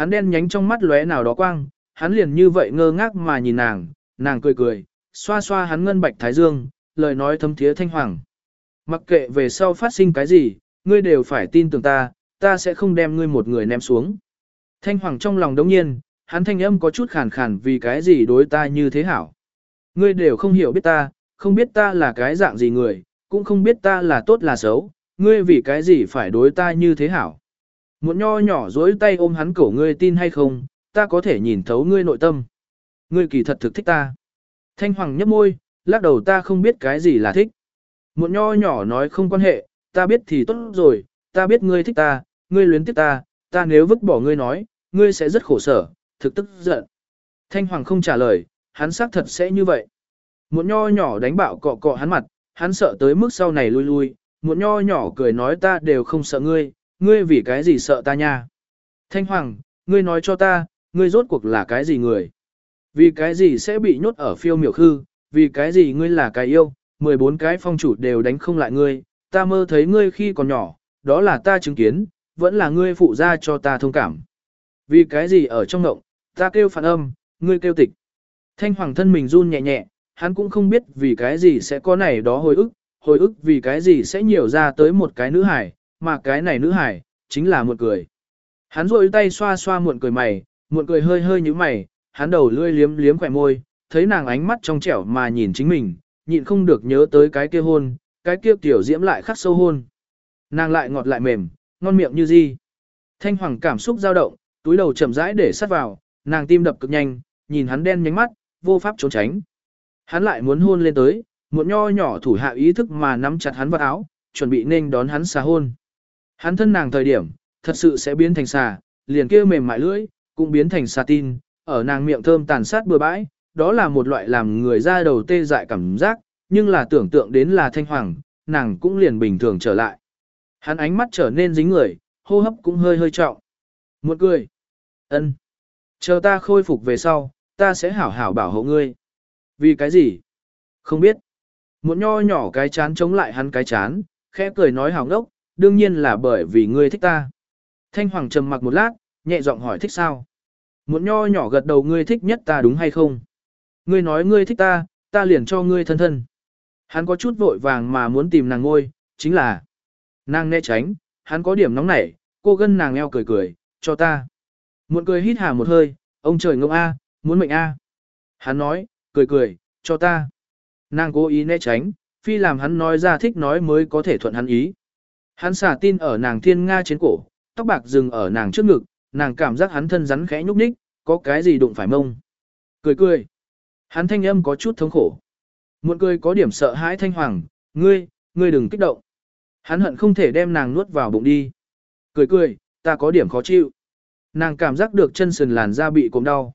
Hắn đen nhánh trong mắt lóe nào đó quang, hắn liền như vậy ngơ ngác mà nhìn nàng, nàng cười cười, xoa xoa hắn ngân bạch thái dương, lời nói thấm thiế thanh hoàng. Mặc kệ về sau phát sinh cái gì, ngươi đều phải tin tưởng ta, ta sẽ không đem ngươi một người ném xuống. Thanh hoàng trong lòng đống nhiên, hắn thanh âm có chút khàn khàn vì cái gì đối ta như thế hảo. Ngươi đều không hiểu biết ta, không biết ta là cái dạng gì người, cũng không biết ta là tốt là xấu, ngươi vì cái gì phải đối ta như thế hảo. Một nho nhỏ dối tay ôm hắn cổ ngươi tin hay không, ta có thể nhìn thấu ngươi nội tâm. Ngươi kỳ thật thực thích ta. Thanh Hoàng nhấp môi, lắc đầu ta không biết cái gì là thích. Một nho nhỏ nói không quan hệ, ta biết thì tốt rồi, ta biết ngươi thích ta, ngươi luyến tiếc ta, ta nếu vứt bỏ ngươi nói, ngươi sẽ rất khổ sở, thực tức giận. Thanh Hoàng không trả lời, hắn xác thật sẽ như vậy. Một nho nhỏ đánh bạo cọ cọ hắn mặt, hắn sợ tới mức sau này lui lui, một nho nhỏ cười nói ta đều không sợ ngươi, ngươi vì cái gì sợ ta nha. Thanh Hoàng, ngươi nói cho ta, ngươi rốt cuộc là cái gì người? Vì cái gì sẽ bị nhốt ở phiêu miểu khư, vì cái gì ngươi là cái yêu, 14 cái phong chủ đều đánh không lại ngươi, ta mơ thấy ngươi khi còn nhỏ, đó là ta chứng kiến, vẫn là ngươi phụ ra cho ta thông cảm. Vì cái gì ở trong ngộng, ta kêu phản âm, ngươi kêu tịch. Thanh hoàng thân mình run nhẹ nhẹ, hắn cũng không biết vì cái gì sẽ có này đó hồi ức, hồi ức vì cái gì sẽ nhiều ra tới một cái nữ hải, mà cái này nữ hải, chính là một cười. Hắn rôi tay xoa xoa muộn cười mày, muộn cười hơi hơi như mày, hắn đầu lươi liếm liếm khỏe môi, thấy nàng ánh mắt trong trẻo mà nhìn chính mình, nhịn không được nhớ tới cái kia hôn, cái kia tiểu diễm lại khắc sâu hôn. Nàng lại ngọt lại mềm, ngon miệng như gì. Thanh hoàng cảm xúc dao động, túi đầu chậm rãi để sát vào, nàng tim đập cực nhanh, nhìn hắn đen nhánh mắt, vô pháp trốn tránh. Hắn lại muốn hôn lên tới, muộn nho nhỏ thủ hạ ý thức mà nắm chặt hắn vào áo, chuẩn bị nên đón hắn xà hôn. Hắn thân nàng thời điểm, thật sự sẽ biến thành xà, liền kia mềm mại lưỡi, cũng biến thành xà tin, ở nàng miệng thơm tàn sát bừa bãi, đó là một loại làm người ra đầu tê dại cảm giác, nhưng là tưởng tượng đến là thanh hoàng, nàng cũng liền bình thường trở lại. Hắn ánh mắt trở nên dính người, hô hấp cũng hơi hơi trọng. Một cười. ân, Chờ ta khôi phục về sau, ta sẽ hảo hảo bảo hộ ngươi. Vì cái gì? Không biết. Một nho nhỏ cái chán chống lại hắn cái chán, khẽ cười nói hảo ngốc, đương nhiên là bởi vì ngươi thích ta. Thanh Hoàng trầm mặc một lát, nhẹ giọng hỏi thích sao? Một nho nhỏ gật đầu ngươi thích nhất ta đúng hay không? Ngươi nói ngươi thích ta, ta liền cho ngươi thân thân. Hắn có chút vội vàng mà muốn tìm nàng ngôi, chính là nàng né tránh, hắn có điểm nóng nảy, cô gân nàng eo cười cười, cho ta. Muộn cười hít hà một hơi, ông trời ngông A, muốn mệnh A. Hắn nói, cười cười, cho ta. Nàng cố ý né tránh, phi làm hắn nói ra thích nói mới có thể thuận hắn ý. Hắn xả tin ở nàng thiên nga trên cổ, tóc bạc dừng ở nàng trước ngực, nàng cảm giác hắn thân rắn khẽ nhúc nhích, có cái gì đụng phải mông. Cười cười. Hắn thanh âm có chút thống khổ. Muộn cười có điểm sợ hãi thanh hoàng, ngươi, ngươi đừng kích động. Hắn hận không thể đem nàng nuốt vào bụng đi. Cười cười, ta có điểm khó chịu. Nàng cảm giác được chân sườn làn da bị cốm đau.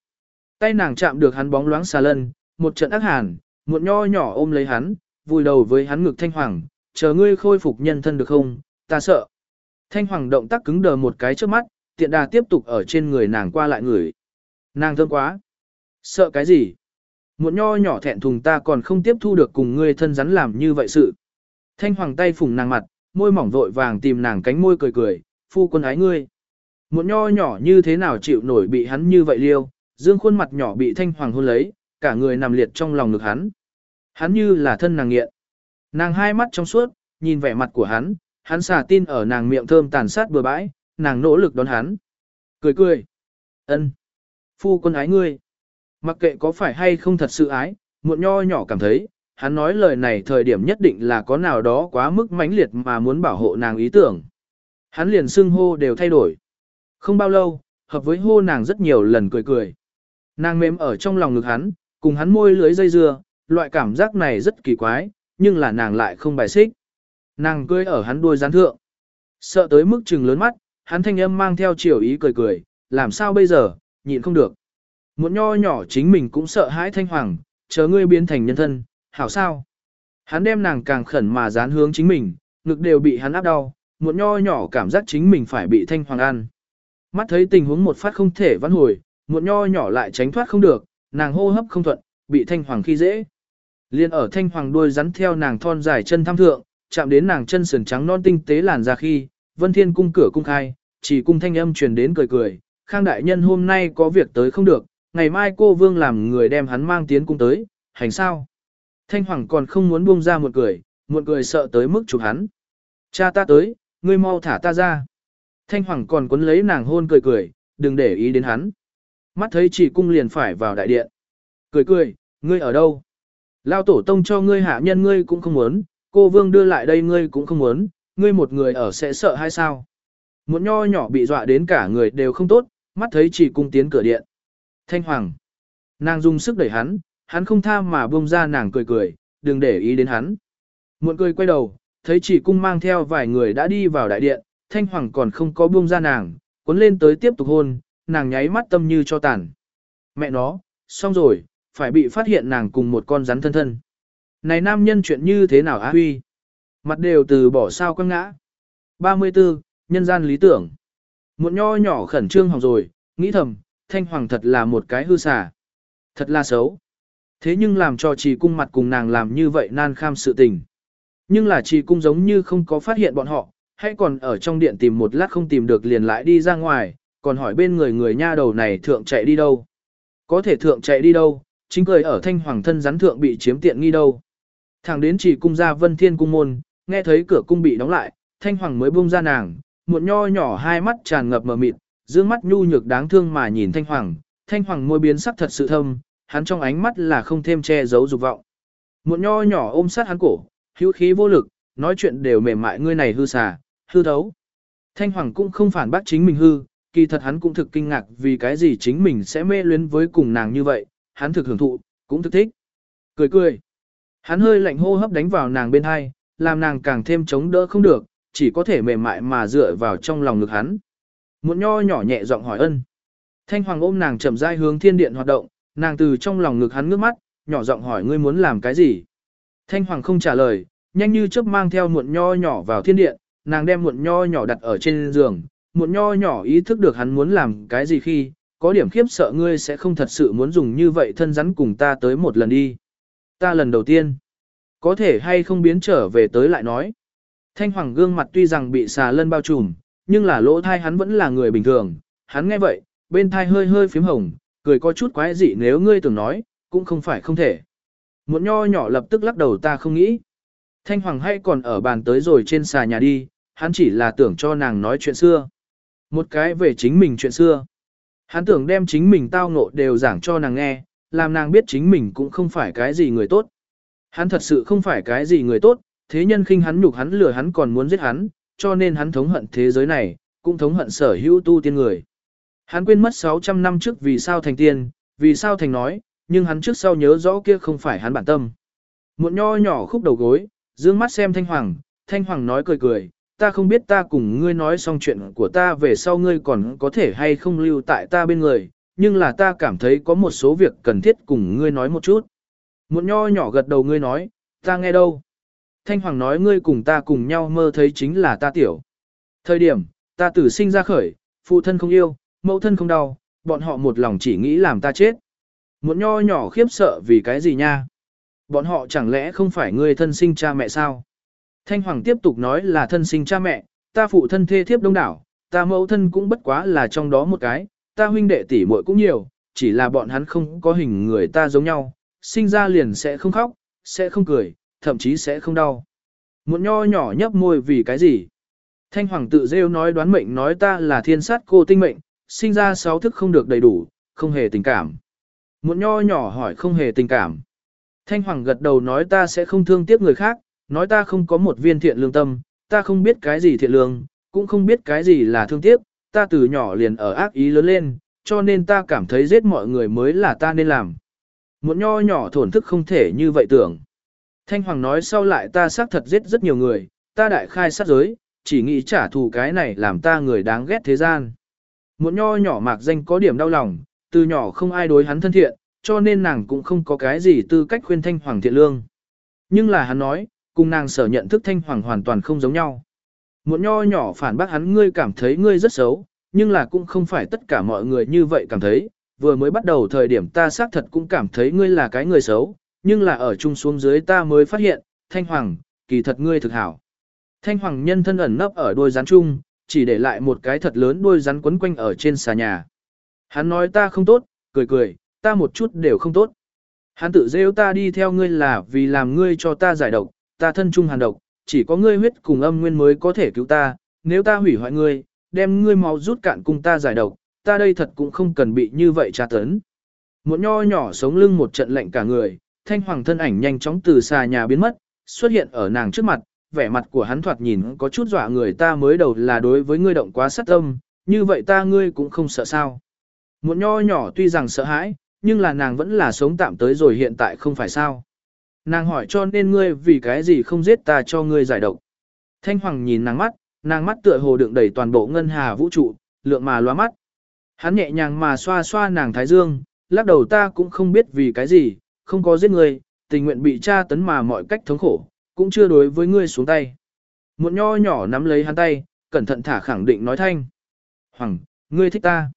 Tay nàng chạm được hắn bóng loáng xà lân, một trận ác hàn, muộn nho nhỏ ôm lấy hắn, vùi đầu với hắn ngực thanh hoàng, chờ ngươi khôi phục nhân thân được không, ta sợ. Thanh hoàng động tác cứng đờ một cái trước mắt, tiện đà tiếp tục ở trên người nàng qua lại người. Nàng thơm quá. Sợ cái gì? Một nho nhỏ thẹn thùng ta còn không tiếp thu được cùng ngươi thân rắn làm như vậy sự. Thanh hoàng tay phùng nàng mặt, môi mỏng vội vàng tìm nàng cánh môi cười cười, phu quân ái ngươi. Một nho nhỏ như thế nào chịu nổi bị hắn như vậy liêu, dương khuôn mặt nhỏ bị thanh hoàng hôn lấy, cả người nằm liệt trong lòng ngực hắn. Hắn như là thân nàng nghiện. Nàng hai mắt trong suốt, nhìn vẻ mặt của hắn, hắn xả tin ở nàng miệng thơm tàn sát bừa bãi, nàng nỗ lực đón hắn. Cười cười. ân, Phu quân ái ngươi. Mặc kệ có phải hay không thật sự ái, muộn nho nhỏ cảm thấy, hắn nói lời này thời điểm nhất định là có nào đó quá mức mãnh liệt mà muốn bảo hộ nàng ý tưởng. Hắn liền xưng hô đều thay đổi. Không bao lâu, hợp với hô nàng rất nhiều lần cười cười. Nàng mềm ở trong lòng ngực hắn, cùng hắn môi lưới dây dưa, loại cảm giác này rất kỳ quái, nhưng là nàng lại không bài xích. Nàng cười ở hắn đuôi gián thượng. Sợ tới mức trừng lớn mắt, hắn thanh âm mang theo chiều ý cười cười, làm sao bây giờ, nhịn không được. Một nho nhỏ chính mình cũng sợ hãi thanh hoàng, chờ ngươi biến thành nhân thân, hảo sao. Hắn đem nàng càng khẩn mà dán hướng chính mình, ngực đều bị hắn áp đau, một nho nhỏ cảm giác chính mình phải bị thanh hoàng ăn. Mắt thấy tình huống một phát không thể vãn hồi, một nho nhỏ lại tránh thoát không được, nàng hô hấp không thuận, bị thanh hoàng khi dễ. Liên ở thanh hoàng đuôi rắn theo nàng thon dài chân tham thượng, chạm đến nàng chân sườn trắng non tinh tế làn ra khi, vân thiên cung cửa cung khai, chỉ cung thanh âm truyền đến cười cười, Khang Đại Nhân hôm nay có việc tới không được, ngày mai cô Vương làm người đem hắn mang tiến cung tới, hành sao? Thanh Hoàng còn không muốn buông ra một cười, một cười sợ tới mức chụp hắn. Cha ta tới, ngươi mau thả ta ra. Thanh Hoàng còn quấn lấy nàng hôn cười cười, đừng để ý đến hắn. Mắt thấy chỉ cung liền phải vào đại điện. Cười cười, ngươi ở đâu? Lao tổ tông cho ngươi hạ nhân ngươi cũng không muốn, cô vương đưa lại đây ngươi cũng không muốn, ngươi một người ở sẽ sợ hay sao? Một nho nhỏ bị dọa đến cả người đều không tốt, mắt thấy chỉ cung tiến cửa điện. Thanh Hoàng. Nàng dùng sức đẩy hắn, hắn không tha mà buông ra nàng cười cười, đừng để ý đến hắn. Muộn cười quay đầu, thấy chỉ cung mang theo vài người đã đi vào đại điện, Thanh Hoàng còn không có buông ra nàng, cuốn lên tới tiếp tục hôn, nàng nháy mắt tâm như cho tàn. Mẹ nó, xong rồi, phải bị phát hiện nàng cùng một con rắn thân thân. Này nam nhân chuyện như thế nào á huy? Mặt đều từ bỏ sao quăng ngã. 34. Nhân gian lý tưởng. Một nho nhỏ khẩn trương hỏng rồi, nghĩ thầm, thanh hoàng thật là một cái hư xà. Thật là xấu. Thế nhưng làm cho trì cung mặt cùng nàng làm như vậy nan kham sự tình. Nhưng là trì cung giống như không có phát hiện bọn họ, hay còn ở trong điện tìm một lát không tìm được liền lại đi ra ngoài, còn hỏi bên người người nha đầu này thượng chạy đi đâu. Có thể thượng chạy đi đâu, chính cười ở thanh hoàng thân rắn thượng bị chiếm tiện nghi đâu. Thẳng đến chỉ cung ra vân thiên cung môn, nghe thấy cửa cung bị đóng lại, thanh hoàng mới buông ra nàng, một nho nhỏ hai mắt tràn ngập mờ mịt, dương mắt nhu nhược đáng thương mà nhìn thanh hoàng, thanh hoàng môi biến sắc thật sự thâm, hắn trong ánh mắt là không thêm che giấu dục vọng. Một nho nhỏ ôm sát hắn cổ, hữu khí vô lực, nói chuyện đều mềm mại ngươi này hư xà, hư thấu. Thanh hoàng cũng không phản bác chính mình hư, kỳ thật hắn cũng thực kinh ngạc vì cái gì chính mình sẽ mê luyến với cùng nàng như vậy, hắn thực hưởng thụ, cũng thực thích. Cười cười. Hắn hơi lạnh hô hấp đánh vào nàng bên hai, làm nàng càng thêm chống đỡ không được, chỉ có thể mềm mại mà dựa vào trong lòng ngực hắn. Muộn nho nhỏ nhẹ giọng hỏi ân. Thanh Hoàng ôm nàng chậm rãi hướng thiên điện hoạt động, nàng từ trong lòng ngực hắn ngước mắt, nhỏ giọng hỏi ngươi muốn làm cái gì. Thanh Hoàng không trả lời, nhanh như chớp mang theo muộn nho nhỏ vào thiên điện, nàng đem muộn nho nhỏ đặt ở trên giường, muộn nho nhỏ ý thức được hắn muốn làm cái gì khi, có điểm khiếp sợ ngươi sẽ không thật sự muốn dùng như vậy thân rắn cùng ta tới một lần đi. Ta lần đầu tiên, có thể hay không biến trở về tới lại nói. Thanh hoàng gương mặt tuy rằng bị xà lân bao trùm, nhưng là lỗ thai hắn vẫn là người bình thường, hắn nghe vậy, bên thai hơi hơi phím hồng, cười có chút quái dị nếu ngươi tưởng nói, cũng không phải không thể. Một nho nhỏ lập tức lắc đầu ta không nghĩ. Thanh hoàng hay còn ở bàn tới rồi trên xà nhà đi, hắn chỉ là tưởng cho nàng nói chuyện xưa. Một cái về chính mình chuyện xưa. Hắn tưởng đem chính mình tao ngộ đều giảng cho nàng nghe, làm nàng biết chính mình cũng không phải cái gì người tốt. Hắn thật sự không phải cái gì người tốt, thế nhân khinh hắn nhục hắn lừa hắn còn muốn giết hắn, cho nên hắn thống hận thế giới này, cũng thống hận sở hữu tu tiên người. Hắn quên mất 600 năm trước vì sao thành tiên, vì sao thành nói, nhưng hắn trước sau nhớ rõ kia không phải hắn bản tâm. Một nho nhỏ khúc đầu gối, dương mắt xem Thanh Hoàng, Thanh Hoàng nói cười cười, ta không biết ta cùng ngươi nói xong chuyện của ta về sau ngươi còn có thể hay không lưu tại ta bên người, nhưng là ta cảm thấy có một số việc cần thiết cùng ngươi nói một chút. Một nho nhỏ gật đầu ngươi nói, ta nghe đâu. Thanh Hoàng nói ngươi cùng ta cùng nhau mơ thấy chính là ta tiểu. Thời điểm, ta tử sinh ra khởi, phụ thân không yêu, mẫu thân không đau, bọn họ một lòng chỉ nghĩ làm ta chết. Một nho nhỏ khiếp sợ vì cái gì nha? Bọn họ chẳng lẽ không phải ngươi thân sinh cha mẹ sao? Thanh Hoàng tiếp tục nói là thân sinh cha mẹ, ta phụ thân thê thiếp đông đảo, ta mẫu thân cũng bất quá là trong đó một cái, ta huynh đệ tỷ muội cũng nhiều, chỉ là bọn hắn không có hình người ta giống nhau, sinh ra liền sẽ không khóc, sẽ không cười, thậm chí sẽ không đau. Muộn nho nhỏ nhấp môi vì cái gì? Thanh Hoàng tự rêu nói đoán mệnh nói ta là thiên sát cô tinh mệnh, sinh ra sáu thức không được đầy đủ, không hề tình cảm. Muộn nho nhỏ hỏi không hề tình cảm. Thanh Hoàng gật đầu nói ta sẽ không thương tiếc người khác, nói ta không có một viên thiện lương tâm, ta không biết cái gì thiện lương, cũng không biết cái gì là thương tiếc, ta từ nhỏ liền ở ác ý lớn lên, cho nên ta cảm thấy giết mọi người mới là ta nên làm. Một nho nhỏ thổn thức không thể như vậy tưởng. Thanh Hoàng nói sau lại ta xác thật giết rất nhiều người, ta đại khai sát giới, chỉ nghĩ trả thù cái này làm ta người đáng ghét thế gian. Một nho nhỏ mạc danh có điểm đau lòng, từ nhỏ không ai đối hắn thân thiện, cho nên nàng cũng không có cái gì tư cách khuyên Thanh Hoàng thiện lương. Nhưng là hắn nói, cùng nàng sở nhận thức thanh hoàng hoàn toàn không giống nhau. Một nho nhỏ phản bác hắn ngươi cảm thấy ngươi rất xấu, nhưng là cũng không phải tất cả mọi người như vậy cảm thấy, vừa mới bắt đầu thời điểm ta xác thật cũng cảm thấy ngươi là cái người xấu, nhưng là ở chung xuống dưới ta mới phát hiện, thanh hoàng, kỳ thật ngươi thực hảo. Thanh hoàng nhân thân ẩn nấp ở đôi rắn chung, chỉ để lại một cái thật lớn đôi rắn quấn quanh ở trên xà nhà. Hắn nói ta không tốt, cười cười, ta một chút đều không tốt. Hắn tự rêu ta đi theo ngươi là vì làm ngươi cho ta giải độc, ta thân trung hàn độc, chỉ có ngươi huyết cùng âm nguyên mới có thể cứu ta, nếu ta hủy hoại ngươi, đem ngươi máu rút cạn cùng ta giải độc, ta đây thật cũng không cần bị như vậy tra tấn. Một nho nhỏ sống lưng một trận lạnh cả người, thanh hoàng thân ảnh nhanh chóng từ xa nhà biến mất, xuất hiện ở nàng trước mặt, vẻ mặt của hắn thoạt nhìn có chút dọa người ta mới đầu là đối với ngươi động quá sát tâm, như vậy ta ngươi cũng không sợ sao. Một nho nhỏ tuy rằng sợ hãi, nhưng là nàng vẫn là sống tạm tới rồi hiện tại không phải sao. Nàng hỏi cho nên ngươi vì cái gì không giết ta cho ngươi giải độc. Thanh Hoàng nhìn nàng mắt, nàng mắt tựa hồ đựng đầy toàn bộ ngân hà vũ trụ, lượng mà loa mắt. Hắn nhẹ nhàng mà xoa xoa nàng thái dương, lắc đầu ta cũng không biết vì cái gì, không có giết ngươi, tình nguyện bị tra tấn mà mọi cách thống khổ, cũng chưa đối với ngươi xuống tay. Một nho nhỏ nắm lấy hắn tay, cẩn thận thả khẳng định nói thanh. Hoàng, ngươi thích ta.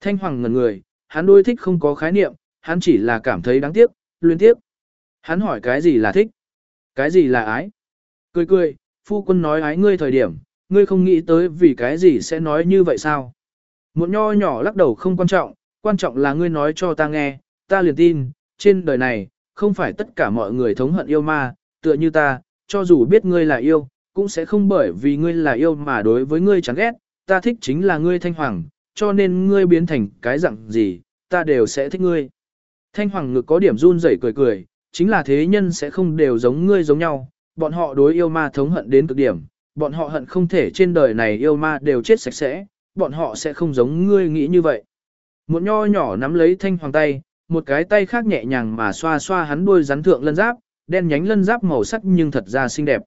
Thanh Hoàng ngẩn người, hắn đôi thích không có khái niệm, hắn chỉ là cảm thấy đáng tiếc, luyến tiếc. Hắn hỏi cái gì là thích, cái gì là ái. Cười cười, phu quân nói ái ngươi thời điểm, ngươi không nghĩ tới vì cái gì sẽ nói như vậy sao. Một nho nhỏ lắc đầu không quan trọng, quan trọng là ngươi nói cho ta nghe, ta liền tin, trên đời này, không phải tất cả mọi người thống hận yêu ma, tựa như ta, cho dù biết ngươi là yêu, cũng sẽ không bởi vì ngươi là yêu mà đối với ngươi chán ghét, ta thích chính là ngươi thanh hoàng, cho nên ngươi biến thành cái dạng gì, ta đều sẽ thích ngươi. Thanh hoàng ngực có điểm run rẩy cười cười, chính là thế nhân sẽ không đều giống ngươi giống nhau, bọn họ đối yêu ma thống hận đến cực điểm, bọn họ hận không thể trên đời này yêu ma đều chết sạch sẽ, bọn họ sẽ không giống ngươi nghĩ như vậy. Một nho nhỏ nắm lấy thanh hoàng tay, một cái tay khác nhẹ nhàng mà xoa xoa hắn đuôi rắn thượng lân giáp, đen nhánh lân giáp màu sắc nhưng thật ra xinh đẹp.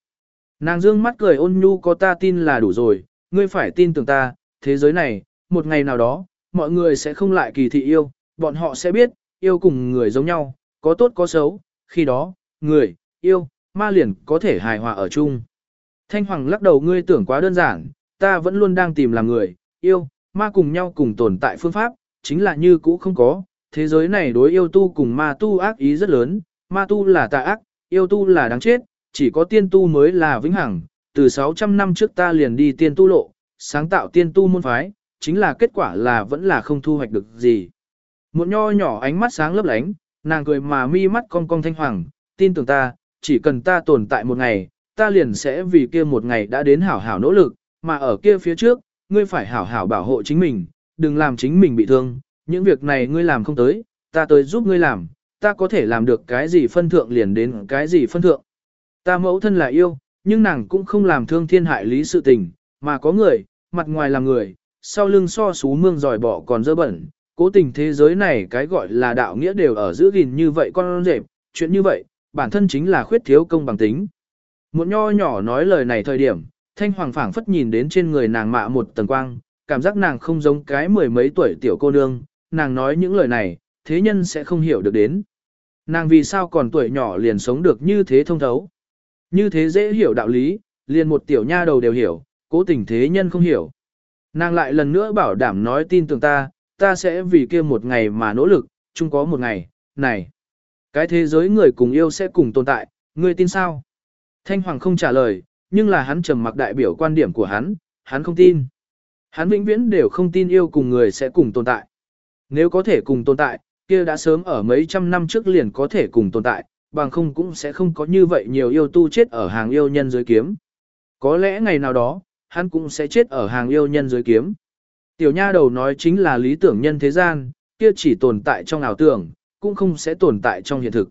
Nàng dương mắt cười ôn nhu có ta tin là đủ rồi, ngươi phải tin tưởng ta, thế giới này, một ngày nào đó, mọi người sẽ không lại kỳ thị yêu, bọn họ sẽ biết, yêu cùng người giống nhau, có tốt có xấu, khi đó, người, yêu, ma liền có thể hài hòa ở chung. Thanh Hoàng lắc đầu ngươi tưởng quá đơn giản, ta vẫn luôn đang tìm làm người, yêu, ma cùng nhau cùng tồn tại phương pháp, chính là như cũ không có, thế giới này đối yêu tu cùng ma tu ác ý rất lớn, ma tu là tà ác, yêu tu là đáng chết, chỉ có tiên tu mới là vĩnh hằng, từ 600 năm trước ta liền đi tiên tu lộ, sáng tạo tiên tu môn phái, chính là kết quả là vẫn là không thu hoạch được gì. Một nho nhỏ ánh mắt sáng lấp lánh, nàng cười mà mi mắt cong cong thanh hoàng, tin tưởng ta, chỉ cần ta tồn tại một ngày, ta liền sẽ vì kia một ngày đã đến hảo hảo nỗ lực, mà ở kia phía trước, ngươi phải hảo hảo bảo hộ chính mình, đừng làm chính mình bị thương, những việc này ngươi làm không tới, ta tới giúp ngươi làm, ta có thể làm được cái gì phân thượng liền đến cái gì phân thượng. Ta mẫu thân là yêu, nhưng nàng cũng không làm thương thiên hại lý sự tình, mà có người, mặt ngoài là người, sau lưng so sú mương dòi bỏ còn dơ bẩn, cố tình thế giới này cái gọi là đạo nghĩa đều ở giữ gìn như vậy con rệp, chuyện như vậy, bản thân chính là khuyết thiếu công bằng tính. Một nho nhỏ nói lời này thời điểm, thanh hoàng phảng phất nhìn đến trên người nàng mạ một tầng quang, cảm giác nàng không giống cái mười mấy tuổi tiểu cô nương, nàng nói những lời này, thế nhân sẽ không hiểu được đến. Nàng vì sao còn tuổi nhỏ liền sống được như thế thông thấu. Như thế dễ hiểu đạo lý, liền một tiểu nha đầu đều hiểu, cố tình thế nhân không hiểu. Nàng lại lần nữa bảo đảm nói tin tưởng ta, ta sẽ vì kia một ngày mà nỗ lực, chung có một ngày, này. Cái thế giới người cùng yêu sẽ cùng tồn tại, ngươi tin sao? Thanh Hoàng không trả lời, nhưng là hắn trầm mặc đại biểu quan điểm của hắn, hắn không tin. Hắn vĩnh viễn đều không tin yêu cùng người sẽ cùng tồn tại. Nếu có thể cùng tồn tại, kia đã sớm ở mấy trăm năm trước liền có thể cùng tồn tại, bằng không cũng sẽ không có như vậy nhiều yêu tu chết ở hàng yêu nhân dưới kiếm. Có lẽ ngày nào đó, hắn cũng sẽ chết ở hàng yêu nhân dưới kiếm. Tiểu nha đầu nói chính là lý tưởng nhân thế gian, kia chỉ tồn tại trong ảo tưởng, cũng không sẽ tồn tại trong hiện thực.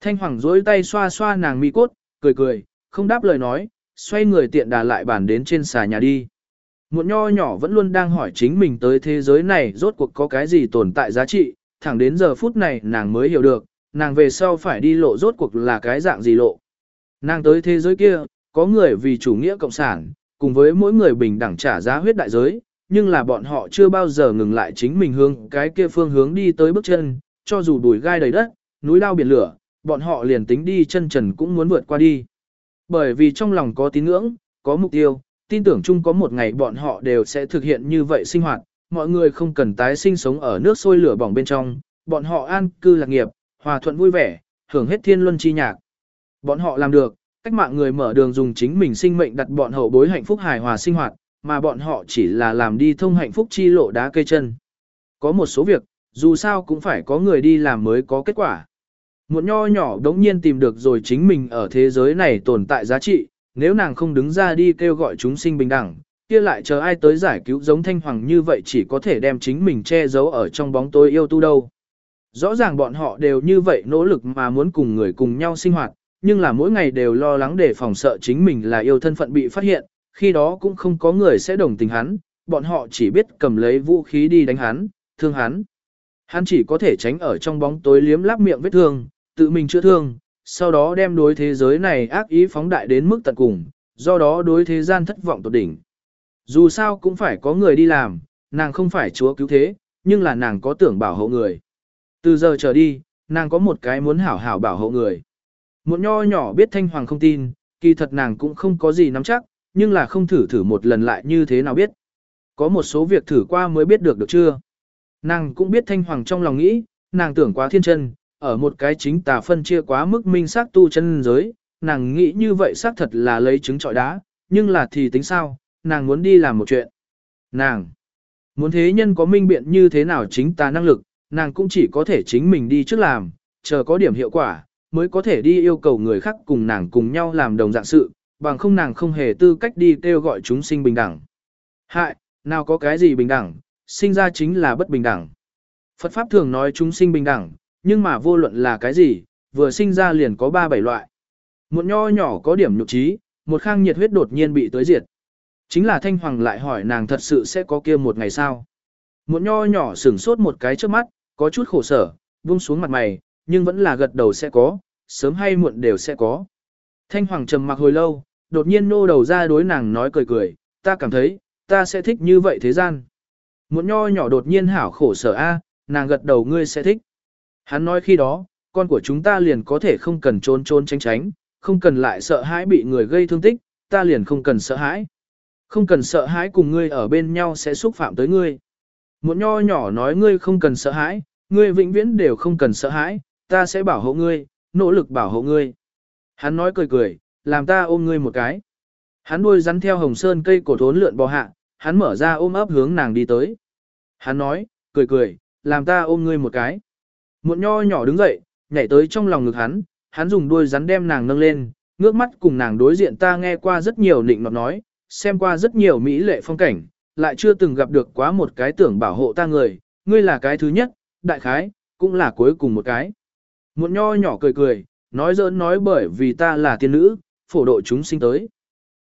Thanh Hoàng duỗi tay xoa xoa nàng mi cốt, cười cười, không đáp lời nói, xoay người tiện đà lại bàn đến trên xà nhà đi. Một nho nhỏ vẫn luôn đang hỏi chính mình tới thế giới này rốt cuộc có cái gì tồn tại giá trị, thẳng đến giờ phút này nàng mới hiểu được, nàng về sau phải đi lộ rốt cuộc là cái dạng gì lộ. Nàng tới thế giới kia, có người vì chủ nghĩa cộng sản, cùng với mỗi người bình đẳng trả giá huyết đại giới, nhưng là bọn họ chưa bao giờ ngừng lại chính mình hướng cái kia phương hướng đi tới bước chân, cho dù đùi gai đầy đất, núi lao biển lửa, bọn họ liền tính đi chân trần cũng muốn vượt qua đi. Bởi vì trong lòng có tín ngưỡng, có mục tiêu, tin tưởng chung có một ngày bọn họ đều sẽ thực hiện như vậy sinh hoạt, mọi người không cần tái sinh sống ở nước sôi lửa bỏng bên trong, bọn họ an cư lạc nghiệp, hòa thuận vui vẻ, hưởng hết thiên luân chi nhạc. Bọn họ làm được, cách mạng người mở đường dùng chính mình sinh mệnh đặt bọn hậu bối hạnh phúc hài hòa sinh hoạt, mà bọn họ chỉ là làm đi thông hạnh phúc chi lộ đá cây chân. Có một số việc, dù sao cũng phải có người đi làm mới có kết quả. Một nho nhỏ đống nhiên tìm được rồi chính mình ở thế giới này tồn tại giá trị, nếu nàng không đứng ra đi kêu gọi chúng sinh bình đẳng, kia lại chờ ai tới giải cứu giống thanh hoàng như vậy chỉ có thể đem chính mình che giấu ở trong bóng tối yêu tu đâu. Rõ ràng bọn họ đều như vậy nỗ lực mà muốn cùng người cùng nhau sinh hoạt, nhưng là mỗi ngày đều lo lắng để phòng sợ chính mình là yêu thân phận bị phát hiện, khi đó cũng không có người sẽ đồng tình hắn, bọn họ chỉ biết cầm lấy vũ khí đi đánh hắn, thương hắn. Hắn chỉ có thể tránh ở trong bóng tối liếm láp miệng vết thương, tự mình chữa thương, sau đó đem đối thế giới này ác ý phóng đại đến mức tận cùng, do đó đối thế gian thất vọng tột đỉnh. Dù sao cũng phải có người đi làm, nàng không phải chúa cứu thế, nhưng là nàng có tưởng bảo hộ người. Từ giờ trở đi, nàng có một cái muốn hảo hảo bảo hộ người. Một nho nhỏ biết Thanh Hoàng không tin, kỳ thật nàng cũng không có gì nắm chắc, nhưng là không thử thử một lần lại như thế nào biết. Có một số việc thử qua mới biết được được chưa. Nàng cũng biết Thanh Hoàng trong lòng nghĩ, nàng tưởng quá thiên chân, ở một cái chính tà phân chia quá mức minh xác tu chân giới, nàng nghĩ như vậy xác thật là lấy trứng trọi đá, nhưng là thì tính sao, nàng muốn đi làm một chuyện. Nàng muốn thế nhân có minh biện như thế nào chính tà năng lực, nàng cũng chỉ có thể chính mình đi trước làm, chờ có điểm hiệu quả, mới có thể đi yêu cầu người khác cùng nàng cùng nhau làm đồng dạng sự, bằng không nàng không hề tư cách đi kêu gọi chúng sinh bình đẳng. Hại, nào có cái gì bình đẳng, sinh ra chính là bất bình đẳng. Phật Pháp thường nói chúng sinh bình đẳng, nhưng mà vô luận là cái gì, vừa sinh ra liền có ba bảy loại. Một nho nhỏ có điểm nhục trí, một khang nhiệt huyết đột nhiên bị tới diệt. Chính là Thanh Hoàng lại hỏi nàng thật sự sẽ có kia một ngày sao. Một nho nhỏ sửng sốt một cái trước mắt, có chút khổ sở, buông xuống mặt mày, nhưng vẫn là gật đầu sẽ có, sớm hay muộn đều sẽ có. Thanh Hoàng trầm mặc hồi lâu, đột nhiên nô đầu ra đối nàng nói cười cười, ta cảm thấy, ta sẽ thích như vậy thế gian. Một nho nhỏ đột nhiên hảo khổ sở a, nàng gật đầu ngươi sẽ thích. Hắn nói khi đó, con của chúng ta liền có thể không cần trốn trốn tránh tránh, không cần lại sợ hãi bị người gây thương tích, ta liền không cần sợ hãi. Không cần sợ hãi cùng ngươi ở bên nhau sẽ xúc phạm tới ngươi. Một nho nhỏ nói ngươi không cần sợ hãi, ngươi vĩnh viễn đều không cần sợ hãi, ta sẽ bảo hộ ngươi, nỗ lực bảo hộ ngươi. Hắn nói cười cười, làm ta ôm ngươi một cái. Hắn đuôi rắn theo hồng sơn cây cổ thốn lượn bò hạ, hắn mở ra ôm ấp hướng nàng đi tới. Hắn nói, cười cười, làm ta ôm ngươi một cái. Một nho nhỏ đứng dậy, nhảy tới trong lòng ngực hắn, hắn dùng đuôi rắn đem nàng nâng lên, ngước mắt cùng nàng đối diện ta nghe qua rất nhiều nịnh nọt nói, xem qua rất nhiều mỹ lệ phong cảnh, lại chưa từng gặp được quá một cái tưởng bảo hộ ta người, ngươi là cái thứ nhất, đại khái, cũng là cuối cùng một cái. Một nho nhỏ cười cười, nói giỡn nói bởi vì ta là tiên nữ, phổ độ chúng sinh tới.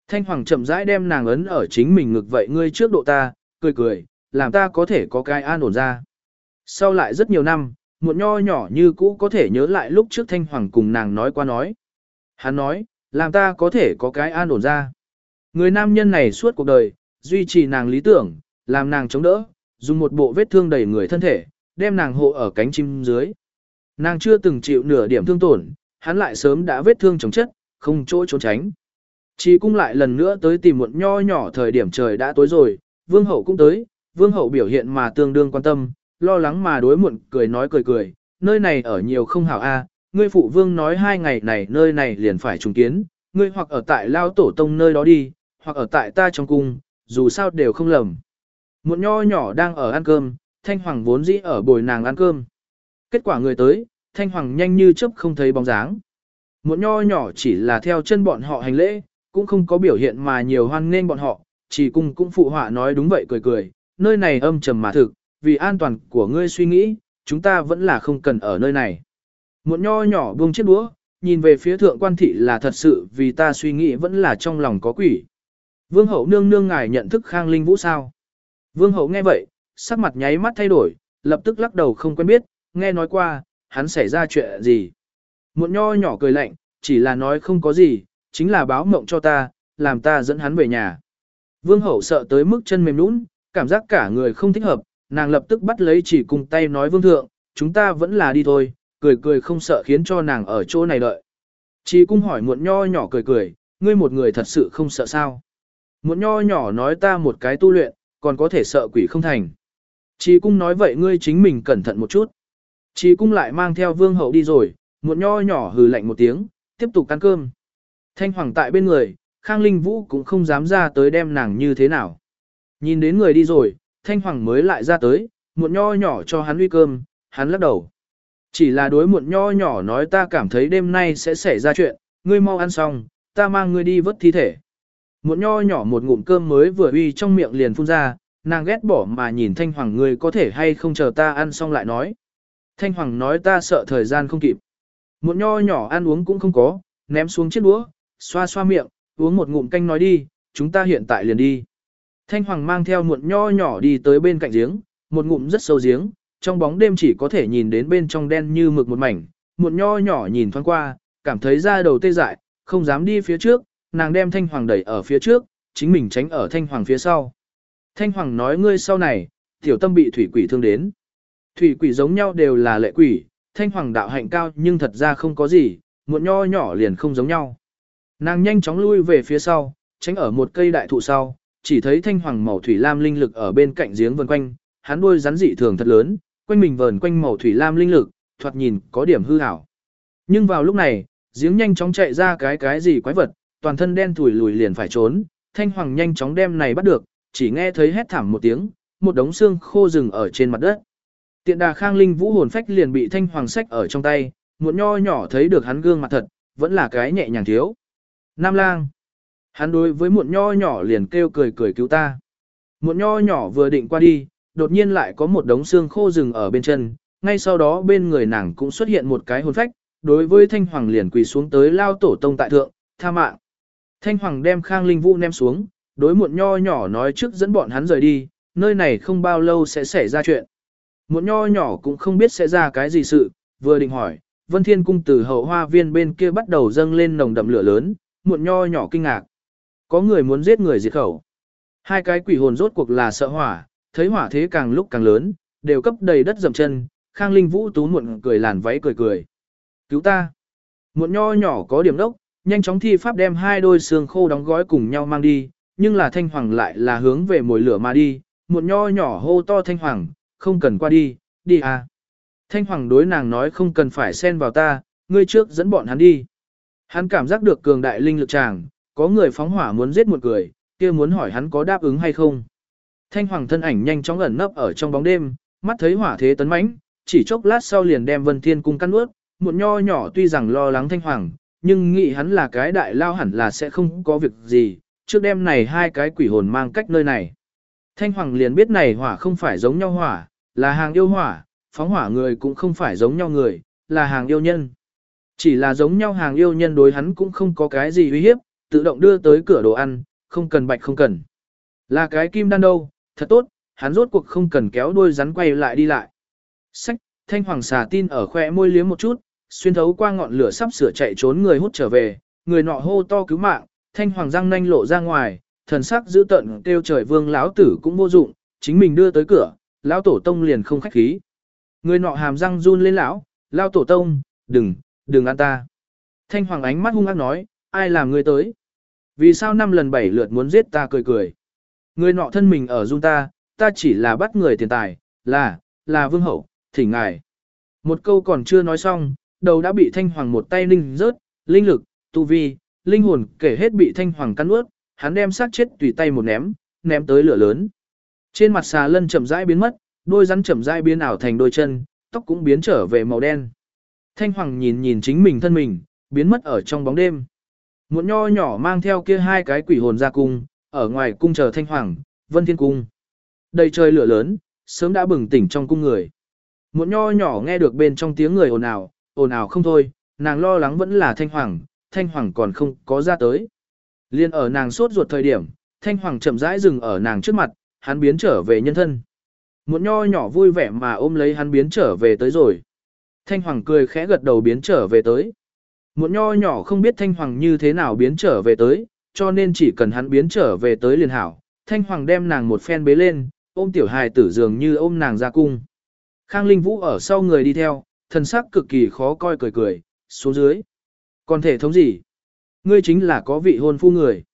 Thanh Hoàng chậm rãi đem nàng ấn ở chính mình ngực vậy ngươi trước độ ta, cười cười, làm ta có thể có cái an ổn ra. Sau lại rất nhiều năm, một nho nhỏ như cũ có thể nhớ lại lúc trước Thanh Hoàng cùng nàng nói qua nói. Hắn nói, làm ta có thể có cái an ổn ra. Người nam nhân này suốt cuộc đời, duy trì nàng lý tưởng, làm nàng chống đỡ, dùng một bộ vết thương đầy người thân thể, đem nàng hộ ở cánh chim dưới. Nàng chưa từng chịu nửa điểm thương tổn, hắn lại sớm đã vết thương chống chất, không chỗ trốn tránh. Chỉ cung lại lần nữa tới tìm muộn nho nhỏ thời điểm trời đã tối rồi, vương hậu cũng tới, vương hậu biểu hiện mà tương đương quan tâm, lo lắng mà đối muộn cười nói cười cười, nơi này ở nhiều không hảo a, ngươi phụ vương nói hai ngày này nơi này liền phải trùng kiến, ngươi hoặc ở tại lao tổ tông nơi đó đi, hoặc ở tại ta trong cung, dù sao đều không lầm. Muộn nho nhỏ đang ở ăn cơm, thanh hoàng vốn dĩ ở bồi nàng ăn cơm. Kết quả người tới, thanh hoàng nhanh như chớp không thấy bóng dáng. Một nho nhỏ chỉ là theo chân bọn họ hành lễ, cũng không có biểu hiện mà nhiều hoan nghênh bọn họ, chỉ cùng cũng phụ họa nói đúng vậy cười cười, nơi này âm trầm mà thực, vì an toàn của ngươi suy nghĩ, chúng ta vẫn là không cần ở nơi này. Một nho nhỏ buông chiếc đũa, nhìn về phía thượng quan thị là thật sự vì ta suy nghĩ vẫn là trong lòng có quỷ. Vương hậu nương nương ngài nhận thức Khang Linh Vũ sao? Vương hậu nghe vậy, sắc mặt nháy mắt thay đổi, lập tức lắc đầu không quen biết, nghe nói qua, hắn xảy ra chuyện gì. Muộn nho nhỏ cười lạnh, chỉ là nói không có gì, chính là báo mộng cho ta, làm ta dẫn hắn về nhà. Vương hậu sợ tới mức chân mềm nũng, cảm giác cả người không thích hợp, nàng lập tức bắt lấy chỉ cùng tay nói vương thượng, chúng ta vẫn là đi thôi, cười cười không sợ khiến cho nàng ở chỗ này đợi. Chỉ cung hỏi muộn nho nhỏ cười cười, ngươi một người thật sự không sợ sao. Muộn nho nhỏ nói ta một cái tu luyện, còn có thể sợ quỷ không thành. Chỉ cung nói vậy ngươi chính mình cẩn thận một chút. Chỉ cung lại mang theo vương hậu đi rồi, muộn nho nhỏ hừ lạnh một tiếng, tiếp tục ăn cơm. Thanh hoàng tại bên người, Khang Linh Vũ cũng không dám ra tới đem nàng như thế nào. Nhìn đến người đi rồi, Thanh Hoàng mới lại ra tới, muộn nho nhỏ cho hắn uy cơm, hắn lắc đầu. Chỉ là đối muộn nho nhỏ nói ta cảm thấy đêm nay sẽ xảy ra chuyện, ngươi mau ăn xong, ta mang ngươi đi vớt thi thể. Muộn nho nhỏ một ngụm cơm mới vừa uy trong miệng liền phun ra, nàng ghét bỏ mà nhìn Thanh Hoàng ngươi có thể hay không chờ ta ăn xong lại nói. Thanh Hoàng nói ta sợ thời gian không kịp. Muộn nho nhỏ ăn uống cũng không có, ném xuống chiếc đũa, xoa xoa miệng, uống một ngụm canh nói đi, chúng ta hiện tại liền đi. Thanh Hoàng mang theo muộn nho nhỏ đi tới bên cạnh giếng, một ngụm rất sâu giếng, trong bóng đêm chỉ có thể nhìn đến bên trong đen như mực một mảnh, muộn nho nhỏ nhìn thoáng qua, cảm thấy da đầu tê dại, không dám đi phía trước, nàng đem Thanh Hoàng đẩy ở phía trước, chính mình tránh ở Thanh Hoàng phía sau. Thanh Hoàng nói ngươi sau này, tiểu tâm bị thủy quỷ thương đến. Thủy quỷ giống nhau đều là lệ quỷ, Thanh Hoàng đạo hạnh cao nhưng thật ra không có gì, muộn nho nhỏ liền không giống nhau. Nàng nhanh chóng lui về phía sau, tránh ở một cây đại thụ sau, chỉ thấy thanh hoàng màu thủy lam linh lực ở bên cạnh giếng vần quanh, hắn đuôi rắn dị thường thật lớn, quanh mình vờn quanh màu thủy lam linh lực, thoạt nhìn có điểm hư ảo. Nhưng vào lúc này, giếng nhanh chóng chạy ra cái cái gì quái vật, toàn thân đen thủi lùi liền phải trốn, thanh hoàng nhanh chóng đem này bắt được, chỉ nghe thấy hét thảm một tiếng, một đống xương khô rừng ở trên mặt đất. Tiện đà khang linh vũ hồn phách liền bị thanh hoàng sách ở trong tay, Muộn nho nhỏ thấy được hắn gương mặt thật, vẫn là cái nhẹ nhàng thiếu. Nam lang. Hắn đối với muộn nho nhỏ liền kêu cười cười cứu ta. Muộn nho nhỏ vừa định qua đi, đột nhiên lại có một đống xương khô rừng ở bên chân, ngay sau đó bên người nàng cũng xuất hiện một cái hồn phách, đối với Thanh Hoàng liền quỳ xuống tới lao tổ tông tại thượng, tha mạng. Thanh Hoàng đem Khang Linh Vũ ném xuống, đối muộn nho nhỏ nói trước dẫn bọn hắn rời đi, nơi này không bao lâu sẽ xảy ra chuyện. Muộn nho nhỏ cũng không biết sẽ ra cái gì sự, vừa định hỏi, Vân Thiên Cung từ hậu hoa viên bên kia bắt đầu dâng lên nồng đậm lửa lớn, muộn nho nhỏ kinh ngạc. Có người muốn giết người diệt khẩu. Hai cái quỷ hồn rốt cuộc là sợ hỏa, thấy hỏa thế càng lúc càng lớn, đều cấp đầy đất dầm chân, Khang Linh Vũ tú muộn cười làn váy cười cười. Cứu ta! Muộn nho nhỏ có điểm đốc, nhanh chóng thi pháp đem hai đôi xương khô đóng gói cùng nhau mang đi, nhưng là thanh hoàng lại là hướng về mồi lửa mà đi, muộn nho nhỏ hô to thanh hoàng, không cần qua đi, đi à. Thanh hoàng đối nàng nói không cần phải xen vào ta, ngươi trước dẫn bọn hắn đi. Hắn cảm giác được cường đại linh lực chàng, có người phóng hỏa muốn giết một người, kia muốn hỏi hắn có đáp ứng hay không. Thanh hoàng thân ảnh nhanh chóng ẩn nấp ở trong bóng đêm, mắt thấy hỏa thế tấn mãnh, chỉ chốc lát sau liền đem Vân Thiên cung căn nuốt, một nho nhỏ tuy rằng lo lắng thanh hoàng, nhưng nghĩ hắn là cái đại lao hẳn là sẽ không có việc gì, trước đêm này hai cái quỷ hồn mang cách nơi này. Thanh hoàng liền biết này hỏa không phải giống nhau hỏa, là hàng yêu hỏa, phóng hỏa người cũng không phải giống nhau người, là hàng yêu nhân. Chỉ là giống nhau hàng yêu nhân đối hắn cũng không có cái gì uy hiếp, tự động đưa tới cửa đồ ăn, không cần bạch không cần. Là cái kim đan đâu, thật tốt, hắn rốt cuộc không cần kéo đuôi rắn quay lại đi lại. Sách, thanh hoàng xà tin ở khoe môi liếm một chút, xuyên thấu qua ngọn lửa sắp sửa chạy trốn người hút trở về, người nọ hô to cứu mạng, thanh hoàng răng nanh lộ ra ngoài, thần sắc giữ tận kêu trời vương lão tử cũng vô dụng, chính mình đưa tới cửa, lão tổ tông liền không khách khí. Người nọ hàm răng run lên lão, lão tổ tông, đừng, đừng ăn ta. Thanh hoàng ánh mắt hung ác nói, ai làm ngươi tới? Vì sao năm lần bảy lượt muốn giết ta cười cười? Người nọ thân mình ở run ta, ta chỉ là bắt người tiền tài, là, là vương hậu, thỉnh ngài. Một câu còn chưa nói xong, đầu đã bị thanh hoàng một tay linh rớt, linh lực, tu vi, linh hồn kể hết bị thanh hoàng cắn ướt, hắn đem xác chết tùy tay một ném, ném tới lửa lớn. Trên mặt xà lân chậm rãi biến mất, đôi rắn chậm rãi biến ảo thành đôi chân, tóc cũng biến trở về màu đen. Thanh hoàng nhìn nhìn chính mình thân mình, biến mất ở trong bóng đêm. Muộn nho nhỏ mang theo kia hai cái quỷ hồn ra cung, ở ngoài cung chờ thanh hoàng, vân thiên cung. Đầy trời lửa lớn, sớm đã bừng tỉnh trong cung người. Muộn nho nhỏ nghe được bên trong tiếng người ồn ào, ồn ào không thôi, nàng lo lắng vẫn là thanh hoàng, thanh hoàng còn không có ra tới. Liên ở nàng sốt ruột thời điểm, thanh hoàng chậm rãi dừng ở nàng trước mặt, hắn biến trở về nhân thân. Một nho nhỏ vui vẻ mà ôm lấy hắn biến trở về tới rồi. Thanh hoàng cười khẽ gật đầu biến trở về tới. Một nho nhỏ không biết Thanh Hoàng như thế nào biến trở về tới, cho nên chỉ cần hắn biến trở về tới liền hảo. Thanh Hoàng đem nàng một phen bế lên, ôm tiểu hài tử dường như ôm nàng ra cung. Khang Linh Vũ ở sau người đi theo, thần sắc cực kỳ khó coi cười cười, xuống dưới. Còn thể thống gì? Ngươi chính là có vị hôn phu người.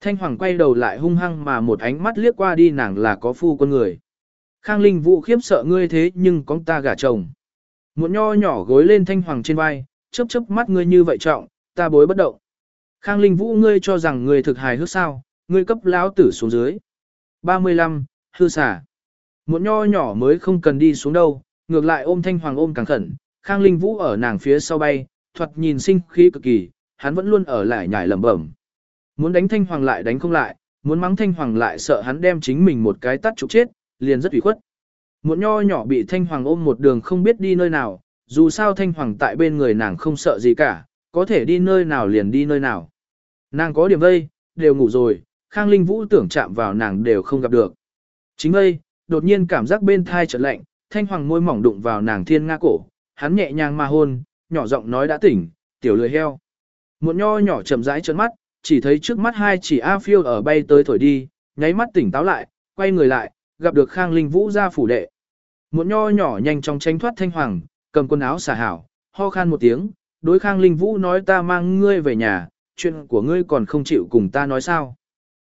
Thanh Hoàng quay đầu lại hung hăng mà một ánh mắt liếc qua đi nàng là có phu con người. Khang Linh Vũ khiếp sợ ngươi thế nhưng con ta gả chồng. Một nho nhỏ gối lên Thanh Hoàng trên vai, chớp chớp mắt ngươi như vậy trọng, ta bối bất động. Khang Linh Vũ ngươi cho rằng ngươi thực hài hước sao, ngươi cấp lão tử xuống dưới. 35, hư xả. Muộn nho nhỏ mới không cần đi xuống đâu, ngược lại ôm thanh hoàng ôm càng khẩn, Khang Linh Vũ ở nàng phía sau bay, thoạt nhìn sinh khí cực kỳ, hắn vẫn luôn ở lại nhảy lẩm bẩm. Muốn đánh thanh hoàng lại đánh không lại, muốn mắng thanh hoàng lại sợ hắn đem chính mình một cái tắt trục chết, liền rất ủy khuất. Muộn nho nhỏ bị thanh hoàng ôm một đường không biết đi nơi nào, dù sao thanh hoàng tại bên người nàng không sợ gì cả, có thể đi nơi nào liền đi nơi nào. Nàng có điểm vây, đều ngủ rồi, Khang Linh Vũ tưởng chạm vào nàng đều không gặp được. Chính vây, đột nhiên cảm giác bên thai trở lạnh, thanh hoàng môi mỏng đụng vào nàng thiên nga cổ, hắn nhẹ nhàng mà hôn, nhỏ giọng nói đã tỉnh, tiểu lười heo. Một nho nhỏ chậm rãi trợn mắt, chỉ thấy trước mắt hai chỉ A phiêu ở bay tới thổi đi, nháy mắt tỉnh táo lại, quay người lại, gặp được Khang Linh Vũ ra phủ đệ. Một nho nhỏ nhanh chóng tránh thoát thanh hoàng, cầm quần áo xả hảo, ho khan một tiếng, đối Khang Linh Vũ nói ta mang ngươi về nhà, chuyện của ngươi còn không chịu cùng ta nói sao.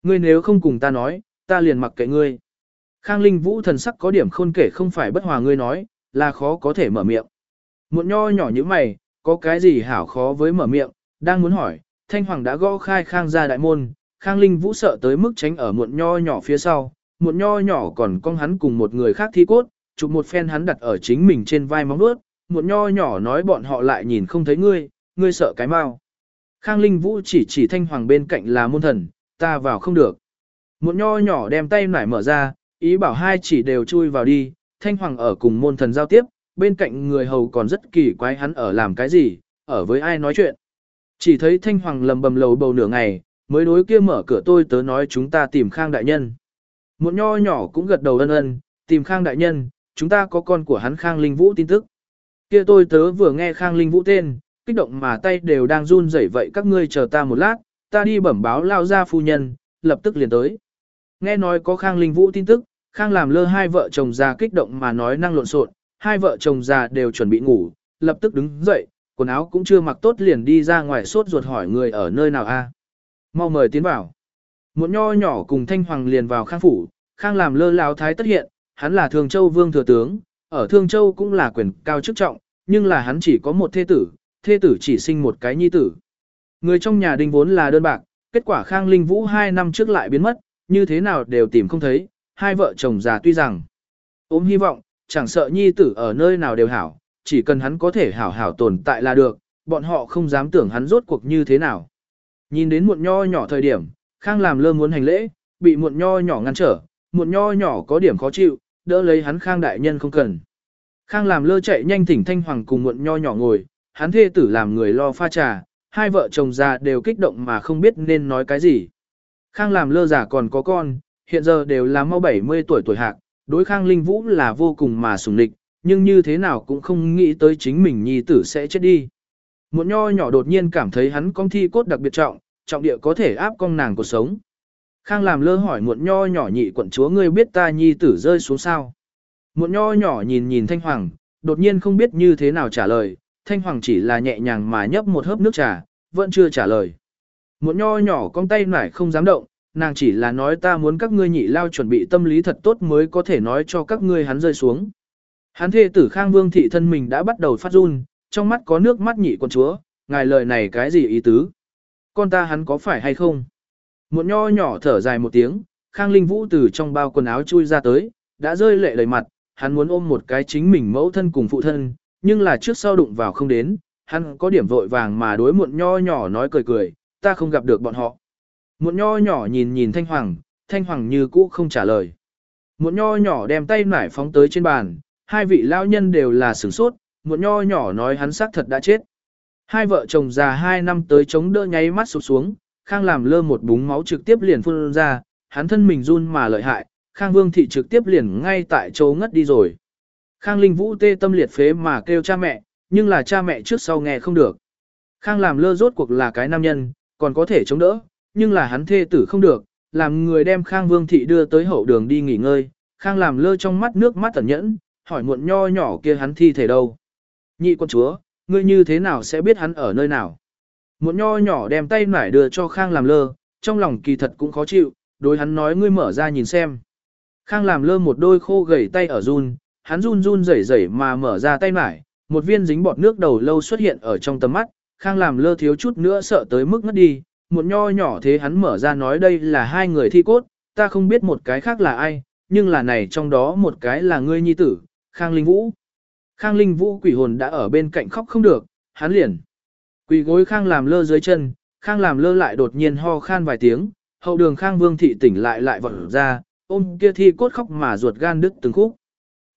Ngươi nếu không cùng ta nói, ta liền mặc kệ ngươi. Khang Linh Vũ thần sắc có điểm khôn kể không phải bất hòa ngươi nói, là khó có thể mở miệng. Muộn nho nhỏ như mày, có cái gì hảo khó với mở miệng, đang muốn hỏi, Thanh Hoàng đã gõ khai Khang ra đại môn, Khang Linh Vũ sợ tới mức tránh ở muộn nho nhỏ phía sau, muộn nho nhỏ còn con hắn cùng một người khác thi cốt, chụp một phen hắn đặt ở chính mình trên vai móng nuốt, muộn nho nhỏ nói bọn họ lại nhìn không thấy ngươi, ngươi sợ cái mau. Khang Linh Vũ chỉ chỉ Thanh Hoàng bên cạnh là môn thần, ta vào không được. Muộn nho nhỏ đem tay nải mở ra, ý bảo hai chỉ đều chui vào đi, Thanh Hoàng ở cùng môn thần giao tiếp, bên cạnh người hầu còn rất kỳ quái hắn ở làm cái gì, ở với ai nói chuyện. Chỉ thấy Thanh Hoàng lầm bầm lầu bầu nửa ngày, mới đối kia mở cửa tôi tớ nói chúng ta tìm Khang Đại Nhân. Một nho nhỏ cũng gật đầu ân ân, tìm Khang Đại Nhân, chúng ta có con của hắn Khang Linh Vũ tin tức. Kia tôi tớ vừa nghe Khang Linh Vũ tên, kích động mà tay đều đang run rẩy vậy các ngươi chờ ta một lát, ta đi bẩm báo lao ra phu nhân, lập tức liền tới. Nghe nói có Khang Linh Vũ tin tức, Khang làm lơ hai vợ chồng già kích động mà nói năng lộn xộn, hai vợ chồng già đều chuẩn bị ngủ, lập tức đứng dậy, quần áo cũng chưa mặc tốt liền đi ra ngoài sốt ruột hỏi người ở nơi nào a. Mau mời tiến vào. Một nho nhỏ cùng Thanh Hoàng liền vào Khang phủ, Khang làm lơ lao thái tất hiện, hắn là Thương Châu vương thừa tướng, ở Thương Châu cũng là quyền cao chức trọng, nhưng là hắn chỉ có một thê tử, thê tử chỉ sinh một cái nhi tử. Người trong nhà đình vốn là đơn bạc, kết quả Khang Linh Vũ hai năm trước lại biến mất, như thế nào đều tìm không thấy, hai vợ chồng già tuy rằng ốm hy vọng, chẳng sợ nhi tử ở nơi nào đều hảo, chỉ cần hắn có thể hảo hảo tồn tại là được, bọn họ không dám tưởng hắn rốt cuộc như thế nào. Nhìn đến muộn nho nhỏ thời điểm, Khang làm lơ muốn hành lễ, bị muộn nho nhỏ ngăn trở, muộn nho nhỏ có điểm khó chịu, đỡ lấy hắn Khang đại nhân không cần. Khang làm lơ chạy nhanh thỉnh thanh hoàng cùng muộn nho nhỏ ngồi, hắn thê tử làm người lo pha trà, hai vợ chồng già đều kích động mà không biết nên nói cái gì. Khang làm lơ giả còn có con, hiện giờ đều là mau 70 tuổi tuổi hạc, đối Khang Linh Vũ là vô cùng mà sùng địch, nhưng như thế nào cũng không nghĩ tới chính mình nhi tử sẽ chết đi. Một nho nhỏ đột nhiên cảm thấy hắn con thi cốt đặc biệt trọng, trọng địa có thể áp con nàng cuộc sống. Khang làm lơ hỏi muộn nho nhỏ nhị quận chúa ngươi biết ta nhi tử rơi xuống sao. muộn nho nhỏ nhìn nhìn Thanh Hoàng, đột nhiên không biết như thế nào trả lời, Thanh Hoàng chỉ là nhẹ nhàng mà nhấp một hớp nước trà, vẫn chưa trả lời. muộn nho nhỏ con tay nải không dám động, nàng chỉ là nói ta muốn các ngươi nhị lao chuẩn bị tâm lý thật tốt mới có thể nói cho các ngươi hắn rơi xuống. Hắn thê tử Khang Vương thị thân mình đã bắt đầu phát run, trong mắt có nước mắt nhị quân chúa, ngài lời này cái gì ý tứ? Con ta hắn có phải hay không? Một nho nhỏ thở dài một tiếng, Khang Linh Vũ từ trong bao quần áo chui ra tới, đã rơi lệ đầy mặt, hắn muốn ôm một cái chính mình mẫu thân cùng phụ thân, nhưng là trước sau đụng vào không đến, hắn có điểm vội vàng mà đối muộn nho nhỏ nói cười cười, ta không gặp được bọn họ. Muộn nho nhỏ nhìn nhìn Thanh Hoàng, Thanh Hoàng như cũ không trả lời. Muộn nho nhỏ đem tay nải phóng tới trên bàn, hai vị lao nhân đều là sửng sốt, muộn nho nhỏ nói hắn xác thật đã chết. Hai vợ chồng già hai năm tới chống đỡ nháy mắt sụp xuống, Khang làm lơ một búng máu trực tiếp liền phun ra, hắn thân mình run mà lợi hại, Khang Vương thị trực tiếp liền ngay tại chỗ ngất đi rồi. Khang Linh Vũ tê tâm liệt phế mà kêu cha mẹ, nhưng là cha mẹ trước sau nghe không được. Khang làm lơ rốt cuộc là cái nam nhân, còn có thể chống đỡ, nhưng là hắn thê tử không được, làm người đem Khang Vương thị đưa tới hậu đường đi nghỉ ngơi, Khang làm lơ trong mắt nước mắt tẩn nhẫn, hỏi muộn nho nhỏ kia hắn thi thể đâu. Nhị quân chúa, ngươi như thế nào sẽ biết hắn ở nơi nào? Muộn nho nhỏ đem tay nải đưa cho Khang làm lơ, trong lòng kỳ thật cũng khó chịu, đối hắn nói ngươi mở ra nhìn xem. Khang làm lơ một đôi khô gầy tay ở run, hắn run run rẩy rẩy mà mở ra tay nải, một viên dính bọt nước đầu lâu xuất hiện ở trong tầm mắt, Khang làm lơ thiếu chút nữa sợ tới mức ngất đi, Muộn nho nhỏ thế hắn mở ra nói đây là hai người thi cốt, ta không biết một cái khác là ai, nhưng là này trong đó một cái là ngươi nhi tử, Khang Linh Vũ. Khang Linh Vũ quỷ hồn đã ở bên cạnh khóc không được, hắn liền. Quỷ gối Khang làm lơ dưới chân, Khang làm lơ lại đột nhiên ho khan vài tiếng, hậu đường Khang Vương thị tỉnh lại lại vọt ra, ôm kia thi cốt khóc mà ruột gan đứt từng khúc.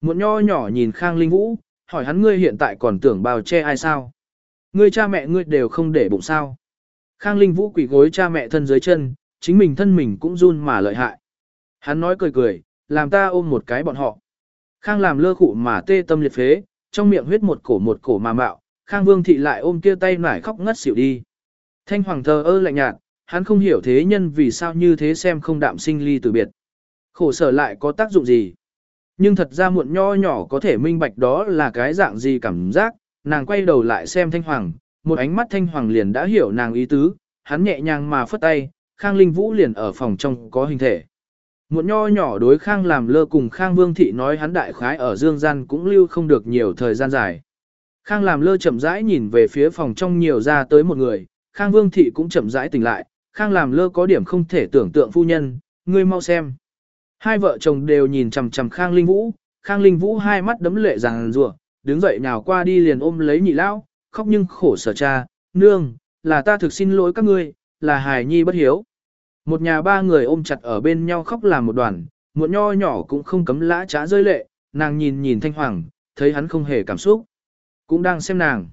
Một nho nhỏ nhìn Khang Linh Vũ, hỏi hắn ngươi hiện tại còn tưởng bao che ai sao? Ngươi cha mẹ ngươi đều không để bụng sao? Khang Linh Vũ quỷ gối cha mẹ thân dưới chân, chính mình thân mình cũng run mà lợi hại. Hắn nói cười cười, làm ta ôm một cái bọn họ. Khang làm lơ khụ mà tê tâm liệt phế, trong miệng huyết một cổ một cổ mà mạo, Khang Vương thị lại ôm kia tay nải khóc ngất xỉu đi. Thanh hoàng thờ ơ lạnh nhạt, hắn không hiểu thế nhân vì sao như thế xem không đạm sinh ly từ biệt. Khổ sở lại có tác dụng gì? Nhưng thật ra muộn nho nhỏ có thể minh bạch đó là cái dạng gì cảm giác, nàng quay đầu lại xem thanh hoàng, một ánh mắt thanh hoàng liền đã hiểu nàng ý tứ, hắn nhẹ nhàng mà phất tay, Khang Linh Vũ liền ở phòng trong có hình thể. Một nho nhỏ đối Khang làm lơ cùng Khang Vương Thị nói hắn đại khái ở dương gian cũng lưu không được nhiều thời gian dài. Khang làm lơ chậm rãi nhìn về phía phòng trong nhiều ra tới một người, Khang Vương Thị cũng chậm rãi tỉnh lại, Khang làm lơ có điểm không thể tưởng tượng phu nhân, ngươi mau xem. Hai vợ chồng đều nhìn chằm chằm Khang Linh Vũ, Khang Linh Vũ hai mắt đấm lệ ràng rùa, đứng dậy nào qua đi liền ôm lấy nhị lão, khóc nhưng khổ sở cha, nương, là ta thực xin lỗi các ngươi, là hài nhi bất hiếu. Một nhà ba người ôm chặt ở bên nhau khóc làm một đoàn, muộn nho nhỏ cũng không cấm lã trá rơi lệ, nàng nhìn nhìn thanh hoàng, thấy hắn không hề cảm xúc. Cũng đang xem nàng.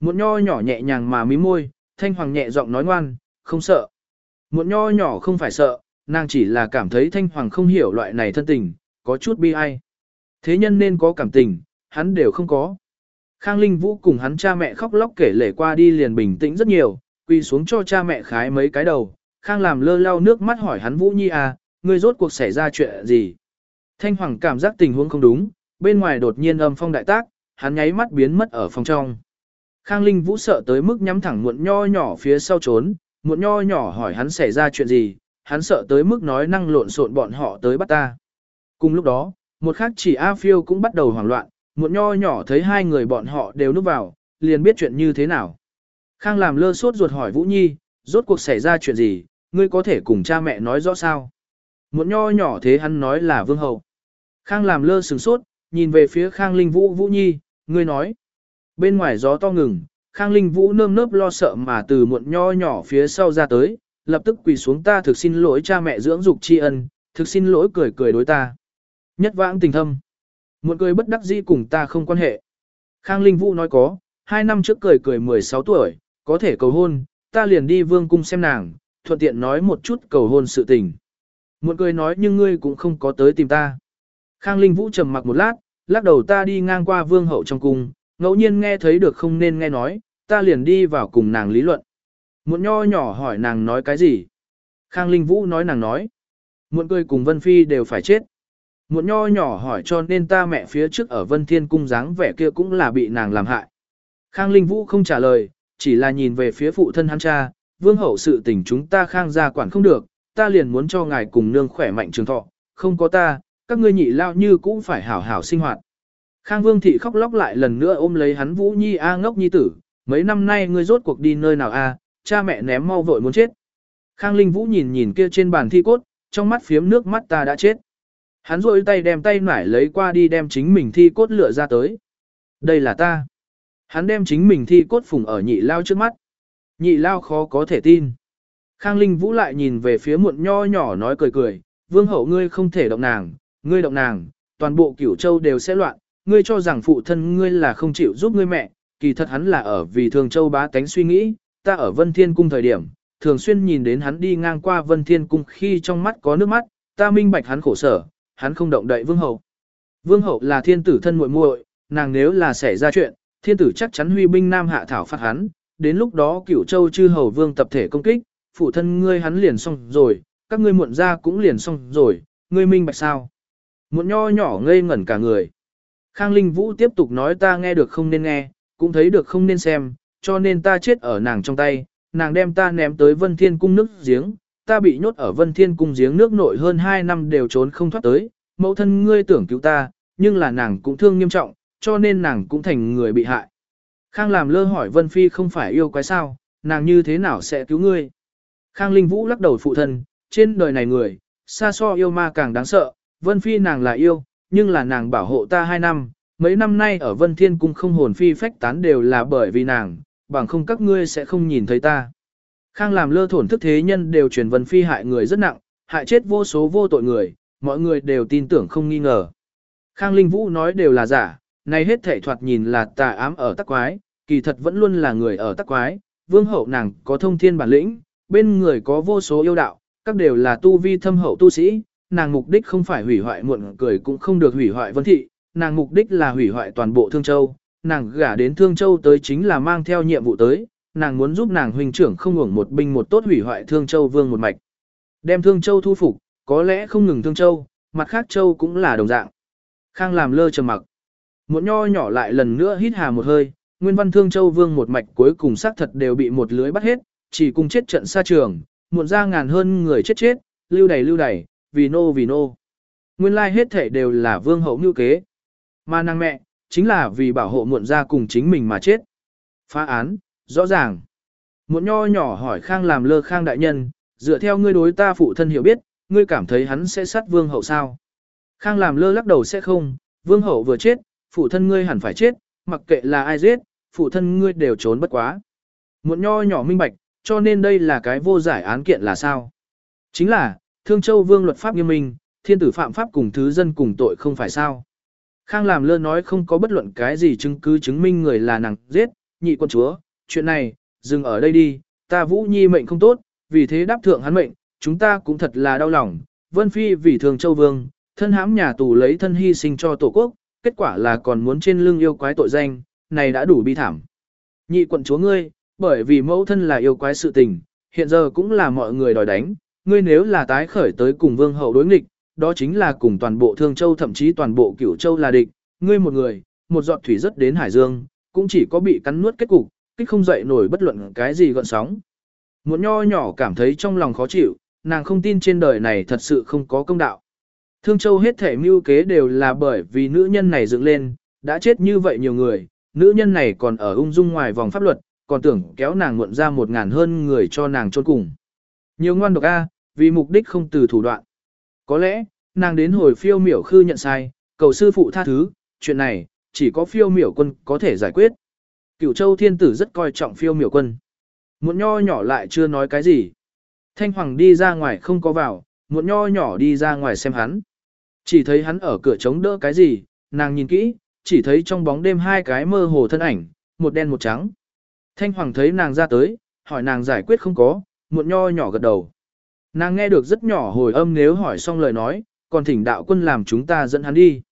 Muộn nho nhỏ nhẹ nhàng mà mí môi, thanh hoàng nhẹ giọng nói ngoan, không sợ. Muộn nho nhỏ không phải sợ, nàng chỉ là cảm thấy thanh hoàng không hiểu loại này thân tình, có chút bi ai. Thế nhân nên có cảm tình, hắn đều không có. Khang Linh Vũ cùng hắn cha mẹ khóc lóc kể lể qua đi liền bình tĩnh rất nhiều, quỳ xuống cho cha mẹ khái mấy cái đầu. Khang làm lơ lau nước mắt hỏi hắn Vũ Nhi à, ngươi rốt cuộc xảy ra chuyện gì? Thanh Hoàng cảm giác tình huống không đúng, bên ngoài đột nhiên âm phong đại tác, hắn nháy mắt biến mất ở phòng trong. Khang Linh Vũ sợ tới mức nhắm thẳng muộn nho nhỏ phía sau trốn, muộn nho nhỏ hỏi hắn xảy ra chuyện gì, hắn sợ tới mức nói năng lộn xộn bọn họ tới bắt ta. Cùng lúc đó, một khác chỉ A Phiêu cũng bắt đầu hoảng loạn, muộn nho nhỏ thấy hai người bọn họ đều núp vào, liền biết chuyện như thế nào. Khang làm lơ sốt ruột hỏi Vũ Nhi, rốt cuộc xảy ra chuyện gì, ngươi có thể cùng cha mẹ nói rõ sao. Một nho nhỏ thế hắn nói là vương hậu. Khang làm lơ sừng sốt, nhìn về phía Khang Linh Vũ Vũ Nhi, ngươi nói. Bên ngoài gió to ngừng, Khang Linh Vũ nơm nớp lo sợ mà từ muộn nho nhỏ phía sau ra tới, lập tức quỳ xuống ta thực xin lỗi cha mẹ dưỡng dục tri ân, thực xin lỗi cười cười đối ta. Nhất vãng tình thâm. Muộn cười bất đắc dĩ cùng ta không quan hệ. Khang Linh Vũ nói có, hai năm trước cười cười 16 tuổi, có thể cầu hôn, ta liền đi vương cung xem nàng, thuận tiện nói một chút cầu hôn sự tình. Muộn cười nói nhưng ngươi cũng không có tới tìm ta. Khang Linh Vũ trầm mặc một lát, lắc đầu ta đi ngang qua vương hậu trong cung, ngẫu nhiên nghe thấy được không nên nghe nói, ta liền đi vào cùng nàng lý luận. Muộn nho nhỏ hỏi nàng nói cái gì? Khang Linh Vũ nói nàng nói. Muộn cười cùng Vân Phi đều phải chết. Muộn nho nhỏ hỏi cho nên ta mẹ phía trước ở Vân Thiên Cung dáng vẻ kia cũng là bị nàng làm hại. Khang Linh Vũ không trả lời, chỉ là nhìn về phía phụ thân hắn cha, vương hậu sự tình chúng ta khang gia quản không được, ta liền muốn cho ngài cùng nương khỏe mạnh trường thọ, không có ta, các ngươi nhị lao như cũng phải hảo hảo sinh hoạt. Khang Vương Thị khóc lóc lại lần nữa ôm lấy hắn Vũ Nhi A ngốc nhi tử, mấy năm nay ngươi rốt cuộc đi nơi nào a? cha mẹ ném mau vội muốn chết. Khang Linh Vũ nhìn nhìn kia trên bàn thi cốt, trong mắt phiếm nước mắt ta đã chết. Hắn rôi tay đem tay nải lấy qua đi đem chính mình thi cốt lựa ra tới. Đây là ta. Hắn đem chính mình thi cốt phùng ở nhị lao trước mắt. Nhị lao khó có thể tin. Khang Linh Vũ lại nhìn về phía muộn nho nhỏ nói cười cười, vương hậu ngươi không thể động nàng, ngươi động nàng, toàn bộ cửu châu đều sẽ loạn, ngươi cho rằng phụ thân ngươi là không chịu giúp ngươi mẹ, kỳ thật hắn là ở vì thường châu bá tánh suy nghĩ, ta ở Vân Thiên Cung thời điểm, thường xuyên nhìn đến hắn đi ngang qua Vân Thiên Cung khi trong mắt có nước mắt, ta minh bạch hắn khổ sở, hắn không động đậy vương hậu. Vương hậu là thiên tử thân muội muội, nàng nếu là xảy ra chuyện, thiên tử chắc chắn huy binh nam hạ thảo phạt hắn, đến lúc đó cửu châu chư hầu vương tập thể công kích, phụ thân ngươi hắn liền xong rồi, các ngươi muộn ra cũng liền xong rồi, ngươi minh bạch sao. Muộn nho nhỏ ngây ngẩn cả người. Khang Linh Vũ tiếp tục nói ta nghe được không nên nghe, cũng thấy được không nên xem, cho nên ta chết ở nàng trong tay, nàng đem ta ném tới Vân Thiên Cung nước giếng, ta bị nhốt ở Vân Thiên Cung giếng nước nội hơn 2 năm đều trốn không thoát tới, mẫu thân ngươi tưởng cứu ta, nhưng là nàng cũng thương nghiêm trọng, cho nên nàng cũng thành người bị hại. Khang làm lơ hỏi Vân Phi không phải yêu quái sao, nàng như thế nào sẽ cứu ngươi? Khang Linh Vũ lắc đầu phụ thân, trên đời này người, xa so yêu ma càng đáng sợ, Vân Phi nàng là yêu, nhưng là nàng bảo hộ ta hai năm, mấy năm nay ở Vân Thiên Cung không hồn phi phách tán đều là bởi vì nàng, bằng không các ngươi sẽ không nhìn thấy ta. Khang làm lơ thổn thức thế nhân đều truyền Vân Phi hại người rất nặng, hại chết vô số vô tội người, mọi người đều tin tưởng không nghi ngờ. Khang Linh Vũ nói đều là giả, này hết thể thoạt nhìn là tà ám ở tắc quái, kỳ thật vẫn luôn là người ở tắc quái, vương hậu nàng có thông thiên bản lĩnh, bên người có vô số yêu đạo, các đều là tu vi thâm hậu tu sĩ, nàng mục đích không phải hủy hoại muộn cười cũng không được hủy hoại vân thị, nàng mục đích là hủy hoại toàn bộ Thương Châu, nàng gả đến Thương Châu tới chính là mang theo nhiệm vụ tới, nàng muốn giúp nàng huynh trưởng không ngủng một binh một tốt hủy hoại Thương Châu vương một mạch. Đem Thương Châu thu phục, có lẽ không ngừng Thương Châu, mặt khác Châu cũng là đồng dạng. Khang làm lơ trầm mặc. Một nho nhỏ lại lần nữa hít hà một hơi, nguyên văn Thương Châu vương một mạch cuối cùng xác thật đều bị một lưới bắt hết, chỉ cùng chết trận xa trường, muộn ra ngàn hơn người chết chết, lưu đầy lưu đầy, vì nô vì nô. Nguyên lai hết thể đều là vương hậu như kế. Mà nàng mẹ, chính là vì bảo hộ muộn ra cùng chính mình mà chết. Phá án, rõ ràng. Muộn nho nhỏ hỏi Khang làm lơ Khang đại nhân, dựa theo ngươi đối ta phụ thân hiểu biết, ngươi cảm thấy hắn sẽ sát vương hậu sao? Khang làm lơ lắc đầu sẽ không, vương hậu vừa chết, phụ thân ngươi hẳn phải chết, mặc kệ là ai giết, phụ thân ngươi đều trốn bất quá. Muộn nho nhỏ minh bạch, cho nên đây là cái vô giải án kiện là sao? Chính là, Thương Châu Vương luật pháp nghiêm minh, thiên tử phạm pháp cùng thứ dân cùng tội không phải sao? Khang làm lơ nói không có bất luận cái gì chứng cứ chứng minh người là nàng giết, nhị quân chúa, chuyện này, dừng ở đây đi, ta Vũ Nhi mệnh không tốt, vì thế đáp thượng hắn mệnh, chúng ta cũng thật là đau lòng, Vân Phi vì thường châu vương, thân hãm nhà tù lấy thân hy sinh cho tổ quốc, kết quả là còn muốn trên lưng yêu quái tội danh, này đã đủ bi thảm. Nhị quận chúa ngươi, bởi vì mẫu thân là yêu quái sự tình, hiện giờ cũng là mọi người đòi đánh, ngươi nếu là tái khởi tới cùng vương hậu đối nghịch, đó chính là cùng toàn bộ Thương Châu thậm chí toàn bộ Cửu Châu là địch, ngươi một người, một giọt thủy rất đến Hải Dương, cũng chỉ có bị cắn nuốt kết cục, kích không dậy nổi bất luận cái gì gọn sóng. Muộn nho nhỏ cảm thấy trong lòng khó chịu, nàng không tin trên đời này thật sự không có công đạo. Thương Châu hết thể mưu kế đều là bởi vì nữ nhân này dựng lên, đã chết như vậy nhiều người, nữ nhân này còn ở ung dung ngoài vòng pháp luật, còn tưởng kéo nàng muộn ra một ngàn hơn người cho nàng trôn cùng. Nhiều ngoan độc A, vì mục đích không từ thủ đoạn. Có lẽ, nàng đến hồi phiêu miểu khư nhận sai, cầu sư phụ tha thứ, chuyện này, chỉ có phiêu miểu quân có thể giải quyết. Cửu châu thiên tử rất coi trọng phiêu miểu quân. Muộn nho nhỏ lại chưa nói cái gì. Thanh hoàng đi ra ngoài không có vào, muộn nho nhỏ đi ra ngoài xem hắn. Chỉ thấy hắn ở cửa chống đỡ cái gì, nàng nhìn kỹ, chỉ thấy trong bóng đêm hai cái mơ hồ thân ảnh, một đen một trắng. Thanh hoàng thấy nàng ra tới, hỏi nàng giải quyết không có, muộn nho nhỏ gật đầu. Nàng nghe được rất nhỏ hồi âm nếu hỏi xong lời nói, còn thỉnh đạo quân làm chúng ta dẫn hắn đi.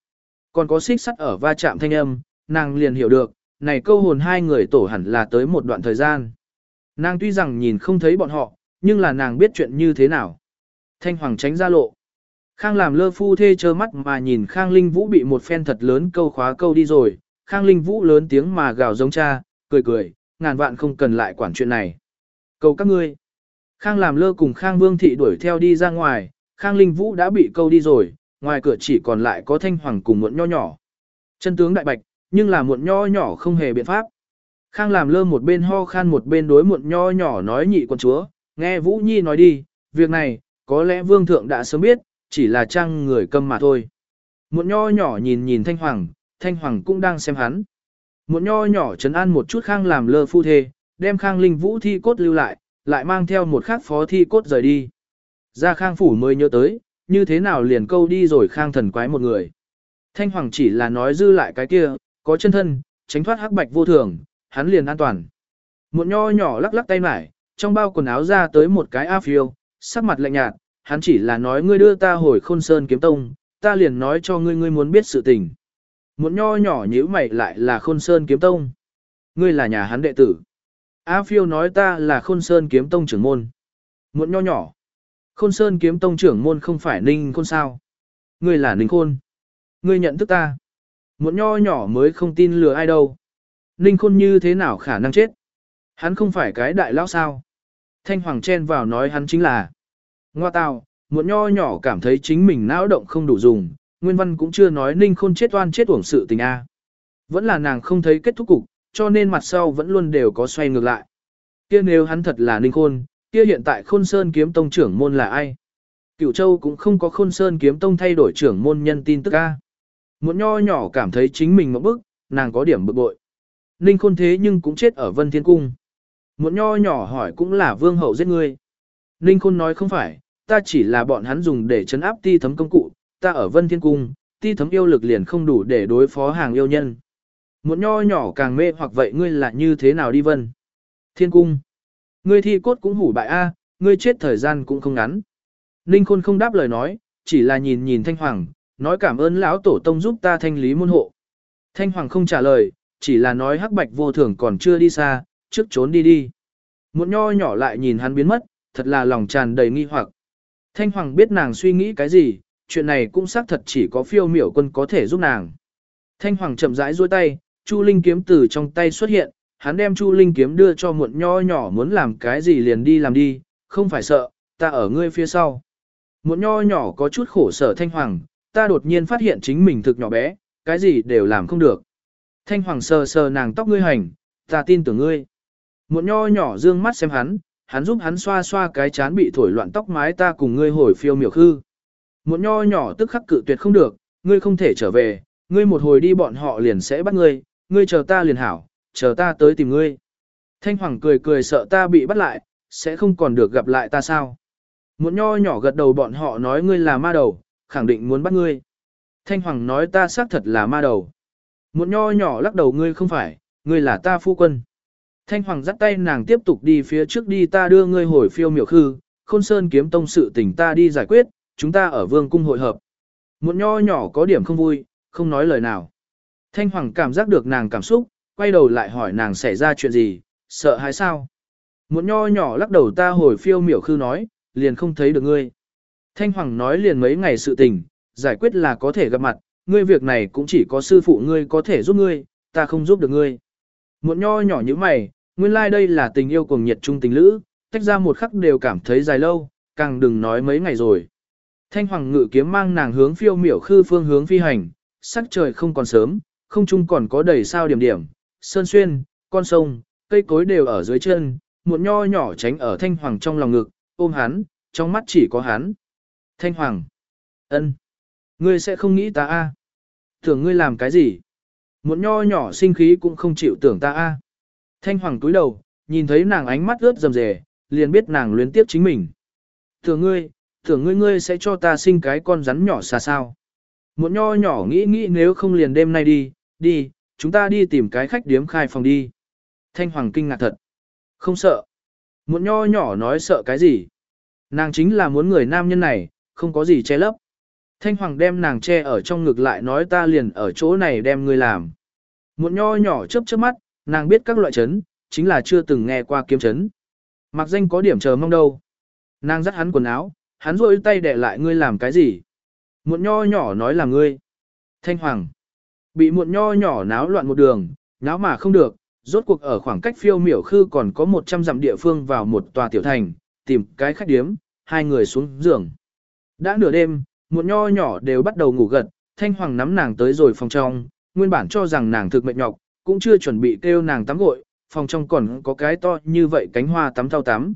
Còn có xích sắt ở va chạm thanh âm, nàng liền hiểu được, này câu hồn hai người tổ hẳn là tới một đoạn thời gian. Nàng tuy rằng nhìn không thấy bọn họ, nhưng là nàng biết chuyện như thế nào. Thanh Hoàng tránh ra lộ. Khang làm lơ phu thê trơ mắt mà nhìn Khang Linh Vũ bị một phen thật lớn câu khóa câu đi rồi. Khang Linh Vũ lớn tiếng mà gào giống cha, cười cười, ngàn vạn không cần lại quản chuyện này. Cầu các ngươi. Khang làm lơ cùng Khang Vương Thị đuổi theo đi ra ngoài, Khang Linh Vũ đã bị câu đi rồi, ngoài cửa chỉ còn lại có Thanh Hoàng cùng muộn nho nhỏ. Chân tướng đại bạch, nhưng là muộn nho nhỏ không hề biện pháp. Khang làm lơ một bên ho khan một bên đối muộn nho nhỏ nói nhị con chúa, nghe Vũ Nhi nói đi, việc này, có lẽ Vương Thượng đã sớm biết, chỉ là trang người câm mà thôi. Muộn nho nhỏ nhìn nhìn Thanh Hoàng, Thanh Hoàng cũng đang xem hắn. Muộn nho nhỏ trấn an một chút Khang làm lơ phu thê, đem Khang Linh Vũ thi cốt lưu lại, lại mang theo một khác phó thi cốt rời đi. Ra khang phủ mới nhớ tới, như thế nào liền câu đi rồi khang thần quái một người. Thanh hoàng chỉ là nói dư lại cái kia, có chân thân, tránh thoát hắc bạch vô thường, hắn liền an toàn. Một nho nhỏ lắc lắc tay mải, trong bao quần áo ra tới một cái a phiêu, sắc mặt lạnh nhạt, hắn chỉ là nói ngươi đưa ta hồi khôn sơn kiếm tông, ta liền nói cho ngươi ngươi muốn biết sự tình. Một nho nhỏ nhíu mày lại là khôn sơn kiếm tông. Ngươi là nhà hắn đệ tử. A phiêu nói ta là khôn sơn kiếm tông trưởng môn. Một nho nhỏ. Khôn Sơn kiếm tông trưởng môn không phải Ninh Khôn sao? Ngươi là Ninh Khôn. Ngươi nhận thức ta. Một nho nhỏ mới không tin lừa ai đâu. Ninh Khôn như thế nào khả năng chết? Hắn không phải cái đại lão sao? Thanh Hoàng chen vào nói hắn chính là. Ngoa tào, muộn nho nhỏ cảm thấy chính mình não động không đủ dùng, Nguyên Văn cũng chưa nói Ninh Khôn chết oan chết uổng sự tình A. Vẫn là nàng không thấy kết thúc cục, cho nên mặt sau vẫn luôn đều có xoay ngược lại. kia nếu hắn thật là Ninh Khôn, kia hiện tại khôn sơn kiếm tông trưởng môn là ai? Cửu Châu cũng không có khôn sơn kiếm tông thay đổi trưởng môn nhân tin tức a muộn nho nhỏ cảm thấy chính mình một bức, nàng có điểm bực bội. Ninh khôn thế nhưng cũng chết ở Vân Thiên Cung. muộn nho nhỏ hỏi cũng là vương hậu giết ngươi. Ninh khôn nói không phải, ta chỉ là bọn hắn dùng để chấn áp ti thấm công cụ, ta ở Vân Thiên Cung, ti thấm yêu lực liền không đủ để đối phó hàng yêu nhân. Một nho nhỏ càng mê hoặc vậy ngươi là như thế nào đi Vân? Thiên Cung. Ngươi thi cốt cũng hủ bại A, ngươi chết thời gian cũng không ngắn. Ninh khôn không đáp lời nói, chỉ là nhìn nhìn Thanh Hoàng, nói cảm ơn lão tổ tông giúp ta thanh lý môn hộ. Thanh Hoàng không trả lời, chỉ là nói hắc bạch vô thường còn chưa đi xa, trước trốn đi đi. Một nho nhỏ lại nhìn hắn biến mất, thật là lòng tràn đầy nghi hoặc. Thanh Hoàng biết nàng suy nghĩ cái gì, chuyện này cũng xác thật chỉ có phiêu miểu quân có thể giúp nàng. Thanh Hoàng chậm rãi duỗi tay, Chu Linh kiếm từ trong tay xuất hiện, hắn đem Chu Linh kiếm đưa cho muộn nho nhỏ muốn làm cái gì liền đi làm đi, không phải sợ, ta ở ngươi phía sau. Muộn nho nhỏ có chút khổ sở Thanh Hoàng, ta đột nhiên phát hiện chính mình thực nhỏ bé, cái gì đều làm không được. Thanh Hoàng sờ sờ nàng tóc ngươi hành, ta tin tưởng ngươi. Muộn nho nhỏ dương mắt xem hắn, hắn giúp hắn xoa xoa cái chán bị thổi loạn tóc mái ta cùng ngươi hồi phiêu miểu khư. Một nho nhỏ tức khắc cự tuyệt không được, ngươi không thể trở về, ngươi một hồi đi bọn họ liền sẽ bắt ngươi, ngươi chờ ta liền hảo, chờ ta tới tìm ngươi. Thanh Hoàng cười cười sợ ta bị bắt lại, sẽ không còn được gặp lại ta sao. Một nho nhỏ gật đầu bọn họ nói ngươi là ma đầu, khẳng định muốn bắt ngươi. Thanh Hoàng nói ta xác thật là ma đầu. Một nho nhỏ lắc đầu ngươi không phải, ngươi là ta phu quân. Thanh Hoàng dắt tay nàng tiếp tục đi phía trước đi ta đưa ngươi hồi phiêu miểu khư, khôn sơn kiếm tông sự tình ta đi giải quyết, chúng ta ở vương cung hội hợp. Muộn nho nhỏ có điểm không vui, không nói lời nào. Thanh Hoàng cảm giác được nàng cảm xúc, quay đầu lại hỏi nàng xảy ra chuyện gì, sợ hay sao? Muộn nho nhỏ lắc đầu ta hồi phiêu miểu khư nói, liền không thấy được ngươi. Thanh Hoàng nói liền mấy ngày sự tình, giải quyết là có thể gặp mặt, ngươi việc này cũng chỉ có sư phụ ngươi có thể giúp ngươi, ta không giúp được ngươi. Muộn nho nhỏ như mày, nguyên lai like đây là tình yêu cùng nhiệt trung tình lữ, tách ra một khắc đều cảm thấy dài lâu, càng đừng nói mấy ngày rồi. Thanh Hoàng ngự kiếm mang nàng hướng phiêu miểu khư phương hướng phi hành, sắc trời không còn sớm, không trung còn có đầy sao điểm điểm, sơn xuyên, con sông, cây cối đều ở dưới chân, muộn nho nhỏ tránh ở Thanh Hoàng trong lòng ngực, ôm hắn, trong mắt chỉ có hắn. Thanh Hoàng. ân, Ngươi sẽ không nghĩ ta a? Tưởng ngươi làm cái gì? Một nho nhỏ sinh khí cũng không chịu tưởng ta a. Thanh Hoàng túi đầu, nhìn thấy nàng ánh mắt ướt rầm rề, liền biết nàng luyến tiếc chính mình. Tưởng ngươi, tưởng ngươi ngươi sẽ cho ta sinh cái con rắn nhỏ xa sao. Một nho nhỏ nghĩ nghĩ nếu không liền đêm nay đi, đi, chúng ta đi tìm cái khách điếm khai phòng đi. Thanh Hoàng kinh ngạc thật. Không sợ. Một nho nhỏ nói sợ cái gì. Nàng chính là muốn người nam nhân này, không có gì che lấp. Thanh Hoàng đem nàng che ở trong ngực lại nói ta liền ở chỗ này đem ngươi làm. Một nho nhỏ chớp chớp mắt, nàng biết các loại chấn, chính là chưa từng nghe qua kiếm chấn. Mặc danh có điểm chờ mong đâu. Nàng dắt hắn quần áo, hắn rôi tay để lại ngươi làm cái gì. Một nho nhỏ nói là ngươi. Thanh Hoàng. Bị một nho nhỏ náo loạn một đường, náo mà không được, rốt cuộc ở khoảng cách phiêu miểu khư còn có 100 dặm địa phương vào một tòa tiểu thành, tìm cái khách điếm, hai người xuống giường. Đã nửa đêm, một nho nhỏ đều bắt đầu ngủ gật, Thanh Hoàng nắm nàng tới rồi phòng trong, nguyên bản cho rằng nàng thực mệt nhọc, cũng chưa chuẩn bị kêu nàng tắm gội, phòng trong còn có cái to như vậy cánh hoa tắm thao tắm.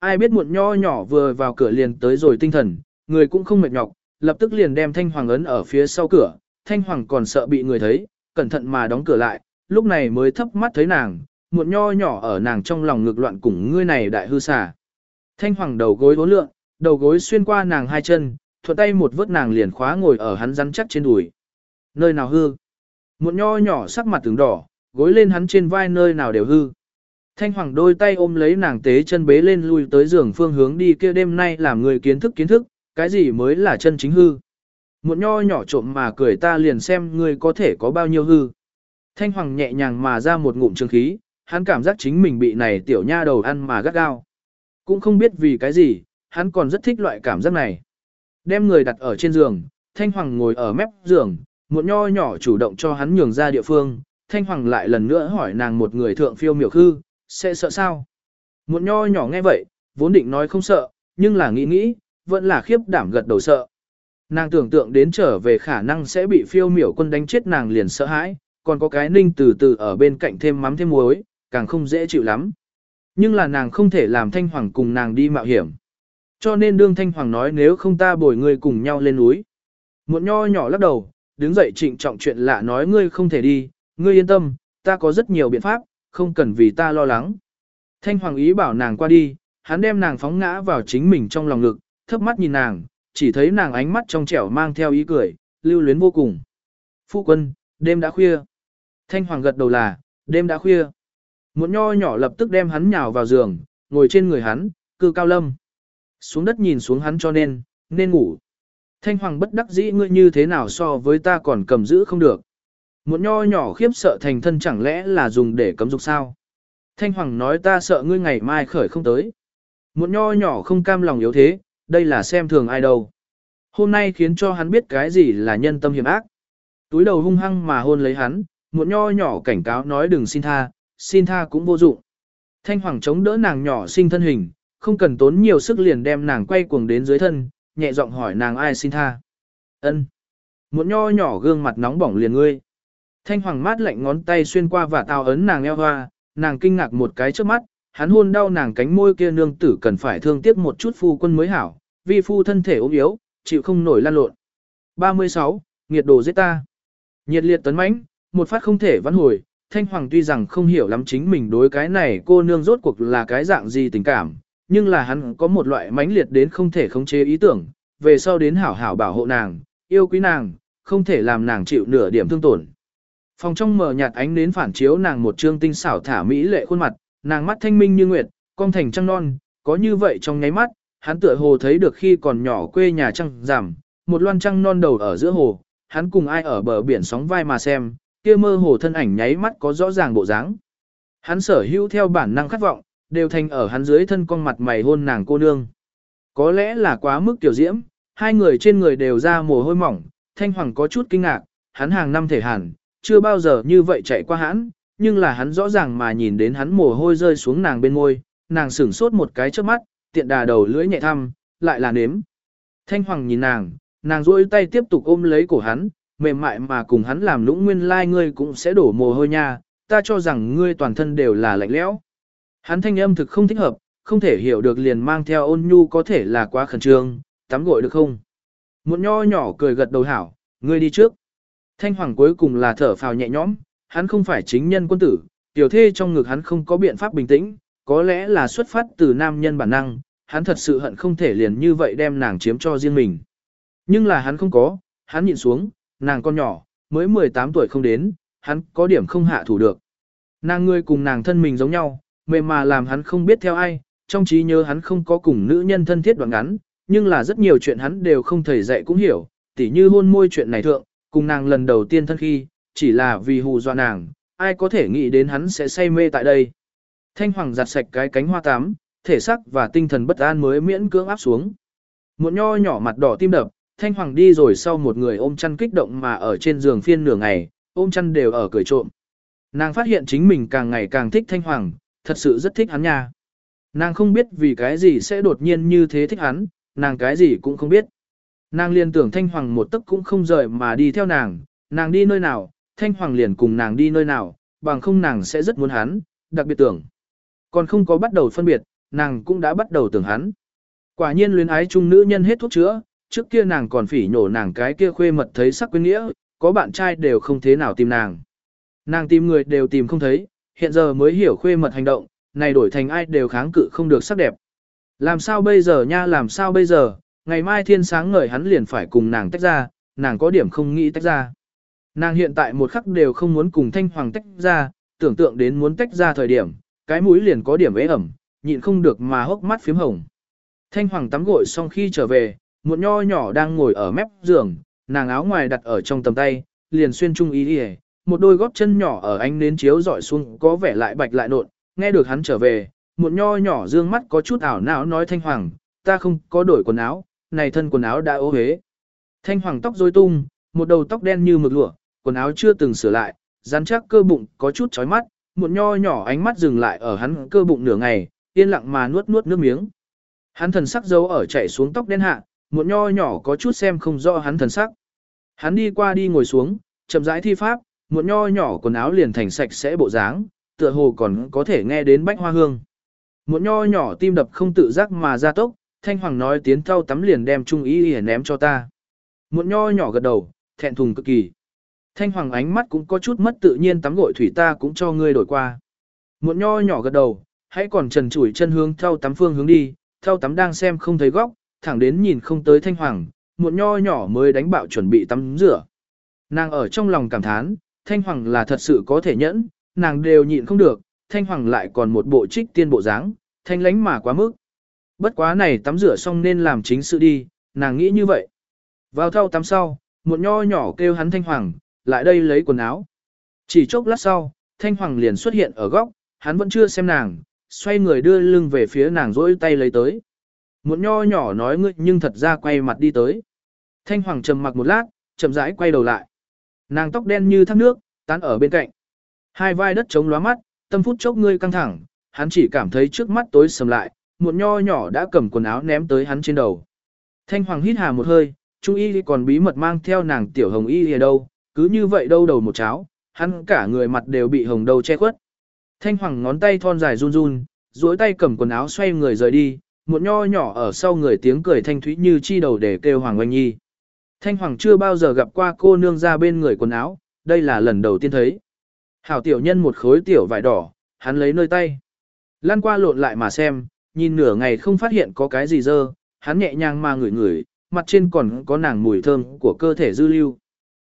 Ai biết muộn nho nhỏ vừa vào cửa liền tới rồi tinh thần, người cũng không mệt nhọc, lập tức liền đem Thanh Hoàng ấn ở phía sau cửa, Thanh Hoàng còn sợ bị người thấy, cẩn thận mà đóng cửa lại, lúc này mới thấp mắt thấy nàng, muộn nho nhỏ ở nàng trong lòng ngược loạn cùng ngươi này đại hư xà. Thanh Hoàng đầu gối vốn lượng, đầu gối xuyên qua nàng hai chân, thuận tay một vớt nàng liền khóa ngồi ở hắn rắn chắc trên đùi. Nơi nào hư? Một nho nhỏ sắc mặt tướng đỏ, gối lên hắn trên vai nơi nào đều hư. Thanh Hoàng đôi tay ôm lấy nàng tế chân bế lên lui tới giường phương hướng đi kia đêm nay làm người kiến thức kiến thức, cái gì mới là chân chính hư. Một nho nhỏ trộm mà cười ta liền xem ngươi có thể có bao nhiêu hư. Thanh Hoàng nhẹ nhàng mà ra một ngụm trường khí, hắn cảm giác chính mình bị này tiểu nha đầu ăn mà gắt gao. Cũng không biết vì cái gì, hắn còn rất thích loại cảm giác này. Đem người đặt ở trên giường, Thanh Hoàng ngồi ở mép giường, muộn nho nhỏ chủ động cho hắn nhường ra địa phương, Thanh Hoàng lại lần nữa hỏi nàng một người thượng phiêu miểu khư, sẽ sợ sao? muộn nho nhỏ nghe vậy, vốn định nói không sợ, nhưng là nghĩ nghĩ, vẫn là khiếp đảm gật đầu sợ. Nàng tưởng tượng đến trở về khả năng sẽ bị phiêu miểu quân đánh chết nàng liền sợ hãi, còn có cái ninh từ từ ở bên cạnh thêm mắm thêm muối, càng không dễ chịu lắm. Nhưng là nàng không thể làm Thanh Hoàng cùng nàng đi mạo hiểm. Cho nên đương Thanh Hoàng nói nếu không ta bồi ngươi cùng nhau lên núi. Muộn nho nhỏ lắc đầu, đứng dậy trịnh trọng chuyện lạ nói ngươi không thể đi, ngươi yên tâm, ta có rất nhiều biện pháp, không cần vì ta lo lắng. Thanh Hoàng ý bảo nàng qua đi, hắn đem nàng phóng ngã vào chính mình trong lòng ngực, thấp mắt nhìn nàng, chỉ thấy nàng ánh mắt trong trẻo mang theo ý cười, lưu luyến vô cùng. Phu quân, đêm đã khuya. Thanh Hoàng gật đầu là, đêm đã khuya. muộn nho nhỏ lập tức đem hắn nhào vào giường, ngồi trên người hắn, cư cao lâm. Xuống đất nhìn xuống hắn cho nên, nên ngủ. Thanh Hoàng bất đắc dĩ ngươi như thế nào so với ta còn cầm giữ không được. Một nho nhỏ khiếp sợ thành thân chẳng lẽ là dùng để cấm dục sao. Thanh Hoàng nói ta sợ ngươi ngày mai khởi không tới. Một nho nhỏ không cam lòng yếu thế, đây là xem thường ai đâu. Hôm nay khiến cho hắn biết cái gì là nhân tâm hiểm ác. Túi đầu hung hăng mà hôn lấy hắn, một nho nhỏ cảnh cáo nói đừng xin tha, xin tha cũng vô dụng. Thanh Hoàng chống đỡ nàng nhỏ sinh thân hình, không cần tốn nhiều sức liền đem nàng quay cuồng đến dưới thân, nhẹ giọng hỏi nàng ai xin tha. Ân. Một nho nhỏ gương mặt nóng bỏng liền ngươi. Thanh Hoàng mát lạnh ngón tay xuyên qua và tao ấn nàng eo hoa, nàng kinh ngạc một cái trước mắt, hắn hôn đau nàng cánh môi kia nương tử cần phải thương tiếc một chút phu quân mới hảo, vì phu thân thể ốm yếu, chịu không nổi lan lộn. 36. Nghiệt đồ giết ta. Nhiệt liệt tấn mãnh, một phát không thể vãn hồi, Thanh Hoàng tuy rằng không hiểu lắm chính mình đối cái này cô nương rốt cuộc là cái dạng gì tình cảm, nhưng là hắn có một loại mãnh liệt đến không thể khống chế ý tưởng, về sau đến hảo hảo bảo hộ nàng, yêu quý nàng, không thể làm nàng chịu nửa điểm thương tổn. Phòng trong mờ nhạt ánh đến phản chiếu nàng một trương tinh xảo thả mỹ lệ khuôn mặt, nàng mắt thanh minh như nguyệt, cong thành trăng non, có như vậy trong nháy mắt, hắn tựa hồ thấy được khi còn nhỏ quê nhà trăng giảm, một loan trăng non đầu ở giữa hồ, hắn cùng ai ở bờ biển sóng vai mà xem, kia mơ hồ thân ảnh nháy mắt có rõ ràng bộ dáng. Hắn sở hữu theo bản năng khát vọng, đều thành ở hắn dưới thân con mặt mày hôn nàng cô nương. Có lẽ là quá mức tiểu diễm, hai người trên người đều ra mồ hôi mỏng, thanh hoàng có chút kinh ngạc, hắn hàng năm thể hàn, chưa bao giờ như vậy chạy qua hắn, nhưng là hắn rõ ràng mà nhìn đến hắn mồ hôi rơi xuống nàng bên môi, nàng sửng sốt một cái trước mắt, tiện đà đầu lưỡi nhẹ thăm, lại là nếm. Thanh hoàng nhìn nàng, nàng duỗi tay tiếp tục ôm lấy cổ hắn, mềm mại mà cùng hắn làm lũng nguyên lai like ngươi cũng sẽ đổ mồ hôi nha, ta cho rằng ngươi toàn thân đều là lạnh lẽo. Hắn thanh âm thực không thích hợp, không thể hiểu được liền mang theo ôn nhu có thể là quá khẩn trương, tắm gội được không? Một nho nhỏ cười gật đầu hảo, ngươi đi trước. Thanh hoàng cuối cùng là thở phào nhẹ nhõm, hắn không phải chính nhân quân tử, tiểu thê trong ngực hắn không có biện pháp bình tĩnh, có lẽ là xuất phát từ nam nhân bản năng, hắn thật sự hận không thể liền như vậy đem nàng chiếm cho riêng mình. Nhưng là hắn không có, hắn nhìn xuống, nàng con nhỏ, mới 18 tuổi không đến, hắn có điểm không hạ thủ được. Nàng ngươi cùng nàng thân mình giống nhau, mềm mà làm hắn không biết theo ai, trong trí nhớ hắn không có cùng nữ nhân thân thiết đoạn ngắn, nhưng là rất nhiều chuyện hắn đều không thể dạy cũng hiểu, tỉ như hôn môi chuyện này thượng, cùng nàng lần đầu tiên thân khi, chỉ là vì hù dọa nàng, ai có thể nghĩ đến hắn sẽ say mê tại đây. Thanh Hoàng giặt sạch cái cánh hoa tám, thể sắc và tinh thần bất an mới miễn cưỡng áp xuống. Một nho nhỏ mặt đỏ tim đập, Thanh Hoàng đi rồi sau một người ôm chăn kích động mà ở trên giường phiên nửa ngày, ôm chăn đều ở cười trộm. Nàng phát hiện chính mình càng ngày càng thích Thanh Hoàng, thật sự rất thích hắn nha. Nàng không biết vì cái gì sẽ đột nhiên như thế thích hắn, nàng cái gì cũng không biết. Nàng liền tưởng Thanh Hoàng một tấc cũng không rời mà đi theo nàng, nàng đi nơi nào, Thanh Hoàng liền cùng nàng đi nơi nào, bằng không nàng sẽ rất muốn hắn, đặc biệt tưởng. Còn không có bắt đầu phân biệt, nàng cũng đã bắt đầu tưởng hắn. Quả nhiên luyến ái chung nữ nhân hết thuốc chữa, trước kia nàng còn phỉ nhổ nàng cái kia khuê mật thấy sắc quyến nghĩa, có bạn trai đều không thế nào tìm nàng. Nàng tìm người đều tìm không thấy, hiện giờ mới hiểu khuê mật hành động, này đổi thành ai đều kháng cự không được sắc đẹp. Làm sao bây giờ nha làm sao bây giờ, ngày mai thiên sáng ngời hắn liền phải cùng nàng tách ra, nàng có điểm không nghĩ tách ra. Nàng hiện tại một khắc đều không muốn cùng thanh hoàng tách ra, tưởng tượng đến muốn tách ra thời điểm, cái mũi liền có điểm ế ẩm, nhịn không được mà hốc mắt phím hồng. Thanh hoàng tắm gội xong khi trở về, một nho nhỏ đang ngồi ở mép giường, nàng áo ngoài đặt ở trong tầm tay, liền xuyên trung ý đi một đôi gót chân nhỏ ở ánh nến chiếu dọi xuống có vẻ lại bạch lại nộn, nghe được hắn trở về, một nho nhỏ dương mắt có chút ảo não nói thanh hoàng, ta không có đổi quần áo, này thân quần áo đã ố hế. Thanh hoàng tóc rối tung, một đầu tóc đen như mực lụa, quần áo chưa từng sửa lại, rắn chắc cơ bụng có chút chói mắt, một nho nhỏ ánh mắt dừng lại ở hắn cơ bụng nửa ngày, yên lặng mà nuốt nuốt nước miếng. Hắn thần sắc dấu ở chảy xuống tóc đen hạ, một nho nhỏ có chút xem không rõ hắn thần sắc. Hắn đi qua đi ngồi xuống, chậm rãi thi pháp, Muộn nho nhỏ quần áo liền thành sạch sẽ bộ dáng, tựa hồ còn có thể nghe đến bách hoa hương. Muộn nho nhỏ tim đập không tự giác mà ra tốc, Thanh Hoàng nói tiến thau tắm liền đem trung ý y ném cho ta. Muộn nho nhỏ gật đầu, thẹn thùng cực kỳ. Thanh Hoàng ánh mắt cũng có chút mất tự nhiên tắm gội thủy ta cũng cho ngươi đổi qua. Muộn nho nhỏ gật đầu, hãy còn trần chủi chân hướng thau tắm phương hướng đi, thau tắm đang xem không thấy góc, thẳng đến nhìn không tới Thanh Hoàng, muộn nho nhỏ mới đánh bạo chuẩn bị tắm rửa. Nàng ở trong lòng cảm thán, Thanh Hoàng là thật sự có thể nhẫn, nàng đều nhịn không được, Thanh Hoàng lại còn một bộ trích tiên bộ dáng, thanh lánh mà quá mức. Bất quá này tắm rửa xong nên làm chính sự đi, nàng nghĩ như vậy. Vào thau tắm sau, một nho nhỏ kêu hắn Thanh Hoàng, lại đây lấy quần áo. Chỉ chốc lát sau, Thanh Hoàng liền xuất hiện ở góc, hắn vẫn chưa xem nàng, xoay người đưa lưng về phía nàng rỗi tay lấy tới. Một nho nhỏ nói ngươi nhưng thật ra quay mặt đi tới. Thanh Hoàng trầm mặc một lát, chậm rãi quay đầu lại. Nàng tóc đen như thác nước, tán ở bên cạnh. Hai vai đất chống lóa mắt, tâm phút chốc ngươi căng thẳng, hắn chỉ cảm thấy trước mắt tối sầm lại, một nho nhỏ đã cầm quần áo ném tới hắn trên đầu. Thanh Hoàng hít hà một hơi, Trung y còn bí mật mang theo nàng tiểu hồng y ở đâu, cứ như vậy đâu đầu một cháo, hắn cả người mặt đều bị hồng đầu che khuất. Thanh Hoàng ngón tay thon dài run run, duỗi tay cầm quần áo xoay người rời đi, một nho nhỏ ở sau người tiếng cười thanh thúy như chi đầu để kêu Hoàng Oanh Nhi. Thanh Hoàng chưa bao giờ gặp qua cô nương ra bên người quần áo, đây là lần đầu tiên thấy. Hảo tiểu nhân một khối tiểu vải đỏ, hắn lấy nơi tay. Lan qua lộn lại mà xem, nhìn nửa ngày không phát hiện có cái gì dơ, hắn nhẹ nhàng mà ngửi ngửi, mặt trên còn có nàng mùi thơm của cơ thể dư lưu.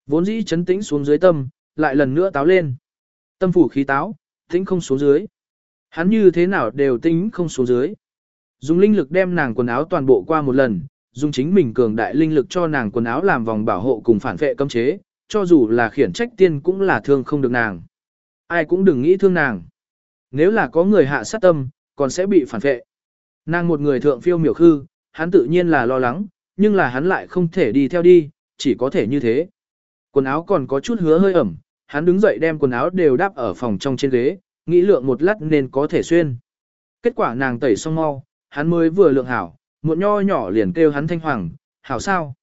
Vốn dĩ chấn tĩnh xuống dưới tâm, lại lần nữa táo lên. Tâm phủ khí táo, tĩnh không xuống dưới. Hắn như thế nào đều tĩnh không xuống dưới. Dùng linh lực đem nàng quần áo toàn bộ qua một lần, dùng chính mình cường đại linh lực cho nàng quần áo làm vòng bảo hộ cùng phản vệ cấm chế, cho dù là khiển trách tiên cũng là thương không được nàng. Ai cũng đừng nghĩ thương nàng. Nếu là có người hạ sát tâm, còn sẽ bị phản vệ. Nàng một người thượng phiêu miểu khư, hắn tự nhiên là lo lắng, nhưng là hắn lại không thể đi theo đi, chỉ có thể như thế. Quần áo còn có chút hứa hơi ẩm, hắn đứng dậy đem quần áo đều đáp ở phòng trong trên ghế, nghĩ lượng một lát nên có thể xuyên. Kết quả nàng tẩy xong mau, hắn mới vừa lượng hảo, Muộn nho nhỏ liền kêu hắn thanh hoàng, hảo sao?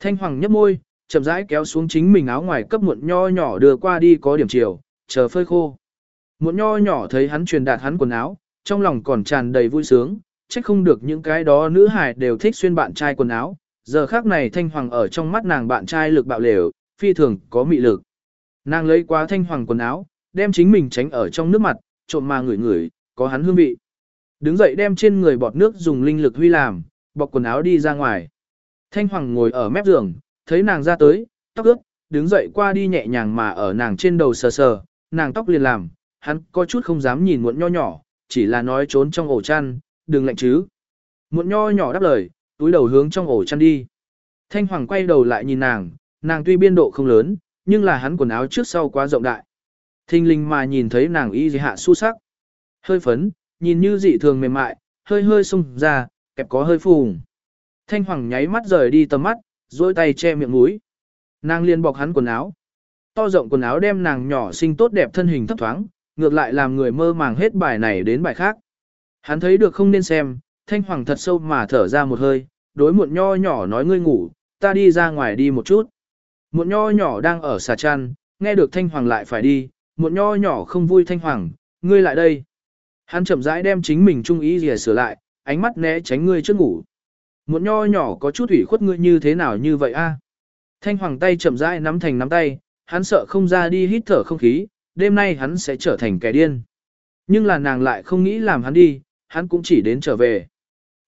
Thanh hoàng nhấp môi, chậm rãi kéo xuống chính mình áo ngoài cấp muộn nho nhỏ đưa qua đi có điểm chiều, chờ phơi khô. Muộn nho nhỏ thấy hắn truyền đạt hắn quần áo, trong lòng còn tràn đầy vui sướng, trách không được những cái đó nữ hài đều thích xuyên bạn trai quần áo. Giờ khác này thanh hoàng ở trong mắt nàng bạn trai lực bạo lều, phi thường có mị lực. Nàng lấy quá thanh hoàng quần áo, đem chính mình tránh ở trong nước mặt, trộm mà ngửi ngửi, có hắn hương vị. Đứng dậy đem trên người bọt nước dùng linh lực huy làm, bọc quần áo đi ra ngoài. Thanh hoàng ngồi ở mép giường, thấy nàng ra tới, tóc ướt, đứng dậy qua đi nhẹ nhàng mà ở nàng trên đầu sờ sờ, nàng tóc liền làm, hắn có chút không dám nhìn muộn nho nhỏ, chỉ là nói trốn trong ổ chăn, đừng lạnh chứ. Muộn nho nhỏ đáp lời, túi đầu hướng trong ổ chăn đi. Thanh hoàng quay đầu lại nhìn nàng, nàng tuy biên độ không lớn, nhưng là hắn quần áo trước sau quá rộng đại. Thinh linh mà nhìn thấy nàng y dị hạ su sắc. Hơi phấn, nhìn như dị thường mềm mại, hơi hơi sung ra, kẹp có hơi phùng. Thanh hoàng nháy mắt rời đi tầm mắt, dôi tay che miệng mũi. Nàng liền bọc hắn quần áo. To rộng quần áo đem nàng nhỏ xinh tốt đẹp thân hình thấp thoáng, ngược lại làm người mơ màng hết bài này đến bài khác. Hắn thấy được không nên xem, thanh hoàng thật sâu mà thở ra một hơi, đối muộn nho nhỏ nói ngươi ngủ, ta đi ra ngoài đi một chút. Muộn nho nhỏ đang ở xà chăn, nghe được thanh hoàng lại phải đi, muộn nho nhỏ không vui thanh hoàng, ngươi lại đây. Hắn chậm rãi đem chính mình trung ý gì sửa lại, ánh mắt né tránh ngươi trước ngủ. Muộn nho nhỏ có chút ủy khuất ngươi như thế nào như vậy a? À? Thanh hoàng tay chậm rãi nắm thành nắm tay, hắn sợ không ra đi hít thở không khí, đêm nay hắn sẽ trở thành kẻ điên. Nhưng là nàng lại không nghĩ làm hắn đi, hắn cũng chỉ đến trở về.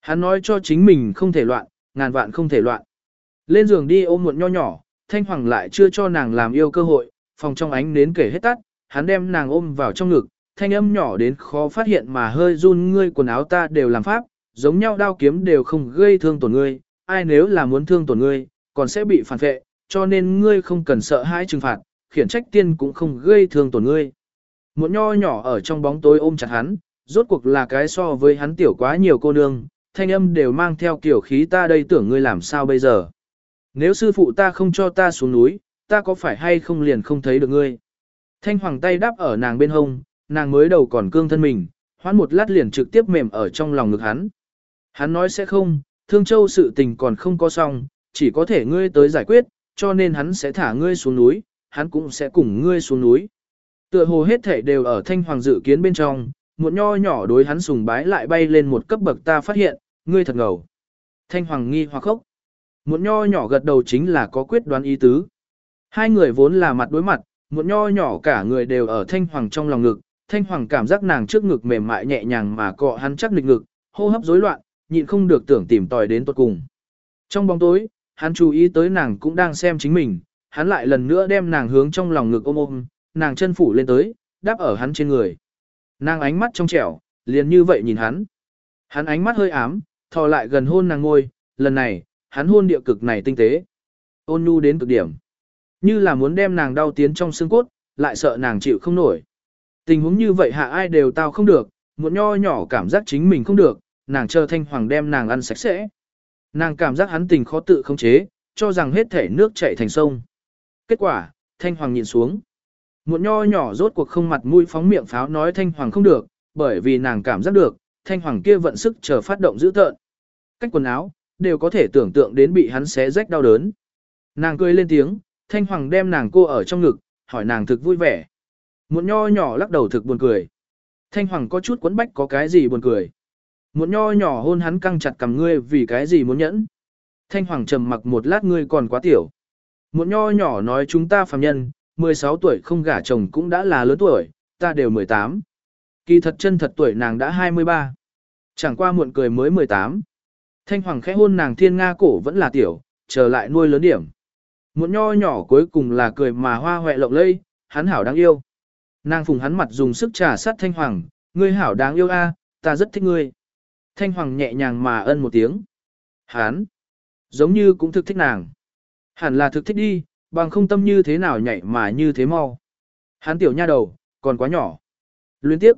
Hắn nói cho chính mình không thể loạn, ngàn vạn không thể loạn. Lên giường đi ôm muộn nho nhỏ, Thanh Hoàng lại chưa cho nàng làm yêu cơ hội, phòng trong ánh nến kể hết tắt, hắn đem nàng ôm vào trong ngực, thanh âm nhỏ đến khó phát hiện mà hơi run ngươi quần áo ta đều làm pháp, giống nhau đao kiếm đều không gây thương tổn ngươi, ai nếu là muốn thương tổn ngươi, còn sẽ bị phản vệ, cho nên ngươi không cần sợ hãi trừng phạt, khiển trách tiên cũng không gây thương tổn ngươi. Một nho nhỏ ở trong bóng tối ôm chặt hắn, rốt cuộc là cái so với hắn tiểu quá nhiều cô nương, thanh âm đều mang theo kiểu khí ta đây tưởng ngươi làm sao bây giờ. Nếu sư phụ ta không cho ta xuống núi, ta có phải hay không liền không thấy được ngươi. Thanh hoàng tay đáp ở nàng bên hông, nàng mới đầu còn cương thân mình, hoãn một lát liền trực tiếp mềm ở trong lòng ngực hắn. Hắn nói sẽ không, thương châu sự tình còn không có xong, chỉ có thể ngươi tới giải quyết, cho nên hắn sẽ thả ngươi xuống núi, hắn cũng sẽ cùng ngươi xuống núi. Tựa hồ hết thể đều ở thanh hoàng dự kiến bên trong, một nho nhỏ đối hắn sùng bái lại bay lên một cấp bậc ta phát hiện, ngươi thật ngầu. Thanh Hoàng nghi hoặc khốc. một nho nhỏ gật đầu chính là có quyết đoán ý tứ. Hai người vốn là mặt đối mặt, một nho nhỏ cả người đều ở Thanh Hoàng trong lòng ngực. Thanh Hoàng cảm giác nàng trước ngực mềm mại nhẹ nhàng mà cọ hắn chắc lịch ngực, hô hấp rối loạn, nhịn không được tưởng tìm tòi đến tuột cùng. Trong bóng tối, hắn chú ý tới nàng cũng đang xem chính mình, hắn lại lần nữa đem nàng hướng trong lòng ngực ôm ôm, nàng chân phủ lên tới, đáp ở hắn trên người. Nàng ánh mắt trong trẻo, liền như vậy nhìn hắn. Hắn ánh mắt hơi ám, thò lại gần hôn nàng ngôi, lần này, hắn hôn địa cực này tinh tế. Ôn nhu đến cực điểm. Như là muốn đem nàng đau tiến trong xương cốt, lại sợ nàng chịu không nổi. Tình huống như vậy hạ ai đều tao không được, một nho nhỏ cảm giác chính mình không được, nàng chờ thanh hoàng đem nàng ăn sạch sẽ. Nàng cảm giác hắn tình khó tự không chế, cho rằng hết thể nước chảy thành sông. Kết quả, thanh hoàng nhìn xuống. Một nho nhỏ rốt cuộc không mặt mũi phóng miệng pháo nói thanh hoàng không được, bởi vì nàng cảm giác được, thanh hoàng kia vận sức chờ phát động dữ tợn. Cách quần áo, đều có thể tưởng tượng đến bị hắn xé rách đau đớn. Nàng cười lên tiếng, thanh hoàng đem nàng cô ở trong ngực, hỏi nàng thực vui vẻ. Muộn nho nhỏ lắc đầu thực buồn cười. Thanh hoàng có chút quấn bách có cái gì buồn cười. Muộn nho nhỏ hôn hắn căng chặt cầm ngươi vì cái gì muốn nhẫn. Thanh hoàng trầm mặc một lát ngươi còn quá tiểu. Muộn nho nhỏ nói chúng ta phàm nhân, 16 tuổi không gả chồng cũng đã là lớn tuổi, ta đều 18. Kỳ thật chân thật tuổi nàng đã 23. Chẳng qua muộn cười mới 18. Thanh Hoàng khẽ hôn nàng thiên nga cổ vẫn là tiểu, chờ lại nuôi lớn điểm. Muộn nho nhỏ cuối cùng là cười mà hoa hoẹ lộng lây, hắn hảo đáng yêu. Nàng phùng hắn mặt dùng sức trà sát Thanh Hoàng, ngươi hảo đáng yêu a, ta rất thích ngươi. Thanh Hoàng nhẹ nhàng mà ân một tiếng. Hắn, giống như cũng thực thích nàng. Hẳn là thực thích đi, bằng không tâm như thế nào nhảy mà như thế mau. Hắn tiểu nha đầu, còn quá nhỏ. Luyến tiếp.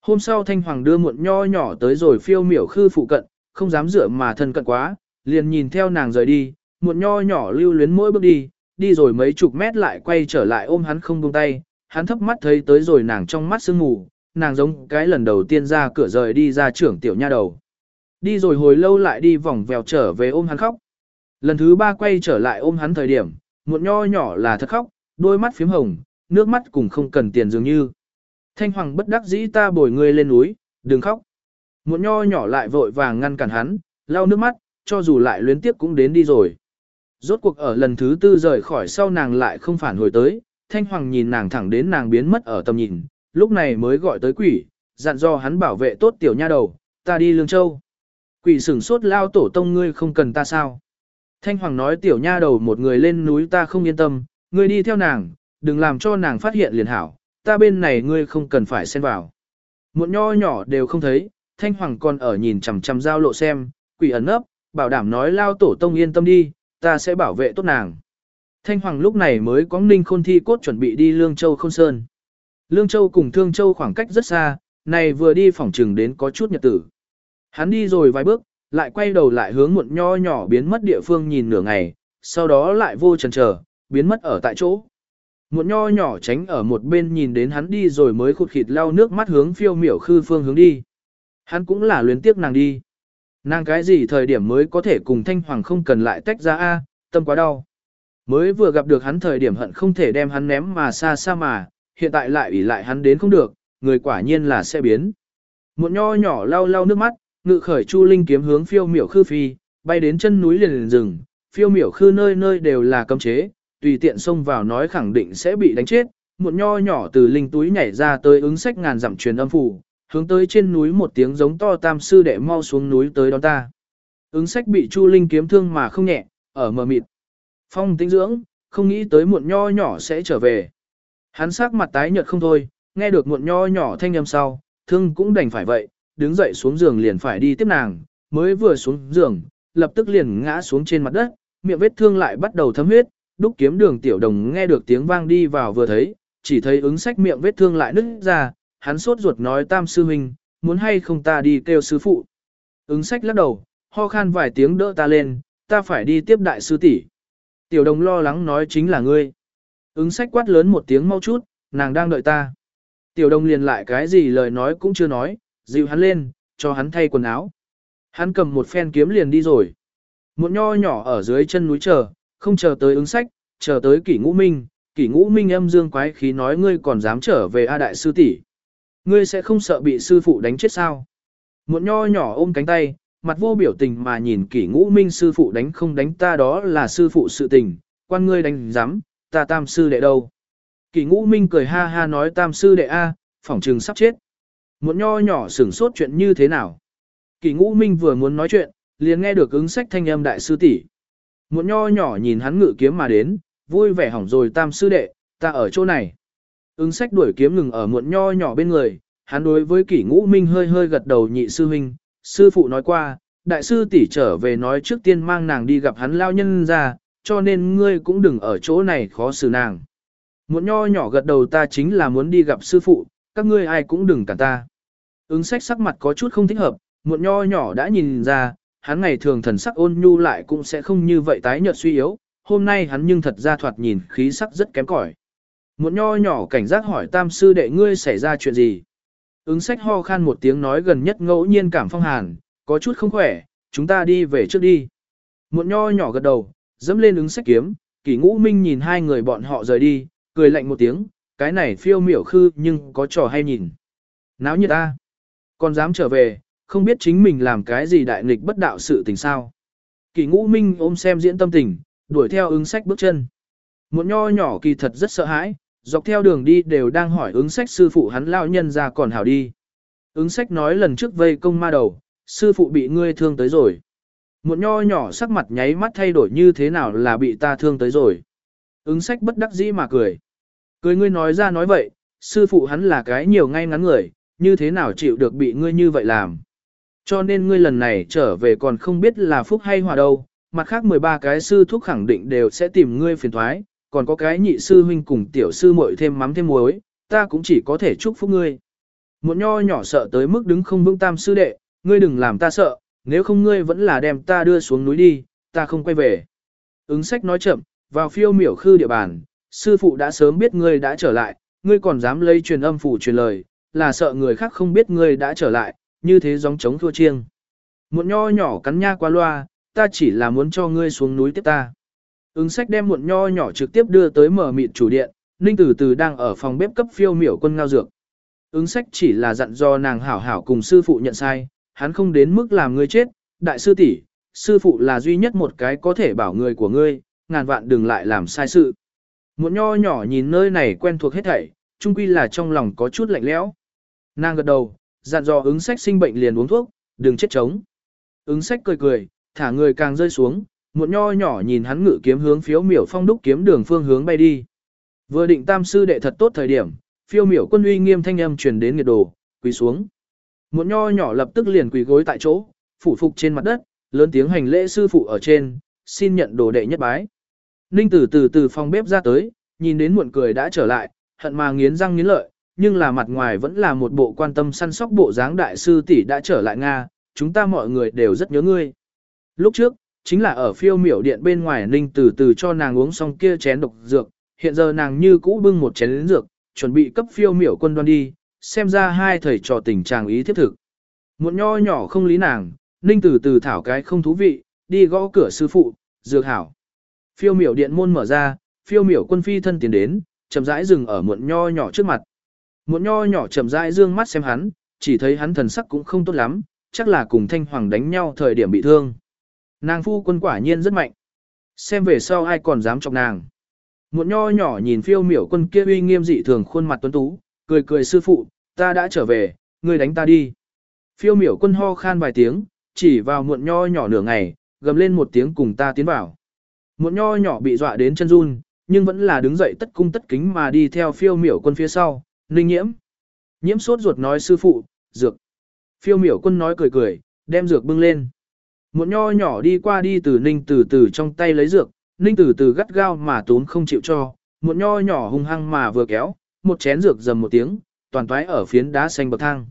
Hôm sau Thanh Hoàng đưa muộn nho nhỏ tới rồi phiêu miểu khư phụ cận, không dám dựa mà thân cận quá, liền nhìn theo nàng rời đi, muộn nho nhỏ lưu luyến mỗi bước đi, đi rồi mấy chục mét lại quay trở lại ôm hắn không buông tay, hắn thấp mắt thấy tới rồi nàng trong mắt sương mù, nàng giống cái lần đầu tiên ra cửa rời đi ra trưởng tiểu nha đầu. Đi rồi hồi lâu lại đi vòng vèo trở về ôm hắn khóc. Lần thứ ba quay trở lại ôm hắn thời điểm, muộn nho nhỏ là thật khóc, đôi mắt phím hồng, nước mắt cũng không cần tiền dường như. Thanh hoàng bất đắc dĩ ta bồi ngươi lên núi, đừng khóc. Muộn nho nhỏ lại vội vàng ngăn cản hắn, lau nước mắt, cho dù lại luyến tiếp cũng đến đi rồi. Rốt cuộc ở lần thứ tư rời khỏi sau nàng lại không phản hồi tới, Thanh Hoàng nhìn nàng thẳng đến nàng biến mất ở tầm nhìn, lúc này mới gọi tới quỷ, dặn do hắn bảo vệ tốt tiểu nha đầu, ta đi Lương Châu. Quỷ sửng sốt lao tổ tông ngươi không cần ta sao. Thanh Hoàng nói tiểu nha đầu một người lên núi ta không yên tâm, ngươi đi theo nàng, đừng làm cho nàng phát hiện liền hảo, ta bên này ngươi không cần phải xen vào. Một nho nhỏ đều không thấy, Thanh Hoàng còn ở nhìn chằm chằm giao lộ xem, quỷ ẩn ấp, bảo đảm nói lao tổ tông yên tâm đi, ta sẽ bảo vệ tốt nàng. Thanh Hoàng lúc này mới có ninh khôn thi cốt chuẩn bị đi Lương Châu Khôn Sơn. Lương Châu cùng Thương Châu khoảng cách rất xa, này vừa đi phòng trừng đến có chút nhật tử. Hắn đi rồi vài bước, lại quay đầu lại hướng muộn nho nhỏ biến mất địa phương nhìn nửa ngày, sau đó lại vô chần chờ, biến mất ở tại chỗ. Muộn nho nhỏ tránh ở một bên nhìn đến hắn đi rồi mới khụt khịt lau nước mắt hướng phiêu miểu khư phương hướng đi. Hắn cũng là luyến tiếc nàng đi. Nàng cái gì thời điểm mới có thể cùng Thanh Hoàng không cần lại tách ra a, tâm quá đau. Mới vừa gặp được hắn thời điểm hận không thể đem hắn ném mà xa xa mà, hiện tại lại ủy lại hắn đến không được, người quả nhiên là sẽ biến. Một nho nhỏ lau lau nước mắt, ngự khởi chu linh kiếm hướng phiêu miểu khư phi, bay đến chân núi liền liền rừng, phiêu miểu khư nơi nơi đều là cấm chế, tùy tiện xông vào nói khẳng định sẽ bị đánh chết. Một nho nhỏ từ linh túi nhảy ra tới ứng sách ngàn dặm truyền âm phủ, hướng tới trên núi một tiếng giống to tam sư đệ mau xuống núi tới đón ta. Ứng sách bị Chu Linh kiếm thương mà không nhẹ, ở mờ mịt. Phong tinh dưỡng, không nghĩ tới muộn nho nhỏ sẽ trở về. Hắn sắc mặt tái nhợt không thôi, nghe được muộn nho nhỏ thanh âm sau, thương cũng đành phải vậy, đứng dậy xuống giường liền phải đi tiếp nàng, mới vừa xuống giường, lập tức liền ngã xuống trên mặt đất, miệng vết thương lại bắt đầu thấm huyết, đúc kiếm đường tiểu đồng nghe được tiếng vang đi vào vừa thấy, chỉ thấy ứng sách miệng vết thương lại nứt ra, hắn sốt ruột nói tam sư huynh, muốn hay không ta đi kêu sư phụ. Ứng sách lắc đầu, ho khan vài tiếng đỡ ta lên, ta phải đi tiếp đại sư tỷ. Tiểu đồng lo lắng nói chính là ngươi. Ứng sách quát lớn một tiếng mau chút, nàng đang đợi ta. Tiểu đồng liền lại cái gì lời nói cũng chưa nói, dịu hắn lên, cho hắn thay quần áo. Hắn cầm một phen kiếm liền đi rồi. Một nho nhỏ ở dưới chân núi chờ, không chờ tới ứng sách, chờ tới kỷ ngũ minh. Kỷ ngũ minh âm dương quái khí nói ngươi còn dám trở về A đại sư tỷ. Ngươi sẽ không sợ bị sư phụ đánh chết sao? Một nho nhỏ ôm cánh tay, mặt vô biểu tình mà nhìn kỷ ngũ minh sư phụ đánh không đánh ta đó là sư phụ sự tình, quan ngươi đánh dám ta tam sư đệ đâu. Kỷ ngũ minh cười ha ha nói tam sư đệ A, phỏng trừng sắp chết. muộn nho nhỏ sửng sốt chuyện như thế nào. Kỷ ngũ minh vừa muốn nói chuyện, liền nghe được ứng sách thanh âm đại sư tỷ. muộn nho nhỏ nhìn hắn ngự kiếm mà đến, vui vẻ hỏng rồi tam sư đệ, ta ở chỗ này. Ứng sách đuổi kiếm ngừng ở muộn nho nhỏ bên người, hắn đối với kỷ ngũ minh hơi hơi gật đầu nhị sư huynh, sư phụ nói qua, đại sư tỷ trở về nói trước tiên mang nàng đi gặp hắn lao nhân ra, cho nên ngươi cũng đừng ở chỗ này khó xử nàng. Muộn nho nhỏ gật đầu ta chính là muốn đi gặp sư phụ, các ngươi ai cũng đừng cản ta. Ứng sách sắc mặt có chút không thích hợp, muộn nho nhỏ đã nhìn ra, hắn ngày thường thần sắc ôn nhu lại cũng sẽ không như vậy tái nhợt suy yếu, hôm nay hắn nhưng thật ra thoạt nhìn khí sắc rất kém cỏi. Muộn nho nhỏ cảnh giác hỏi tam sư đệ ngươi xảy ra chuyện gì. Ứng sách ho khan một tiếng nói gần nhất ngẫu nhiên cảm phong hàn, có chút không khỏe, chúng ta đi về trước đi. Muộn nho nhỏ gật đầu, dẫm lên ứng sách kiếm, kỷ ngũ minh nhìn hai người bọn họ rời đi, cười lạnh một tiếng, cái này phiêu miểu khư nhưng có trò hay nhìn. Náo như ta, còn dám trở về, không biết chính mình làm cái gì đại nghịch bất đạo sự tình sao. Kỷ ngũ minh ôm xem diễn tâm tình, đuổi theo ứng sách bước chân. Một nho nhỏ kỳ thật rất sợ hãi, dọc theo đường đi đều đang hỏi ứng sách sư phụ hắn lao nhân ra còn hảo đi. Ứng sách nói lần trước vây công ma đầu, sư phụ bị ngươi thương tới rồi. Một nho nhỏ sắc mặt nháy mắt thay đổi như thế nào là bị ta thương tới rồi. Ứng sách bất đắc dĩ mà cười. Cười ngươi nói ra nói vậy, sư phụ hắn là cái nhiều ngay ngắn người, như thế nào chịu được bị ngươi như vậy làm. Cho nên ngươi lần này trở về còn không biết là phúc hay hòa đâu, mặt khác 13 cái sư thúc khẳng định đều sẽ tìm ngươi phiền thoái, còn có cái nhị sư huynh cùng tiểu sư muội thêm mắm thêm muối, ta cũng chỉ có thể chúc phúc ngươi. muộn nho nhỏ sợ tới mức đứng không vững tam sư đệ, ngươi đừng làm ta sợ, nếu không ngươi vẫn là đem ta đưa xuống núi đi, ta không quay về. Ứng sách nói chậm, vào phiêu miểu khư địa bàn, sư phụ đã sớm biết ngươi đã trở lại, ngươi còn dám lấy truyền âm phủ truyền lời, là sợ người khác không biết ngươi đã trở lại, như thế giống trống thua chiêng. muộn nho nhỏ cắn nha qua loa, ta chỉ là muốn cho ngươi xuống núi tiếp ta. Ứng sách đem muộn nho nhỏ trực tiếp đưa tới mở mịt chủ điện, Ninh Tử Từ đang ở phòng bếp cấp phiêu miểu quân ngao dược. Ứng sách chỉ là dặn do nàng hảo hảo cùng sư phụ nhận sai, hắn không đến mức làm ngươi chết, đại sư tỷ, sư phụ là duy nhất một cái có thể bảo người của ngươi, ngàn vạn đừng lại làm sai sự. Muộn nho nhỏ nhìn nơi này quen thuộc hết thảy, chung quy là trong lòng có chút lạnh lẽo. Nàng gật đầu, dặn dò ứng sách sinh bệnh liền uống thuốc, đừng chết trống. Ứng sách cười cười, thả người càng rơi xuống, một nho nhỏ nhìn hắn ngự kiếm hướng phiếu miểu phong đúc kiếm đường phương hướng bay đi. Vừa định tam sư đệ thật tốt thời điểm, phiêu miểu quân uy nghiêm thanh âm truyền đến nghiệt đồ, quỳ xuống. Một nho nhỏ lập tức liền quỳ gối tại chỗ, phủ phục trên mặt đất, lớn tiếng hành lễ sư phụ ở trên, xin nhận đồ đệ nhất bái. Ninh tử từ từ phòng bếp ra tới, nhìn đến muộn cười đã trở lại, hận mà nghiến răng nghiến lợi, nhưng là mặt ngoài vẫn là một bộ quan tâm săn sóc bộ dáng đại sư tỷ đã trở lại Nga, chúng ta mọi người đều rất nhớ ngươi. Lúc trước, chính là ở phiêu miểu điện bên ngoài ninh từ từ cho nàng uống xong kia chén độc dược, hiện giờ nàng như cũ bưng một chén lính dược, chuẩn bị cấp phiêu miểu quân đoan đi, xem ra hai thầy trò tình trạng ý thiết thực. Một nho nhỏ không lý nàng, ninh từ từ thảo cái không thú vị, đi gõ cửa sư phụ, dược hảo. Phiêu miểu điện môn mở ra, phiêu miểu quân phi thân tiến đến, chậm rãi dừng ở muộn nho nhỏ trước mặt. Muộn nho nhỏ chậm rãi dương mắt xem hắn, chỉ thấy hắn thần sắc cũng không tốt lắm, chắc là cùng thanh hoàng đánh nhau thời điểm bị thương. Nàng phu quân quả nhiên rất mạnh. Xem về sau ai còn dám chọc nàng. Muộn nho nhỏ nhìn phiêu miểu quân kia uy nghiêm dị thường khuôn mặt tuấn tú, cười cười sư phụ, ta đã trở về, ngươi đánh ta đi. Phiêu miểu quân ho khan vài tiếng, chỉ vào muộn nho nhỏ nửa ngày, gầm lên một tiếng cùng ta tiến vào. Muộn nho nhỏ bị dọa đến chân run, nhưng vẫn là đứng dậy tất cung tất kính mà đi theo phiêu miểu quân phía sau, ninh nhiễm. Nhiễm sốt ruột nói sư phụ, dược. Phiêu miểu quân nói cười cười, đem dược bưng lên. Một nho nhỏ đi qua đi từ ninh từ từ trong tay lấy dược, ninh từ từ gắt gao mà tốn không chịu cho, một nho nhỏ hung hăng mà vừa kéo, một chén dược dầm một tiếng, toàn toái ở phiến đá xanh bậc thang.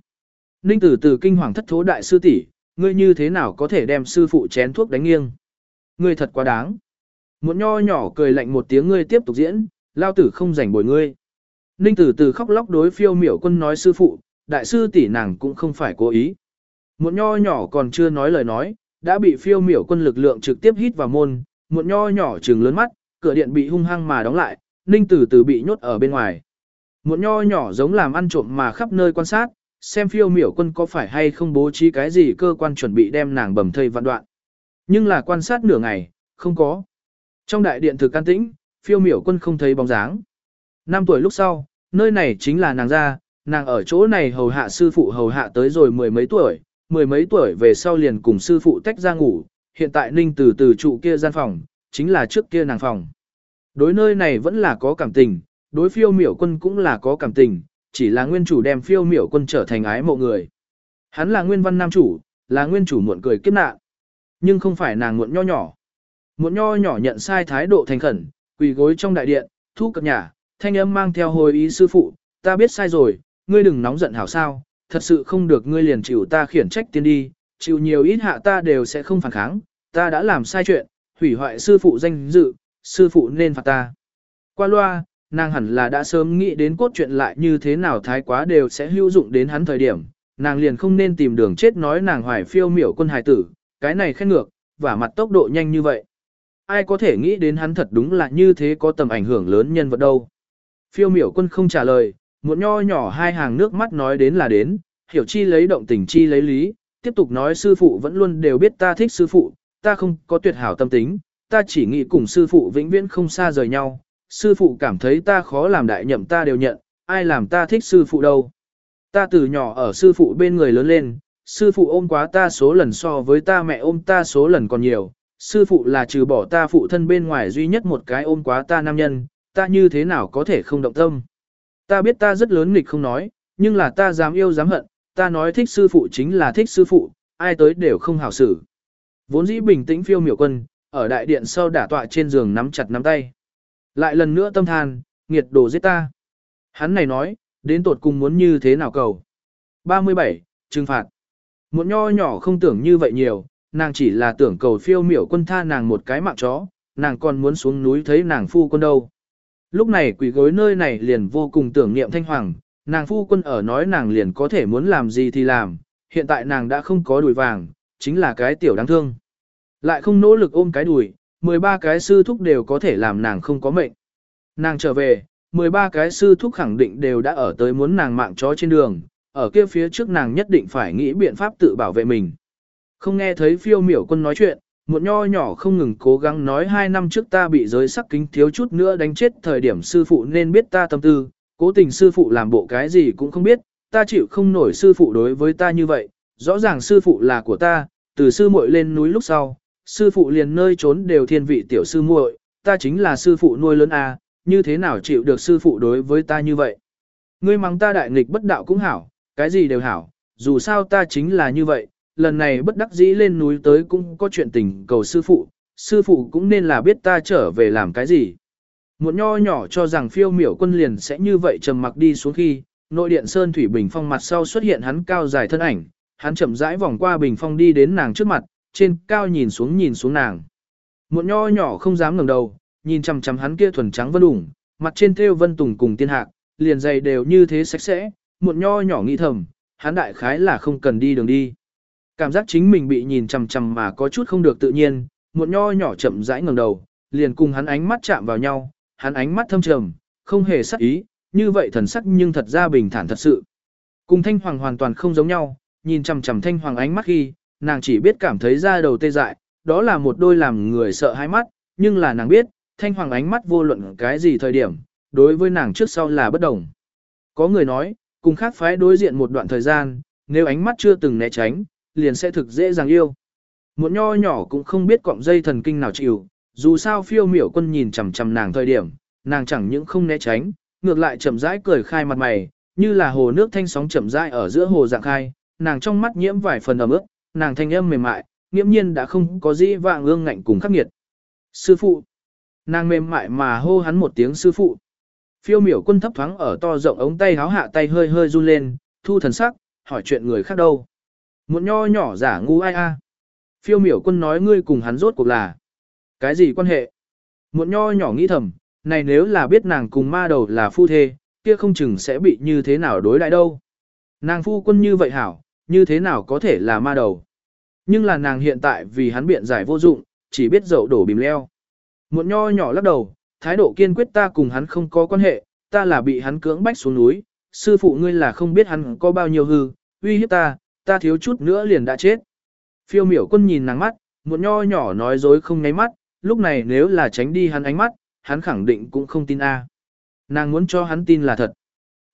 Ninh từ từ kinh hoàng thất thố đại sư tỷ, ngươi như thế nào có thể đem sư phụ chén thuốc đánh nghiêng? Ngươi thật quá đáng. Một nho nhỏ cười lạnh một tiếng ngươi tiếp tục diễn, lao tử không rảnh bồi ngươi. Ninh tử từ khóc lóc đối phiêu miểu quân nói sư phụ, đại sư tỷ nàng cũng không phải cố ý. Một nho nhỏ còn chưa nói lời nói, đã bị phiêu miểu quân lực lượng trực tiếp hít vào môn, một nho nhỏ trừng lớn mắt, cửa điện bị hung hăng mà đóng lại, ninh tử từ bị nhốt ở bên ngoài. Một nho nhỏ giống làm ăn trộm mà khắp nơi quan sát, xem phiêu miểu quân có phải hay không bố trí cái gì cơ quan chuẩn bị đem nàng bầm thây vạn đoạn. Nhưng là quan sát nửa ngày, không có. Trong đại điện thực can tĩnh, phiêu miểu quân không thấy bóng dáng. Năm tuổi lúc sau, nơi này chính là nàng ra, nàng ở chỗ này hầu hạ sư phụ hầu hạ tới rồi mười mấy tuổi, mười mấy tuổi về sau liền cùng sư phụ tách ra ngủ, hiện tại ninh từ từ trụ kia gian phòng, chính là trước kia nàng phòng. Đối nơi này vẫn là có cảm tình, đối phiêu miểu quân cũng là có cảm tình, chỉ là nguyên chủ đem phiêu miểu quân trở thành ái mộ người. Hắn là nguyên văn nam chủ, là nguyên chủ muộn cười kiếp nạn. Nhưng không phải nàng muộn nho nhỏ. Muộn nho nhỏ nhận sai thái độ thành khẩn, quỳ gối trong đại điện, thu cập nhà, thanh âm mang theo hồi ý sư phụ, ta biết sai rồi, ngươi đừng nóng giận hảo sao, thật sự không được ngươi liền chịu ta khiển trách tiên đi, chịu nhiều ít hạ ta đều sẽ không phản kháng, ta đã làm sai chuyện, hủy hoại sư phụ danh dự, sư phụ nên phạt ta. Qua loa, nàng hẳn là đã sớm nghĩ đến cốt truyện lại như thế nào thái quá đều sẽ hữu dụng đến hắn thời điểm, nàng liền không nên tìm đường chết nói nàng hoài phiêu miểu quân hài tử, cái này khen ngược, và mặt tốc độ nhanh như vậy. Ai có thể nghĩ đến hắn thật đúng là như thế có tầm ảnh hưởng lớn nhân vật đâu. Phiêu miểu quân không trả lời, một nho nhỏ hai hàng nước mắt nói đến là đến, hiểu chi lấy động tình chi lấy lý, tiếp tục nói sư phụ vẫn luôn đều biết ta thích sư phụ, ta không có tuyệt hảo tâm tính, ta chỉ nghĩ cùng sư phụ vĩnh viễn không xa rời nhau, sư phụ cảm thấy ta khó làm đại nhậm ta đều nhận, ai làm ta thích sư phụ đâu. Ta từ nhỏ ở sư phụ bên người lớn lên, sư phụ ôm quá ta số lần so với ta mẹ ôm ta số lần còn nhiều, sư phụ là trừ bỏ ta phụ thân bên ngoài duy nhất một cái ôm quá ta nam nhân, ta như thế nào có thể không động tâm. Ta biết ta rất lớn nghịch không nói, nhưng là ta dám yêu dám hận, ta nói thích sư phụ chính là thích sư phụ, ai tới đều không hảo xử. Vốn dĩ bình tĩnh phiêu miểu quân, ở đại điện sau đả tọa trên giường nắm chặt nắm tay. Lại lần nữa tâm than, nghiệt đồ giết ta. Hắn này nói, đến tột cùng muốn như thế nào cầu. 37. Trừng phạt. Một nho nhỏ không tưởng như vậy nhiều, nàng chỉ là tưởng cầu phiêu miểu quân tha nàng một cái mạng chó, nàng còn muốn xuống núi thấy nàng phu quân đâu. Lúc này quỷ gối nơi này liền vô cùng tưởng niệm thanh hoàng, nàng phu quân ở nói nàng liền có thể muốn làm gì thì làm, hiện tại nàng đã không có đùi vàng, chính là cái tiểu đáng thương. Lại không nỗ lực ôm cái đùi, 13 cái sư thúc đều có thể làm nàng không có mệnh. Nàng trở về, 13 cái sư thúc khẳng định đều đã ở tới muốn nàng mạng chó trên đường, ở kia phía trước nàng nhất định phải nghĩ biện pháp tự bảo vệ mình. Không nghe thấy phiêu miểu quân nói chuyện, một nho nhỏ không ngừng cố gắng nói hai năm trước ta bị giới sắc kính thiếu chút nữa đánh chết thời điểm sư phụ nên biết ta tâm tư, cố tình sư phụ làm bộ cái gì cũng không biết, ta chịu không nổi sư phụ đối với ta như vậy, rõ ràng sư phụ là của ta, từ sư muội lên núi lúc sau, sư phụ liền nơi trốn đều thiên vị tiểu sư muội, ta chính là sư phụ nuôi lớn a, như thế nào chịu được sư phụ đối với ta như vậy. Ngươi mắng ta đại nghịch bất đạo cũng hảo, cái gì đều hảo, dù sao ta chính là như vậy, lần này bất đắc dĩ lên núi tới cũng có chuyện tình cầu sư phụ, sư phụ cũng nên là biết ta trở về làm cái gì. Một nho nhỏ cho rằng phiêu miểu quân liền sẽ như vậy trầm mặc đi xuống khi, nội điện sơn thủy bình phong mặt sau xuất hiện hắn cao dài thân ảnh, hắn chậm rãi vòng qua bình phong đi đến nàng trước mặt, trên cao nhìn xuống nhìn xuống nàng. Một nho nhỏ không dám ngẩng đầu, nhìn chằm chằm hắn kia thuần trắng vân ủng, mặt trên thêu vân tùng cùng tiên hạc, liền dày đều như thế sạch sẽ, một nho nhỏ nghĩ thầm, hắn đại khái là không cần đi đường đi. Cảm giác chính mình bị nhìn chằm chằm mà có chút không được tự nhiên, một nho nhỏ chậm rãi ngẩng đầu, liền cùng hắn ánh mắt chạm vào nhau, hắn ánh mắt thâm trầm, không hề sắc ý, như vậy thần sắc nhưng thật ra bình thản thật sự. Cùng Thanh Hoàng hoàn toàn không giống nhau, nhìn chằm chằm Thanh Hoàng ánh mắt khi, nàng chỉ biết cảm thấy da đầu tê dại, đó là một đôi làm người sợ hai mắt, nhưng là nàng biết, Thanh Hoàng ánh mắt vô luận cái gì thời điểm, đối với nàng trước sau là bất đồng. Có người nói, cùng khác phái đối diện một đoạn thời gian, nếu ánh mắt chưa từng né tránh, liền sẽ thực dễ dàng yêu. Một nho nhỏ cũng không biết cọng dây thần kinh nào chịu, dù sao phiêu miểu quân nhìn chằm chằm nàng thời điểm, nàng chẳng những không né tránh, ngược lại chậm rãi cười khai mặt mày, như là hồ nước thanh sóng chậm rãi ở giữa hồ dạng khai, nàng trong mắt nhiễm vài phần ẩm ướt, nàng thanh âm mềm mại, nghiễm nhiên đã không có gì vạng ương ngạnh cùng khắc nghiệt. Sư phụ. Nàng mềm mại mà hô hắn một tiếng sư phụ. Phiêu miểu quân thấp thoáng ở to rộng ống tay háo hạ tay hơi hơi run lên, thu thần sắc, hỏi chuyện người khác đâu. Muộn nho nhỏ giả ngu ai a. Phiêu miểu quân nói ngươi cùng hắn rốt cuộc là. Cái gì quan hệ? Muộn nho nhỏ nghĩ thầm, này nếu là biết nàng cùng ma đầu là phu thê, kia không chừng sẽ bị như thế nào đối lại đâu. Nàng phu quân như vậy hảo, như thế nào có thể là ma đầu. Nhưng là nàng hiện tại vì hắn biện giải vô dụng, chỉ biết dậu đổ bìm leo. Muộn nho nhỏ lắc đầu, thái độ kiên quyết ta cùng hắn không có quan hệ, ta là bị hắn cưỡng bách xuống núi, sư phụ ngươi là không biết hắn có bao nhiêu hư, uy hiếp ta, ta thiếu chút nữa liền đã chết. Phiêu miểu quân nhìn nàng mắt, một nho nhỏ nói dối không ngáy mắt, lúc này nếu là tránh đi hắn ánh mắt, hắn khẳng định cũng không tin a. Nàng muốn cho hắn tin là thật.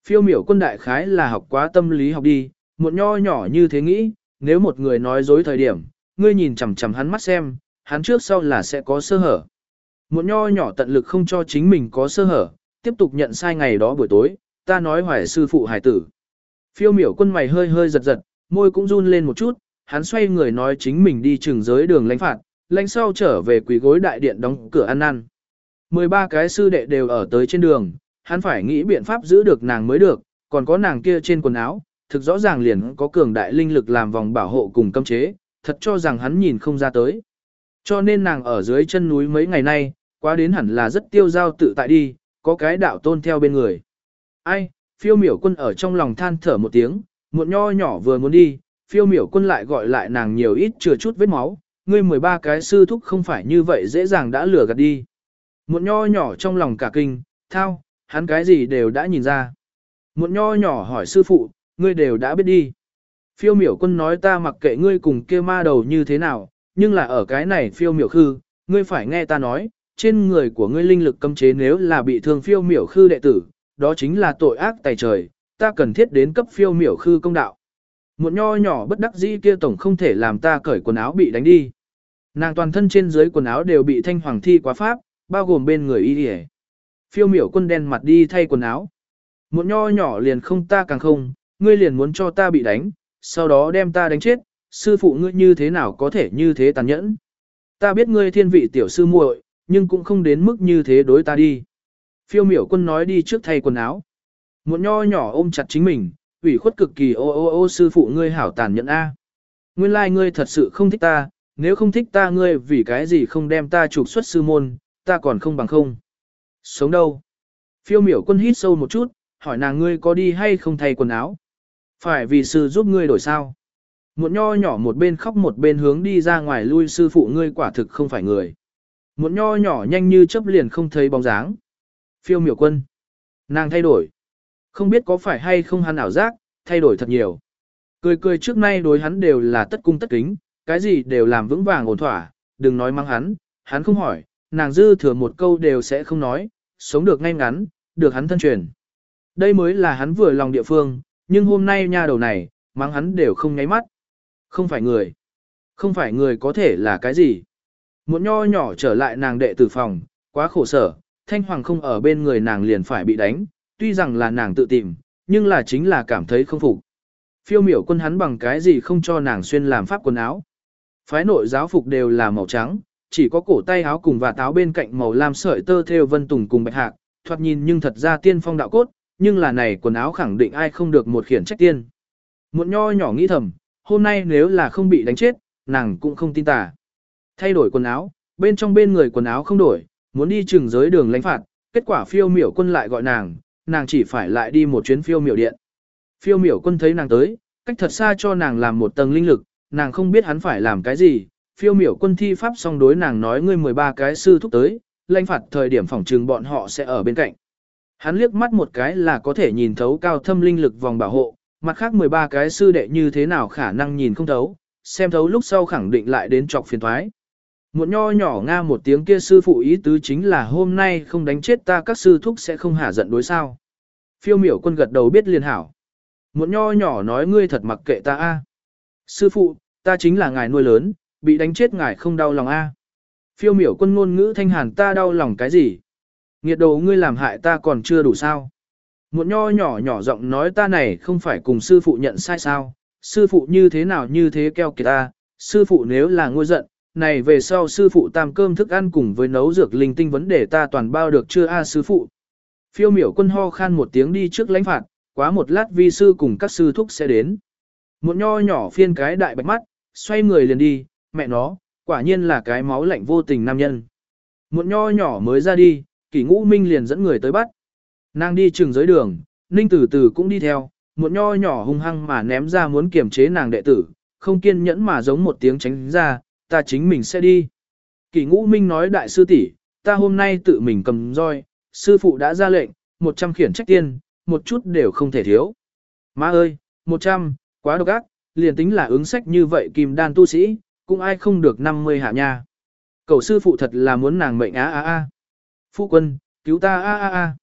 Phiêu miểu quân đại khái là học quá tâm lý học đi, một nho nhỏ như thế nghĩ, nếu một người nói dối thời điểm, ngươi nhìn chằm chằm hắn mắt xem, hắn trước sau là sẽ có sơ hở. Một nho nhỏ tận lực không cho chính mình có sơ hở, tiếp tục nhận sai ngày đó buổi tối, ta nói hoài sư phụ hải tử. Phiêu miểu quân mày hơi hơi giật giật, môi cũng run lên một chút, hắn xoay người nói chính mình đi chừng giới đường lãnh phạt, lãnh sau trở về quỷ gối đại điện đóng cửa ăn năn. 13 cái sư đệ đều ở tới trên đường, hắn phải nghĩ biện pháp giữ được nàng mới được, còn có nàng kia trên quần áo, thực rõ ràng liền có cường đại linh lực làm vòng bảo hộ cùng cấm chế, thật cho rằng hắn nhìn không ra tới. Cho nên nàng ở dưới chân núi mấy ngày nay, quá đến hẳn là rất tiêu giao tự tại đi, có cái đạo tôn theo bên người. Ai, phiêu miểu quân ở trong lòng than thở một tiếng, muộn nho nhỏ vừa muốn đi, phiêu miểu quân lại gọi lại nàng nhiều ít chừa chút vết máu, ngươi 13 cái sư thúc không phải như vậy dễ dàng đã lừa gạt đi. Muộn nho nhỏ trong lòng cả kinh, thao, hắn cái gì đều đã nhìn ra. Muộn nho nhỏ hỏi sư phụ, ngươi đều đã biết đi. Phiêu miểu quân nói ta mặc kệ ngươi cùng kia ma đầu như thế nào, nhưng là ở cái này phiêu miểu khư, ngươi phải nghe ta nói, trên người của ngươi linh lực cấm chế nếu là bị thương phiêu miểu khư đệ tử, đó chính là tội ác tài trời, ta cần thiết đến cấp phiêu miểu khư công đạo. Một nho nhỏ bất đắc dĩ kia tổng không thể làm ta cởi quần áo bị đánh đi. Nàng toàn thân trên dưới quần áo đều bị thanh hoàng thi quá pháp, bao gồm bên người y đi Phiêu miểu quân đen mặt đi thay quần áo. Một nho nhỏ liền không ta càng không, ngươi liền muốn cho ta bị đánh, sau đó đem ta đánh chết, sư phụ ngươi như thế nào có thể như thế tàn nhẫn. Ta biết ngươi thiên vị tiểu sư muội, nhưng cũng không đến mức như thế đối ta đi. Phiêu miểu quân nói đi trước thay quần áo. Muộn nho nhỏ ôm chặt chính mình, ủy khuất cực kỳ ô ô ô sư phụ ngươi hảo tàn nhẫn a. Nguyên lai like ngươi thật sự không thích ta, nếu không thích ta ngươi vì cái gì không đem ta trục xuất sư môn, ta còn không bằng không. Sống đâu? Phiêu miểu quân hít sâu một chút, hỏi nàng ngươi có đi hay không thay quần áo. Phải vì sư giúp ngươi đổi sao? Muộn nho nhỏ một bên khóc một bên hướng đi ra ngoài lui sư phụ ngươi quả thực không phải người. Muộn nho nhỏ nhanh như chớp liền không thấy bóng dáng. Phiêu miểu quân. Nàng thay đổi. Không biết có phải hay không hắn ảo giác, thay đổi thật nhiều. Cười cười trước nay đối hắn đều là tất cung tất kính, cái gì đều làm vững vàng ổn thỏa, đừng nói mang hắn, hắn không hỏi, nàng dư thừa một câu đều sẽ không nói, sống được ngay ngắn, được hắn thân truyền. Đây mới là hắn vừa lòng địa phương, nhưng hôm nay nha đầu này, mang hắn đều không nháy mắt. Không phải người. Không phải người có thể là cái gì. Một nho nhỏ trở lại nàng đệ tử phòng, quá khổ sở, thanh hoàng không ở bên người nàng liền phải bị đánh, tuy rằng là nàng tự tìm, nhưng là chính là cảm thấy không phục. Phiêu miểu quân hắn bằng cái gì không cho nàng xuyên làm pháp quần áo. Phái nội giáo phục đều là màu trắng, chỉ có cổ tay áo cùng và táo bên cạnh màu lam sợi tơ theo vân tùng cùng bạch hạc, thoạt nhìn nhưng thật ra tiên phong đạo cốt, nhưng là này quần áo khẳng định ai không được một khiển trách tiên. Một nho nhỏ nghĩ thầm, hôm nay nếu là không bị đánh chết, nàng cũng không tin tà. Thay đổi quần áo, bên trong bên người quần áo không đổi, muốn đi chừng giới đường lãnh phạt, kết quả phiêu miểu quân lại gọi nàng, nàng chỉ phải lại đi một chuyến phiêu miểu điện. Phiêu miểu quân thấy nàng tới, cách thật xa cho nàng làm một tầng linh lực, nàng không biết hắn phải làm cái gì, phiêu miểu quân thi pháp xong đối nàng nói ngươi 13 cái sư thúc tới, lãnh phạt thời điểm phỏng trừng bọn họ sẽ ở bên cạnh. Hắn liếc mắt một cái là có thể nhìn thấu cao thâm linh lực vòng bảo hộ, mặt khác 13 cái sư đệ như thế nào khả năng nhìn không thấu, xem thấu lúc sau khẳng định lại đến trọc phiền thoái. Một nho nhỏ nga một tiếng kia sư phụ ý tứ chính là hôm nay không đánh chết ta các sư thúc sẽ không hả giận đối sao. Phiêu miểu quân gật đầu biết liền hảo. Một nho nhỏ nói ngươi thật mặc kệ ta a. Sư phụ, ta chính là ngài nuôi lớn, bị đánh chết ngài không đau lòng a. Phiêu miểu quân ngôn ngữ thanh hàn ta đau lòng cái gì? Nghiệt đồ ngươi làm hại ta còn chưa đủ sao? Một nho nhỏ nhỏ giọng nói ta này không phải cùng sư phụ nhận sai sao? Sư phụ như thế nào như thế keo kiệt ta? Sư phụ nếu là ngôi giận, này về sau sư phụ tam cơm thức ăn cùng với nấu dược linh tinh vấn đề ta toàn bao được chưa a sư phụ. Phiêu miểu quân ho khan một tiếng đi trước lãnh phạt, quá một lát vi sư cùng các sư thúc sẽ đến. Một nho nhỏ phiên cái đại bạch mắt, xoay người liền đi, mẹ nó, quả nhiên là cái máu lạnh vô tình nam nhân. Một nho nhỏ mới ra đi, kỷ ngũ minh liền dẫn người tới bắt. Nàng đi chừng dưới đường, ninh tử tử cũng đi theo, một nho nhỏ hung hăng mà ném ra muốn kiểm chế nàng đệ tử, không kiên nhẫn mà giống một tiếng tránh ra, ta chính mình sẽ đi. Kỷ ngũ minh nói đại sư tỷ, ta hôm nay tự mình cầm roi, sư phụ đã ra lệnh, một trăm khiển trách tiên, một chút đều không thể thiếu. Má ơi, 100, quá độc ác, liền tính là ứng sách như vậy kim đan tu sĩ, cũng ai không được 50 hạ nha. Cậu sư phụ thật là muốn nàng mệnh á á á. Phu quân, cứu ta a a a.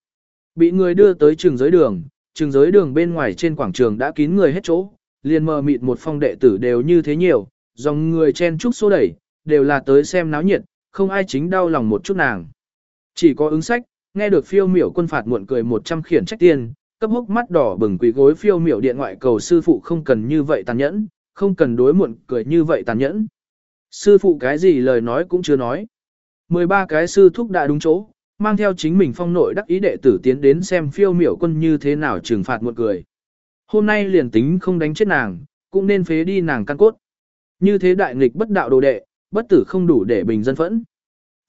Bị người đưa tới trường giới đường, trường giới đường bên ngoài trên quảng trường đã kín người hết chỗ, liền mờ mịt một phong đệ tử đều như thế nhiều, dòng người chen chúc xô đẩy, đều là tới xem náo nhiệt, không ai chính đau lòng một chút nàng. Chỉ có ứng sách, nghe được phiêu miểu quân phạt muộn cười một trăm khiển trách tiền, cấp hốc mắt đỏ bừng quỳ gối phiêu miểu điện ngoại cầu sư phụ không cần như vậy tàn nhẫn, không cần đối muộn cười như vậy tàn nhẫn. Sư phụ cái gì lời nói cũng chưa nói. 13 cái sư thúc đã đúng chỗ, mang theo chính mình phong nội đắc ý đệ tử tiến đến xem phiêu miểu quân như thế nào trừng phạt muộn cười. Hôm nay liền tính không đánh chết nàng, cũng nên phế đi nàng căn cốt. Như thế đại nghịch bất đạo đồ đệ, bất tử không đủ để bình dân phẫn.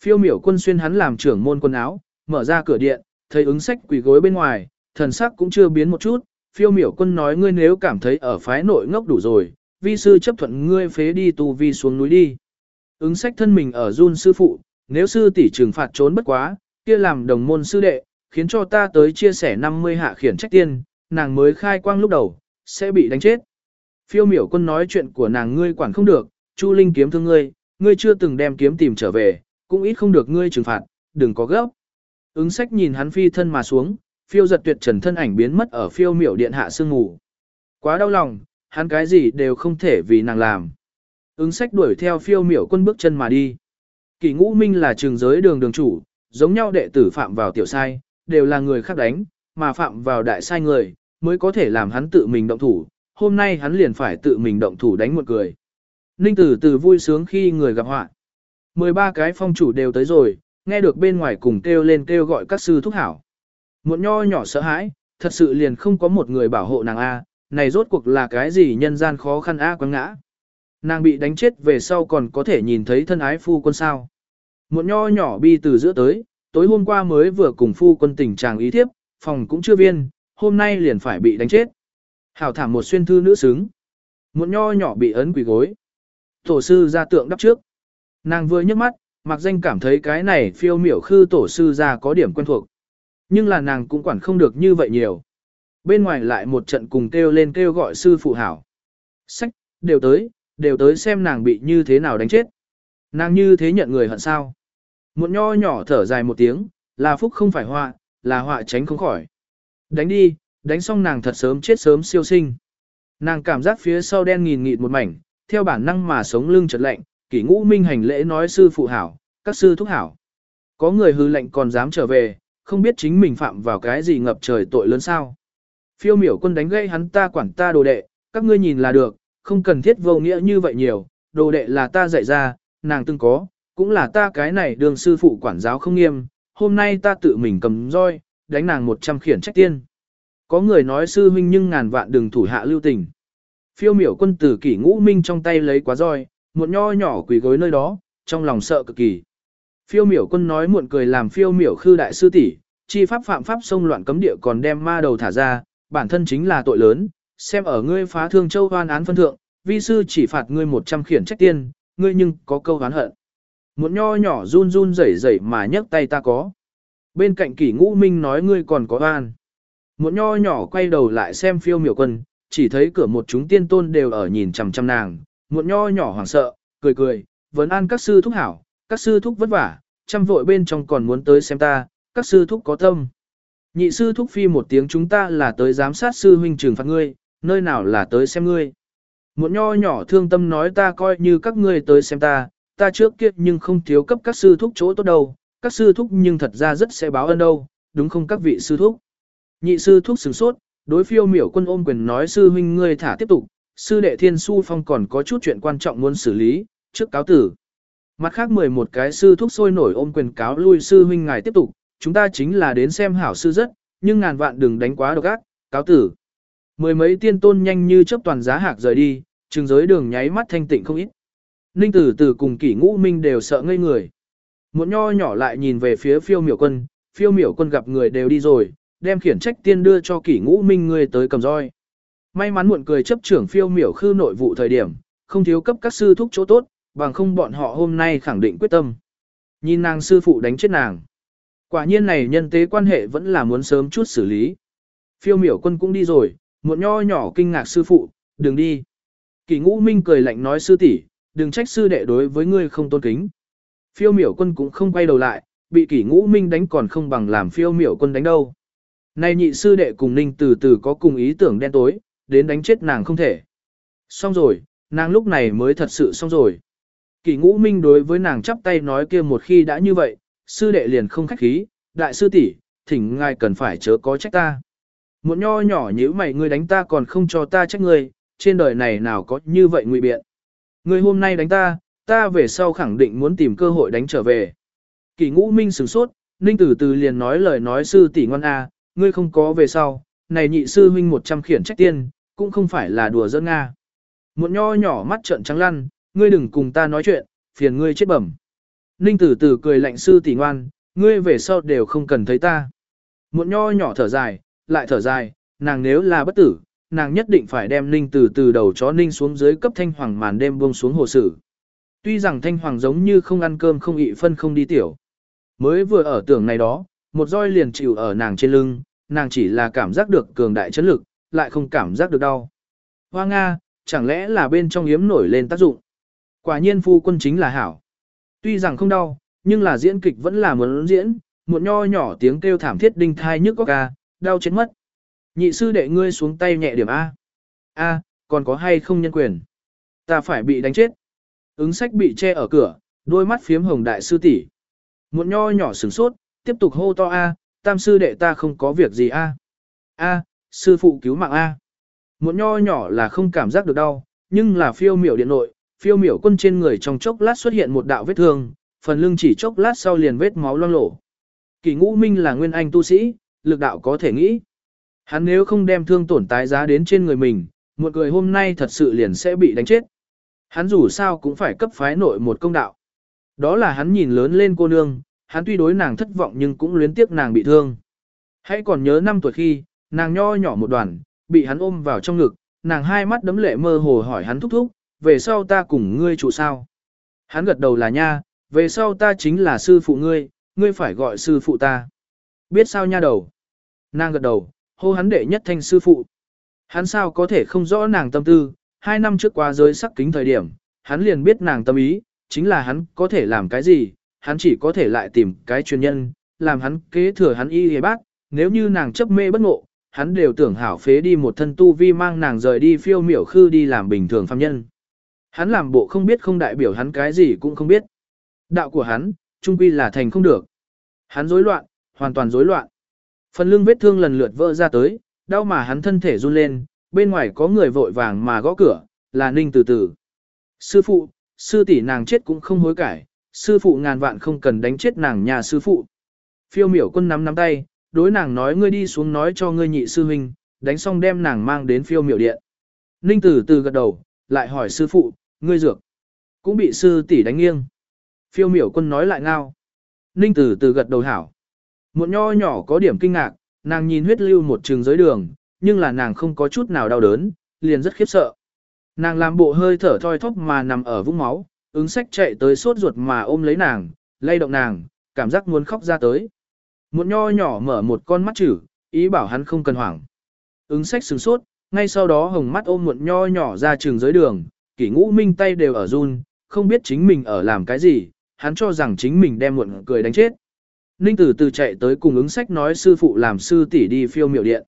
Phiêu miểu quân xuyên hắn làm trưởng môn quần áo, mở ra cửa điện, thấy ứng sách quỳ gối bên ngoài, thần sắc cũng chưa biến một chút. Phiêu miểu quân nói ngươi nếu cảm thấy ở phái nội ngốc đủ rồi, vi sư chấp thuận ngươi phế đi tu vi xuống núi đi. Ứng sách thân mình ở run sư phụ, nếu sư tỷ trừng phạt trốn bất quá, kia làm đồng môn sư đệ, khiến cho ta tới chia sẻ 50 hạ khiển trách tiên, nàng mới khai quang lúc đầu, sẽ bị đánh chết. Phiêu miểu quân nói chuyện của nàng ngươi quản không được, Chu Linh kiếm thương ngươi, ngươi chưa từng đem kiếm tìm trở về, cũng ít không được ngươi trừng phạt, đừng có gấp. Ứng sách nhìn hắn phi thân mà xuống, phiêu giật tuyệt trần thân ảnh biến mất ở phiêu miểu điện hạ sương ngủ. Quá đau lòng, hắn cái gì đều không thể vì nàng làm. Ứng sách đuổi theo phiêu miểu quân bước chân mà đi. Kỳ ngũ minh là trường giới đường đường chủ, giống nhau đệ tử phạm vào tiểu sai, đều là người khác đánh, mà phạm vào đại sai người, mới có thể làm hắn tự mình động thủ, hôm nay hắn liền phải tự mình động thủ đánh một người. Ninh tử từ vui sướng khi người gặp họa. 13 cái phong chủ đều tới rồi, nghe được bên ngoài cùng kêu lên kêu gọi các sư thúc hảo. Một nho nhỏ sợ hãi, thật sự liền không có một người bảo hộ nàng A, này rốt cuộc là cái gì nhân gian khó khăn A quăng ngã. Nàng bị đánh chết về sau còn có thể nhìn thấy thân ái phu quân sao. Một nho nhỏ bi từ giữa tới, tối hôm qua mới vừa cùng phu quân tình chàng ý thiếp, phòng cũng chưa viên, hôm nay liền phải bị đánh chết. Hảo thảm một xuyên thư nữ xứng. Một nho nhỏ bị ấn quỳ gối. Tổ sư ra tượng đắp trước. Nàng vừa nhấc mắt, mặc danh cảm thấy cái này phiêu miểu khư tổ sư ra có điểm quen thuộc. Nhưng là nàng cũng quản không được như vậy nhiều. Bên ngoài lại một trận cùng kêu lên kêu gọi sư phụ hảo. Sách, đều tới, đều tới xem nàng bị như thế nào đánh chết. Nàng như thế nhận người hận sao. Một nho nhỏ thở dài một tiếng, là phúc không phải họa, là họa tránh không khỏi. Đánh đi, đánh xong nàng thật sớm chết sớm siêu sinh. Nàng cảm giác phía sau đen nghìn nghịt một mảnh, theo bản năng mà sống lưng chợt lạnh, kỷ ngũ minh hành lễ nói sư phụ hảo, các sư thúc hảo. Có người hư lệnh còn dám trở về, không biết chính mình phạm vào cái gì ngập trời tội lớn sao. Phiêu miểu quân đánh gây hắn ta quản ta đồ đệ, các ngươi nhìn là được, không cần thiết vô nghĩa như vậy nhiều, đồ đệ là ta dạy ra, nàng từng có, cũng là ta cái này đường sư phụ quản giáo không nghiêm, hôm nay ta tự mình cầm roi, đánh nàng một trăm khiển trách tiên. Có người nói sư huynh nhưng ngàn vạn đừng thủ hạ lưu tình. Phiêu miểu quân tử kỷ ngũ minh trong tay lấy quá roi, một nho nhỏ quỳ gối nơi đó, trong lòng sợ cực kỳ. Phiêu miểu quân nói muộn cười làm phiêu miểu khư đại sư tỷ, chi pháp phạm pháp sông loạn cấm địa còn đem ma đầu thả ra, bản thân chính là tội lớn, xem ở ngươi phá thương châu hoan án phân thượng, vi sư chỉ phạt ngươi một trăm khiển trách tiên, ngươi nhưng có câu hán hận. Một nho nhỏ run run rẩy rẩy mà nhấc tay ta có. Bên cạnh kỷ ngũ minh nói ngươi còn có oan. Một nho nhỏ quay đầu lại xem phiêu miểu quân, chỉ thấy cửa một chúng tiên tôn đều ở nhìn chằm chằm nàng. Muộn nho nhỏ hoảng sợ, cười cười, vấn an các sư thúc hảo, các sư thúc vất vả, chăm vội bên trong còn muốn tới xem ta, các sư thúc có tâm. Nhị sư thúc phi một tiếng chúng ta là tới giám sát sư huynh trừng phạt ngươi, nơi nào là tới xem ngươi. Muộn nho nhỏ thương tâm nói ta coi như các ngươi tới xem ta, ta trước kia nhưng không thiếu cấp các sư thúc chỗ tốt đâu, các sư thúc nhưng thật ra rất sẽ báo ơn đâu, đúng không các vị sư thúc. Nhị sư thúc sửng sốt, đối phiêu miểu quân ôm quyền nói sư huynh ngươi thả tiếp tục, sư đệ thiên su phong còn có chút chuyện quan trọng muốn xử lý, trước cáo tử. Mặt khác 11 cái sư thúc sôi nổi ôm quyền cáo lui sư huynh ngài tiếp tục, chúng ta chính là đến xem hảo sư rất, nhưng ngàn vạn đừng đánh quá độc ác, cáo tử. Mười mấy tiên tôn nhanh như chớp toàn giá hạc rời đi, trường giới đường nháy mắt thanh tịnh không ít. Ninh tử tử cùng kỷ ngũ minh đều sợ ngây người. Một nho nhỏ lại nhìn về phía phiêu miểu quân, phiêu miểu quân gặp người đều đi rồi, đem khiển trách tiên đưa cho kỷ ngũ minh người tới cầm roi. May mắn muộn cười chấp trưởng phiêu miểu khư nội vụ thời điểm, không thiếu cấp các sư thúc chỗ tốt, bằng không bọn họ hôm nay khẳng định quyết tâm. Nhìn nàng sư phụ đánh chết nàng. Quả nhiên này nhân tế quan hệ vẫn là muốn sớm chút xử lý. Phiêu miểu quân cũng đi rồi, muộn nho nhỏ kinh ngạc sư phụ, đừng đi. Kỳ ngũ minh cười lạnh nói sư tỷ, đừng trách sư đệ đối với ngươi không tôn kính. Phiêu miểu quân cũng không quay đầu lại, bị kỷ ngũ minh đánh còn không bằng làm phiêu miểu quân đánh đâu. Này nhị sư đệ cùng ninh từ từ có cùng ý tưởng đen tối, đến đánh chết nàng không thể. Xong rồi, nàng lúc này mới thật sự xong rồi. Kỷ ngũ minh đối với nàng chắp tay nói kia một khi đã như vậy, sư đệ liền không khách khí, đại sư tỷ, thỉnh ngài cần phải chớ có trách ta. Một nho nhỏ như mày ngươi đánh ta còn không cho ta trách ngươi, trên đời này nào có như vậy ngụy biện. Ngươi hôm nay đánh ta, ta về sau khẳng định muốn tìm cơ hội đánh trở về. Kỷ ngũ minh sửng sốt, ninh tử từ liền nói lời nói sư tỷ ngoan a, ngươi không có về sau, này nhị sư huynh một trăm khiển trách tiên, cũng không phải là đùa dân Nga. Một nho nhỏ mắt trợn trắng lăn, ngươi đừng cùng ta nói chuyện, phiền ngươi chết bẩm. Ninh tử tử cười lạnh sư tỷ ngoan, ngươi về sau đều không cần thấy ta. Một nho nhỏ thở dài, lại thở dài, nàng nếu là bất tử, nàng nhất định phải đem Ninh tử từ đầu chó Ninh xuống dưới cấp thanh hoàng màn đêm buông xuống hồ sử. Tuy rằng thanh hoàng giống như không ăn cơm không ị phân không đi tiểu. Mới vừa ở tưởng này đó, một roi liền chịu ở nàng trên lưng, nàng chỉ là cảm giác được cường đại chấn lực, lại không cảm giác được đau. Hoa Nga, chẳng lẽ là bên trong yếm nổi lên tác dụng. Quả nhiên phu quân chính là hảo. Tuy rằng không đau, nhưng là diễn kịch vẫn là muốn diễn, một nho nhỏ tiếng kêu thảm thiết đinh thai nhức có ca, đau chết mất. Nhị sư đệ ngươi xuống tay nhẹ điểm A. A, còn có hay không nhân quyền? Ta phải bị đánh chết. Ứng sách bị che ở cửa, đôi mắt phiếm hồng đại sư tỷ. Một nho nhỏ sửng sốt, tiếp tục hô to A, tam sư đệ ta không có việc gì A. A, sư phụ cứu mạng A. Một nho nhỏ là không cảm giác được đau, nhưng là phiêu miểu điện nội, phiêu miểu quân trên người trong chốc lát xuất hiện một đạo vết thương, phần lưng chỉ chốc lát sau liền vết máu loang lổ. Kỳ ngũ minh là nguyên anh tu sĩ, lực đạo có thể nghĩ. Hắn nếu không đem thương tổn tái giá đến trên người mình, một người hôm nay thật sự liền sẽ bị đánh chết. Hắn dù sao cũng phải cấp phái nội một công đạo. Đó là hắn nhìn lớn lên cô nương, hắn tuy đối nàng thất vọng nhưng cũng luyến tiếc nàng bị thương. Hãy còn nhớ năm tuổi khi, nàng nho nhỏ một đoàn, bị hắn ôm vào trong ngực, nàng hai mắt đấm lệ mơ hồ hỏi hắn thúc thúc, về sau ta cùng ngươi trụ sao? Hắn gật đầu là nha, về sau ta chính là sư phụ ngươi, ngươi phải gọi sư phụ ta. Biết sao nha đầu? Nàng gật đầu, hô hắn đệ nhất thanh sư phụ. Hắn sao có thể không rõ nàng tâm tư, hai năm trước qua giới sắc kính thời điểm, hắn liền biết nàng tâm ý, chính là hắn có thể làm cái gì, hắn chỉ có thể lại tìm cái chuyên nhân, làm hắn kế thừa hắn y hề bác, nếu như nàng chấp mê bất ngộ, hắn đều tưởng hảo phế đi một thân tu vi mang nàng rời đi phiêu miểu khư đi làm bình thường phàm nhân. Hắn làm bộ không biết không đại biểu hắn cái gì cũng không biết. Đạo của hắn, trung quy là thành không được. Hắn rối loạn, hoàn toàn rối loạn. Phần lưng vết thương lần lượt vỡ ra tới, đau mà hắn thân thể run lên, bên ngoài có người vội vàng mà gõ cửa, là ninh từ từ. Sư phụ, sư tỷ nàng chết cũng không hối cải, sư phụ ngàn vạn không cần đánh chết nàng nhà sư phụ. Phiêu miểu quân nắm nắm tay, đối nàng nói ngươi đi xuống nói cho ngươi nhị sư huynh, đánh xong đem nàng mang đến phiêu miểu điện. Ninh tử từ gật đầu, lại hỏi sư phụ, ngươi dược, cũng bị sư tỷ đánh nghiêng. Phiêu miểu quân nói lại ngao. Ninh tử từ gật đầu hảo. Một nho nhỏ có điểm kinh ngạc, nàng nhìn huyết lưu một trường giới đường, nhưng là nàng không có chút nào đau đớn, liền rất khiếp sợ. Nàng làm bộ hơi thở thoi thóp mà nằm ở vũng máu, ứng sách chạy tới sốt ruột mà ôm lấy nàng, lay động nàng, cảm giác muốn khóc ra tới. Một nho nhỏ mở một con mắt chữ, ý bảo hắn không cần hoảng. Ứng sách sừng sốt, ngay sau đó hồng mắt ôm muộn nho nhỏ ra trường dưới đường, kỷ ngũ minh tay đều ở run, không biết chính mình ở làm cái gì, hắn cho rằng chính mình đem muộn cười đánh chết. Ninh tử từ chạy tới cùng ứng sách nói sư phụ làm sư tỷ đi phiêu miểu điện.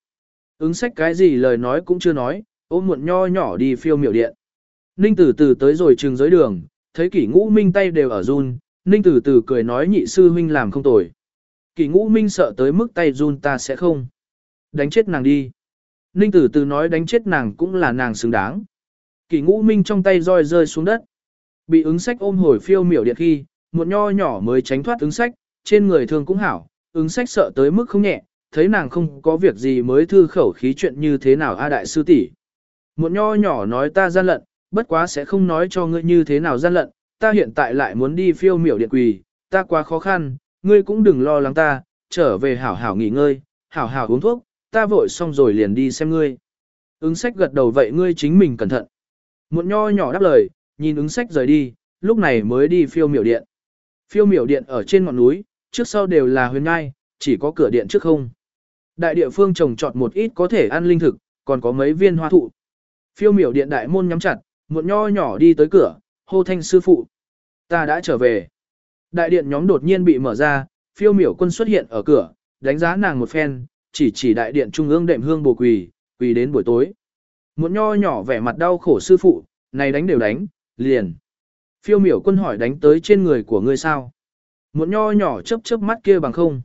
Ứng sách cái gì lời nói cũng chưa nói, ôm muộn nho nhỏ đi phiêu miểu điện. Ninh tử từ tới rồi trường dưới đường, thấy kỷ ngũ minh tay đều ở run, Ninh tử từ cười nói nhị sư huynh làm không tồi. Kỳ ngũ minh sợ tới mức tay run ta sẽ không. Đánh chết nàng đi. Ninh tử từ nói đánh chết nàng cũng là nàng xứng đáng. Kỳ ngũ minh trong tay roi rơi xuống đất. Bị ứng sách ôm hồi phiêu miểu điện khi, một nho nhỏ mới tránh thoát ứng sách, trên người thương cũng hảo, ứng sách sợ tới mức không nhẹ, thấy nàng không có việc gì mới thư khẩu khí chuyện như thế nào a đại sư tỷ. Một nho nhỏ nói ta gian lận, bất quá sẽ không nói cho ngươi như thế nào gian lận, ta hiện tại lại muốn đi phiêu miểu điện quỳ, ta quá khó khăn, ngươi cũng đừng lo lắng ta, trở về hảo hảo nghỉ ngơi, hảo hảo uống thuốc, ta vội xong rồi liền đi xem ngươi. Ứng sách gật đầu vậy ngươi chính mình cẩn thận. Một nho nhỏ đáp lời, nhìn ứng sách rời đi, lúc này mới đi phiêu miểu điện. Phiêu miểu điện ở trên ngọn núi, trước sau đều là huyền ngai, chỉ có cửa điện trước không. Đại địa phương trồng trọt một ít có thể ăn linh thực, còn có mấy viên hoa thụ. Phiêu miểu điện đại môn nhắm chặt, một nho nhỏ đi tới cửa, hô thanh sư phụ. Ta đã trở về. Đại điện nhóm đột nhiên bị mở ra, phiêu miểu quân xuất hiện ở cửa, đánh giá nàng một phen, chỉ chỉ đại điện trung ương đệm hương bồ quỳ, quỳ đến buổi tối. Một nho nhỏ vẻ mặt đau khổ sư phụ, này đánh đều đánh, liền. Phiêu miểu quân hỏi đánh tới trên người của ngươi sao? Một nho nhỏ chớp chớp mắt kia bằng không.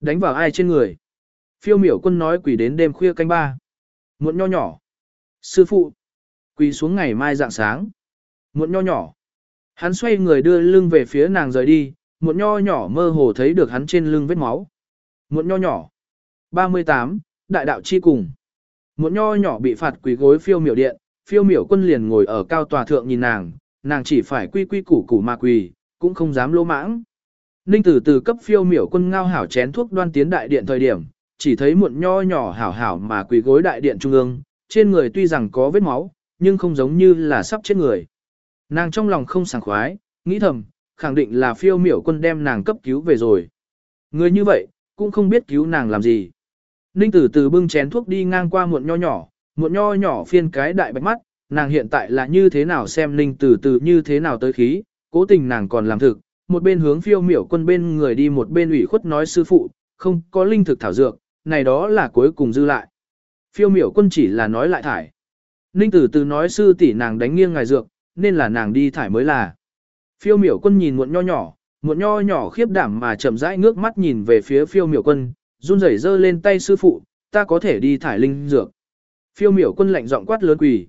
Đánh vào ai trên người? Phiêu miểu quân nói quỳ đến đêm khuya canh ba. Một nho nhỏ. Sư phụ. Quỳ xuống ngày mai dạng sáng. Một nho nhỏ. Hắn xoay người đưa lưng về phía nàng rời đi, Muộn nho nhỏ mơ hồ thấy được hắn trên lưng vết máu. Muộn nho nhỏ. 38, đại đạo chi cùng. Muộn nho nhỏ bị phạt quỳ gối phiêu miểu điện, phiêu miểu quân liền ngồi ở cao tòa thượng nhìn nàng, nàng chỉ phải quy quy củ củ mà quỳ, cũng không dám lỗ mãng. Ninh tử từ cấp phiêu miểu quân ngao hảo chén thuốc đoan tiến đại điện thời điểm, chỉ thấy muộn nho nhỏ hảo hảo mà quỳ gối đại điện trung ương, trên người tuy rằng có vết máu, nhưng không giống như là sắp chết người. Nàng trong lòng không sảng khoái, nghĩ thầm, khẳng định là phiêu miểu quân đem nàng cấp cứu về rồi. Người như vậy, cũng không biết cứu nàng làm gì. Ninh tử từ bưng chén thuốc đi ngang qua muộn nho nhỏ, muộn nho nhỏ phiên cái đại bạch mắt, nàng hiện tại là như thế nào xem Ninh tử từ như thế nào tới khí, cố tình nàng còn làm thực, một bên hướng phiêu miểu quân bên người đi một bên ủy khuất nói sư phụ, không có linh thực thảo dược, này đó là cuối cùng dư lại. Phiêu miểu quân chỉ là nói lại thải. Ninh tử từ nói sư tỷ nàng đánh nghiêng ngài dược, nên là nàng đi thải mới là. Phiêu miểu quân nhìn muộn nho nhỏ, muộn nho nhỏ khiếp đảm mà chậm rãi ngước mắt nhìn về phía phiêu miểu quân, run rẩy giơ lên tay sư phụ, ta có thể đi thải linh dược. Phiêu miểu quân lạnh giọng quát lớn quỳ.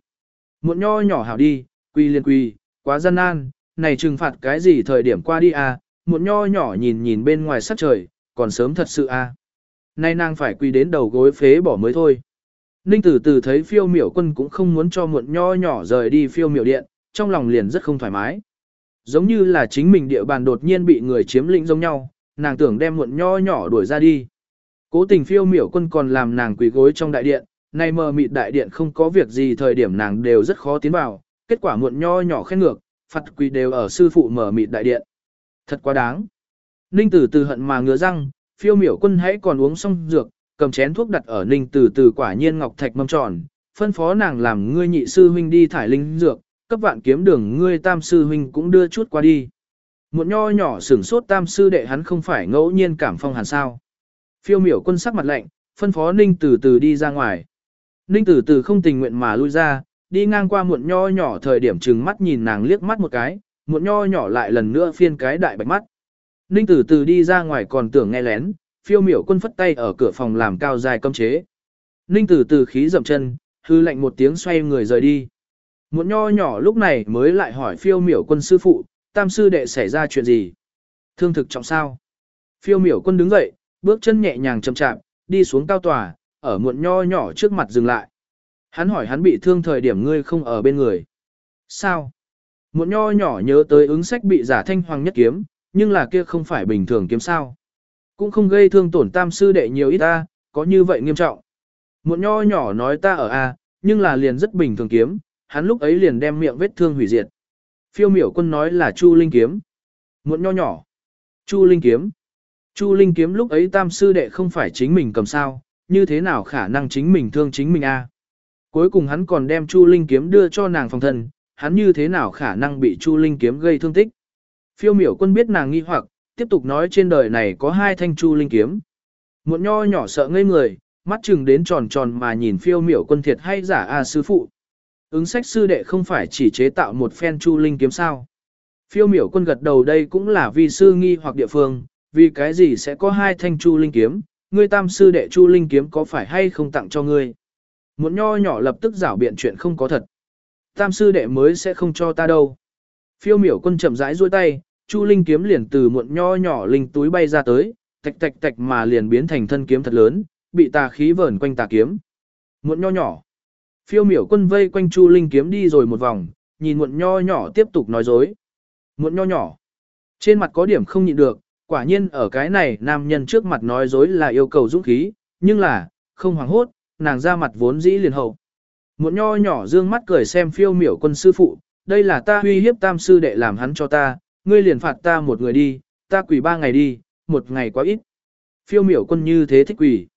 Muộn nho nhỏ hảo đi, quỳ liền quỳ, quá gian nan, này trừng phạt cái gì thời điểm qua đi à, muộn nho nhỏ nhìn nhìn bên ngoài sắc trời, còn sớm thật sự à. Nay nàng phải quỳ đến đầu gối phế bỏ mới thôi. Ninh tử tử thấy phiêu miểu quân cũng không muốn cho muộn nho nhỏ rời đi phiêu miểu điện, trong lòng liền rất không thoải mái. Giống như là chính mình địa bàn đột nhiên bị người chiếm lĩnh giống nhau, nàng tưởng đem muộn nho nhỏ đuổi ra đi. Cố tình phiêu miểu quân còn làm nàng quỳ gối trong đại điện, nay mờ mịt đại điện không có việc gì thời điểm nàng đều rất khó tiến vào, kết quả muộn nho nhỏ khen ngược, phạt quỳ đều ở sư phụ mở mịt đại điện. Thật quá đáng. Ninh tử từ hận mà ngứa răng, phiêu miểu quân hãy còn uống xong dược, cầm chén thuốc đặt ở ninh tử từ quả nhiên ngọc thạch mâm tròn, phân phó nàng làm ngươi nhị sư huynh đi thải linh dược, cấp vạn kiếm đường ngươi tam sư huynh cũng đưa chút qua đi. Một nho nhỏ sửng sốt tam sư đệ hắn không phải ngẫu nhiên cảm phong hàn sao. Phiêu miểu quân sắc mặt lạnh, phân phó ninh từ từ đi ra ngoài. Ninh từ từ không tình nguyện mà lui ra, đi ngang qua muộn nho nhỏ thời điểm trừng mắt nhìn nàng liếc mắt một cái, muộn nho nhỏ lại lần nữa phiên cái đại bạch mắt. Ninh từ từ đi ra ngoài còn tưởng nghe lén, phiêu miểu quân phất tay ở cửa phòng làm cao dài cấm chế. Ninh từ từ khí dậm chân, hư lạnh một tiếng xoay người rời đi. Muộn nho nhỏ lúc này mới lại hỏi phiêu miểu quân sư phụ, tam sư đệ xảy ra chuyện gì? Thương thực trọng sao? Phiêu miểu quân đứng dậy, bước chân nhẹ nhàng chậm chạp, đi xuống cao tòa, ở muộn nho nhỏ trước mặt dừng lại. Hắn hỏi hắn bị thương thời điểm ngươi không ở bên người. Sao? Muộn nho nhỏ nhớ tới ứng sách bị giả thanh hoàng nhất kiếm, nhưng là kia không phải bình thường kiếm sao. Cũng không gây thương tổn tam sư đệ nhiều ít ta, có như vậy nghiêm trọng. Muộn nho nhỏ nói ta ở A, nhưng là liền rất bình thường kiếm, hắn lúc ấy liền đem miệng vết thương hủy diệt. Phiêu miểu quân nói là Chu Linh kiếm. Muộn nho nhỏ. Chu Linh kiếm. Chu Linh kiếm lúc ấy tam sư đệ không phải chính mình cầm sao, như thế nào khả năng chính mình thương chính mình a? Cuối cùng hắn còn đem Chu Linh kiếm đưa cho nàng phòng thân, hắn như thế nào khả năng bị Chu Linh kiếm gây thương tích. Phiêu miểu quân biết nàng nghi hoặc, tiếp tục nói trên đời này có hai thanh Chu Linh kiếm. Muộn nho nhỏ sợ ngây người, mắt chừng đến tròn tròn mà nhìn phiêu miểu quân thiệt hay giả a sư phụ. Ứng sách sư đệ không phải chỉ chế tạo một phen Chu Linh kiếm sao. Phiêu miểu quân gật đầu đây cũng là vì sư nghi hoặc địa phương, vì cái gì sẽ có hai thanh Chu Linh kiếm, ngươi tam sư đệ Chu Linh kiếm có phải hay không tặng cho ngươi. Một nho nhỏ lập tức giảo biện chuyện không có thật. Tam sư đệ mới sẽ không cho ta đâu. Phiêu miểu quân chậm rãi duỗi tay, Chu Linh kiếm liền từ muộn nho nhỏ linh túi bay ra tới, tạch tạch tạch mà liền biến thành thân kiếm thật lớn, bị tà khí vờn quanh tà kiếm. Muộn nho nhỏ. Phiêu miểu quân vây quanh Chu Linh kiếm đi rồi một vòng, nhìn muộn nho nhỏ tiếp tục nói dối. Muộn nho nhỏ. Trên mặt có điểm không nhịn được, quả nhiên ở cái này nam nhân trước mặt nói dối là yêu cầu dũng khí, nhưng là, không hoảng hốt, nàng ra mặt vốn dĩ liền hậu. muộn nho nhỏ dương mắt cười xem phiêu miểu quân sư phụ, đây là ta uy hiếp tam sư đệ làm hắn cho ta, ngươi liền phạt ta một người đi, ta quỷ ba ngày đi, một ngày quá ít. Phiêu miểu quân như thế thích quỷ.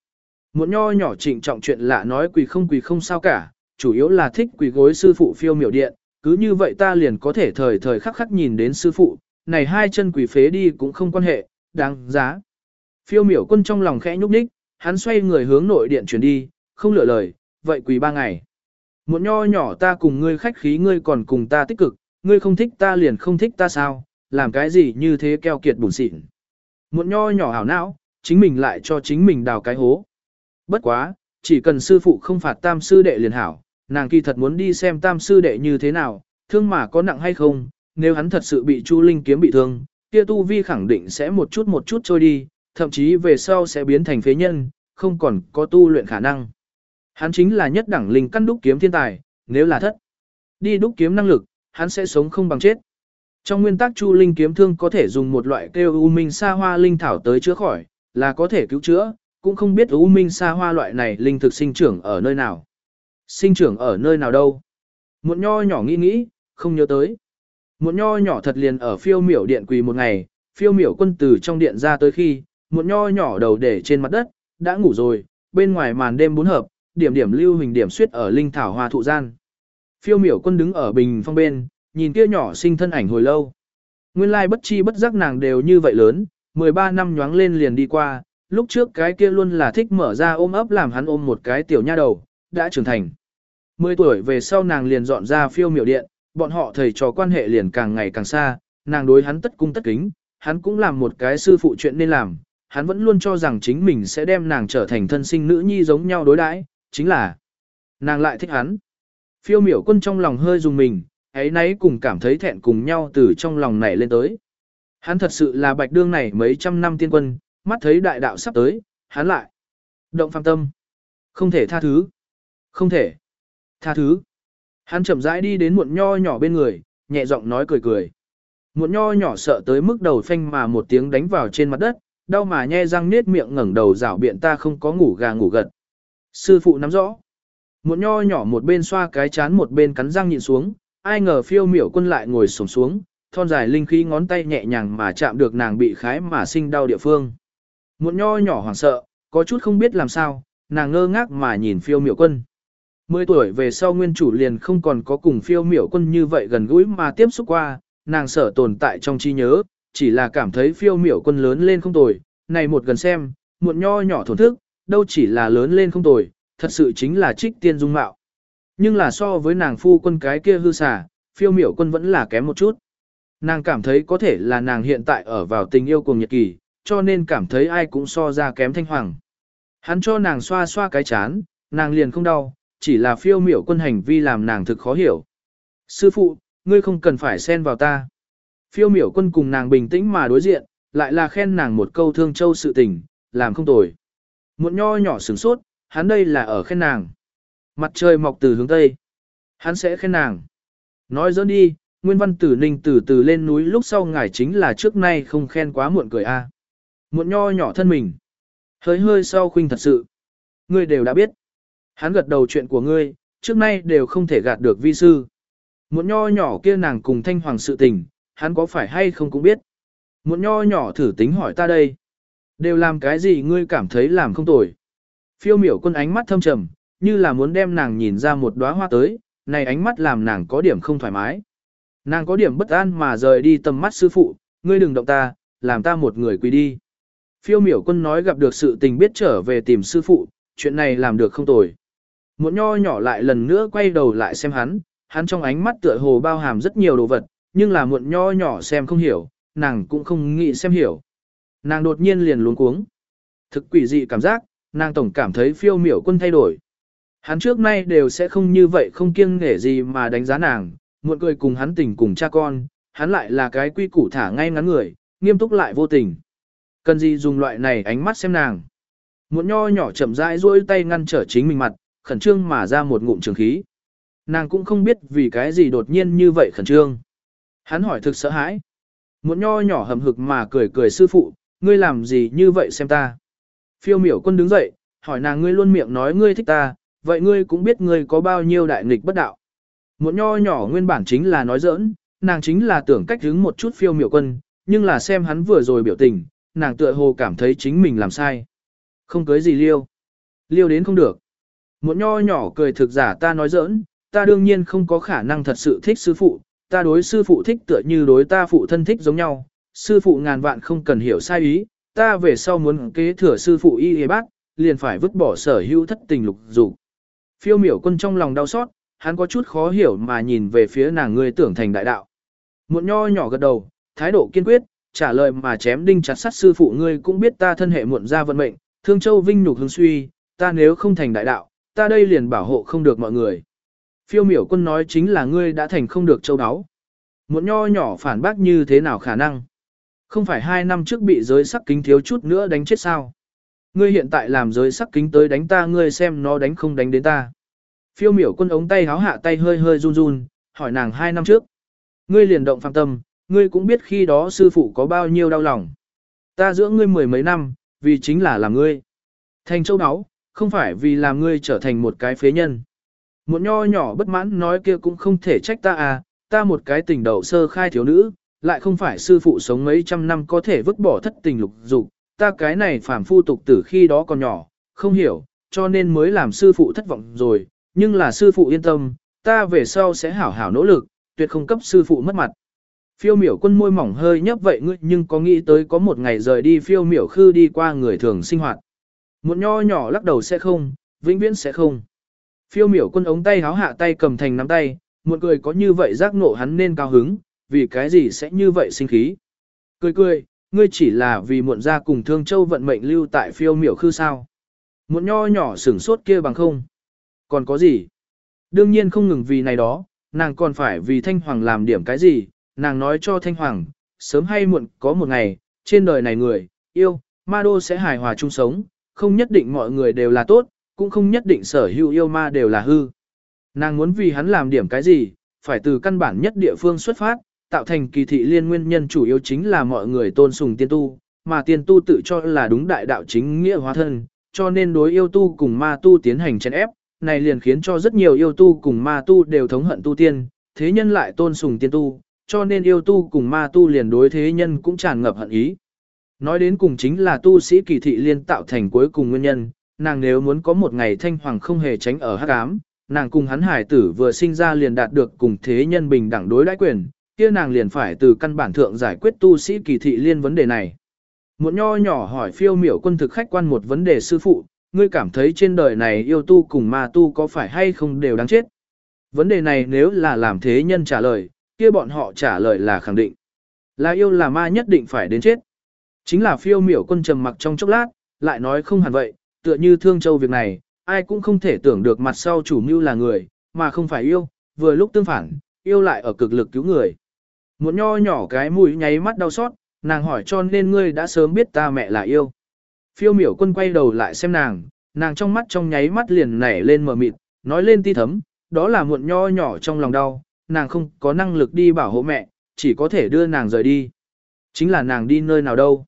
Muộn nho nhỏ trịnh trọng chuyện lạ nói quỳ không quỳ không sao cả, chủ yếu là thích quỳ gối sư phụ phiêu miểu điện, cứ như vậy ta liền có thể thời thời khắc khắc nhìn đến sư phụ, này hai chân quỳ phế đi cũng không quan hệ, đáng giá. Phiêu miểu quân trong lòng khẽ nhúc nhích, hắn xoay người hướng nội điện chuyển đi, không lựa lời, vậy quỳ ba ngày. Một nho nhỏ ta cùng ngươi khách khí ngươi còn cùng ta tích cực, ngươi không thích ta liền không thích ta sao, làm cái gì như thế keo kiệt bùn xịn. Một nho nhỏ hảo não, chính mình lại cho chính mình đào cái hố. Bất quá, chỉ cần sư phụ không phạt tam sư đệ liền hảo, nàng kỳ thật muốn đi xem tam sư đệ như thế nào, thương mà có nặng hay không, nếu hắn thật sự bị Chu Linh kiếm bị thương, kia tu vi khẳng định sẽ một chút một chút trôi đi, thậm chí về sau sẽ biến thành phế nhân, không còn có tu luyện khả năng. Hắn chính là nhất đẳng linh căn đúc kiếm thiên tài, nếu là thất. Đi đúc kiếm năng lực, hắn sẽ sống không bằng chết. Trong nguyên tắc Chu Linh kiếm thương có thể dùng một loại kêu U Minh Sa Hoa linh thảo tới chữa khỏi, là có thể cứu chữa, cũng không biết U Minh Sa Hoa loại này linh thực sinh trưởng ở nơi nào. Sinh trưởng ở nơi nào đâu? Một nho nhỏ nghĩ nghĩ, không nhớ tới. Một nho nhỏ thật liền ở phiêu miểu điện quỳ một ngày, phiêu miểu quân tử trong điện ra tới khi, một nho nhỏ đầu để trên mặt đất, đã ngủ rồi, bên ngoài màn đêm bốn hợp, điểm điểm lưu hình điểm suyết ở linh thảo hoa thụ gian. Phiêu miểu quân đứng ở bình phong bên, nhìn kia nhỏ sinh thân ảnh hồi lâu. Nguyên lai bất chi bất giác nàng đều như vậy lớn, 13 năm nhoáng lên liền đi qua, lúc trước cái kia luôn là thích mở ra ôm ấp làm hắn ôm một cái tiểu nha đầu, đã trưởng thành. 10 tuổi về sau nàng liền dọn ra phiêu miểu điện, bọn họ thầy trò quan hệ liền càng ngày càng xa, nàng đối hắn tất cung tất kính, hắn cũng làm một cái sư phụ chuyện nên làm, hắn vẫn luôn cho rằng chính mình sẽ đem nàng trở thành thân sinh nữ nhi giống nhau đối đãi, chính là nàng lại thích hắn. Phiêu miểu quân trong lòng hơi dùng mình, ấy nấy cùng cảm thấy thẹn cùng nhau từ trong lòng này lên tới. Hắn thật sự là bạch đương này mấy trăm năm tiên quân, mắt thấy đại đạo sắp tới, hắn lại. Động phàm tâm. Không thể tha thứ. Không thể. Tha thứ. Hắn chậm rãi đi đến muộn nho nhỏ bên người, nhẹ giọng nói cười cười. Muộn nho nhỏ sợ tới mức đầu phanh mà một tiếng đánh vào trên mặt đất, đau mà nhe răng nết miệng ngẩng đầu rảo biện ta không có ngủ gà ngủ gật. Sư phụ nắm rõ. Muộn nho nhỏ một bên xoa cái chán một bên cắn răng nhịn xuống, ai ngờ phiêu miểu quân lại ngồi sổng xuống, thon dài linh khí ngón tay nhẹ nhàng mà chạm được nàng bị khái mà sinh đau địa phương. Muộn nho nhỏ hoảng sợ, có chút không biết làm sao, nàng ngơ ngác mà nhìn phiêu miểu quân. Mười tuổi về sau nguyên chủ liền không còn có cùng phiêu miểu quân như vậy gần gũi mà tiếp xúc qua, nàng sợ tồn tại trong trí nhớ, chỉ là cảm thấy phiêu miểu quân lớn lên không tồi, này một gần xem, muộn nho nhỏ thổn thức, đâu chỉ là lớn lên không tồi, thật sự chính là trích tiên dung mạo. Nhưng là so với nàng phu quân cái kia hư xả, phiêu miểu quân vẫn là kém một chút. Nàng cảm thấy có thể là nàng hiện tại ở vào tình yêu cùng nhật kỳ, cho nên cảm thấy ai cũng so ra kém thanh hoàng. Hắn cho nàng xoa xoa cái chán, nàng liền không đau, chỉ là phiêu miểu quân hành vi làm nàng thực khó hiểu. Sư phụ, ngươi không cần phải xen vào ta. Phiêu miểu quân cùng nàng bình tĩnh mà đối diện, lại là khen nàng một câu thương châu sự tình, làm không tồi. Một nho nhỏ sửng sốt, hắn đây là ở khen nàng. Mặt trời mọc từ hướng Tây. Hắn sẽ khen nàng. Nói dỡ đi, Nguyên Văn Tử Ninh từ từ lên núi lúc sau ngài chính là trước nay không khen quá muộn cười a. À. Muộn nho nhỏ thân mình. Hơi hơi sau khuynh thật sự. Ngươi đều đã biết. Hắn gật đầu chuyện của ngươi, trước nay đều không thể gạt được vi sư. Muộn nho nhỏ kia nàng cùng thanh hoàng sự tình, hắn có phải hay không cũng biết. Muộn nho nhỏ thử tính hỏi ta đây. Đều làm cái gì ngươi cảm thấy làm không tồi. Phiêu miểu quân ánh mắt thâm trầm, như là muốn đem nàng nhìn ra một đóa hoa tới, này ánh mắt làm nàng có điểm không thoải mái. Nàng có điểm bất an mà rời đi tầm mắt sư phụ, ngươi đừng động ta, làm ta một người quỳ đi. Phiêu miểu quân nói gặp được sự tình biết trở về tìm sư phụ, chuyện này làm được không tồi. Một nho nhỏ lại lần nữa quay đầu lại xem hắn, hắn trong ánh mắt tựa hồ bao hàm rất nhiều đồ vật, nhưng là muộn nho nhỏ xem không hiểu, nàng cũng không nghĩ xem hiểu. Nàng đột nhiên liền luống cuống. Thực quỷ dị cảm giác, nàng tổng cảm thấy phiêu miểu quân thay đổi. Hắn trước nay đều sẽ không như vậy không kiêng nghể gì mà đánh giá nàng, muộn cười cùng hắn tình cùng cha con, hắn lại là cái quy củ thả ngay ngắn người, nghiêm túc lại vô tình. Cần gì dùng loại này ánh mắt xem nàng. Muộn nho nhỏ chậm rãi duỗi tay ngăn trở chính mình mặt, khẩn trương mà ra một ngụm trường khí. Nàng cũng không biết vì cái gì đột nhiên như vậy khẩn trương. Hắn hỏi thực sợ hãi. Muộn nho nhỏ hầm hực mà cười cười sư phụ, ngươi làm gì như vậy xem ta. Phiêu miểu quân đứng dậy, hỏi nàng ngươi luôn miệng nói ngươi thích ta, vậy ngươi cũng biết ngươi có bao nhiêu đại nghịch bất đạo. Một nho nhỏ nguyên bản chính là nói giỡn, nàng chính là tưởng cách hứng một chút phiêu miểu quân, nhưng là xem hắn vừa rồi biểu tình, nàng tựa hồ cảm thấy chính mình làm sai. Không cưới gì liêu. Liêu đến không được. Muộn nho nhỏ cười thực giả ta nói giỡn, ta đương nhiên không có khả năng thật sự thích sư phụ, ta đối sư phụ thích tựa như đối ta phụ thân thích giống nhau, sư phụ ngàn vạn không cần hiểu sai ý, ta về sau muốn kế thừa sư phụ y y bác, liền phải vứt bỏ sở hữu thất tình lục dục. Phiêu miểu quân trong lòng đau xót, hắn có chút khó hiểu mà nhìn về phía nàng người tưởng thành đại đạo. Muộn nho nhỏ gật đầu, thái độ kiên quyết, trả lời mà chém đinh chặt sắt sư phụ ngươi cũng biết ta thân hệ muộn ra vận mệnh, thương châu vinh nhục hương suy, ta nếu không thành đại đạo, ta đây liền bảo hộ không được mọi người. Phiêu miểu quân nói chính là ngươi đã thành không được châu đáo. Muộn nho nhỏ phản bác như thế nào khả năng? Không phải hai năm trước bị giới sắc kính thiếu chút nữa đánh chết sao? Ngươi hiện tại làm giới sắc kính tới đánh ta ngươi xem nó đánh không đánh đến ta. Phiêu miểu quân ống tay háo hạ tay hơi hơi run run, hỏi nàng hai năm trước. Ngươi liền động phạm tâm, ngươi cũng biết khi đó sư phụ có bao nhiêu đau lòng. Ta dưỡng ngươi mười mấy năm, vì chính là làm ngươi. Thành châu đáo không phải vì làm ngươi trở thành một cái phế nhân. Một nho nhỏ bất mãn nói kia cũng không thể trách ta à, ta một cái tình đầu sơ khai thiếu nữ, lại không phải sư phụ sống mấy trăm năm có thể vứt bỏ thất tình lục dục, ta cái này phàm phu tục tử khi đó còn nhỏ, không hiểu, cho nên mới làm sư phụ thất vọng rồi, nhưng là sư phụ yên tâm, ta về sau sẽ hảo hảo nỗ lực, tuyệt không cấp sư phụ mất mặt. Phiêu miểu quân môi mỏng hơi nhấp vậy ngươi nhưng có nghĩ tới có một ngày rời đi phiêu miểu khư đi qua người thường sinh hoạt. Một nho nhỏ lắc đầu sẽ không, vĩnh viễn sẽ không. Phiêu miểu quân ống tay háo hạ tay cầm thành nắm tay, một cười có như vậy giác ngộ hắn nên cao hứng, vì cái gì sẽ như vậy sinh khí. Cười cười, ngươi chỉ là vì muộn ra cùng thương châu vận mệnh lưu tại phiêu miểu khư sao. Muộn nho nhỏ sửng sốt kia bằng không. Còn có gì? Đương nhiên không ngừng vì này đó, nàng còn phải vì Thanh Hoàng làm điểm cái gì, nàng nói cho Thanh Hoàng, sớm hay muộn có một ngày, trên đời này người, yêu, ma đô sẽ hài hòa chung sống, không nhất định mọi người đều là tốt, cũng không nhất định sở hữu yêu ma đều là hư. Nàng muốn vì hắn làm điểm cái gì, phải từ căn bản nhất địa phương xuất phát, tạo thành kỳ thị liên nguyên nhân chủ yếu chính là mọi người tôn sùng tiên tu, mà tiên tu tự cho là đúng đại đạo chính nghĩa hóa thân, cho nên đối yêu tu cùng ma tu tiến hành chèn ép, này liền khiến cho rất nhiều yêu tu cùng ma tu đều thống hận tu tiên, thế nhân lại tôn sùng tiên tu, cho nên yêu tu cùng ma tu liền đối thế nhân cũng tràn ngập hận ý. Nói đến cùng chính là tu sĩ kỳ thị liên tạo thành cuối cùng nguyên nhân, nàng nếu muốn có một ngày thanh hoàng không hề tránh ở hắc ám, nàng cùng hắn hải tử vừa sinh ra liền đạt được cùng thế nhân bình đẳng đối đãi quyền, kia nàng liền phải từ căn bản thượng giải quyết tu sĩ kỳ thị liên vấn đề này. Một nho nhỏ hỏi phiêu miểu quân thực khách quan một vấn đề sư phụ, ngươi cảm thấy trên đời này yêu tu cùng ma tu có phải hay không đều đáng chết? Vấn đề này nếu là làm thế nhân trả lời, kia bọn họ trả lời là khẳng định. Là yêu là ma nhất định phải đến chết. Chính là phiêu miểu quân trầm mặc trong chốc lát, lại nói không hẳn vậy, tựa như thương châu việc này, ai cũng không thể tưởng được mặt sau chủ mưu là người, mà không phải yêu, vừa lúc tương phản, yêu lại ở cực lực cứu người. Một nho nhỏ cái mũi nháy mắt đau xót, nàng hỏi cho nên ngươi đã sớm biết ta mẹ là yêu. Phiêu miểu quân quay đầu lại xem nàng, nàng trong mắt trong nháy mắt liền nảy lên mờ mịt, nói lên ti thấm, đó là muộn nho nhỏ trong lòng đau, nàng không có năng lực đi bảo hộ mẹ, chỉ có thể đưa nàng rời đi. Chính là nàng đi nơi nào đâu.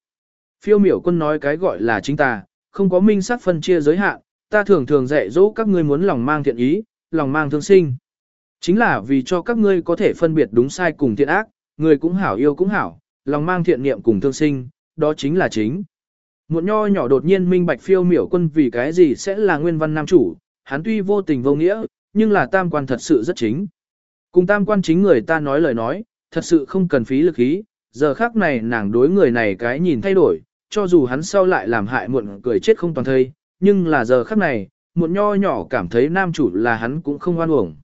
Phiêu miểu quân nói cái gọi là chính ta, không có minh sát phân chia giới hạn, ta thường thường dạy dỗ các ngươi muốn lòng mang thiện ý, lòng mang thương sinh. Chính là vì cho các ngươi có thể phân biệt đúng sai cùng thiện ác, người cũng hảo yêu cũng hảo, lòng mang thiện niệm cùng thương sinh, đó chính là chính. Một nho nhỏ đột nhiên minh bạch phiêu miểu quân vì cái gì sẽ là nguyên văn nam chủ, hắn tuy vô tình vô nghĩa, nhưng là tam quan thật sự rất chính. Cùng tam quan chính người ta nói lời nói, thật sự không cần phí lực ý, giờ khác này nàng đối người này cái nhìn thay đổi, cho dù hắn sau lại làm hại muộn cười chết không toàn thây, nhưng là giờ khắc này, muộn nho nhỏ cảm thấy nam chủ là hắn cũng không oan uổng.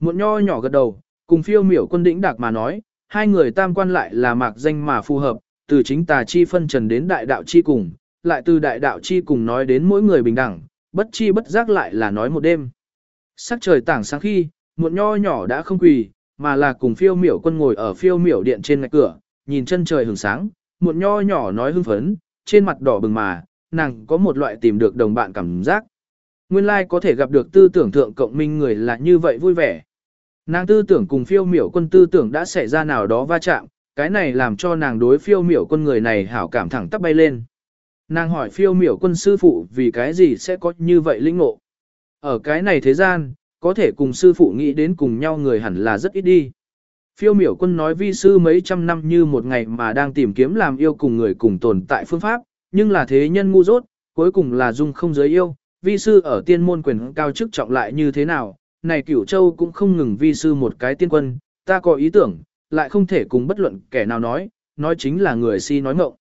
Muộn nho nhỏ gật đầu, cùng phiêu miểu quân đĩnh đạc mà nói, hai người tam quan lại là mạc danh mà phù hợp, từ chính tà chi phân trần đến đại đạo chi cùng, lại từ đại đạo chi cùng nói đến mỗi người bình đẳng, bất chi bất giác lại là nói một đêm. Sắc trời tảng sáng khi, muộn nho nhỏ đã không quỳ, mà là cùng phiêu miểu quân ngồi ở phiêu miểu điện trên ngạch cửa, nhìn chân trời hừng sáng, muộn nho nhỏ nói hưng phấn, trên mặt đỏ bừng mà, nàng có một loại tìm được đồng bạn cảm giác. Nguyên lai like có thể gặp được tư tưởng thượng cộng minh người là như vậy vui vẻ. Nàng tư tưởng cùng phiêu miểu quân tư tưởng đã xảy ra nào đó va chạm, cái này làm cho nàng đối phiêu miểu quân người này hảo cảm thẳng tắp bay lên. Nàng hỏi phiêu miểu quân sư phụ vì cái gì sẽ có như vậy linh ngộ. Ở cái này thế gian, có thể cùng sư phụ nghĩ đến cùng nhau người hẳn là rất ít đi. Phiêu miểu quân nói vi sư mấy trăm năm như một ngày mà đang tìm kiếm làm yêu cùng người cùng tồn tại phương pháp, nhưng là thế nhân ngu dốt, cuối cùng là dung không giới yêu, vi sư ở tiên môn quyền cao chức trọng lại như thế nào, này cửu châu cũng không ngừng vi sư một cái tiên quân, ta có ý tưởng, lại không thể cùng bất luận kẻ nào nói, nói chính là người si nói mộng.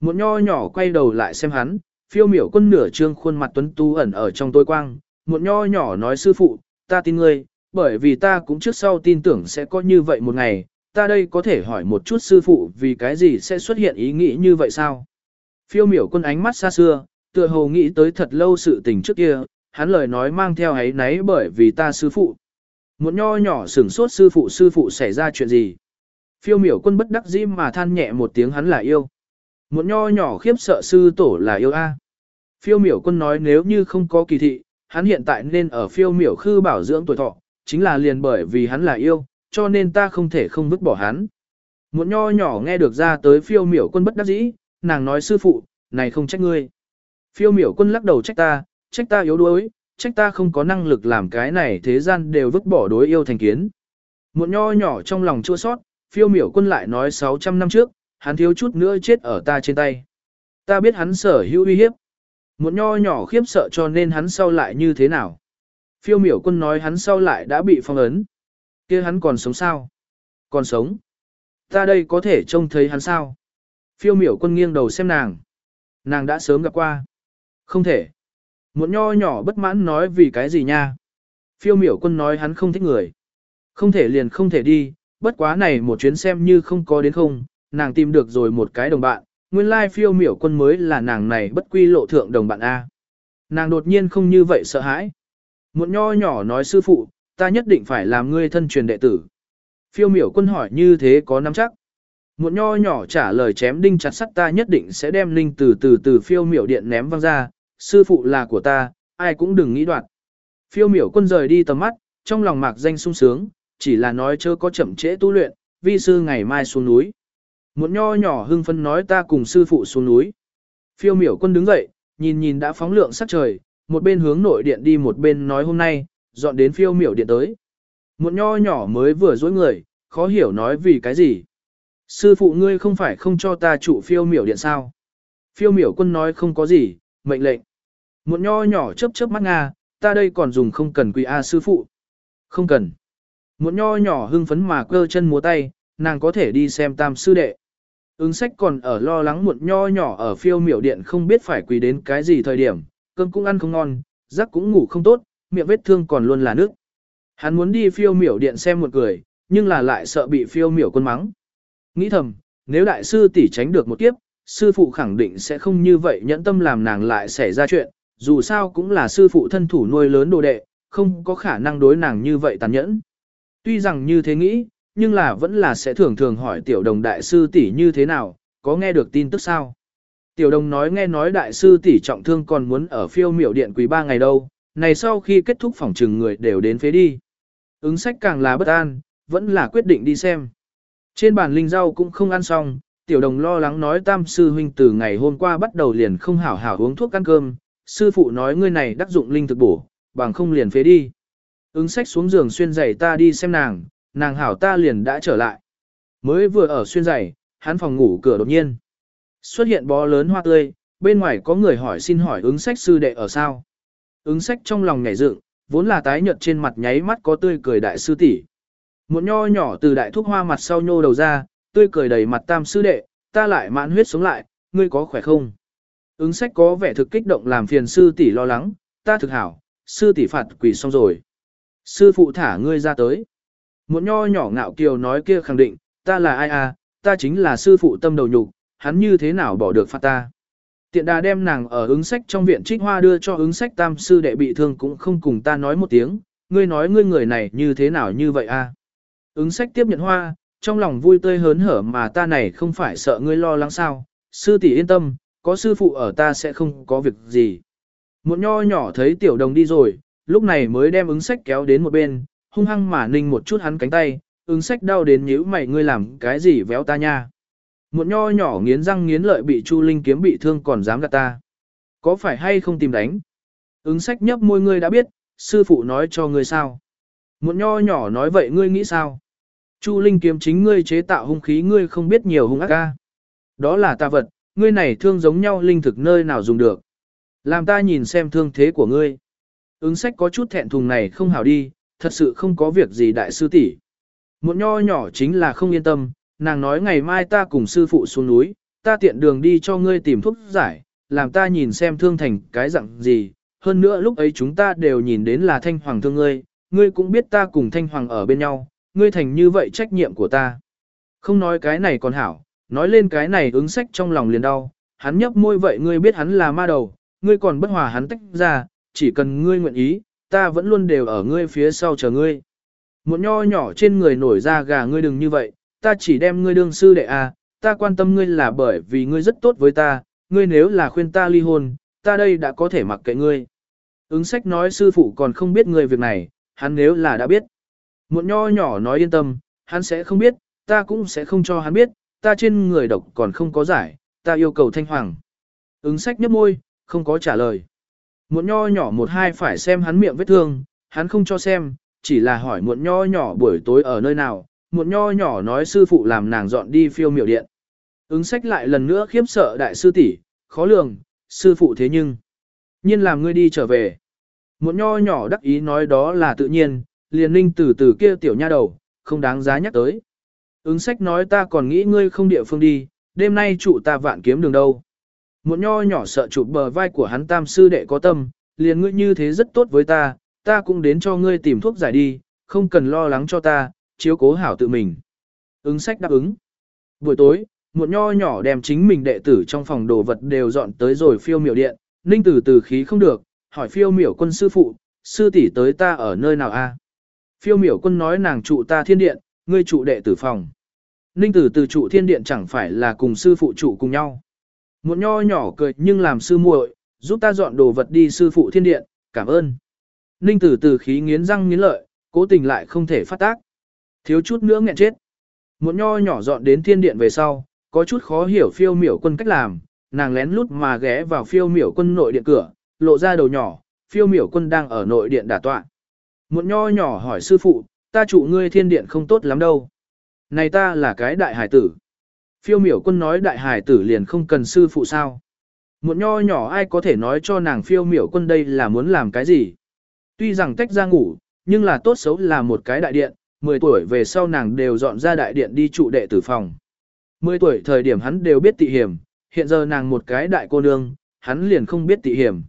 Một nho nhỏ quay đầu lại xem hắn, phiêu miểu quân nửa trương khuôn mặt tuấn tu ẩn ở trong tối quang, một nho nhỏ nói sư phụ, ta tin ngươi, bởi vì ta cũng trước sau tin tưởng sẽ có như vậy một ngày, ta đây có thể hỏi một chút sư phụ vì cái gì sẽ xuất hiện ý nghĩ như vậy sao? Phiêu miểu quân ánh mắt xa xưa, tựa hồ nghĩ tới thật lâu sự tình trước kia, hắn lời nói mang theo ấy náy bởi vì ta sư phụ. Một nho nhỏ sửng sốt sư phụ sư phụ xảy ra chuyện gì? Phiêu miểu quân bất đắc dĩ mà than nhẹ một tiếng hắn là yêu. Một nho nhỏ khiếp sợ sư tổ là yêu a. Phiêu miểu quân nói nếu như không có kỳ thị, hắn hiện tại nên ở phiêu miểu khư bảo dưỡng tuổi thọ, chính là liền bởi vì hắn là yêu, cho nên ta không thể không vứt bỏ hắn. Một nho nhỏ nghe được ra tới phiêu miểu quân bất đắc dĩ, nàng nói sư phụ, này không trách ngươi. Phiêu miểu quân lắc đầu trách ta, trách ta yếu đuối, trách ta không có năng lực làm cái này thế gian đều vứt bỏ đối yêu thành kiến. Một nho nhỏ trong lòng chua sót, phiêu miểu quân lại nói 600 năm trước, hắn thiếu chút nữa chết ở ta trên tay. Ta biết hắn sở hữu uy hiếp. Một nho nhỏ khiếp sợ cho nên hắn sau lại như thế nào. Phiêu miểu quân nói hắn sau lại đã bị phong ấn. kia hắn còn sống sao? Còn sống. Ta đây có thể trông thấy hắn sao? Phiêu miểu quân nghiêng đầu xem nàng. Nàng đã sớm gặp qua. Không thể. Một nho nhỏ bất mãn nói vì cái gì nha. Phiêu miểu quân nói hắn không thích người. Không thể liền không thể đi, bất quá này một chuyến xem như không có đến không, nàng tìm được rồi một cái đồng bạn, nguyên lai phiêu miểu quân mới là nàng này bất quy lộ thượng đồng bạn A. Nàng đột nhiên không như vậy sợ hãi. Muộn nho nhỏ nói sư phụ, ta nhất định phải làm ngươi thân truyền đệ tử. Phiêu miểu quân hỏi như thế có nắm chắc. Muộn nho nhỏ trả lời chém đinh chặt sắt ta nhất định sẽ đem linh từ từ từ phiêu miểu điện ném văng ra, sư phụ là của ta, ai cũng đừng nghĩ đoạt. Phiêu miểu quân rời đi tầm mắt, trong lòng mạc danh sung sướng, chỉ là nói chớ có chậm trễ tu luyện, vi sư ngày mai xuống núi. Muộn nho nhỏ hưng phân nói ta cùng sư phụ xuống núi. Phiêu miểu quân đứng dậy, nhìn nhìn đã phóng lượng sắc trời, một bên hướng nội điện đi một bên nói hôm nay, dọn đến phiêu miểu điện tới. Một nho nhỏ mới vừa dối người, khó hiểu nói vì cái gì. Sư phụ ngươi không phải không cho ta trụ phiêu miểu điện sao? Phiêu miểu quân nói không có gì, mệnh lệnh. Một nho nhỏ chớp chớp mắt Nga, ta đây còn dùng không cần quỳ A sư phụ. Không cần. Một nho nhỏ hưng phấn mà cơ chân múa tay, nàng có thể đi xem tam sư đệ. Ứng sách còn ở lo lắng muộn nho nhỏ ở phiêu miểu điện không biết phải quỳ đến cái gì thời điểm, cơm cũng ăn không ngon, giấc cũng ngủ không tốt, miệng vết thương còn luôn là nước. Hắn muốn đi phiêu miểu điện xem một người, nhưng là lại sợ bị phiêu miểu quân mắng. Nghĩ thầm, nếu đại sư tỷ tránh được một kiếp, sư phụ khẳng định sẽ không như vậy nhẫn tâm làm nàng lại xảy ra chuyện, dù sao cũng là sư phụ thân thủ nuôi lớn đồ đệ, không có khả năng đối nàng như vậy tàn nhẫn. Tuy rằng như thế nghĩ, nhưng là vẫn là sẽ thường thường hỏi tiểu đồng đại sư tỷ như thế nào, có nghe được tin tức sao? Tiểu đồng nói nghe nói đại sư tỷ trọng thương còn muốn ở phiêu miểu điện quý ba ngày đâu, này sau khi kết thúc phòng trừng người đều đến phế đi. Ứng sách càng là bất an, vẫn là quyết định đi xem. Trên bàn linh rau cũng không ăn xong, tiểu đồng lo lắng nói tam sư huynh từ ngày hôm qua bắt đầu liền không hảo hảo uống thuốc ăn cơm, sư phụ nói ngươi này đắc dụng linh thực bổ, bằng không liền phế đi. Ứng sách xuống giường xuyên giày ta đi xem nàng, nàng hảo ta liền đã trở lại. Mới vừa ở xuyên giày, hắn phòng ngủ cửa đột nhiên. Xuất hiện bó lớn hoa tươi, bên ngoài có người hỏi xin hỏi ứng sách sư đệ ở sao. Ứng sách trong lòng nhảy dựng, vốn là tái nhợt trên mặt nháy mắt có tươi cười đại sư tỷ. Một nho nhỏ từ đại thúc hoa mặt sau nhô đầu ra, tươi cười đầy mặt tam sư đệ, ta lại mãn huyết sống lại, ngươi có khỏe không? Ứng sách có vẻ thực kích động làm phiền sư tỷ lo lắng, ta thực hảo, sư tỷ phạt quỷ xong rồi. Sư phụ thả ngươi ra tới. Một nho nhỏ ngạo kiều nói kia khẳng định, ta là ai à, ta chính là sư phụ tâm đầu nhục, hắn như thế nào bỏ được phạt ta. Tiện đà đem nàng ở ứng sách trong viện trích hoa đưa cho ứng sách tam sư đệ bị thương cũng không cùng ta nói một tiếng, ngươi nói ngươi người này như thế nào như vậy à. Ứng sách tiếp nhận hoa, trong lòng vui tươi hớn hở mà ta này không phải sợ ngươi lo lắng sao, sư tỷ yên tâm, có sư phụ ở ta sẽ không có việc gì. Một nho nhỏ thấy tiểu đồng đi rồi, lúc này mới đem ứng sách kéo đến một bên, hung hăng mà ninh một chút hắn cánh tay, ứng sách đau đến nhíu mày ngươi làm cái gì véo ta nha. Muộn nho nhỏ nghiến răng nghiến lợi bị Chu Linh kiếm bị thương còn dám gạt ta. Có phải hay không tìm đánh? Ứng sách nhấp môi ngươi đã biết, sư phụ nói cho ngươi sao. Muộn nho nhỏ nói vậy ngươi nghĩ sao? Chu Linh kiếm chính ngươi chế tạo hung khí ngươi không biết nhiều hung ác ca. Đó là ta vật, ngươi này thương giống nhau linh thực nơi nào dùng được. Làm ta nhìn xem thương thế của ngươi. Ứng sách có chút thẹn thùng này không hảo đi, thật sự không có việc gì đại sư tỷ. Muộn nho nhỏ chính là không yên tâm, nàng nói ngày mai ta cùng sư phụ xuống núi, ta tiện đường đi cho ngươi tìm thuốc giải, làm ta nhìn xem thương thành cái dạng gì. Hơn nữa lúc ấy chúng ta đều nhìn đến là thanh hoàng thương ngươi, ngươi cũng biết ta cùng thanh hoàng ở bên nhau, ngươi thành như vậy trách nhiệm của ta. Không nói cái này còn hảo, nói lên cái này ứng sách trong lòng liền đau, hắn nhấp môi vậy ngươi biết hắn là ma đầu, ngươi còn bất hòa hắn tách ra, chỉ cần ngươi nguyện ý, ta vẫn luôn đều ở ngươi phía sau chờ ngươi. Một nho nhỏ trên người nổi ra gà ngươi đừng như vậy, ta chỉ đem ngươi đương sư đệ à, ta quan tâm ngươi là bởi vì ngươi rất tốt với ta, ngươi nếu là khuyên ta ly hôn, ta đây đã có thể mặc kệ ngươi. Ứng sách nói sư phụ còn không biết ngươi việc này, hắn nếu là đã biết. Muộn nho nhỏ nói yên tâm, hắn sẽ không biết, ta cũng sẽ không cho hắn biết, ta trên người độc còn không có giải, ta yêu cầu thanh hoàng. Ứng sách nhấp môi, không có trả lời. Muộn nho nhỏ một hai phải xem hắn miệng vết thương, hắn không cho xem, chỉ là hỏi muộn nho nhỏ buổi tối ở nơi nào, một nho nhỏ nói sư phụ làm nàng dọn đi phiêu miểu điện. Ứng sách lại lần nữa khiếp sợ đại sư tỷ, khó lường, sư phụ thế nhưng, nhiên làm ngươi đi trở về. Một nho nhỏ đắc ý nói đó là tự nhiên, liền ninh từ từ kia tiểu nha đầu, không đáng giá nhắc tới. Ứng sách nói ta còn nghĩ ngươi không địa phương đi, đêm nay trụ ta vạn kiếm đường đâu. Một nho nhỏ sợ chụp bờ vai của hắn tam sư đệ có tâm, liền ngươi như thế rất tốt với ta, ta cũng đến cho ngươi tìm thuốc giải đi, không cần lo lắng cho ta, chiếu cố hảo tự mình. Ứng sách đáp ứng. Buổi tối, một nho nhỏ đem chính mình đệ tử trong phòng đồ vật đều dọn tới rồi phiêu miểu điện, ninh tử từ khí không được, hỏi phiêu miểu quân sư phụ, sư tỷ tới ta ở nơi nào a? Phiêu miểu quân nói nàng trụ ta thiên điện, ngươi trụ đệ tử phòng. Ninh tử từ trụ thiên điện chẳng phải là cùng sư phụ trụ cùng nhau. Một nho nhỏ cười nhưng làm sư muội, giúp ta dọn đồ vật đi sư phụ thiên điện, cảm ơn. Ninh tử từ khí nghiến răng nghiến lợi, cố tình lại không thể phát tác. Thiếu chút nữa nghẹn chết. Một nho nhỏ dọn đến thiên điện về sau, có chút khó hiểu phiêu miểu quân cách làm, nàng lén lút mà ghé vào phiêu miểu quân nội điện cửa, lộ ra đầu nhỏ, phiêu miểu quân đang ở nội điện đả tọa. Một nho nhỏ hỏi sư phụ, ta trụ ngươi thiên điện không tốt lắm đâu. Này ta là cái đại hải tử. Phiêu miểu quân nói đại hải tử liền không cần sư phụ sao. Một nho nhỏ ai có thể nói cho nàng phiêu miểu quân đây là muốn làm cái gì. Tuy rằng tách ra ngủ, nhưng là tốt xấu là một cái đại điện, 10 tuổi về sau nàng đều dọn ra đại điện đi trụ đệ tử phòng. 10 tuổi thời điểm hắn đều biết tị hiểm, hiện giờ nàng một cái đại cô nương, hắn liền không biết tị hiểm.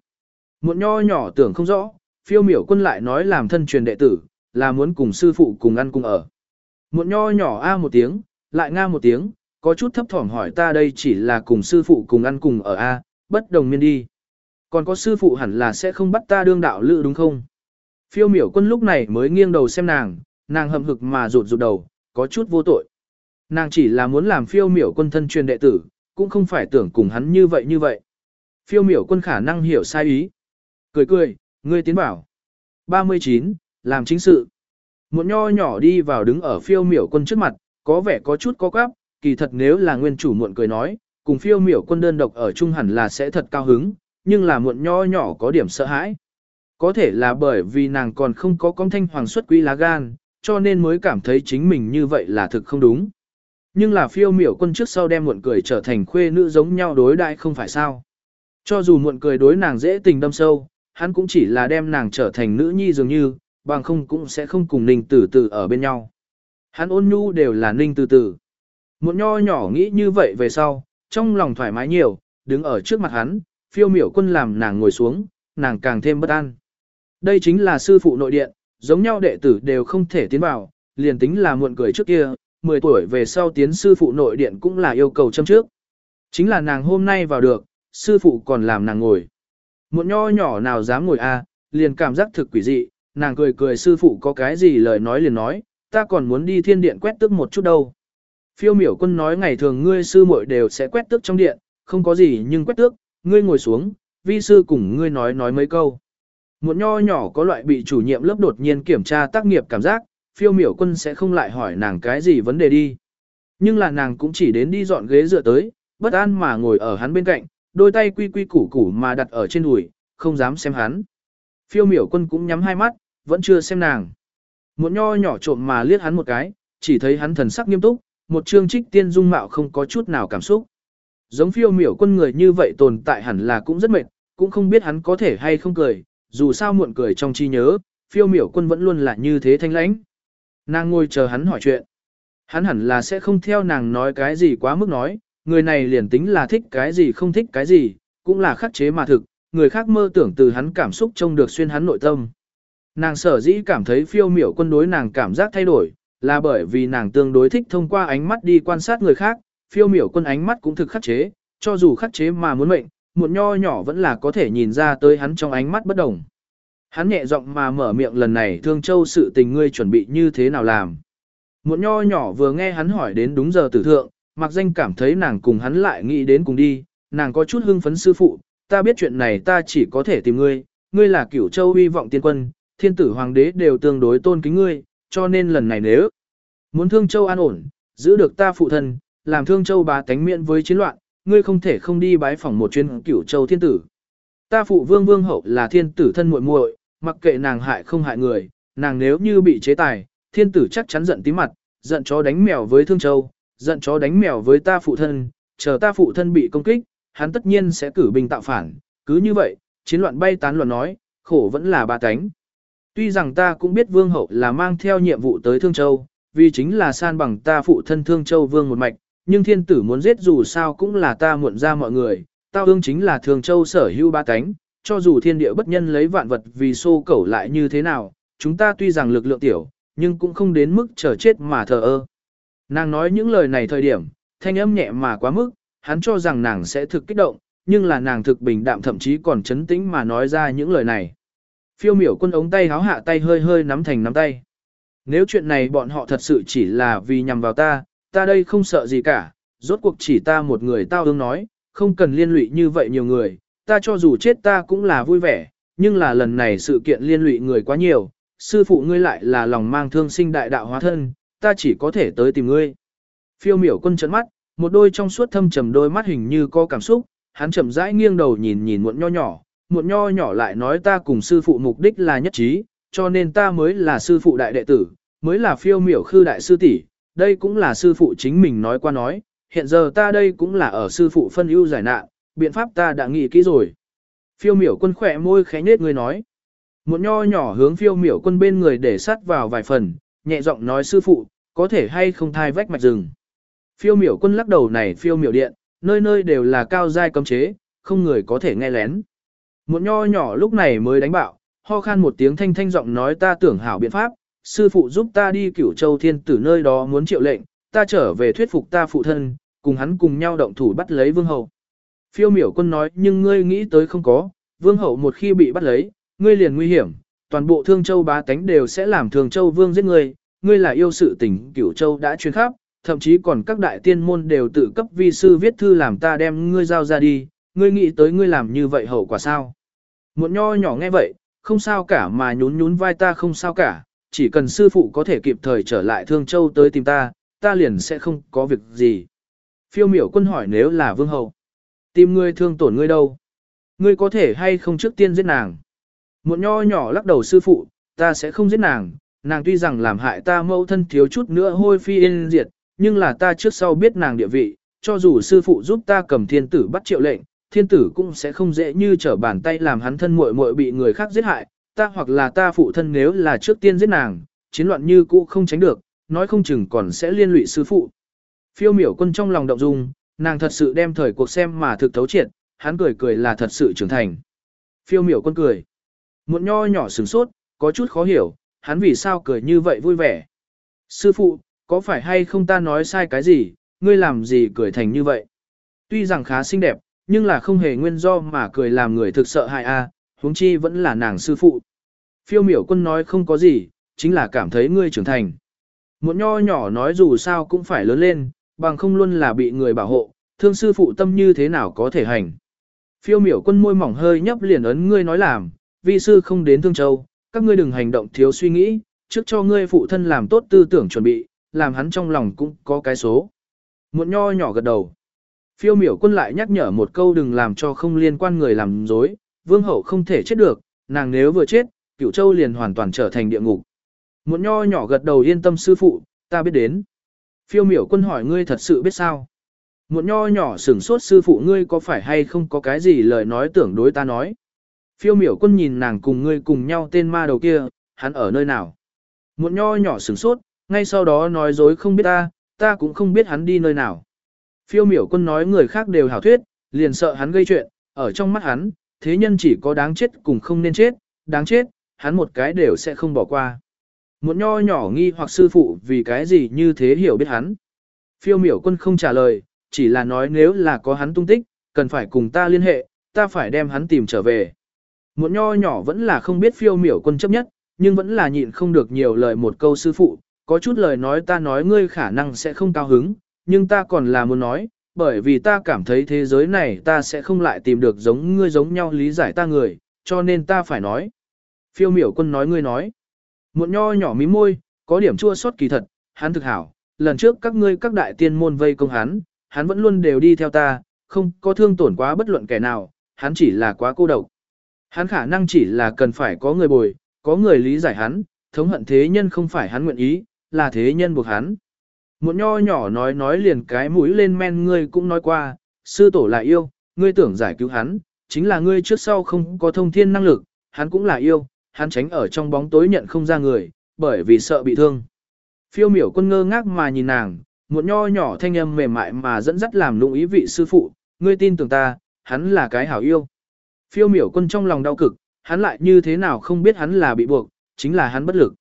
Một nho nhỏ tưởng không rõ, phiêu miểu quân lại nói làm thân truyền đệ tử, là muốn cùng sư phụ cùng ăn cùng ở. Một nho nhỏ a một tiếng, lại nga một tiếng, có chút thấp thỏm hỏi ta đây chỉ là cùng sư phụ cùng ăn cùng ở a, bất đồng miên đi. Còn có sư phụ hẳn là sẽ không bắt ta đương đạo lữ đúng không? Phiêu miểu quân lúc này mới nghiêng đầu xem nàng, nàng hậm hực mà rụt rụt đầu, có chút vô tội. Nàng chỉ là muốn làm phiêu miểu quân thân truyền đệ tử, cũng không phải tưởng cùng hắn như vậy như vậy. Phiêu miểu quân khả năng hiểu sai ý. Cười cười, ngươi tiến bảo. 39, làm chính sự. Một nho nhỏ đi vào đứng ở phiêu miểu quân trước mặt, có vẻ có chút có quáp, kỳ thật nếu là nguyên chủ muộn cười nói, cùng phiêu miểu quân đơn độc ở chung hẳn là sẽ thật cao hứng, nhưng là muộn nho nhỏ có điểm sợ hãi. Có thể là bởi vì nàng còn không có công thanh hoàng xuất quý lá gan, cho nên mới cảm thấy chính mình như vậy là thực không đúng. Nhưng là phiêu miểu quân trước sau đem muộn cười trở thành khuê nữ giống nhau đối đại không phải sao. Cho dù muộn cười đối nàng dễ tình đâm sâu, hắn cũng chỉ là đem nàng trở thành nữ nhi dường như, bằng không cũng sẽ không cùng ninh tử tử ở bên nhau. Hắn ôn nhu đều là ninh tử tử. Muộn nho nhỏ nghĩ như vậy về sau, trong lòng thoải mái nhiều, đứng ở trước mặt hắn, phiêu miểu quân làm nàng ngồi xuống, nàng càng thêm bất an. Đây chính là sư phụ nội điện, giống nhau đệ tử đều không thể tiến vào, liền tính là muộn cười trước kia, 10 tuổi về sau tiến sư phụ nội điện cũng là yêu cầu châm trước. Chính là nàng hôm nay vào được, sư phụ còn làm nàng ngồi. Một nho nhỏ nào dám ngồi a, à, liền cảm giác thực quỷ dị, nàng cười cười sư phụ có cái gì lời nói liền nói, ta còn muốn đi thiên điện quét tước một chút đâu. Phiêu miểu quân nói ngày thường ngươi sư muội đều sẽ quét tước trong điện, không có gì nhưng quét tước, ngươi ngồi xuống, vi sư cùng ngươi nói nói mấy câu. Một nho nhỏ có loại bị chủ nhiệm lớp đột nhiên kiểm tra tác nghiệp cảm giác, phiêu miểu quân sẽ không lại hỏi nàng cái gì vấn đề đi. Nhưng là nàng cũng chỉ đến đi dọn ghế dựa tới, bất an mà ngồi ở hắn bên cạnh, đôi tay quy quy củ củ mà đặt ở trên đùi, không dám xem hắn. Phiêu miểu quân cũng nhắm hai mắt, vẫn chưa xem nàng. Một nho nhỏ trộm mà liếc hắn một cái, chỉ thấy hắn thần sắc nghiêm túc, một trương trích tiên dung mạo không có chút nào cảm xúc. Giống phiêu miểu quân người như vậy tồn tại hẳn là cũng rất mệt, cũng không biết hắn có thể hay không cười, dù sao muộn cười trong chi nhớ, phiêu miểu quân vẫn luôn là như thế thanh lãnh. Nàng ngồi chờ hắn hỏi chuyện. Hắn hẳn là sẽ không theo nàng nói cái gì quá mức nói, người này liền tính là thích cái gì không thích cái gì, cũng là khắc chế mà thực, người khác mơ tưởng từ hắn cảm xúc trông được xuyên hắn nội tâm. Nàng sở dĩ cảm thấy phiêu miểu quân đối nàng cảm giác thay đổi, là bởi vì nàng tương đối thích thông qua ánh mắt đi quan sát người khác, phiêu miểu quân ánh mắt cũng thực khắc chế, cho dù khắc chế mà muốn mệnh, Muộn nho nhỏ vẫn là có thể nhìn ra tới hắn trong ánh mắt bất đồng. Hắn nhẹ giọng mà mở miệng lần này thương châu sự tình ngươi chuẩn bị như thế nào làm. Muộn nho nhỏ vừa nghe hắn hỏi đến đúng giờ tử thượng, mặc danh cảm thấy nàng cùng hắn lại nghĩ đến cùng đi, nàng có chút hưng phấn sư phụ, ta biết chuyện này ta chỉ có thể tìm ngươi, ngươi là cửu châu uy vọng tiên quân, thiên tử hoàng đế đều tương đối tôn kính ngươi, cho nên lần này nếu muốn thương châu an ổn, giữ được ta phụ thân, làm thương châu bá tánh miễn với chiến loạn, ngươi không thể không đi bái phỏng một chuyến cửu châu thiên tử. Ta phụ vương vương hậu là thiên tử thân muội muội, mặc kệ nàng hại không hại người, nàng nếu như bị chế tài, thiên tử chắc chắn giận tí mặt, giận chó đánh mèo với thương châu, giận chó đánh mèo với ta phụ thân, chờ ta phụ thân bị công kích, hắn tất nhiên sẽ cử binh tạo phản, cứ như vậy, chiến loạn bay tán loạn nói, khổ vẫn là ba cánh. Tuy rằng ta cũng biết vương hậu là mang theo nhiệm vụ tới Thương Châu, vì chính là san bằng ta phụ thân Thương Châu vương một mạch, nhưng thiên tử muốn giết dù sao cũng là ta muộn ra mọi người, tao ương chính là thường Châu sở hữu ba cánh, cho dù thiên địa bất nhân lấy vạn vật vì xô cẩu lại như thế nào, chúng ta tuy rằng lực lượng tiểu, nhưng cũng không đến mức chờ chết mà thờ ơ. Nàng nói những lời này thời điểm, thanh âm nhẹ mà quá mức, hắn cho rằng nàng sẽ thực kích động, nhưng là nàng thực bình đạm thậm chí còn chấn tĩnh mà nói ra những lời này. Phiêu miểu quân ống tay háo hạ tay hơi hơi nắm thành nắm tay. Nếu chuyện này bọn họ thật sự chỉ là vì nhằm vào ta, ta đây không sợ gì cả, rốt cuộc chỉ ta một người tao ương nói, không cần liên lụy như vậy nhiều người, ta cho dù chết ta cũng là vui vẻ, nhưng là lần này sự kiện liên lụy người quá nhiều, sư phụ ngươi lại là lòng mang thương sinh đại đạo hóa thân, ta chỉ có thể tới tìm ngươi. Phiêu miểu quân trấn mắt, một đôi trong suốt thâm trầm đôi mắt hình như có cảm xúc, hắn chậm rãi nghiêng đầu nhìn nhìn muộn nho nhỏ, muộn nho nhỏ lại nói ta cùng sư phụ mục đích là nhất trí, cho nên ta mới là sư phụ đại đệ tử, mới là phiêu miểu khư đại sư tỷ, đây cũng là sư phụ chính mình nói qua nói, hiện giờ ta đây cũng là ở sư phụ phân ưu giải nạn, biện pháp ta đã nghĩ kỹ rồi. Phiêu miểu quân khỏe môi khẽ nết người nói. Một nho nhỏ hướng phiêu miểu quân bên người để sát vào vài phần, nhẹ giọng nói sư phụ, có thể hay không thai vách mạch rừng. Phiêu miểu quân lắc đầu này phiêu miểu điện, nơi nơi đều là cao giai cấm chế, không người có thể nghe lén. Một nho nhỏ lúc này mới đánh bạo, ho khan một tiếng thanh thanh giọng nói ta tưởng hảo biện pháp, sư phụ giúp ta đi cửu châu thiên tử nơi đó muốn triệu lệnh, ta trở về thuyết phục ta phụ thân, cùng hắn cùng nhau động thủ bắt lấy vương hậu. Phiêu miểu quân nói nhưng ngươi nghĩ tới không có, vương hậu một khi bị bắt lấy, ngươi liền nguy hiểm, toàn bộ thương châu bá tánh đều sẽ làm thường châu vương giết ngươi, ngươi là yêu sự tình cửu châu đã truyền khắp, thậm chí còn các đại tiên môn đều tự cấp vi sư viết thư làm ta đem ngươi giao ra đi, ngươi nghĩ tới ngươi làm như vậy hậu quả sao. Muộn nho nhỏ nghe vậy, không sao cả mà nhún nhún vai ta không sao cả, chỉ cần sư phụ có thể kịp thời trở lại Thương Châu tới tìm ta, ta liền sẽ không có việc gì. Phiêu miểu quân hỏi nếu là vương hậu, tìm ngươi thương tổn ngươi đâu? Ngươi có thể hay không trước tiên giết nàng? Một nho nhỏ lắc đầu sư phụ, ta sẽ không giết nàng, nàng tuy rằng làm hại ta mâu thân thiếu chút nữa hôi phi yên diệt, nhưng là ta trước sau biết nàng địa vị, cho dù sư phụ giúp ta cầm thiên tử bắt triệu lệnh, thiên tử cũng sẽ không dễ như trở bàn tay làm hắn thân muội muội bị người khác giết hại, ta hoặc là ta phụ thân nếu là trước tiên giết nàng, chiến loạn như cũ không tránh được, nói không chừng còn sẽ liên lụy sư phụ. Phiêu miểu quân trong lòng động dung, nàng thật sự đem thời cuộc xem mà thực thấu triệt, hắn cười cười là thật sự trưởng thành. Phiêu miểu quân cười. Một nho nhỏ sừng sốt, có chút khó hiểu, hắn vì sao cười như vậy vui vẻ. Sư phụ, có phải hay không ta nói sai cái gì, ngươi làm gì cười thành như vậy? Tuy rằng khá xinh đẹp, nhưng là không hề nguyên do mà cười làm người thực sợ hại a, huống chi vẫn là nàng sư phụ. Phiêu miểu quân nói không có gì, chính là cảm thấy ngươi trưởng thành. Một nho nhỏ nói dù sao cũng phải lớn lên, bằng không luôn là bị người bảo hộ, thương sư phụ tâm như thế nào có thể hành. Phiêu miểu quân môi mỏng hơi nhấp liền ấn ngươi nói làm, vi sư không đến Thương Châu, các ngươi đừng hành động thiếu suy nghĩ, trước cho ngươi phụ thân làm tốt tư tưởng chuẩn bị, làm hắn trong lòng cũng có cái số. Một nho nhỏ gật đầu. Phiêu miểu quân lại nhắc nhở một câu đừng làm cho không liên quan người làm dối, vương hậu không thể chết được, nàng nếu vừa chết, cửu châu liền hoàn toàn trở thành địa ngục. Một nho nhỏ gật đầu yên tâm sư phụ, ta biết đến. Phiêu miểu quân hỏi ngươi thật sự biết sao? Muộn nho nhỏ sửng sốt sư phụ ngươi có phải hay không có cái gì lời nói tưởng đối ta nói. Phiêu miểu quân nhìn nàng cùng ngươi cùng nhau tên ma đầu kia, hắn ở nơi nào. Muộn nho nhỏ sửng sốt, ngay sau đó nói dối không biết ta, ta cũng không biết hắn đi nơi nào. Phiêu miểu quân nói người khác đều hảo thuyết, liền sợ hắn gây chuyện, ở trong mắt hắn, thế nhân chỉ có đáng chết cùng không nên chết, đáng chết, hắn một cái đều sẽ không bỏ qua. Một nho nhỏ nghi hoặc sư phụ vì cái gì như thế hiểu biết hắn. Phiêu miểu quân không trả lời, chỉ là nói nếu là có hắn tung tích, cần phải cùng ta liên hệ, ta phải đem hắn tìm trở về. Một nho nhỏ vẫn là không biết phiêu miểu quân chấp nhất, nhưng vẫn là nhịn không được nhiều lời một câu sư phụ, có chút lời nói ta nói ngươi khả năng sẽ không cao hứng, nhưng ta còn là muốn nói, bởi vì ta cảm thấy thế giới này ta sẽ không lại tìm được giống ngươi giống nhau lý giải ta người, cho nên ta phải nói. Phiêu miểu quân nói ngươi nói. Một nho nhỏ mí môi, có điểm chua xót kỳ thật, hắn thực hảo, lần trước các ngươi các đại tiên môn vây công hắn, hắn vẫn luôn đều đi theo ta, không có thương tổn quá bất luận kẻ nào, hắn chỉ là quá cô độc. Hắn khả năng chỉ là cần phải có người bồi, có người lý giải hắn, thống hận thế nhân không phải hắn nguyện ý, là thế nhân buộc hắn. Một nho nhỏ nói nói liền cái mũi lên men ngươi cũng nói qua, sư tổ là yêu, ngươi tưởng giải cứu hắn, chính là ngươi trước sau không có thông thiên năng lực, hắn cũng là yêu, hắn tránh ở trong bóng tối nhận không ra người, bởi vì sợ bị thương. Phiêu miểu quân ngơ ngác mà nhìn nàng, một nho nhỏ thanh âm mềm mại mà dẫn dắt làm lụng ý vị sư phụ, ngươi tin tưởng ta, hắn là cái hảo yêu. Phiêu miểu quân trong lòng đau cực, hắn lại như thế nào không biết hắn là bị buộc, chính là hắn bất lực.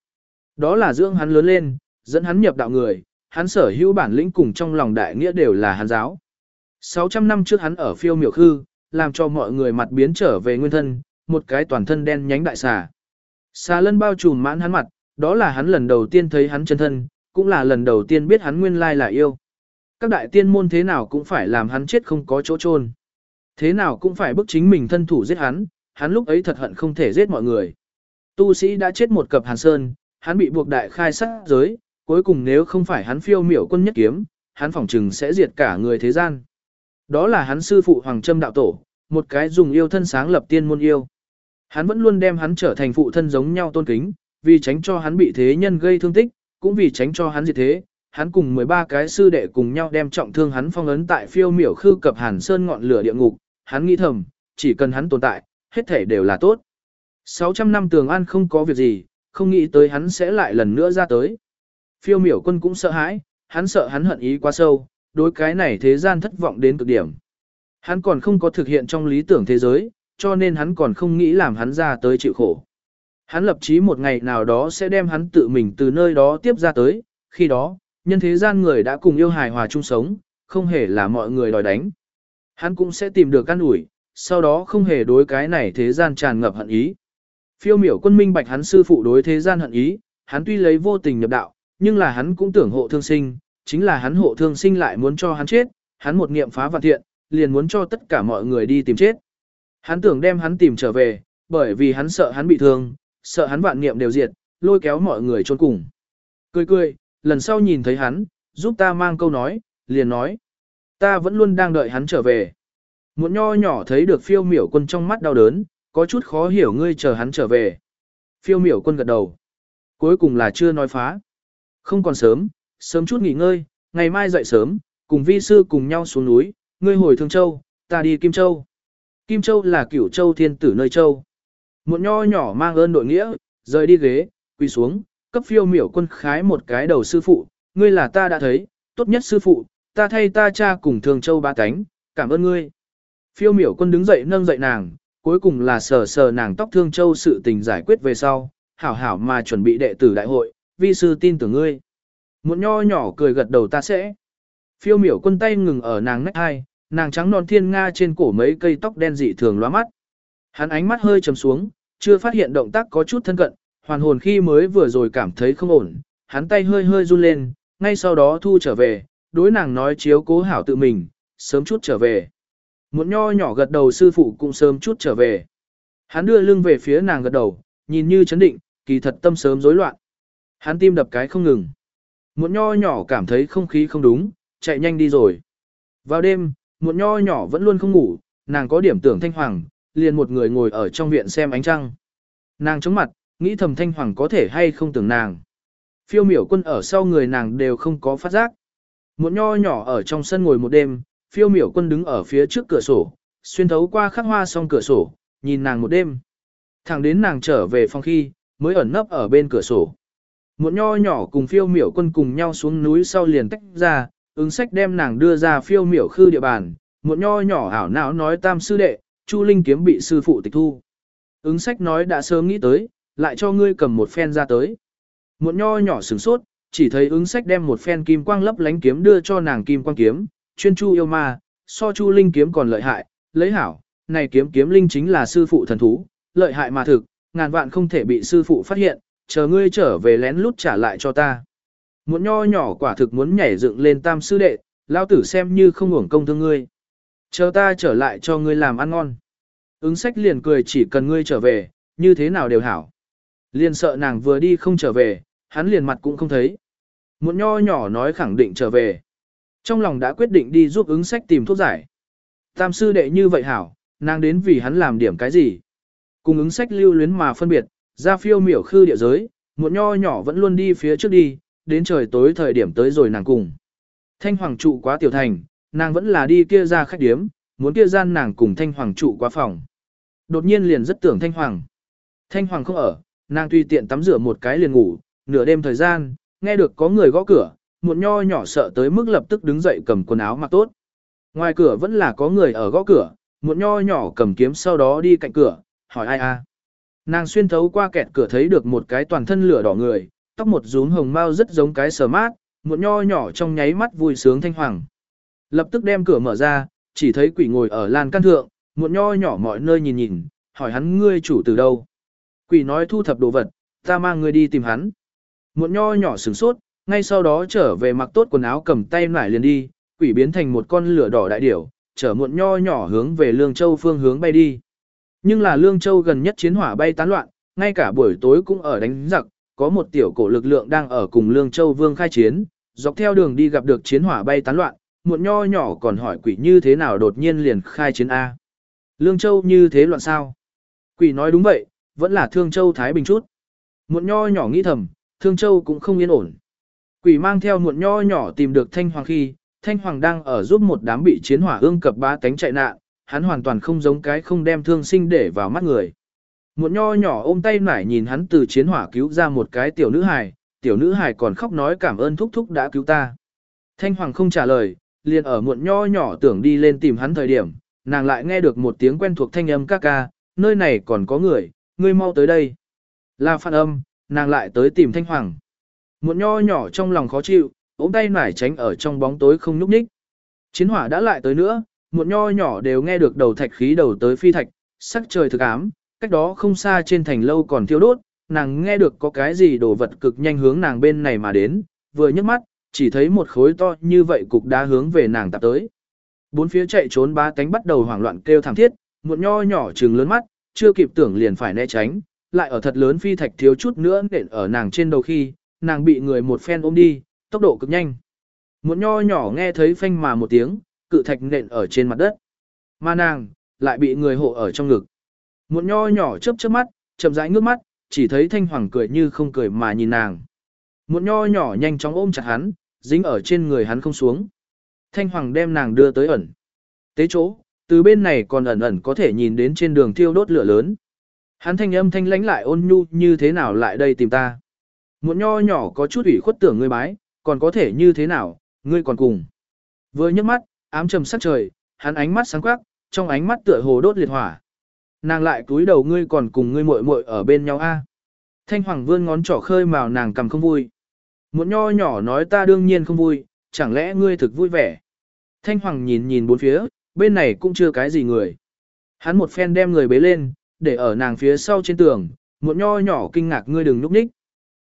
Đó là dưỡng hắn lớn lên, dẫn hắn nhập đạo người, hắn sở hữu bản lĩnh cùng trong lòng đại nghĩa đều là hắn giáo. 600 năm trước hắn ở phiêu miểu khư, làm cho mọi người mặt biến trở về nguyên thân, một cái toàn thân đen nhánh đại xà. Xà lân bao trùm mãn hắn mặt, đó là hắn lần đầu tiên thấy hắn chân thân, cũng là lần đầu tiên biết hắn nguyên lai là yêu. Các đại tiên môn thế nào cũng phải làm hắn chết không có chỗ chôn Thế nào cũng phải bức chính mình thân thủ giết hắn, hắn lúc ấy thật hận không thể giết mọi người. Tu sĩ đã chết một cập hàn sơn, hắn bị buộc đại khai sát giới, cuối cùng nếu không phải hắn phiêu miểu quân nhất kiếm, hắn phỏng chừng sẽ diệt cả người thế gian. Đó là hắn sư phụ Hoàng Trâm đạo tổ, một cái dùng yêu thân sáng lập tiên môn yêu. Hắn vẫn luôn đem hắn trở thành phụ thân giống nhau tôn kính, vì tránh cho hắn bị thế nhân gây thương tích, cũng vì tránh cho hắn diệt thế, hắn cùng 13 cái sư đệ cùng nhau đem trọng thương hắn phong ấn tại phiêu miểu khư cập hàn sơn ngọn lửa địa ngục, hắn nghĩ thầm, chỉ cần hắn tồn tại, hết thể đều là tốt. 600 năm tường an không có việc gì, không nghĩ tới hắn sẽ lại lần nữa ra tới. Phiêu miểu quân cũng sợ hãi, hắn sợ hắn hận ý quá sâu, đối cái này thế gian thất vọng đến cực điểm. Hắn còn không có thực hiện trong lý tưởng thế giới, cho nên hắn còn không nghĩ làm hắn ra tới chịu khổ. Hắn lập chí một ngày nào đó sẽ đem hắn tự mình từ nơi đó tiếp ra tới, khi đó, nhân thế gian người đã cùng yêu hài hòa chung sống, không hề là mọi người đòi đánh. Hắn cũng sẽ tìm được căn ủi, sau đó không hề đối cái này thế gian tràn ngập hận ý. Phiêu miểu quân minh bạch hắn sư phụ đối thế gian hận ý, hắn tuy lấy vô tình nhập đạo, nhưng là hắn cũng tưởng hộ thương sinh, chính là hắn hộ thương sinh lại muốn cho hắn chết, hắn một niệm phá vạn thiện, liền muốn cho tất cả mọi người đi tìm chết. Hắn tưởng đem hắn tìm trở về, bởi vì hắn sợ hắn bị thương, sợ hắn vạn niệm đều diệt, lôi kéo mọi người trốn cùng. Cười cười, lần sau nhìn thấy hắn, giúp ta mang câu nói, liền nói. Ta vẫn luôn đang đợi hắn trở về. Muộn nho nhỏ thấy được phiêu miểu quân trong mắt đau đớn, có chút khó hiểu ngươi chờ hắn trở về. Phiêu miểu quân gật đầu. Cuối cùng là chưa nói phá. Không còn sớm, sớm chút nghỉ ngơi, ngày mai dậy sớm, cùng vi sư cùng nhau xuống núi, ngươi hồi Thương Châu, ta đi Kim Châu. Kim Châu là cửu châu thiên tử nơi châu. Một nho nhỏ mang ơn đội nghĩa, rời đi ghế, quỳ xuống, cấp phiêu miểu quân khái một cái đầu sư phụ, ngươi là ta đã thấy, tốt nhất sư phụ, ta thay ta cha cùng Thương Châu ba cánh, cảm ơn ngươi. Phiêu miểu quân đứng dậy nâng dậy nàng, cuối cùng là sờ sờ nàng tóc Thương Châu sự tình giải quyết về sau, hảo hảo mà chuẩn bị đệ tử đại hội, vi sư tin tưởng ngươi. Một nho nhỏ cười gật đầu ta sẽ. Phiêu miểu quân tay ngừng ở nàng nách hai, nàng trắng non thiên nga trên cổ mấy cây tóc đen dị thường lóa mắt. Hắn ánh mắt hơi trầm xuống, chưa phát hiện động tác có chút thân cận, hoàn hồn khi mới vừa rồi cảm thấy không ổn, hắn tay hơi hơi run lên, ngay sau đó thu trở về, đối nàng nói chiếu cố hảo tự mình, sớm chút trở về. Muộn nho nhỏ gật đầu sư phụ cũng sớm chút trở về. Hắn đưa lưng về phía nàng gật đầu, nhìn như chấn định, kỳ thật tâm sớm rối loạn. Hắn tim đập cái không ngừng. Muộn nho nhỏ cảm thấy không khí không đúng, chạy nhanh đi rồi. Vào đêm, Muộn nho nhỏ vẫn luôn không ngủ, nàng có điểm tưởng thanh hoàng, liền một người ngồi ở trong viện xem ánh trăng. Nàng chống mặt, nghĩ thầm thanh hoàng có thể hay không tưởng nàng. Phiêu miểu quân ở sau người nàng đều không có phát giác. Muộn nho nhỏ ở trong sân ngồi một đêm, Phiêu miểu quân đứng ở phía trước cửa sổ, xuyên thấu qua khắc hoa song cửa sổ, nhìn nàng một đêm. Thẳng đến nàng trở về phòng khi, mới ẩn nấp ở bên cửa sổ. Muộn nho nhỏ cùng phiêu miểu quân cùng nhau xuống núi sau liền tách ra, ứng sách đem nàng đưa ra phiêu miểu khư địa bàn. Một nho nhỏ ảo não nói tam sư đệ, Chu Linh kiếm bị sư phụ tịch thu. Ứng sách nói đã sớm nghĩ tới, lại cho ngươi cầm một phen ra tới. Một nho nhỏ sửng sốt, chỉ thấy ứng sách đem một phen kim quang lấp lánh kiếm đưa cho nàng kim quang kiếm, chuyên chu yêu ma, so chu linh kiếm còn lợi hại, lấy hảo, này kiếm kiếm linh chính là sư phụ thần thú, lợi hại mà thực, ngàn vạn không thể bị sư phụ phát hiện, chờ ngươi trở về lén lút trả lại cho ta. Một nho nhỏ quả thực muốn nhảy dựng lên tam sư đệ, lao tử xem như không hưởng công thương ngươi. Chờ ta trở lại cho ngươi làm ăn ngon. Ứng sách liền cười chỉ cần ngươi trở về, như thế nào đều hảo. Liền sợ nàng vừa đi không trở về, hắn liền mặt cũng không thấy. Một nho nhỏ nói khẳng định trở về. Trong lòng đã quyết định đi giúp ứng sách tìm thuốc giải. Tam sư đệ như vậy hảo, nàng đến vì hắn làm điểm cái gì. Cùng ứng sách lưu luyến mà phân biệt, ra phiêu miểu khư địa giới, một nho nhỏ vẫn luôn đi phía trước đi, đến trời tối thời điểm tới rồi nàng cùng. Thanh hoàng trụ quá tiểu thành, nàng vẫn là đi kia ra khách điếm, muốn kia gian nàng cùng thanh hoàng trụ qua phòng. Đột nhiên liền rất tưởng thanh hoàng. Thanh hoàng không ở, nàng tùy tiện tắm rửa một cái liền ngủ, nửa đêm thời gian, nghe được có người gõ cửa, một nho nhỏ sợ tới mức lập tức đứng dậy cầm quần áo mặc tốt. Ngoài cửa vẫn là có người ở gõ cửa, một nho nhỏ cầm kiếm sau đó đi cạnh cửa, hỏi ai a? Nàng xuyên thấu qua kẹt cửa thấy được một cái toàn thân lửa đỏ người, tóc một rúm hồng mau rất giống cái sờ mát, một nho nhỏ trong nháy mắt vui sướng thanh hoàng. Lập tức đem cửa mở ra, chỉ thấy quỷ ngồi ở lan căn thượng, một nho nhỏ mọi nơi nhìn nhìn, hỏi hắn ngươi chủ từ đâu. Quỷ nói thu thập đồ vật, ta mang ngươi đi tìm hắn. Một nho nhỏ sửng sốt, ngay sau đó trở về mặc tốt quần áo cầm tay nải liền đi, quỷ biến thành một con lửa đỏ đại điểu, chở muộn nho nhỏ hướng về Lương Châu phương hướng bay đi. Nhưng là Lương Châu gần nhất chiến hỏa bay tán loạn, ngay cả buổi tối cũng ở đánh giặc, có một tiểu cổ lực lượng đang ở cùng Lương Châu vương khai chiến, dọc theo đường đi gặp được chiến hỏa bay tán loạn, muộn nho nhỏ còn hỏi quỷ như thế nào đột nhiên liền khai chiến A. Lương Châu như thế loạn sao? Quỷ nói đúng vậy, vẫn là Thương Châu Thái Bình chút. Muộn nho nhỏ nghĩ thầm, Thương Châu cũng không yên ổn. Quỷ mang theo muộn nho nhỏ tìm được Thanh Hoàng khi, Thanh Hoàng đang ở giúp một đám bị chiến hỏa ương cập ba tánh chạy nạn, hắn hoàn toàn không giống cái không đem thương sinh để vào mắt người. Muộn nho nhỏ ôm tay nải nhìn hắn từ chiến hỏa cứu ra một cái tiểu nữ hài, tiểu nữ hài còn khóc nói cảm ơn thúc thúc đã cứu ta. Thanh Hoàng không trả lời, liền ở muộn nho nhỏ tưởng đi lên tìm hắn thời điểm, nàng lại nghe được một tiếng quen thuộc thanh âm ca ca, nơi này còn có người, ngươi mau tới đây. Là phản âm, nàng lại tới tìm Thanh Hoàng. Muộn nho nhỏ trong lòng khó chịu, ống tay nải tránh ở trong bóng tối không nhúc nhích. Chiến hỏa đã lại tới nữa, muộn nho nhỏ đều nghe được đầu thạch khí đầu tới phi thạch, sắc trời thực ám, cách đó không xa trên thành lâu còn thiêu đốt, nàng nghe được có cái gì đồ vật cực nhanh hướng nàng bên này mà đến, vừa nhấc mắt, chỉ thấy một khối to như vậy cục đá hướng về nàng tạp tới. Bốn phía chạy trốn ba cánh bắt đầu hoảng loạn kêu thảm thiết, muộn nho nhỏ trừng lớn mắt, chưa kịp tưởng liền phải né tránh, lại ở thật lớn phi thạch thiếu chút nữa nện ở nàng trên đầu khi, nàng bị người một phen ôm đi, tốc độ cực nhanh. muộn nho nhỏ nghe thấy phanh mà một tiếng, cự thạch nện ở trên mặt đất. Mà nàng, lại bị người hộ ở trong ngực. Một nho nhỏ chớp chớp mắt, chậm rãi ngước mắt, chỉ thấy thanh hoàng cười như không cười mà nhìn nàng. Một nho nhỏ nhanh chóng ôm chặt hắn, dính ở trên người hắn không xuống. Thanh hoàng đem nàng đưa tới ẩn. Tế chỗ, từ bên này còn ẩn ẩn có thể nhìn đến trên đường thiêu đốt lửa lớn. Hắn thanh âm thanh lãnh lại ôn nhu như thế nào lại đây tìm ta. Một nho nhỏ có chút ủy khuất tưởng ngươi bái, còn có thể như thế nào, ngươi còn cùng. Vừa nhấc mắt, ám trầm sắc trời, hắn ánh mắt sáng quắc, trong ánh mắt tựa hồ đốt liệt hỏa. Nàng lại cúi đầu ngươi còn cùng ngươi muội muội ở bên nhau a. Thanh Hoàng vươn ngón trỏ khơi màu nàng cầm không vui. Một nho nhỏ nói ta đương nhiên không vui, chẳng lẽ ngươi thực vui vẻ. Thanh Hoàng nhìn nhìn bốn phía, bên này cũng chưa cái gì người. Hắn một phen đem người bế lên, để ở nàng phía sau trên tường, một nho nhỏ kinh ngạc ngươi đừng núp ních.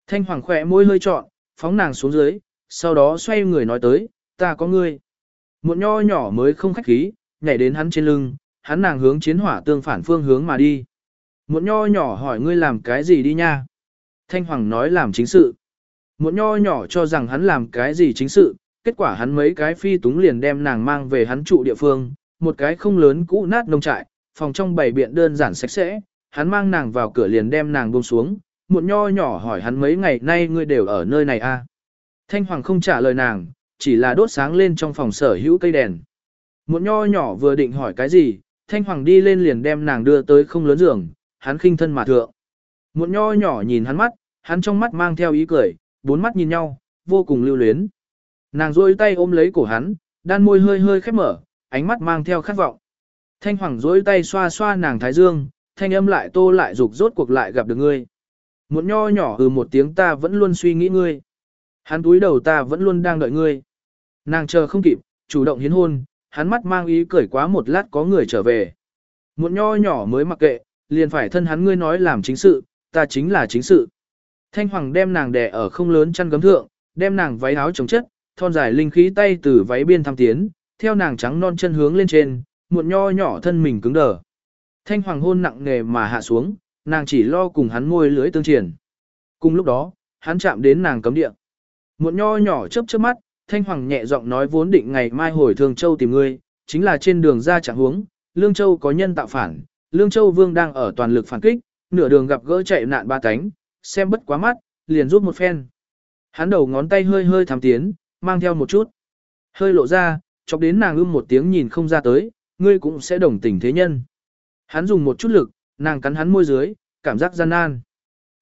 Thanh Hoàng khỏe môi hơi trọn, phóng nàng xuống dưới, sau đó xoay người nói tới, ta có ngươi. Một nho nhỏ mới không khách khí, nhảy đến hắn trên lưng, hắn nàng hướng chiến hỏa tương phản phương hướng mà đi. Một nho nhỏ hỏi ngươi làm cái gì đi nha. Thanh Hoàng nói làm chính sự. Một nho nhỏ cho rằng hắn làm cái gì chính sự, kết quả hắn mấy cái phi túng liền đem nàng mang về hắn trụ địa phương, một cái không lớn cũ nát nông trại, phòng trong bảy biện đơn giản sạch sẽ, hắn mang nàng vào cửa liền đem nàng buông xuống, một nho nhỏ hỏi hắn mấy ngày nay ngươi đều ở nơi này a à? Thanh Hoàng không trả lời nàng, chỉ là đốt sáng lên trong phòng sở hữu cây đèn. Muộn nho nhỏ vừa định hỏi cái gì, Thanh Hoàng đi lên liền đem nàng đưa tới không lớn giường, hắn khinh thân mà thượng. Muộn nho nhỏ nhìn hắn mắt, hắn trong mắt mang theo ý cười, bốn mắt nhìn nhau, vô cùng lưu luyến. Nàng rôi tay ôm lấy cổ hắn, đan môi hơi hơi khép mở, ánh mắt mang theo khát vọng. Thanh Hoàng rôi tay xoa xoa nàng thái dương, thanh âm lại tô lại dục rốt cuộc lại gặp được ngươi. Muộn nho nhỏ ừ một tiếng ta vẫn luôn suy nghĩ ngươi. Hắn túi đầu ta vẫn luôn đang đợi ngươi. Nàng chờ không kịp, chủ động hiến hôn, hắn mắt mang ý cười quá một lát có người trở về. Muộn nho nhỏ mới mặc kệ, liền phải thân hắn ngươi nói làm chính sự, ta chính là chính sự. Thanh Hoàng đem nàng đè ở không lớn chăn gấm thượng, đem nàng váy áo chống chất, thon dài linh khí tay từ váy biên thăm tiến, theo nàng trắng non chân hướng lên trên, muộn nho nhỏ thân mình cứng đờ. Thanh Hoàng hôn nặng nề mà hạ xuống, nàng chỉ lo cùng hắn môi lưới tương triển. Cùng lúc đó, hắn chạm đến nàng cấm địa. Muộn nho nhỏ chớp chớp mắt, Thanh Hoàng nhẹ giọng nói vốn định ngày mai hồi Thương Châu tìm ngươi, chính là trên đường ra chẳng huống, Lương Châu có nhân tạo phản, Lương Châu Vương đang ở toàn lực phản kích, nửa đường gặp gỡ chạy nạn ba cánh, xem bất quá mắt, liền rút một phen. Hắn đầu ngón tay hơi hơi thám tiến, mang theo một chút. Hơi lộ ra, chọc đến nàng ưm một tiếng nhìn không ra tới, ngươi cũng sẽ đồng tình thế nhân. Hắn dùng một chút lực, nàng cắn hắn môi dưới, cảm giác gian nan.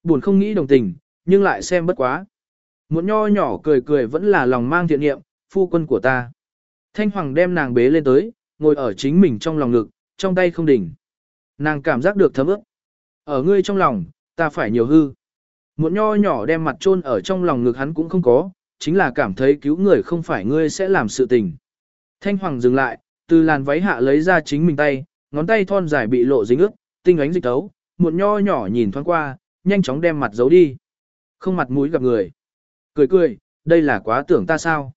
Buồn không nghĩ đồng tình, nhưng lại xem bất quá. Một nho nhỏ cười cười vẫn là lòng mang thiện niệm, phu quân của ta. Thanh Hoàng đem nàng bế lên tới, ngồi ở chính mình trong lòng ngực, trong tay không đỉnh. Nàng cảm giác được thấm ướt. Ở ngươi trong lòng, ta phải nhiều hư. Một nho nhỏ đem mặt chôn ở trong lòng ngực hắn cũng không có, chính là cảm thấy cứu người không phải ngươi sẽ làm sự tình. Thanh Hoàng dừng lại, từ làn váy hạ lấy ra chính mình tay, ngón tay thon dài bị lộ dính ướt, tinh ánh dịch tấu, một nho nhỏ nhìn thoáng qua, nhanh chóng đem mặt giấu đi. Không mặt mũi gặp người. Cười cười, đây là quá tưởng ta sao.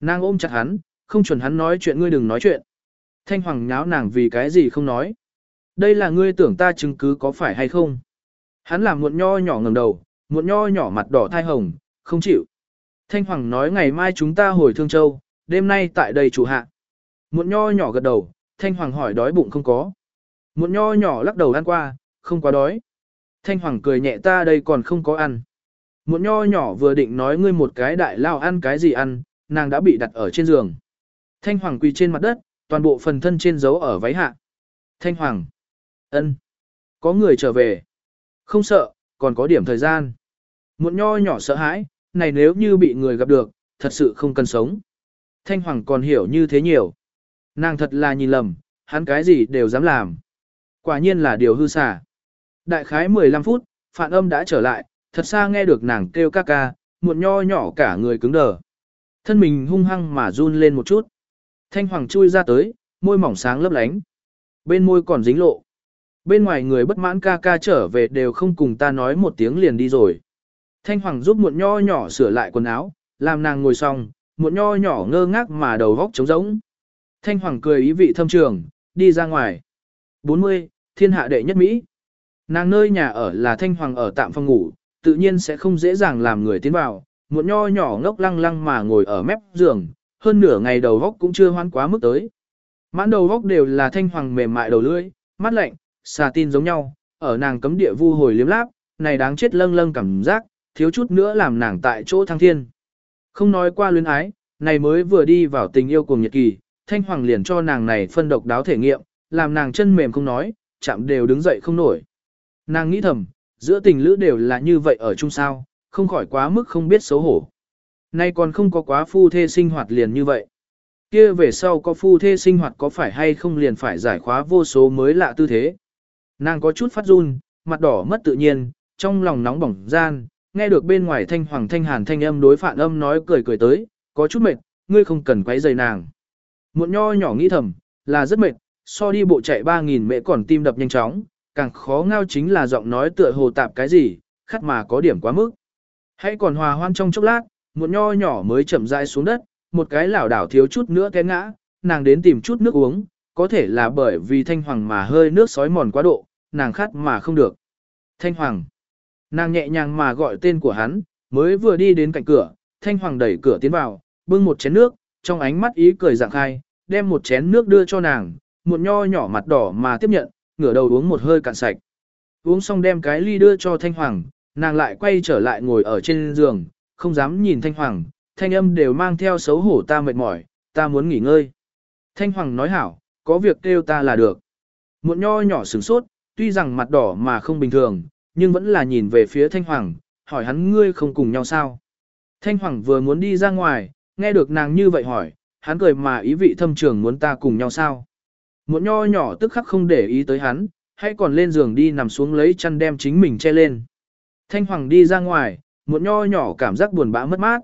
Nàng ôm chặt hắn, không chuẩn hắn nói chuyện ngươi đừng nói chuyện. Thanh Hoàng nháo nàng vì cái gì không nói. Đây là ngươi tưởng ta chứng cứ có phải hay không. Hắn làm muộn nho nhỏ ngẩng đầu, muộn nho nhỏ mặt đỏ thai hồng, không chịu. Thanh Hoàng nói ngày mai chúng ta hồi Thương Châu, đêm nay tại đây chủ hạ. Muộn nho nhỏ gật đầu, Thanh Hoàng hỏi đói bụng không có. Muộn nho nhỏ lắc đầu ăn qua, không quá đói. Thanh Hoàng cười nhẹ ta đây còn không có ăn. Muộn nho nhỏ vừa định nói ngươi một cái đại lao ăn cái gì ăn, nàng đã bị đặt ở trên giường. Thanh Hoàng quỳ trên mặt đất, toàn bộ phần thân trên dấu ở váy hạ. Thanh Hoàng. ân, Có người trở về. Không sợ, còn có điểm thời gian. Muộn nho nhỏ sợ hãi, này nếu như bị người gặp được, thật sự không cần sống. Thanh Hoàng còn hiểu như thế nhiều. Nàng thật là nhìn lầm, hắn cái gì đều dám làm. Quả nhiên là điều hư xả. Đại khái 15 phút, phản âm đã trở lại, thật xa nghe được nàng kêu ca ca, muộn nho nhỏ cả người cứng đờ. Thân mình hung hăng mà run lên một chút. Thanh Hoàng chui ra tới, môi mỏng sáng lấp lánh. Bên môi còn dính lộ. Bên ngoài người bất mãn ca ca trở về đều không cùng ta nói một tiếng liền đi rồi. Thanh Hoàng giúp muộn nho nhỏ sửa lại quần áo, làm nàng ngồi xong, muộn nho nhỏ ngơ ngác mà đầu góc trống rỗng. Thanh Hoàng cười ý vị thâm trường, đi ra ngoài. 40. Thiên hạ đệ nhất Mỹ. Nàng nơi nhà ở là Thanh Hoàng ở tạm phòng ngủ, tự nhiên sẽ không dễ dàng làm người tiến vào. Muộn nho nhỏ ngốc lăng lăng mà ngồi ở mép giường, hơn nửa ngày đầu góc cũng chưa hoan quá mức tới. Mãn đầu góc đều là Thanh Hoàng mềm mại đầu lưỡi, mắt lạnh, xà tin giống nhau, ở nàng cấm địa vu hồi liếm láp, này đáng chết lâng lâng cảm giác, thiếu chút nữa làm nàng tại chỗ thăng thiên. Không nói qua luyến ái, này mới vừa đi vào tình yêu cùng nhật kỳ, Thanh Hoàng liền cho nàng này phân độc đáo thể nghiệm, làm nàng chân mềm không nói, chạm đều đứng dậy không nổi. Nàng nghĩ thầm, giữa tình lữ đều là như vậy ở chung sao, không khỏi quá mức không biết xấu hổ. Nay còn không có quá phu thê sinh hoạt liền như vậy. Kia về sau có phu thê sinh hoạt có phải hay không liền phải giải khóa vô số mới lạ tư thế. Nàng có chút phát run, mặt đỏ mất tự nhiên, trong lòng nóng bỏng gian, nghe được bên ngoài thanh hoàng thanh hàn thanh âm đối phản âm nói cười cười tới, có chút mệt, ngươi không cần quấy rầy nàng. Muộn nho nhỏ nghĩ thầm, là rất mệt, so đi bộ chạy 3.000 mễ còn tim đập nhanh chóng, càng khó ngao chính là giọng nói tựa hồ tạp cái gì, khắt mà có điểm quá mức. Hãy còn hòa hoan trong chốc lát, một nho nhỏ mới chậm rãi xuống đất, một cái lảo đảo thiếu chút nữa té ngã, nàng đến tìm chút nước uống, có thể là bởi vì thanh hoàng mà hơi nước sói mòn quá độ, nàng khát mà không được. Thanh hoàng. Nàng nhẹ nhàng mà gọi tên của hắn, mới vừa đi đến cạnh cửa, thanh hoàng đẩy cửa tiến vào, bưng một chén nước, trong ánh mắt ý cười dạng khai, đem một chén nước đưa cho nàng, một nho nhỏ mặt đỏ mà tiếp nhận, ngửa đầu uống một hơi cạn sạch. Uống xong đem cái ly đưa cho thanh hoàng, nàng lại quay trở lại ngồi ở trên giường, không dám nhìn thanh hoàng, thanh âm đều mang theo xấu hổ ta mệt mỏi, ta muốn nghỉ ngơi. Thanh Hoàng nói hảo, có việc kêu ta là được. Muộn nho nhỏ sửng sốt, tuy rằng mặt đỏ mà không bình thường, nhưng vẫn là nhìn về phía Thanh Hoàng, hỏi hắn ngươi không cùng nhau sao. Thanh Hoàng vừa muốn đi ra ngoài, nghe được nàng như vậy hỏi, hắn cười mà ý vị thâm trường muốn ta cùng nhau sao. Muộn nho nhỏ tức khắc không để ý tới hắn, hay còn lên giường đi nằm xuống lấy chăn đem chính mình che lên. Thanh Hoàng đi ra ngoài, muộn nho nhỏ cảm giác buồn bã mất mát.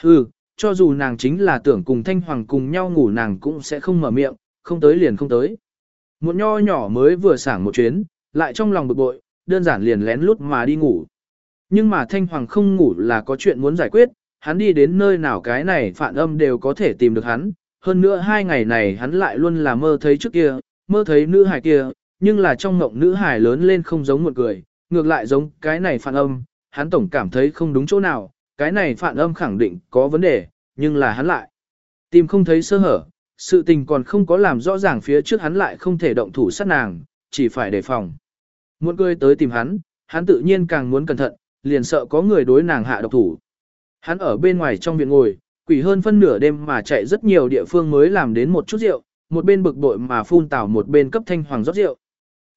Hừ, cho dù nàng chính là tưởng cùng Thanh Hoàng cùng nhau ngủ nàng cũng sẽ không mở miệng, không tới liền không tới. Muộn nho nhỏ mới vừa sảng một chuyến, lại trong lòng bực bội, đơn giản liền lén lút mà đi ngủ. Nhưng mà Thanh Hoàng không ngủ là có chuyện muốn giải quyết, hắn đi đến nơi nào cái này phản âm đều có thể tìm được hắn. Hơn nữa hai ngày này hắn lại luôn là mơ thấy trước kia, mơ thấy nữ hài kia, nhưng là trong mộng nữ hài lớn lên không giống một người, ngược lại giống cái này phản âm, hắn tổng cảm thấy không đúng chỗ nào, cái này phản âm khẳng định có vấn đề, nhưng là hắn lại tìm không thấy sơ hở, sự tình còn không có làm rõ ràng phía trước hắn lại không thể động thủ sát nàng, chỉ phải đề phòng. Muốn cười tới tìm hắn, hắn tự nhiên càng muốn cẩn thận, liền sợ có người đối nàng hạ độc thủ. Hắn ở bên ngoài trong viện ngồi, quỷ hơn phân nửa đêm mà chạy rất nhiều địa phương mới làm đến một chút rượu, một bên bực bội mà phun tảo một bên cấp thanh hoàng rót rượu.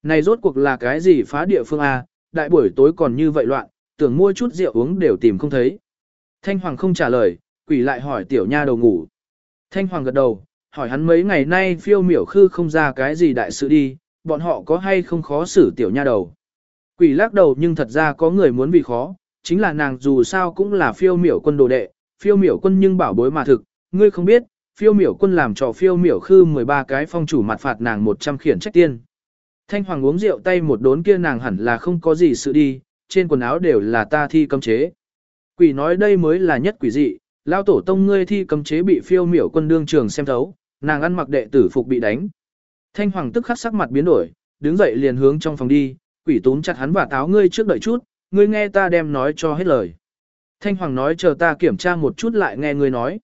Này rốt cuộc là cái gì phá địa phương A, đại buổi tối còn như vậy loạn, tưởng mua chút rượu uống đều tìm không thấy. Thanh hoàng không trả lời, quỷ lại hỏi tiểu nha đầu ngủ. Thanh hoàng gật đầu, hỏi hắn mấy ngày nay phiêu miểu khư không ra cái gì đại sự đi, bọn họ có hay không khó xử tiểu nha đầu. Quỷ lắc đầu nhưng thật ra có người muốn vì khó, chính là nàng dù sao cũng là phiêu miểu quân đồ đệ, phiêu miểu quân nhưng bảo bối mà thực, ngươi không biết, phiêu miểu quân làm trò phiêu miểu khư 13 cái phong chủ mặt phạt nàng 100 khiển trách tiên. Thanh Hoàng uống rượu tay một đốn kia nàng hẳn là không có gì sự đi, trên quần áo đều là ta thi cấm chế. Quỷ nói đây mới là nhất quỷ dị, lao tổ tông ngươi thi cấm chế bị phiêu miểu quân đương trường xem thấu, nàng ăn mặc đệ tử phục bị đánh. Thanh Hoàng tức khắc sắc mặt biến đổi, đứng dậy liền hướng trong phòng đi, quỷ túm chặt hắn và táo ngươi trước đợi chút, ngươi nghe ta đem nói cho hết lời. Thanh Hoàng nói chờ ta kiểm tra một chút lại nghe ngươi nói.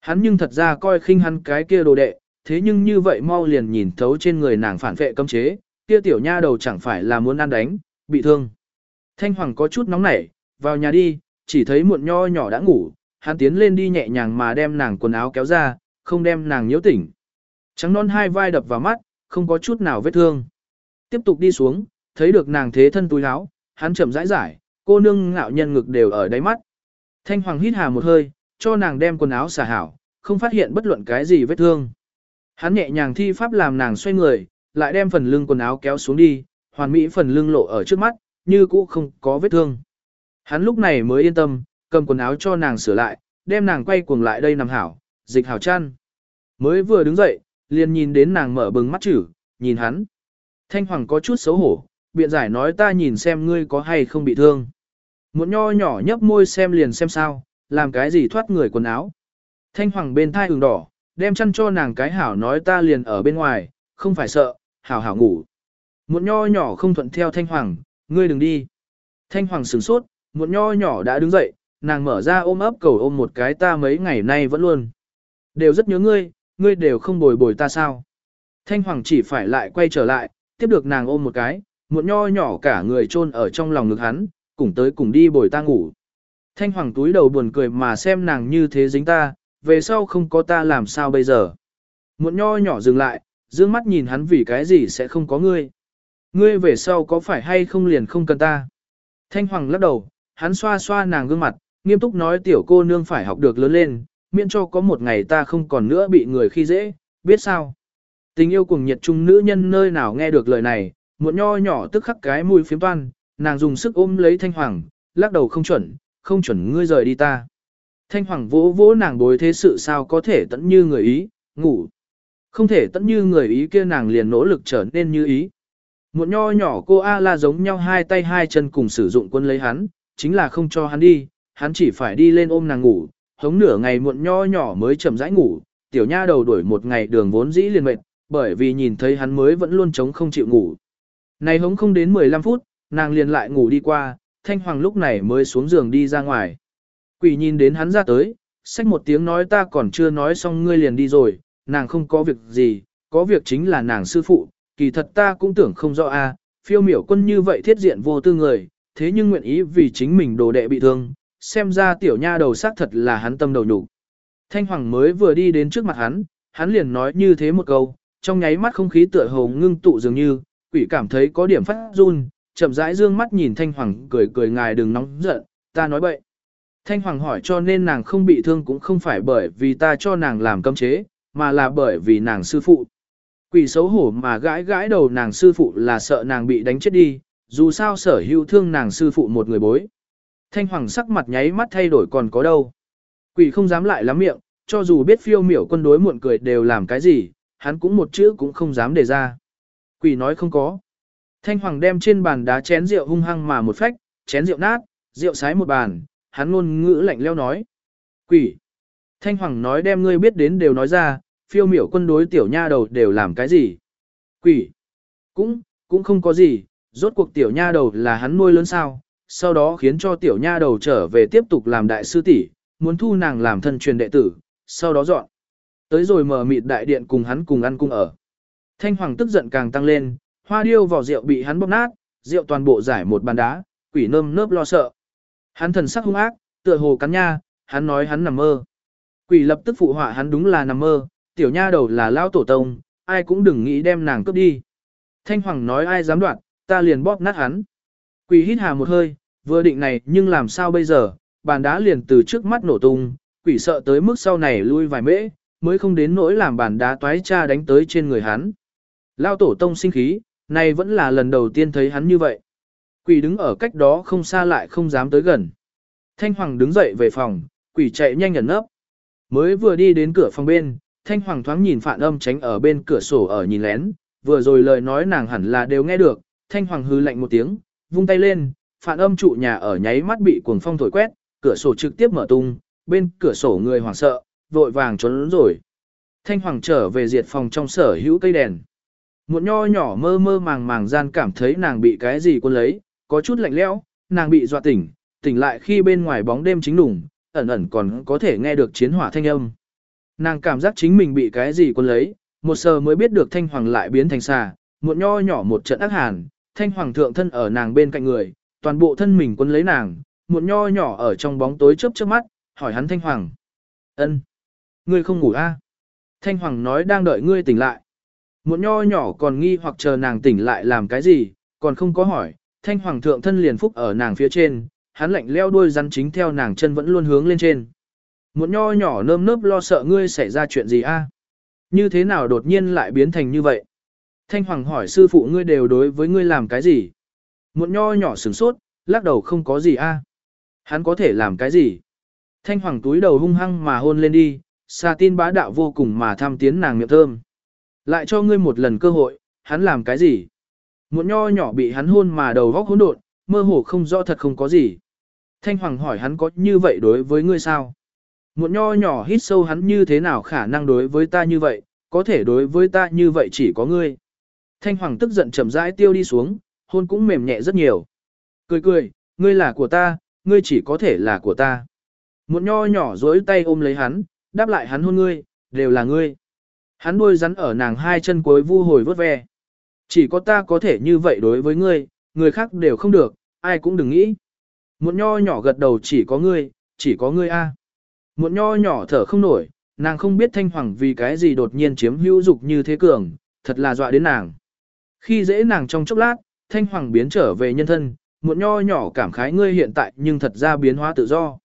Hắn nhưng thật ra coi khinh hắn cái kia đồ đệ, thế nhưng như vậy mau liền nhìn thấu trên người nàng phản vệ cấm chế, kia tiểu nha đầu chẳng phải là muốn ăn đánh, bị thương. Thanh Hoàng có chút nóng nảy, vào nhà đi, chỉ thấy muộn nho nhỏ đã ngủ, hắn tiến lên đi nhẹ nhàng mà đem nàng quần áo kéo ra, không đem nàng nhiễu tỉnh. Trắng non hai vai đập vào mắt, không có chút nào vết thương. Tiếp tục đi xuống, thấy được nàng thế thân túi áo, hắn chậm rãi giải, cô nương ngạo nhân ngực đều ở đáy mắt. Thanh Hoàng hít hà một hơi, cho nàng đem quần áo xả hảo, không phát hiện bất luận cái gì vết thương. Hắn nhẹ nhàng thi pháp làm nàng xoay người, lại đem phần lưng quần áo kéo xuống đi, hoàn mỹ phần lưng lộ ở trước mắt, như cũ không có vết thương. Hắn lúc này mới yên tâm, cầm quần áo cho nàng sửa lại, đem nàng quay cuồng lại đây nằm hảo, dịch hảo chăn. Mới vừa đứng dậy, liền nhìn đến nàng mở bừng mắt chữ, nhìn hắn. Thanh Hoàng có chút xấu hổ, biện giải nói ta nhìn xem ngươi có hay không bị thương. Một nho nhỏ nhấp môi xem liền xem sao, làm cái gì thoát người quần áo. Thanh Hoàng bên thai ửng đỏ, đem chăn cho nàng cái hảo nói ta liền ở bên ngoài, không phải sợ, hảo hảo ngủ. Một nho nhỏ không thuận theo Thanh Hoàng, ngươi đừng đi. Thanh Hoàng sửng sốt, một nho nhỏ đã đứng dậy, nàng mở ra ôm ấp cầu ôm một cái ta mấy ngày nay vẫn luôn. Đều rất nhớ ngươi, ngươi đều không bồi bồi ta sao. Thanh Hoàng chỉ phải lại quay trở lại, tiếp được nàng ôm một cái, một nho nhỏ cả người chôn ở trong lòng ngực hắn, cùng tới cùng đi bồi ta ngủ. Thanh Hoàng túi đầu buồn cười mà xem nàng như thế dính ta, về sau không có ta làm sao bây giờ. Một nho nhỏ dừng lại, dương mắt nhìn hắn vì cái gì sẽ không có ngươi. Ngươi về sau có phải hay không liền không cần ta. Thanh Hoàng lắc đầu, hắn xoa xoa nàng gương mặt, nghiêm túc nói tiểu cô nương phải học được lớn lên, miễn cho có một ngày ta không còn nữa bị người khi dễ, biết sao. Tình yêu cùng nhiệt trung nữ nhân nơi nào nghe được lời này, một nho nhỏ tức khắc cái mũi phiếm toan, nàng dùng sức ôm lấy Thanh Hoàng, lắc đầu không chuẩn, không chuẩn ngươi rời đi ta. Thanh Hoàng vỗ vỗ nàng bối thế sự sao có thể tận như người ý, ngủ. Không thể tận như người ý kia nàng liền nỗ lực trở nên như ý. Một nho nhỏ cô A la giống nhau hai tay hai chân cùng sử dụng quân lấy hắn, chính là không cho hắn đi, hắn chỉ phải đi lên ôm nàng ngủ, hống nửa ngày muộn nho nhỏ mới chậm rãi ngủ, tiểu nha đầu đuổi một ngày đường vốn dĩ liền mệt, bởi vì nhìn thấy hắn mới vẫn luôn chống không chịu ngủ. Này hống không đến 15 phút, nàng liền lại ngủ đi qua, thanh hoàng lúc này mới xuống giường đi ra ngoài. Quỷ nhìn đến hắn ra tới, xách một tiếng nói ta còn chưa nói xong ngươi liền đi rồi, nàng không có việc gì, có việc chính là nàng sư phụ, kỳ thật ta cũng tưởng không rõ a, phiêu miểu quân như vậy thiết diện vô tư người, thế nhưng nguyện ý vì chính mình đồ đệ bị thương, xem ra tiểu nha đầu xác thật là hắn tâm đầu nhục. Thanh Hoàng mới vừa đi đến trước mặt hắn, hắn liền nói như thế một câu, trong nháy mắt không khí tựa hồ ngưng tụ dường như, quỷ cảm thấy có điểm phát run, chậm rãi dương mắt nhìn Thanh Hoàng cười cười ngài đừng nóng giận, ta nói bậy. Thanh Hoàng hỏi cho nên nàng không bị thương cũng không phải bởi vì ta cho nàng làm cấm chế, mà là bởi vì nàng sư phụ. Quỷ xấu hổ mà gãi gãi đầu nàng sư phụ là sợ nàng bị đánh chết đi, dù sao sở hữu thương nàng sư phụ một người bối. Thanh Hoàng sắc mặt nháy mắt thay đổi còn có đâu. Quỷ không dám lại lắm miệng, cho dù biết phiêu miểu quân đối muộn cười đều làm cái gì, hắn cũng một chữ cũng không dám đề ra. Quỷ nói không có. Thanh Hoàng đem trên bàn đá chén rượu hung hăng mà một phách, chén rượu nát, rượu sái một bàn, hắn ngôn ngữ lạnh leo nói. Quỷ. Thanh Hoàng nói đem ngươi biết đến đều nói ra, phiêu miểu quân đối tiểu nha đầu đều làm cái gì. Quỷ. Cũng, cũng không có gì, rốt cuộc tiểu nha đầu là hắn nuôi lớn sao, sau đó khiến cho tiểu nha đầu trở về tiếp tục làm đại sư tỷ, muốn thu nàng làm thân truyền đệ tử, sau đó dọn. Tới rồi mở mịt đại điện cùng hắn cùng ăn cùng ở. Thanh Hoàng tức giận càng tăng lên, hoa điêu vỏ rượu bị hắn bóp nát, rượu toàn bộ giải một bàn đá, quỷ nơm nớp lo sợ. Hắn thần sắc hung ác, tựa hồ cắn nha, hắn nói hắn nằm mơ. Quỷ lập tức phụ họa hắn đúng là nằm mơ, tiểu nha đầu là lao tổ tông, ai cũng đừng nghĩ đem nàng cướp đi. Thanh Hoàng nói ai dám đoạt, ta liền bóp nát hắn. Quỷ hít hà một hơi, vừa định này nhưng làm sao bây giờ, bàn đá liền từ trước mắt nổ tung, quỷ sợ tới mức sau này lui vài mễ, mới không đến nỗi làm bàn đá toái cha đánh tới trên người hắn. Lao tổ tông sinh khí, này vẫn là lần đầu tiên thấy hắn như vậy. Quỷ đứng ở cách đó không xa lại không dám tới gần. Thanh Hoàng đứng dậy về phòng, quỷ chạy nhanh ẩn nấp. Mới vừa đi đến cửa phòng bên, Thanh Hoàng thoáng nhìn Phạn Âm tránh ở bên cửa sổ ở nhìn lén, vừa rồi lời nói nàng hẳn là đều nghe được, Thanh Hoàng hư lạnh một tiếng, vung tay lên, Phạn Âm trụ nhà ở nháy mắt bị cuồng phong thổi quét, cửa sổ trực tiếp mở tung, bên cửa sổ người hoảng sợ, vội vàng trốn rồi. Thanh Hoàng trở về diệt phòng trong sở hữu cây đèn. Muộn nho nhỏ mơ mơ màng màng gian cảm thấy nàng bị cái gì quân lấy, có chút lạnh lẽo, nàng bị dọa tỉnh, tỉnh lại khi bên ngoài bóng đêm chính đủng, ẩn ẩn còn có thể nghe được chiến hỏa thanh âm. Nàng cảm giác chính mình bị cái gì quân lấy, một sờ mới biết được thanh hoàng lại biến thành xà, muộn nho nhỏ một trận ác hàn, thanh hoàng thượng thân ở nàng bên cạnh người, toàn bộ thân mình quân lấy nàng, muộn nho nhỏ ở trong bóng tối chớp chớp mắt, hỏi hắn thanh hoàng. ân, Ngươi không ngủ a? À? Thanh hoàng nói đang đợi ngươi tỉnh lại. Một nho nhỏ còn nghi hoặc chờ nàng tỉnh lại làm cái gì, còn không có hỏi, thanh hoàng thượng thân liền phúc ở nàng phía trên, hắn lạnh leo đuôi rắn chính theo nàng chân vẫn luôn hướng lên trên. Một nho nhỏ nơm nớp lo sợ ngươi xảy ra chuyện gì a? À? Như thế nào đột nhiên lại biến thành như vậy? Thanh hoàng hỏi sư phụ ngươi đều đối với ngươi làm cái gì? Một nho nhỏ sửng sốt, lắc đầu không có gì a. À? Hắn có thể làm cái gì? Thanh hoàng túi đầu hung hăng mà hôn lên đi, xa tin bá đạo vô cùng mà tham tiến nàng miệng thơm. Lại cho ngươi một lần cơ hội, hắn làm cái gì? Một nho nhỏ bị hắn hôn mà đầu góc hỗn độn, mơ hồ không rõ thật không có gì. Thanh Hoàng hỏi hắn có như vậy đối với ngươi sao? Một nho nhỏ hít sâu hắn như thế nào khả năng đối với ta như vậy, có thể đối với ta như vậy chỉ có ngươi. Thanh Hoàng tức giận chậm rãi tiêu đi xuống, hôn cũng mềm nhẹ rất nhiều. Cười cười, ngươi là của ta, ngươi chỉ có thể là của ta. Một nho nhỏ dối tay ôm lấy hắn, đáp lại hắn hôn ngươi, đều là ngươi. Hắn đuôi rắn ở nàng hai chân cuối vu hồi vớt ve. Chỉ có ta có thể như vậy đối với ngươi, người khác đều không được, ai cũng đừng nghĩ. Muộn nho nhỏ gật đầu chỉ có ngươi, chỉ có ngươi a. Muộn nho nhỏ thở không nổi, nàng không biết thanh hoàng vì cái gì đột nhiên chiếm hữu dục như thế cường, thật là dọa đến nàng. Khi dễ nàng trong chốc lát, thanh hoàng biến trở về nhân thân, muộn nho nhỏ cảm khái ngươi hiện tại nhưng thật ra biến hóa tự do.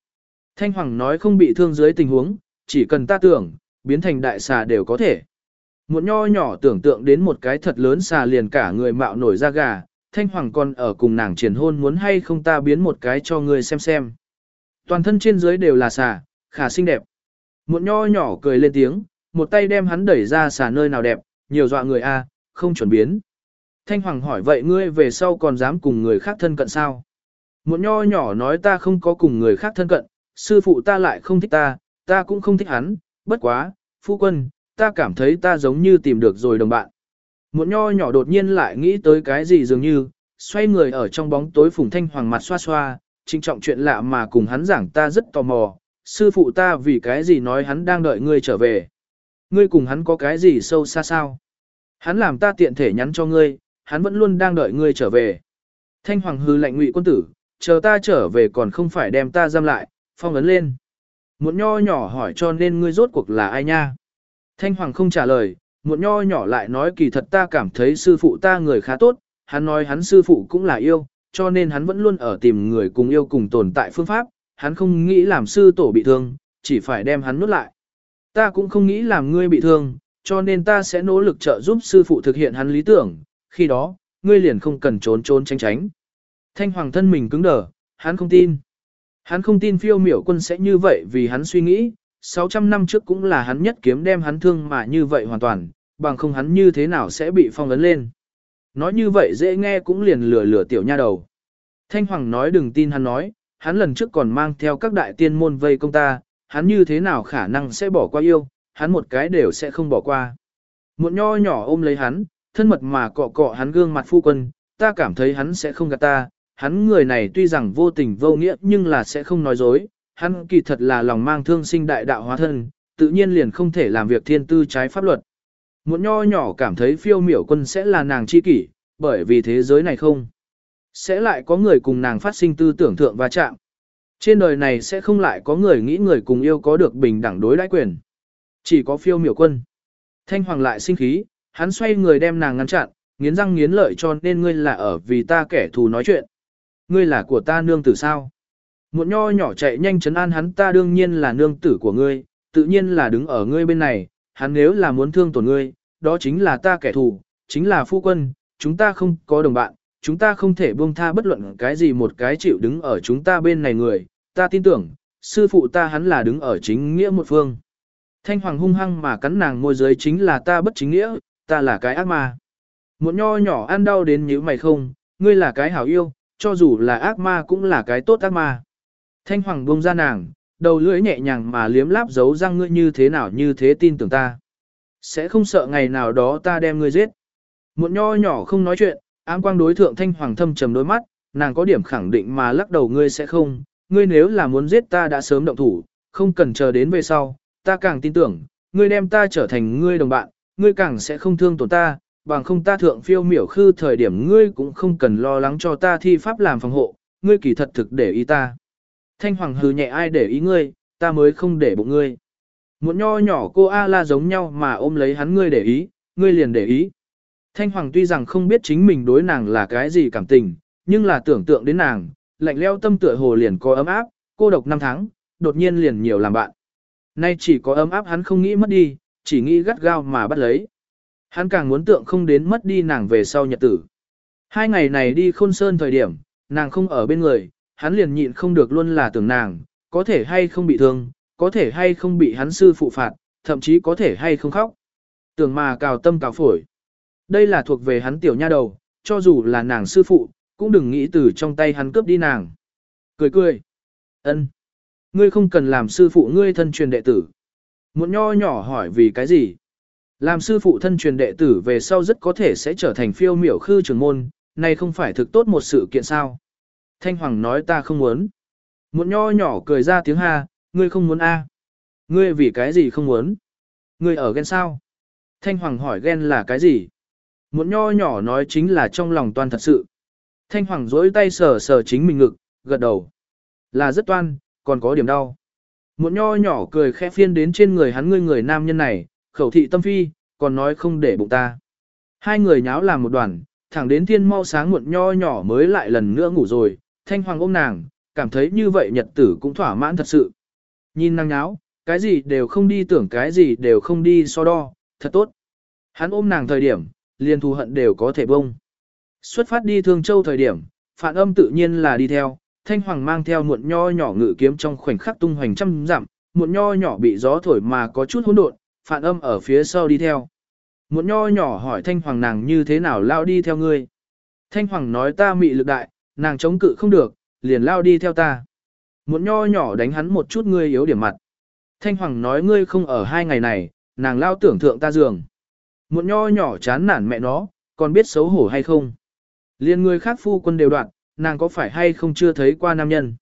Thanh hoàng nói không bị thương dưới tình huống, chỉ cần ta tưởng, biến thành đại xà đều có thể. Một nho nhỏ tưởng tượng đến một cái thật lớn xà liền cả người mạo nổi ra gà, thanh hoàng còn ở cùng nàng triển hôn muốn hay không ta biến một cái cho ngươi xem xem. Toàn thân trên dưới đều là xà, khả xinh đẹp. Một nho nhỏ cười lên tiếng, một tay đem hắn đẩy ra xà nơi nào đẹp, nhiều dọa người a, không chuẩn biến. Thanh hoàng hỏi vậy ngươi về sau còn dám cùng người khác thân cận sao? Một nho nhỏ nói ta không có cùng người khác thân cận, sư phụ ta lại không thích ta, ta cũng không thích hắn, bất quá, phu quân, ta cảm thấy ta giống như tìm được rồi đồng bạn. Một nho nhỏ đột nhiên lại nghĩ tới cái gì dường như, xoay người ở trong bóng tối phùng thanh hoàng mặt xoa xoa, trinh trọng chuyện lạ mà cùng hắn giảng ta rất tò mò, sư phụ ta vì cái gì nói hắn đang đợi ngươi trở về. Ngươi cùng hắn có cái gì sâu xa sao? Hắn làm ta tiện thể nhắn cho ngươi, hắn vẫn luôn đang đợi ngươi trở về. Thanh hoàng hư lạnh ngụy quân tử, chờ ta trở về còn không phải đem ta giam lại, phong ấn lên. Một nho nhỏ hỏi cho nên ngươi rốt cuộc là ai nha? Thanh Hoàng không trả lời, muộn nho nhỏ lại nói kỳ thật ta cảm thấy sư phụ ta người khá tốt, hắn nói hắn sư phụ cũng là yêu, cho nên hắn vẫn luôn ở tìm người cùng yêu cùng tồn tại phương pháp, hắn không nghĩ làm sư tổ bị thương, chỉ phải đem hắn nuốt lại. Ta cũng không nghĩ làm ngươi bị thương, cho nên ta sẽ nỗ lực trợ giúp sư phụ thực hiện hắn lý tưởng, khi đó, ngươi liền không cần trốn trốn tránh tránh. Thanh Hoàng thân mình cứng đờ, hắn không tin. Hắn không tin phiêu miểu quân sẽ như vậy vì hắn suy nghĩ, 600 năm trước cũng là hắn nhất kiếm đem hắn thương mà như vậy hoàn toàn, bằng không hắn như thế nào sẽ bị phong ấn lên. Nói như vậy dễ nghe cũng liền lừa lừa tiểu nha đầu. Thanh Hoàng nói đừng tin hắn nói, hắn lần trước còn mang theo các đại tiên môn vây công ta, hắn như thế nào khả năng sẽ bỏ qua yêu, hắn một cái đều sẽ không bỏ qua. Một nho nhỏ ôm lấy hắn, thân mật mà cọ cọ hắn gương mặt phu quân, ta cảm thấy hắn sẽ không gạt ta, hắn người này tuy rằng vô tình vô nghĩa nhưng là sẽ không nói dối, hắn kỳ thật là lòng mang thương sinh đại đạo hóa thân, tự nhiên liền không thể làm việc thiên tư trái pháp luật. Một nho nhỏ cảm thấy phiêu miểu quân sẽ là nàng chi kỷ, bởi vì thế giới này không. Sẽ lại có người cùng nàng phát sinh tư tưởng thượng và chạm. Trên đời này sẽ không lại có người nghĩ người cùng yêu có được bình đẳng đối đãi quyền. Chỉ có phiêu miểu quân. Thanh hoàng lại sinh khí, hắn xoay người đem nàng ngăn chặn, nghiến răng nghiến lợi cho nên ngươi là ở vì ta kẻ thù nói chuyện. Ngươi là của ta nương tử sao? Một nho nhỏ chạy nhanh chấn an hắn ta đương nhiên là nương tử của ngươi, tự nhiên là đứng ở ngươi bên này, hắn nếu là muốn thương tổn ngươi, đó chính là ta kẻ thù, chính là phu quân, chúng ta không có đồng bạn, chúng ta không thể buông tha bất luận cái gì một cái chịu đứng ở chúng ta bên này người, ta tin tưởng, sư phụ ta hắn là đứng ở chính nghĩa một phương. Thanh hoàng hung hăng mà cắn nàng môi dưới chính là ta bất chính nghĩa, ta là cái ác ma. Một nho nhỏ ăn đau đến như mày không, ngươi là cái hảo yêu, cho dù là ác ma cũng là cái tốt ác ma. Thanh hoàng buông ra nàng, đầu lưỡi nhẹ nhàng mà liếm láp giấu răng ngươi như thế nào như thế tin tưởng ta. Sẽ không sợ ngày nào đó ta đem ngươi giết. Một nho nhỏ không nói chuyện, ám quang đối thượng thanh hoàng thâm trầm đôi mắt, nàng có điểm khẳng định mà lắc đầu ngươi sẽ không, ngươi nếu là muốn giết ta đã sớm động thủ, không cần chờ đến về sau, ta càng tin tưởng, ngươi đem ta trở thành ngươi đồng bạn, ngươi càng sẽ không thương tổn ta, bằng không ta thượng phiêu miểu khư thời điểm ngươi cũng không cần lo lắng cho ta thi pháp làm phòng hộ, ngươi kỳ thật thực để ý ta. Thanh hoàng hừ nhẹ ai để ý ngươi, ta mới không để bụng ngươi. Một nho nhỏ cô A-la giống nhau mà ôm lấy hắn ngươi để ý, ngươi liền để ý. Thanh Hoàng tuy rằng không biết chính mình đối nàng là cái gì cảm tình, nhưng là tưởng tượng đến nàng, lạnh leo tâm tựa hồ liền có ấm áp, cô độc năm tháng, đột nhiên liền nhiều làm bạn. Nay chỉ có ấm áp hắn không nghĩ mất đi, chỉ nghĩ gắt gao mà bắt lấy. Hắn càng muốn tượng không đến mất đi nàng về sau nhật tử. Hai ngày này đi khôn sơn thời điểm, nàng không ở bên người, hắn liền nhịn không được luôn là tưởng nàng, có thể hay không bị thương, có thể hay không bị hắn sư phụ phạt, thậm chí có thể hay không khóc. Tưởng mà cào tâm cào phổi. Đây là thuộc về hắn tiểu nha đầu, cho dù là nàng sư phụ, cũng đừng nghĩ từ trong tay hắn cướp đi nàng. Cười cười. ân, Ngươi không cần làm sư phụ ngươi thân truyền đệ tử. Một nho nhỏ hỏi vì cái gì? Làm sư phụ thân truyền đệ tử về sau rất có thể sẽ trở thành phiêu miểu khư trường môn, này không phải thực tốt một sự kiện sao. Thanh Hoàng nói ta không muốn. Muộn nho nhỏ cười ra tiếng ha, ngươi không muốn a? Ngươi vì cái gì không muốn? Ngươi ở ghen sao? Thanh Hoàng hỏi ghen là cái gì? Muộn nho nhỏ nói chính là trong lòng toan thật sự. Thanh Hoàng dối tay sờ sờ chính mình ngực, gật đầu. Là rất toan, còn có điểm đau. Muộn nho nhỏ cười khẽ phiên đến trên người hắn ngươi người nam nhân này, khẩu thị tâm phi, còn nói không để bụng ta. Hai người nháo làm một đoàn, thẳng đến thiên mau sáng muộn nho nhỏ mới lại lần nữa ngủ rồi, thanh hoàng ôm nàng, cảm thấy như vậy nhật tử cũng thỏa mãn thật sự. Nhìn nàng nháo, cái gì đều không đi tưởng cái gì đều không đi so đo, thật tốt. Hắn ôm nàng thời điểm, liền thù hận đều có thể bông. Xuất phát đi Thương Châu thời điểm, phản âm tự nhiên là đi theo, Thanh Hoàng mang theo muộn nho nhỏ ngự kiếm trong khoảnh khắc tung hoành trăm dặm, muộn nho nhỏ bị gió thổi mà có chút hỗn độn, phản âm ở phía sau đi theo. Muộn nho nhỏ hỏi Thanh Hoàng nàng như thế nào lao đi theo ngươi. Thanh Hoàng nói ta mị lực đại, nàng chống cự không được, liền lao đi theo ta. Muộn nho nhỏ đánh hắn một chút ngươi yếu điểm mặt. Thanh Hoàng nói ngươi không ở hai ngày này, nàng lao tưởng thượng ta giường. Muộn nho nhỏ chán nản mẹ nó, còn biết xấu hổ hay không. Liên người khác phu quân đều đoạn, nàng có phải hay không chưa thấy qua nam nhân.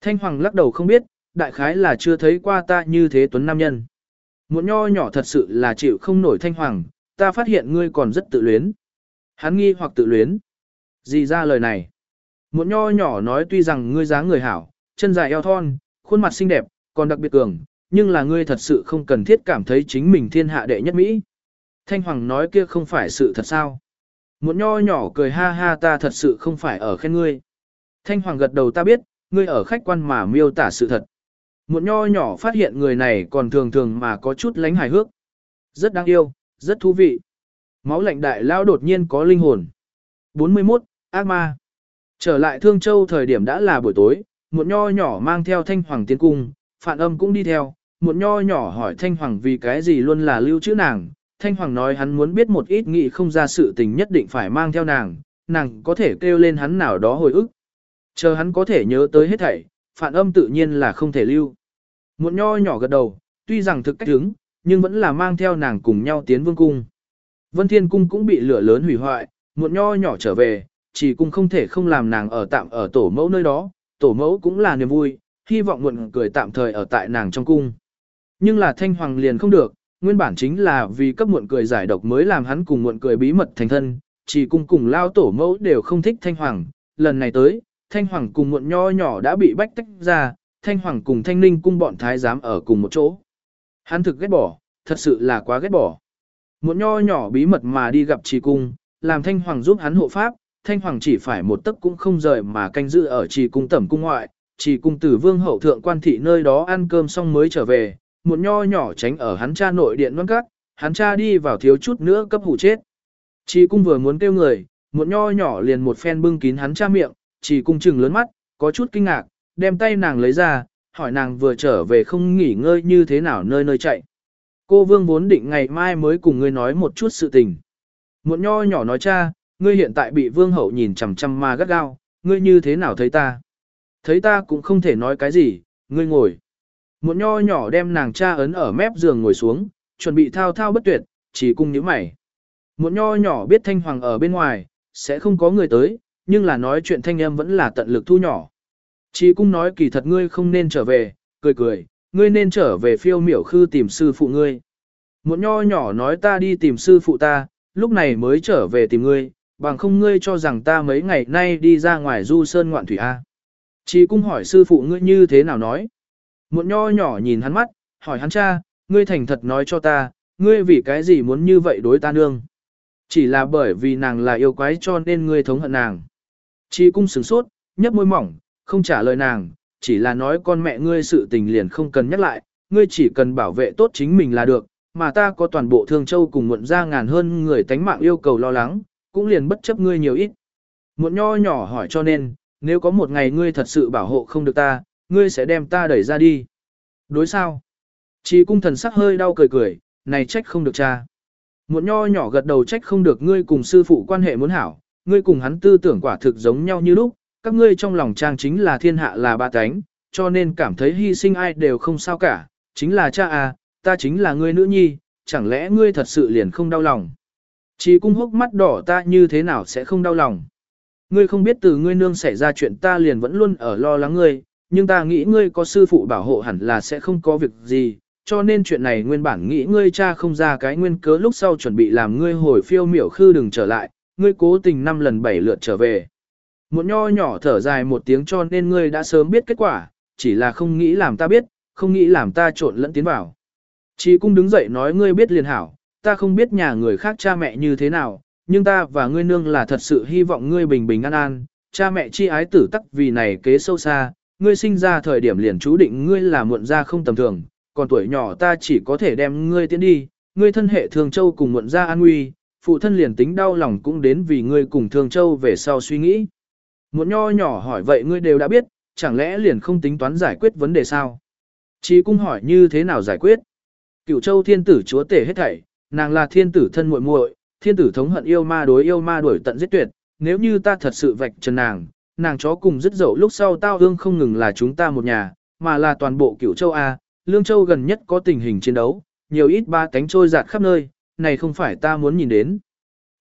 Thanh Hoàng lắc đầu không biết, đại khái là chưa thấy qua ta như thế tuấn nam nhân. Muộn nho nhỏ thật sự là chịu không nổi Thanh Hoàng, ta phát hiện ngươi còn rất tự luyến. Hắn nghi hoặc tự luyến. Gì ra lời này? Muộn nho nhỏ nói tuy rằng ngươi dáng người hảo, chân dài eo thon, khuôn mặt xinh đẹp, còn đặc biệt cường, nhưng là ngươi thật sự không cần thiết cảm thấy chính mình thiên hạ đệ nhất Mỹ. Thanh Hoàng nói kia không phải sự thật sao. Một nho nhỏ cười ha ha ta thật sự không phải ở khen ngươi. Thanh Hoàng gật đầu ta biết, ngươi ở khách quan mà miêu tả sự thật. Một nho nhỏ phát hiện người này còn thường thường mà có chút lánh hài hước. Rất đáng yêu, rất thú vị. Máu lạnh đại lao đột nhiên có linh hồn. 41. Ác ma. Trở lại Thương Châu thời điểm đã là buổi tối, một nho nhỏ mang theo Thanh Hoàng tiến cung, phản âm cũng đi theo, một nho nhỏ hỏi Thanh Hoàng vì cái gì luôn là lưu trữ nàng. Thanh Hoàng nói hắn muốn biết một ít nghị không ra sự tình nhất định phải mang theo nàng, nàng có thể kêu lên hắn nào đó hồi ức. Chờ hắn có thể nhớ tới hết thảy, phản âm tự nhiên là không thể lưu. Một nho nhỏ gật đầu, tuy rằng thực cách đứng, nhưng vẫn là mang theo nàng cùng nhau tiến vương cung. Vân Thiên cung cũng bị lửa lớn hủy hoại, một nho nhỏ trở về, chỉ cung không thể không làm nàng ở tạm ở tổ mẫu nơi đó, tổ mẫu cũng là niềm vui, hy vọng muộn cười tạm thời ở tại nàng trong cung. Nhưng là thanh hoàng liền không được, nguyên bản chính là vì cấp muộn cười giải độc mới làm hắn cùng muộn cười bí mật thành thân, chỉ cung cùng lao tổ mẫu đều không thích thanh hoàng, lần này tới, thanh hoàng cùng muộn nho nhỏ đã bị bách tách ra, thanh hoàng cùng thanh ninh cung bọn thái giám ở cùng một chỗ. Hắn thực ghét bỏ, thật sự là quá ghét bỏ. Muộn nho nhỏ bí mật mà đi gặp trì cung, làm thanh hoàng giúp hắn hộ pháp, thanh hoàng chỉ phải một tấc cũng không rời mà canh giữ ở trì cung tẩm cung ngoại, trì cung tử vương hậu thượng quan thị nơi đó ăn cơm xong mới trở về, Một nho nhỏ tránh ở hắn cha nội điện văn cắt, hắn cha đi vào thiếu chút nữa cấp hủ chết. Trì cung vừa muốn kêu người, một nho nhỏ liền một phen bưng kín hắn cha miệng, trì cung chừng lớn mắt, có chút kinh ngạc, đem tay nàng lấy ra, hỏi nàng vừa trở về không nghỉ ngơi như thế nào nơi nơi chạy. Cô vương vốn định ngày mai mới cùng ngươi nói một chút sự tình. Muộn nho nhỏ nói cha, ngươi hiện tại bị vương hậu nhìn chằm chằm mà gắt gao, ngươi như thế nào thấy ta? Thấy ta cũng không thể nói cái gì, ngươi ngồi. Một nho nhỏ đem nàng cha ấn ở mép giường ngồi xuống, chuẩn bị thao thao bất tuyệt, chỉ cung nhíu mày. Một nho nhỏ biết thanh hoàng ở bên ngoài, sẽ không có người tới, nhưng là nói chuyện thanh em vẫn là tận lực thu nhỏ. Chỉ cung nói kỳ thật ngươi không nên trở về, cười cười, ngươi nên trở về phiêu miểu khư tìm sư phụ ngươi. Một nho nhỏ nói ta đi tìm sư phụ ta, lúc này mới trở về tìm ngươi, bằng không ngươi cho rằng ta mấy ngày nay đi ra ngoài du sơn ngoạn thủy A. Chỉ cung hỏi sư phụ ngươi như thế nào nói. Một nho nhỏ nhìn hắn mắt, hỏi hắn cha, ngươi thành thật nói cho ta, ngươi vì cái gì muốn như vậy đối ta nương. Chỉ là bởi vì nàng là yêu quái cho nên ngươi thống hận nàng. Chỉ cung sửng sốt, nhấp môi mỏng, không trả lời nàng, chỉ là nói con mẹ ngươi sự tình liền không cần nhắc lại, ngươi chỉ cần bảo vệ tốt chính mình là được, mà ta có toàn bộ thương châu cùng muộn ra ngàn hơn người tánh mạng yêu cầu lo lắng, cũng liền bất chấp ngươi nhiều ít. Muộn nho nhỏ hỏi cho nên, nếu có một ngày ngươi thật sự bảo hộ không được ta, ngươi sẽ đem ta đẩy ra đi. Đối sao? Chỉ cung thần sắc hơi đau cười cười, này trách không được cha. Muộn nho nhỏ gật đầu trách không được ngươi cùng sư phụ quan hệ muốn hảo, ngươi cùng hắn tư tưởng quả thực giống nhau như lúc, các ngươi trong lòng trang chính là thiên hạ là ba cánh, cho nên cảm thấy hy sinh ai đều không sao cả, chính là cha à, ta chính là ngươi nữ nhi, chẳng lẽ ngươi thật sự liền không đau lòng. Chỉ cung hốc mắt đỏ ta như thế nào sẽ không đau lòng. Ngươi không biết từ ngươi nương xảy ra chuyện ta liền vẫn luôn ở lo lắng ngươi, nhưng ta nghĩ ngươi có sư phụ bảo hộ hẳn là sẽ không có việc gì, cho nên chuyện này nguyên bản nghĩ ngươi cha không ra cái nguyên cớ lúc sau chuẩn bị làm ngươi hồi phiêu miểu khư đừng trở lại, ngươi cố tình năm lần bảy lượt trở về. Một nho nhỏ thở dài một tiếng cho nên ngươi đã sớm biết kết quả, chỉ là không nghĩ làm ta biết, không nghĩ làm ta trộn lẫn tiến vào. Chỉ cung đứng dậy nói ngươi biết liền hảo, ta không biết nhà người khác cha mẹ như thế nào, nhưng ta và ngươi nương là thật sự hy vọng ngươi bình bình an an, cha mẹ chi ái tử tắc vì này kế sâu xa, ngươi sinh ra thời điểm liền chú định ngươi là muộn ra không tầm thường, còn tuổi nhỏ ta chỉ có thể đem ngươi tiến đi, ngươi thân hệ thường châu cùng muộn ra an nguy, phụ thân liền tính đau lòng cũng đến vì ngươi cùng thường châu về sau suy nghĩ. Muộn nho nhỏ hỏi vậy ngươi đều đã biết, chẳng lẽ liền không tính toán giải quyết vấn đề sao? Chí cung hỏi như thế nào giải quyết? Cửu châu thiên tử chúa tể hết thảy, nàng là thiên tử thân muội muội, thiên tử thống hận yêu ma đối yêu ma đuổi tận giết tuyệt, nếu như ta thật sự vạch trần nàng, nàng chó cùng dứt dậu lúc sau tao ương không ngừng là chúng ta một nhà, mà là toàn bộ cửu châu A, lương châu gần nhất có tình hình chiến đấu, nhiều ít ba cánh trôi giạt khắp nơi, này không phải ta muốn nhìn đến.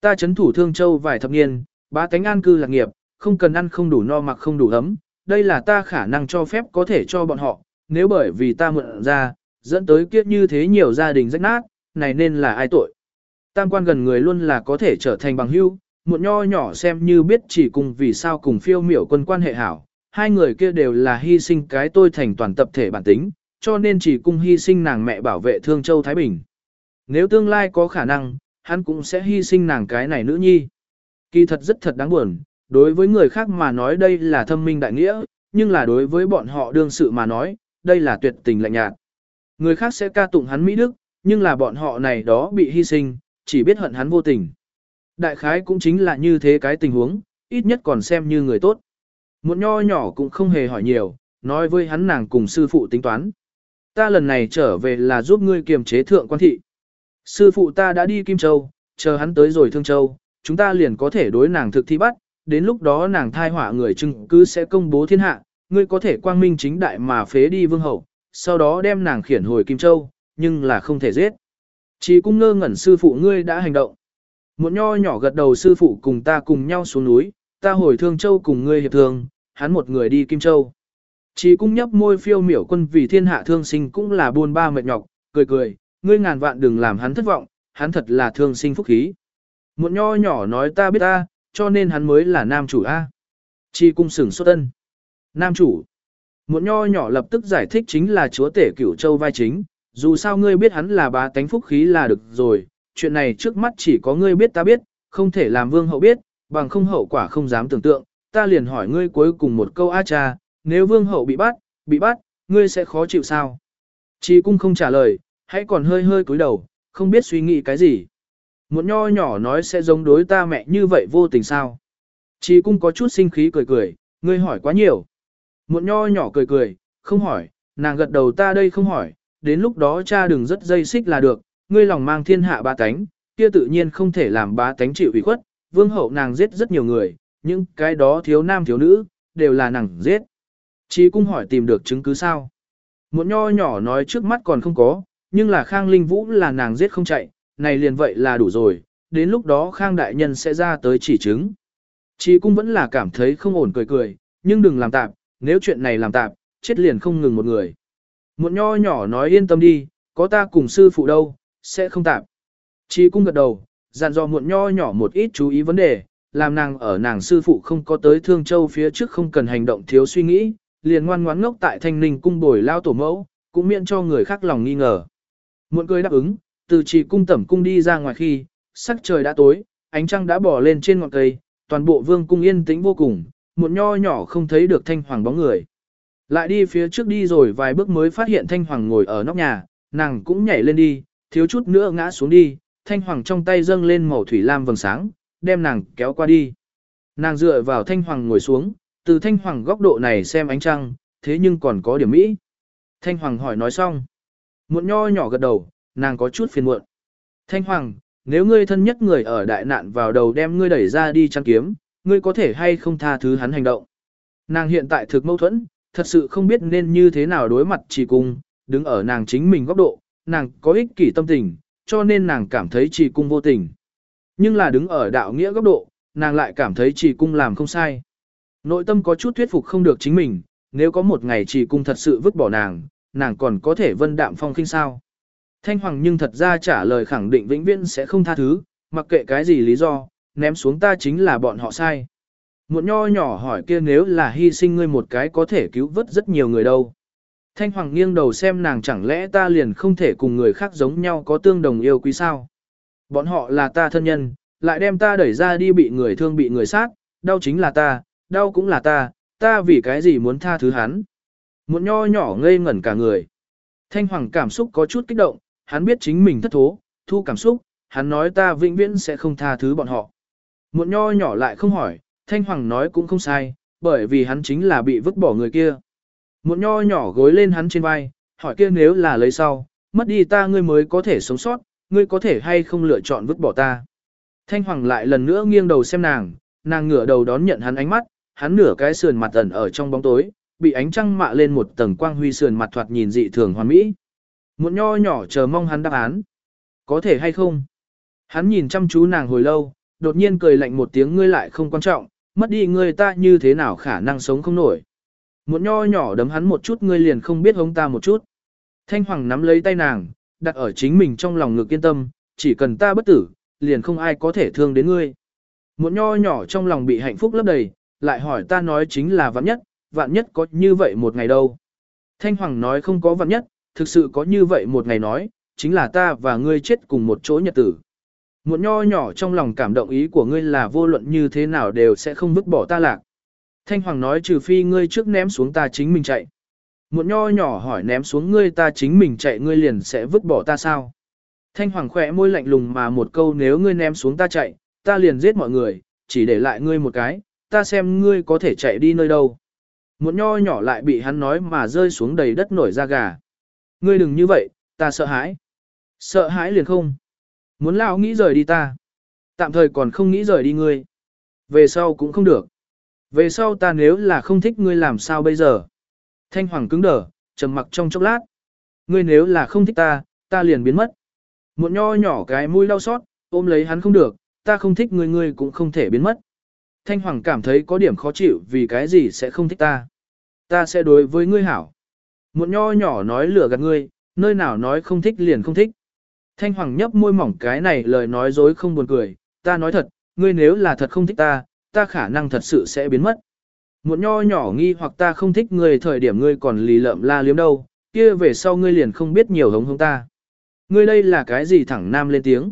Ta chấn thủ thương châu vài thập niên, ba cánh an cư lạc nghiệp, không cần ăn không đủ no mặc không đủ ấm, đây là ta khả năng cho phép có thể cho bọn họ, nếu bởi vì ta mượn ra, dẫn tới kiếp như thế nhiều gia đình rách nát, này nên là ai tội. Tam quan gần người luôn là có thể trở thành bằng hữu, muộn nho nhỏ xem như biết chỉ cùng vì sao cùng phiêu miểu quân quan hệ hảo, hai người kia đều là hy sinh cái tôi thành toàn tập thể bản tính, cho nên chỉ cung hy sinh nàng mẹ bảo vệ Thương Châu Thái Bình. Nếu tương lai có khả năng, hắn cũng sẽ hy sinh nàng cái này nữ nhi. Kỳ thật rất thật đáng buồn, đối với người khác mà nói đây là thâm minh đại nghĩa, nhưng là đối với bọn họ đương sự mà nói, đây là tuyệt tình lạnh nhạt. Người khác sẽ ca tụng hắn Mỹ Đức, nhưng là bọn họ này đó bị hy sinh, chỉ biết hận hắn vô tình. Đại khái cũng chính là như thế cái tình huống, ít nhất còn xem như người tốt. Một nho nhỏ cũng không hề hỏi nhiều, nói với hắn nàng cùng sư phụ tính toán. Ta lần này trở về là giúp ngươi kiềm chế thượng quan thị. Sư phụ ta đã đi Kim Châu, chờ hắn tới rồi Thương Châu, chúng ta liền có thể đối nàng thực thi bắt, đến lúc đó nàng thai hỏa người chứng cứ sẽ công bố thiên hạ, ngươi có thể quang minh chính đại mà phế đi vương hậu, sau đó đem nàng khiển hồi Kim Châu, nhưng là không thể giết. Chỉ cung ngơ ngẩn sư phụ ngươi đã hành động. Một nho nhỏ gật đầu sư phụ cùng ta cùng nhau xuống núi, ta hồi Thương Châu cùng ngươi hiệp thương, hắn một người đi Kim Châu. Chỉ cung nhấp môi phiêu miểu quân vì thiên hạ thương sinh cũng là buồn ba mệt nhọc, cười cười, ngươi ngàn vạn đừng làm hắn thất vọng, hắn thật là thương sinh phúc khí. Một nho nhỏ nói ta biết ta, cho nên hắn mới là nam chủ A. Chi cung sửng xuất ân. Nam chủ. Một nho nhỏ lập tức giải thích chính là chúa tể cửu châu vai chính, dù sao ngươi biết hắn là bá tánh phúc khí là được rồi, chuyện này trước mắt chỉ có ngươi biết ta biết, không thể làm vương hậu biết, bằng không hậu quả không dám tưởng tượng, ta liền hỏi ngươi cuối cùng một câu a cha, nếu vương hậu bị bắt, bị bắt, ngươi sẽ khó chịu sao? Chi cung không trả lời, hãy còn hơi hơi cúi đầu, không biết suy nghĩ cái gì. Một nho nhỏ nói sẽ giống đối ta mẹ như vậy vô tình sao. Chi cung có chút sinh khí cười cười, ngươi hỏi quá nhiều. Một nho nhỏ cười cười, không hỏi, nàng gật đầu ta đây không hỏi, đến lúc đó cha đừng rất dây xích là được, ngươi lòng mang thiên hạ ba tánh, kia tự nhiên không thể làm ba tánh chịu ủy khuất, vương hậu nàng giết rất nhiều người, nhưng cái đó thiếu nam thiếu nữ, đều là nàng giết. Chi cung hỏi tìm được chứng cứ sao? Một nho nhỏ nói trước mắt còn không có, nhưng là Khang Linh Vũ là nàng giết không chạy, này liền vậy là đủ rồi, đến lúc đó Khang Đại Nhân sẽ ra tới chỉ chứng. Chí cung vẫn là cảm thấy không ổn cười cười, nhưng đừng làm tạp, nếu chuyện này làm tạp, chết liền không ngừng một người. Một nho nhỏ nói yên tâm đi, có ta cùng sư phụ đâu, sẽ không tạp. Chị cung gật đầu, dặn dò muộn nho nhỏ một ít chú ý vấn đề, làm nàng ở nàng sư phụ không có tới Thương Châu phía trước không cần hành động thiếu suy nghĩ, liền ngoan ngoãn ngốc tại thanh ninh cung bồi lao tổ mẫu, cũng miễn cho người khác lòng nghi ngờ. Muộn cười đáp ứng, từ trì cung tẩm cung đi ra ngoài khi, sắc trời đã tối, ánh trăng đã bỏ lên trên ngọn cây, toàn bộ vương cung yên tĩnh vô cùng, muộn nho nhỏ không thấy được thanh hoàng bóng người. Lại đi phía trước đi rồi vài bước mới phát hiện thanh hoàng ngồi ở nóc nhà, nàng cũng nhảy lên đi, thiếu chút nữa ngã xuống đi, thanh hoàng trong tay dâng lên màu thủy lam vầng sáng, đem nàng kéo qua đi. Nàng dựa vào thanh hoàng ngồi xuống, từ thanh hoàng góc độ này xem ánh trăng, thế nhưng còn có điểm mỹ. Thanh hoàng hỏi nói xong. Muộn nho nhỏ gật đầu, nàng có chút phiền muộn. Thanh Hoàng, nếu ngươi thân nhất người ở đại nạn vào đầu đem ngươi đẩy ra đi chăn kiếm, ngươi có thể hay không tha thứ hắn hành động. Nàng hiện tại thực mâu thuẫn, thật sự không biết nên như thế nào đối mặt chỉ cung, đứng ở nàng chính mình góc độ, nàng có ích kỷ tâm tình, cho nên nàng cảm thấy chỉ cung vô tình. Nhưng là đứng ở đạo nghĩa góc độ, nàng lại cảm thấy chỉ cung làm không sai. Nội tâm có chút thuyết phục không được chính mình, nếu có một ngày chỉ cung thật sự vứt bỏ nàng, nàng còn có thể vân đạm phong khinh sao. Thanh Hoàng nhưng thật ra trả lời khẳng định vĩnh viễn sẽ không tha thứ, mặc kệ cái gì lý do, ném xuống ta chính là bọn họ sai. Một nho nhỏ hỏi kia nếu là hy sinh ngươi một cái có thể cứu vớt rất nhiều người đâu. Thanh Hoàng nghiêng đầu xem nàng chẳng lẽ ta liền không thể cùng người khác giống nhau có tương đồng yêu quý sao. Bọn họ là ta thân nhân, lại đem ta đẩy ra đi bị người thương bị người sát, đau chính là ta, đau cũng là ta, ta vì cái gì muốn tha thứ hắn. Một nho nhỏ ngây ngẩn cả người. Thanh Hoàng cảm xúc có chút kích động, hắn biết chính mình thất thố, thu cảm xúc, hắn nói ta vĩnh viễn sẽ không tha thứ bọn họ. Một nho nhỏ lại không hỏi, Thanh Hoàng nói cũng không sai, bởi vì hắn chính là bị vứt bỏ người kia. Một nho nhỏ gối lên hắn trên vai, hỏi kia nếu là lấy sau, mất đi ta ngươi mới có thể sống sót, ngươi có thể hay không lựa chọn vứt bỏ ta. Thanh Hoàng lại lần nữa nghiêng đầu xem nàng, nàng ngửa đầu đón nhận hắn ánh mắt, hắn nửa cái sườn mặt ẩn ở trong bóng tối, bị ánh trăng mạ lên một tầng quang huy sườn mặt thoạt nhìn dị thường hoàn mỹ. Một nho nhỏ chờ mong hắn đáp án. Có thể hay không? Hắn nhìn chăm chú nàng hồi lâu, đột nhiên cười lạnh một tiếng ngươi lại không quan trọng, mất đi ngươi ta như thế nào khả năng sống không nổi. Một nho nhỏ đấm hắn một chút ngươi liền không biết hống ta một chút. Thanh Hoàng nắm lấy tay nàng, đặt ở chính mình trong lòng ngực yên tâm, chỉ cần ta bất tử, liền không ai có thể thương đến ngươi. Một nho nhỏ trong lòng bị hạnh phúc lấp đầy, lại hỏi ta nói chính là vạn nhất, vạn nhất có như vậy một ngày đâu. Thanh Hoàng nói không có vạn nhất, thực sự có như vậy một ngày nói, chính là ta và ngươi chết cùng một chỗ nhật tử. Một nho nhỏ trong lòng cảm động ý của ngươi là vô luận như thế nào đều sẽ không vứt bỏ ta lạc. Thanh Hoàng nói trừ phi ngươi trước ném xuống ta chính mình chạy. Một nho nhỏ hỏi ném xuống ngươi ta chính mình chạy ngươi liền sẽ vứt bỏ ta sao? Thanh Hoàng khỏe môi lạnh lùng mà một câu nếu ngươi ném xuống ta chạy, ta liền giết mọi người, chỉ để lại ngươi một cái, ta xem ngươi có thể chạy đi nơi đâu. Một nho nhỏ lại bị hắn nói mà rơi xuống đầy đất nổi da gà. Ngươi đừng như vậy, ta sợ hãi. Sợ hãi liền không. Muốn lao nghĩ rời đi ta. Tạm thời còn không nghĩ rời đi ngươi. Về sau cũng không được. Về sau ta nếu là không thích ngươi làm sao bây giờ? Thanh Hoàng cứng đờ, trầm mặc trong chốc lát. Ngươi nếu là không thích ta, ta liền biến mất. Một nho nhỏ cái mũi đau xót, ôm lấy hắn không được, ta không thích ngươi ngươi cũng không thể biến mất. Thanh Hoàng cảm thấy có điểm khó chịu vì cái gì sẽ không thích ta. Ta sẽ đối với ngươi hảo. Một nho nhỏ nói lửa gạt ngươi, nơi nào nói không thích liền không thích. Thanh Hoàng nhấp môi mỏng cái này lời nói dối không buồn cười, ta nói thật, ngươi nếu là thật không thích ta, ta khả năng thật sự sẽ biến mất. Một nho nhỏ nghi hoặc ta không thích ngươi thời điểm ngươi còn lì lợm la liếm đâu, kia về sau ngươi liền không biết nhiều hống hống ta. Ngươi đây là cái gì thẳng nam lên tiếng.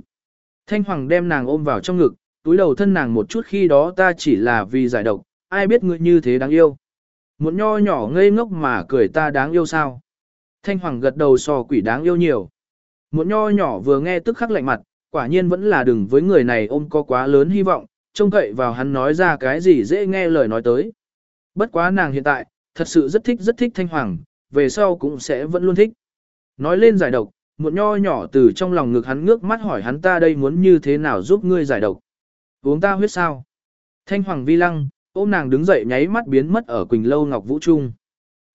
Thanh Hoàng đem nàng ôm vào trong ngực, túi đầu thân nàng một chút khi đó ta chỉ là vì giải độc, ai biết ngươi như thế đáng yêu. Một nho nhỏ ngây ngốc mà cười ta đáng yêu sao. Thanh Hoàng gật đầu so quỷ đáng yêu nhiều. Một nho nhỏ vừa nghe tức khắc lạnh mặt, quả nhiên vẫn là đừng với người này ôm có quá lớn hy vọng, trông cậy vào hắn nói ra cái gì dễ nghe lời nói tới. Bất quá nàng hiện tại, thật sự rất thích rất thích Thanh Hoàng, về sau cũng sẽ vẫn luôn thích. Nói lên giải độc, một nho nhỏ từ trong lòng ngực hắn ngước mắt hỏi hắn ta đây muốn như thế nào giúp ngươi giải độc. Uống ta huyết sao? Thanh Hoàng vi lăng, ôm nàng đứng dậy nháy mắt biến mất ở Quỳnh Lâu Ngọc Vũ Trung.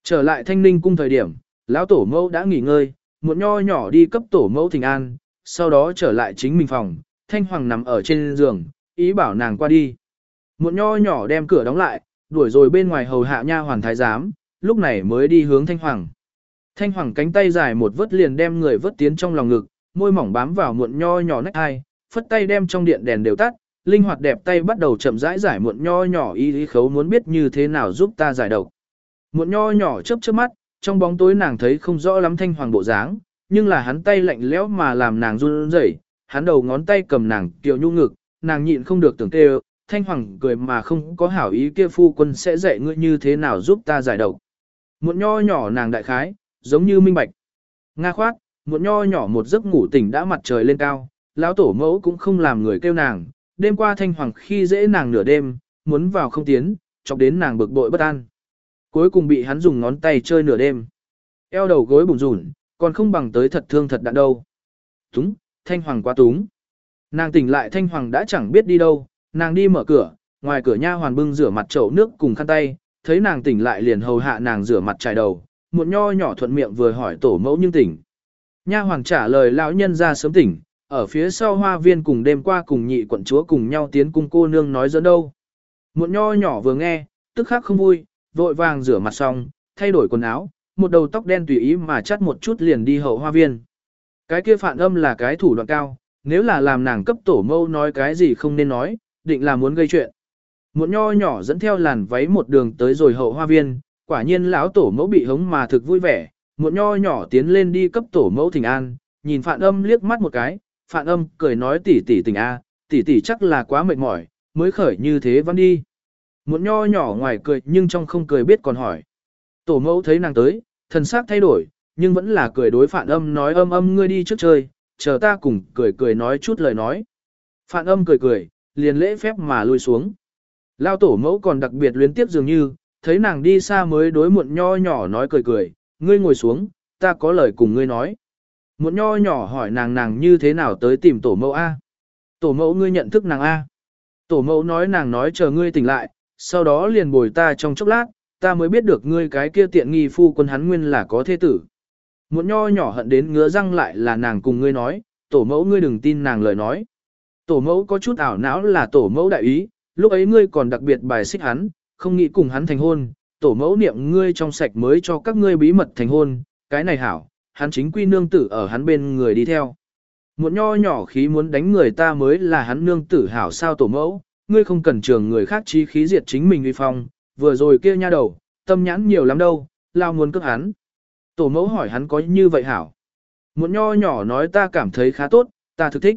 Trở lại thanh ninh cung thời điểm, lão tổ mâu đã nghỉ ngơi, Muộn nho nhỏ đi cấp tổ mẫu thỉnh an, sau đó trở lại chính mình phòng, thanh hoàng nằm ở trên giường, ý bảo nàng qua đi. Muộn nho nhỏ đem cửa đóng lại, đuổi rồi bên ngoài hầu hạ nha hoàn thái giám, lúc này mới đi hướng thanh hoàng. Thanh hoàng cánh tay dài một vớt liền đem người vớt tiến trong lòng ngực, môi mỏng bám vào muộn nho nhỏ nách hai, phất tay đem trong điện đèn đều tắt, linh hoạt đẹp tay bắt đầu chậm rãi giải muộn nho nhỏ y lý khấu muốn biết như thế nào giúp ta giải độc. Muộn nho nhỏ chớp chớp mắt, trong bóng tối nàng thấy không rõ lắm thanh hoàng bộ dáng, nhưng là hắn tay lạnh lẽo mà làm nàng run rẩy, hắn đầu ngón tay cầm nàng kiều nhu ngực, nàng nhịn không được tưởng tê thanh hoàng cười mà không có hảo ý kia phu quân sẽ dạy ngươi như thế nào giúp ta giải độc. Muộn nho nhỏ nàng đại khái, giống như minh bạch. Nga khoát, muộn nho nhỏ một giấc ngủ tỉnh đã mặt trời lên cao, lão tổ mẫu cũng không làm người kêu nàng, đêm qua thanh hoàng khi dễ nàng nửa đêm, muốn vào không tiến, chọc đến nàng bực bội bất an. Cuối cùng bị hắn dùng ngón tay chơi nửa đêm. Eo đầu gối bùn rủn, còn không bằng tới thật thương thật đạn đâu. Túng, thanh hoàng quá túng. Nàng tỉnh lại thanh hoàng đã chẳng biết đi đâu, nàng đi mở cửa, ngoài cửa nha hoàn bưng rửa mặt chậu nước cùng khăn tay, thấy nàng tỉnh lại liền hầu hạ nàng rửa mặt trải đầu, một nho nhỏ thuận miệng vừa hỏi tổ mẫu nhưng tỉnh. Nha hoàng trả lời lão nhân ra sớm tỉnh, ở phía sau hoa viên cùng đêm qua cùng nhị quận chúa cùng nhau tiến cung cô nương nói dẫn đâu. Một nho nhỏ vừa nghe, tức khắc không vui, vội vàng rửa mặt xong, thay đổi quần áo, một đầu tóc đen tùy ý mà chắt một chút liền đi hậu hoa viên. Cái kia phản âm là cái thủ đoạn cao, nếu là làm nàng cấp tổ mâu nói cái gì không nên nói, định là muốn gây chuyện. Một nho nhỏ dẫn theo làn váy một đường tới rồi hậu hoa viên, quả nhiên lão tổ mẫu bị hống mà thực vui vẻ, một nho nhỏ tiến lên đi cấp tổ mẫu thỉnh an, nhìn phản âm liếc mắt một cái, phản âm cười nói tỷ tỷ tình a, tỷ tỷ chắc là quá mệt mỏi, mới khởi như thế văn đi. Muộn nho nhỏ ngoài cười nhưng trong không cười biết còn hỏi. Tổ mẫu thấy nàng tới, thần sắc thay đổi, nhưng vẫn là cười đối phản âm nói âm âm ngươi đi trước chơi, chờ ta cùng cười cười nói chút lời nói. Phản âm cười cười, liền lễ phép mà lui xuống. Lao tổ mẫu còn đặc biệt luyến tiếp dường như, thấy nàng đi xa mới đối muộn nho nhỏ nói cười cười, ngươi ngồi xuống, ta có lời cùng ngươi nói. Muộn nho nhỏ hỏi nàng nàng như thế nào tới tìm tổ mẫu A. Tổ mẫu ngươi nhận thức nàng A. Tổ mẫu nói nàng nói chờ ngươi tỉnh lại, sau đó liền bồi ta trong chốc lát, ta mới biết được ngươi cái kia tiện nghi phu quân hắn nguyên là có thế tử. Muộn nho nhỏ hận đến ngứa răng lại là nàng cùng ngươi nói, tổ mẫu ngươi đừng tin nàng lời nói. Tổ mẫu có chút ảo não là tổ mẫu đại ý, lúc ấy ngươi còn đặc biệt bài xích hắn, không nghĩ cùng hắn thành hôn, tổ mẫu niệm ngươi trong sạch mới cho các ngươi bí mật thành hôn, cái này hảo, hắn chính quy nương tử ở hắn bên người đi theo. Muộn nho nhỏ khí muốn đánh người ta mới là hắn nương tử hảo sao tổ mẫu, ngươi không cần trường người khác chi khí diệt chính mình uy phong, vừa rồi kia nha đầu, tâm nhãn nhiều lắm đâu, lao muốn cướp hắn. Tổ mẫu hỏi hắn có như vậy hảo. Muộn nho nhỏ nói ta cảm thấy khá tốt, ta thực thích.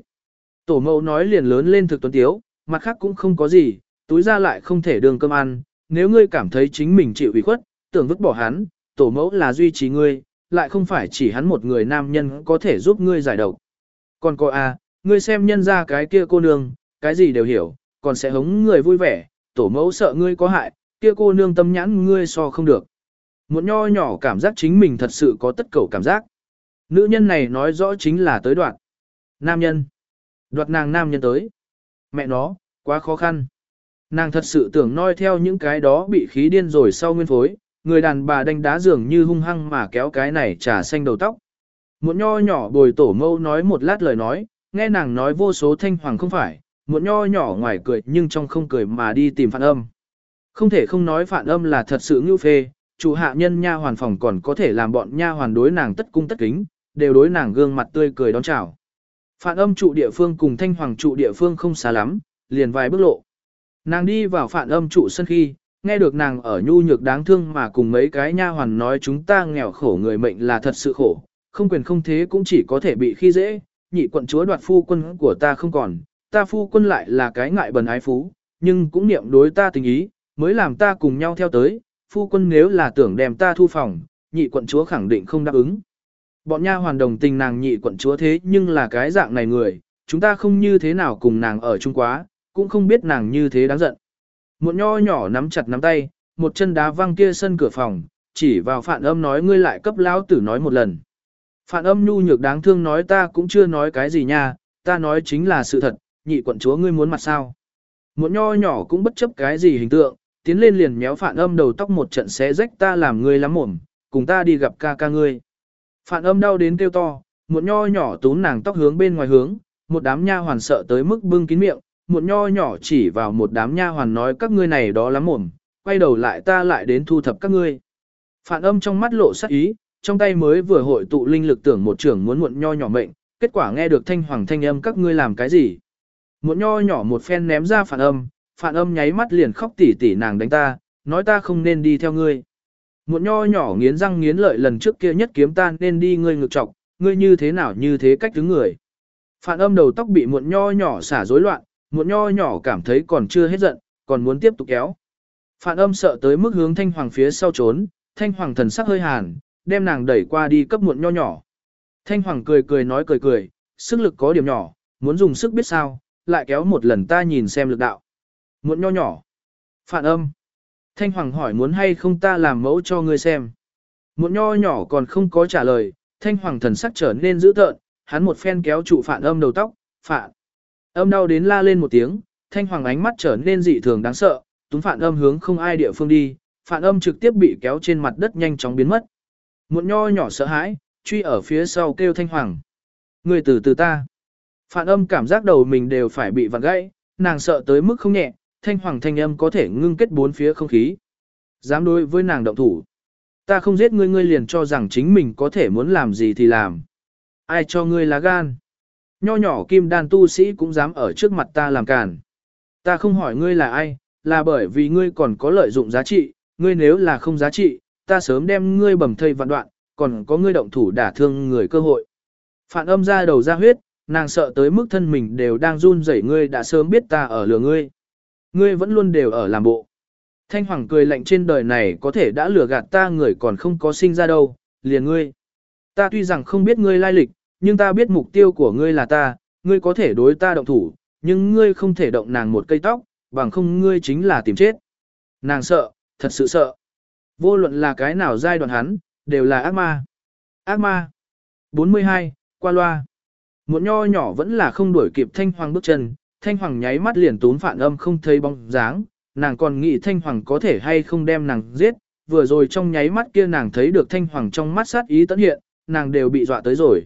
Tổ mẫu nói liền lớn lên thực tuấn tiếu, mặt khác cũng không có gì, túi ra lại không thể đường cơm ăn, nếu ngươi cảm thấy chính mình chịu ủy khuất, tưởng vứt bỏ hắn, tổ mẫu là duy trì ngươi, lại không phải chỉ hắn một người nam nhân có thể giúp ngươi giải độc. Còn cô a, à, ngươi xem nhân ra cái kia cô nương, cái gì đều hiểu, còn sẽ hống người vui vẻ, tổ mẫu sợ ngươi có hại, kia cô nương tâm nhãn ngươi so không được. Một nho nhỏ cảm giác chính mình thật sự có tất cầu cảm giác. Nữ nhân này nói rõ chính là tới đoạn. Nam nhân. Đoạt nàng nam nhân tới. Mẹ nó, quá khó khăn. Nàng thật sự tưởng noi theo những cái đó bị khí điên rồi sau nguyên phối, người đàn bà đánh đá dường như hung hăng mà kéo cái này trà xanh đầu tóc. Một nho nhỏ bồi tổ mâu nói một lát lời nói, nghe nàng nói vô số thanh hoàng không phải, muộn nho nhỏ ngoài cười nhưng trong không cười mà đi tìm phản âm. Không thể không nói phản âm là thật sự ngưu phê, chủ hạ nhân nha hoàn phòng còn có thể làm bọn nha hoàn đối nàng tất cung tất kính, đều đối nàng gương mặt tươi cười đón chào. Phản âm trụ địa phương cùng thanh hoàng trụ địa phương không xa lắm, liền vài bước lộ. Nàng đi vào phản âm trụ sân khi, nghe được nàng ở nhu nhược đáng thương mà cùng mấy cái nha hoàn nói chúng ta nghèo khổ người mệnh là thật sự khổ, không quyền không thế cũng chỉ có thể bị khi dễ, nhị quận chúa đoạt phu quân của ta không còn, ta phu quân lại là cái ngại bần ái phú, nhưng cũng niệm đối ta tình ý, mới làm ta cùng nhau theo tới, phu quân nếu là tưởng đem ta thu phòng, nhị quận chúa khẳng định không đáp ứng. Bọn nha hoàn đồng tình nàng nhị quận chúa thế nhưng là cái dạng này người, chúng ta không như thế nào cùng nàng ở chung quá, cũng không biết nàng như thế đáng giận. Một nho nhỏ nắm chặt nắm tay, một chân đá văng kia sân cửa phòng, chỉ vào phản âm nói ngươi lại cấp lão tử nói một lần. Phản âm nhu nhược đáng thương nói ta cũng chưa nói cái gì nha, ta nói chính là sự thật, nhị quận chúa ngươi muốn mặt sao. Một nho nhỏ cũng bất chấp cái gì hình tượng, tiến lên liền méo phản âm đầu tóc một trận xé rách ta làm ngươi lắm mồm, cùng ta đi gặp ca ca ngươi. Phản âm đau đến kêu to, một nho nhỏ tún nàng tóc hướng bên ngoài hướng, một đám nha hoàn sợ tới mức bưng kín miệng, một nho nhỏ chỉ vào một đám nha hoàn nói các ngươi này đó lắm mồm, quay đầu lại ta lại đến thu thập các ngươi. Phản âm trong mắt lộ sắc ý, trong tay mới vừa hội tụ linh lực tưởng một trưởng muốn muộn nho nhỏ mệnh, kết quả nghe được thanh hoàng thanh âm các ngươi làm cái gì. Muộn nho nhỏ một phen ném ra phản âm, phản âm nháy mắt liền khóc tỉ tỉ nàng đánh ta, nói ta không nên đi theo ngươi. Muộn nho nhỏ nghiến răng nghiến lợi lần trước kia nhất kiếm ta nên đi ngươi ngược trọc, ngươi như thế nào như thế cách đứng người. Phản âm đầu tóc bị muộn nho nhỏ xả rối loạn, muộn nho nhỏ cảm thấy còn chưa hết giận, còn muốn tiếp tục kéo. Phản âm sợ tới mức hướng thanh hoàng phía sau trốn, thanh hoàng thần sắc hơi hàn, đem nàng đẩy qua đi cấp muộn nho nhỏ. Thanh hoàng cười cười nói cười cười, sức lực có điểm nhỏ, muốn dùng sức biết sao, lại kéo một lần ta nhìn xem lực đạo. Muộn nho nhỏ. Phản âm. Thanh hoàng hỏi muốn hay không ta làm mẫu cho ngươi xem. Muộn nho nhỏ còn không có trả lời, thanh hoàng thần sắc trở nên dữ tợn, hắn một phen kéo trụ phản âm đầu tóc, phản. Âm đau đến la lên một tiếng, thanh hoàng ánh mắt trở nên dị thường đáng sợ, túng phản âm hướng không ai địa phương đi, phản âm trực tiếp bị kéo trên mặt đất nhanh chóng biến mất. Muộn nho nhỏ sợ hãi, truy ở phía sau kêu thanh hoàng. Người từ từ ta. Phản âm cảm giác đầu mình đều phải bị vặn gãy, nàng sợ tới mức không nhẹ, thanh hoàng thanh âm có thể ngưng kết bốn phía không khí. Dám đối với nàng động thủ. Ta không giết ngươi ngươi liền cho rằng chính mình có thể muốn làm gì thì làm. Ai cho ngươi lá gan. Nho nhỏ kim đan tu sĩ cũng dám ở trước mặt ta làm càn. Ta không hỏi ngươi là ai, là bởi vì ngươi còn có lợi dụng giá trị, ngươi nếu là không giá trị, ta sớm đem ngươi bầm thây vạn đoạn, còn có ngươi động thủ đả thương người cơ hội. Phản âm ra đầu ra huyết, nàng sợ tới mức thân mình đều đang run rẩy ngươi đã sớm biết ta ở lừa ngươi. Ngươi vẫn luôn đều ở làm bộ. Thanh Hoàng cười lạnh trên đời này có thể đã lừa gạt ta người còn không có sinh ra đâu, liền ngươi. Ta tuy rằng không biết ngươi lai lịch, nhưng ta biết mục tiêu của ngươi là ta, ngươi có thể đối ta động thủ, nhưng ngươi không thể động nàng một cây tóc, bằng không ngươi chính là tìm chết. Nàng sợ, thật sự sợ. Vô luận là cái nào giai đoạn hắn, đều là ác ma. Ác ma. 42, qua loa. Một nho nhỏ vẫn là không đuổi kịp Thanh Hoàng bước chân, Thanh Hoàng nháy mắt liền tún phản âm không thấy bóng dáng, nàng còn nghĩ Thanh Hoàng có thể hay không đem nàng giết, vừa rồi trong nháy mắt kia nàng thấy được Thanh Hoàng trong mắt sát ý tấn hiện, nàng đều bị dọa tới rồi.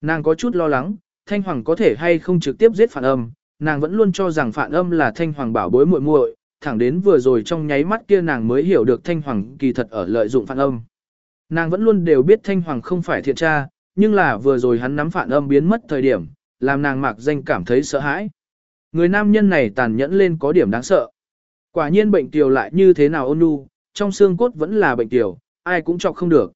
Nàng có chút lo lắng, Thanh Hoàng có thể hay không trực tiếp giết phản âm, nàng vẫn luôn cho rằng phản âm là Thanh Hoàng bảo bối muội muội, thẳng đến vừa rồi trong nháy mắt kia nàng mới hiểu được Thanh Hoàng kỳ thật ở lợi dụng phản âm. Nàng vẫn luôn đều biết Thanh Hoàng không phải thiện tra, nhưng là vừa rồi hắn nắm phản âm biến mất thời điểm, làm nàng mạc danh cảm thấy sợ hãi. Người nam nhân này tàn nhẫn lên có điểm đáng sợ. Quả nhiên bệnh tiểu lại như thế nào ôn nhu, trong xương cốt vẫn là bệnh tiểu, ai cũng chọc không được.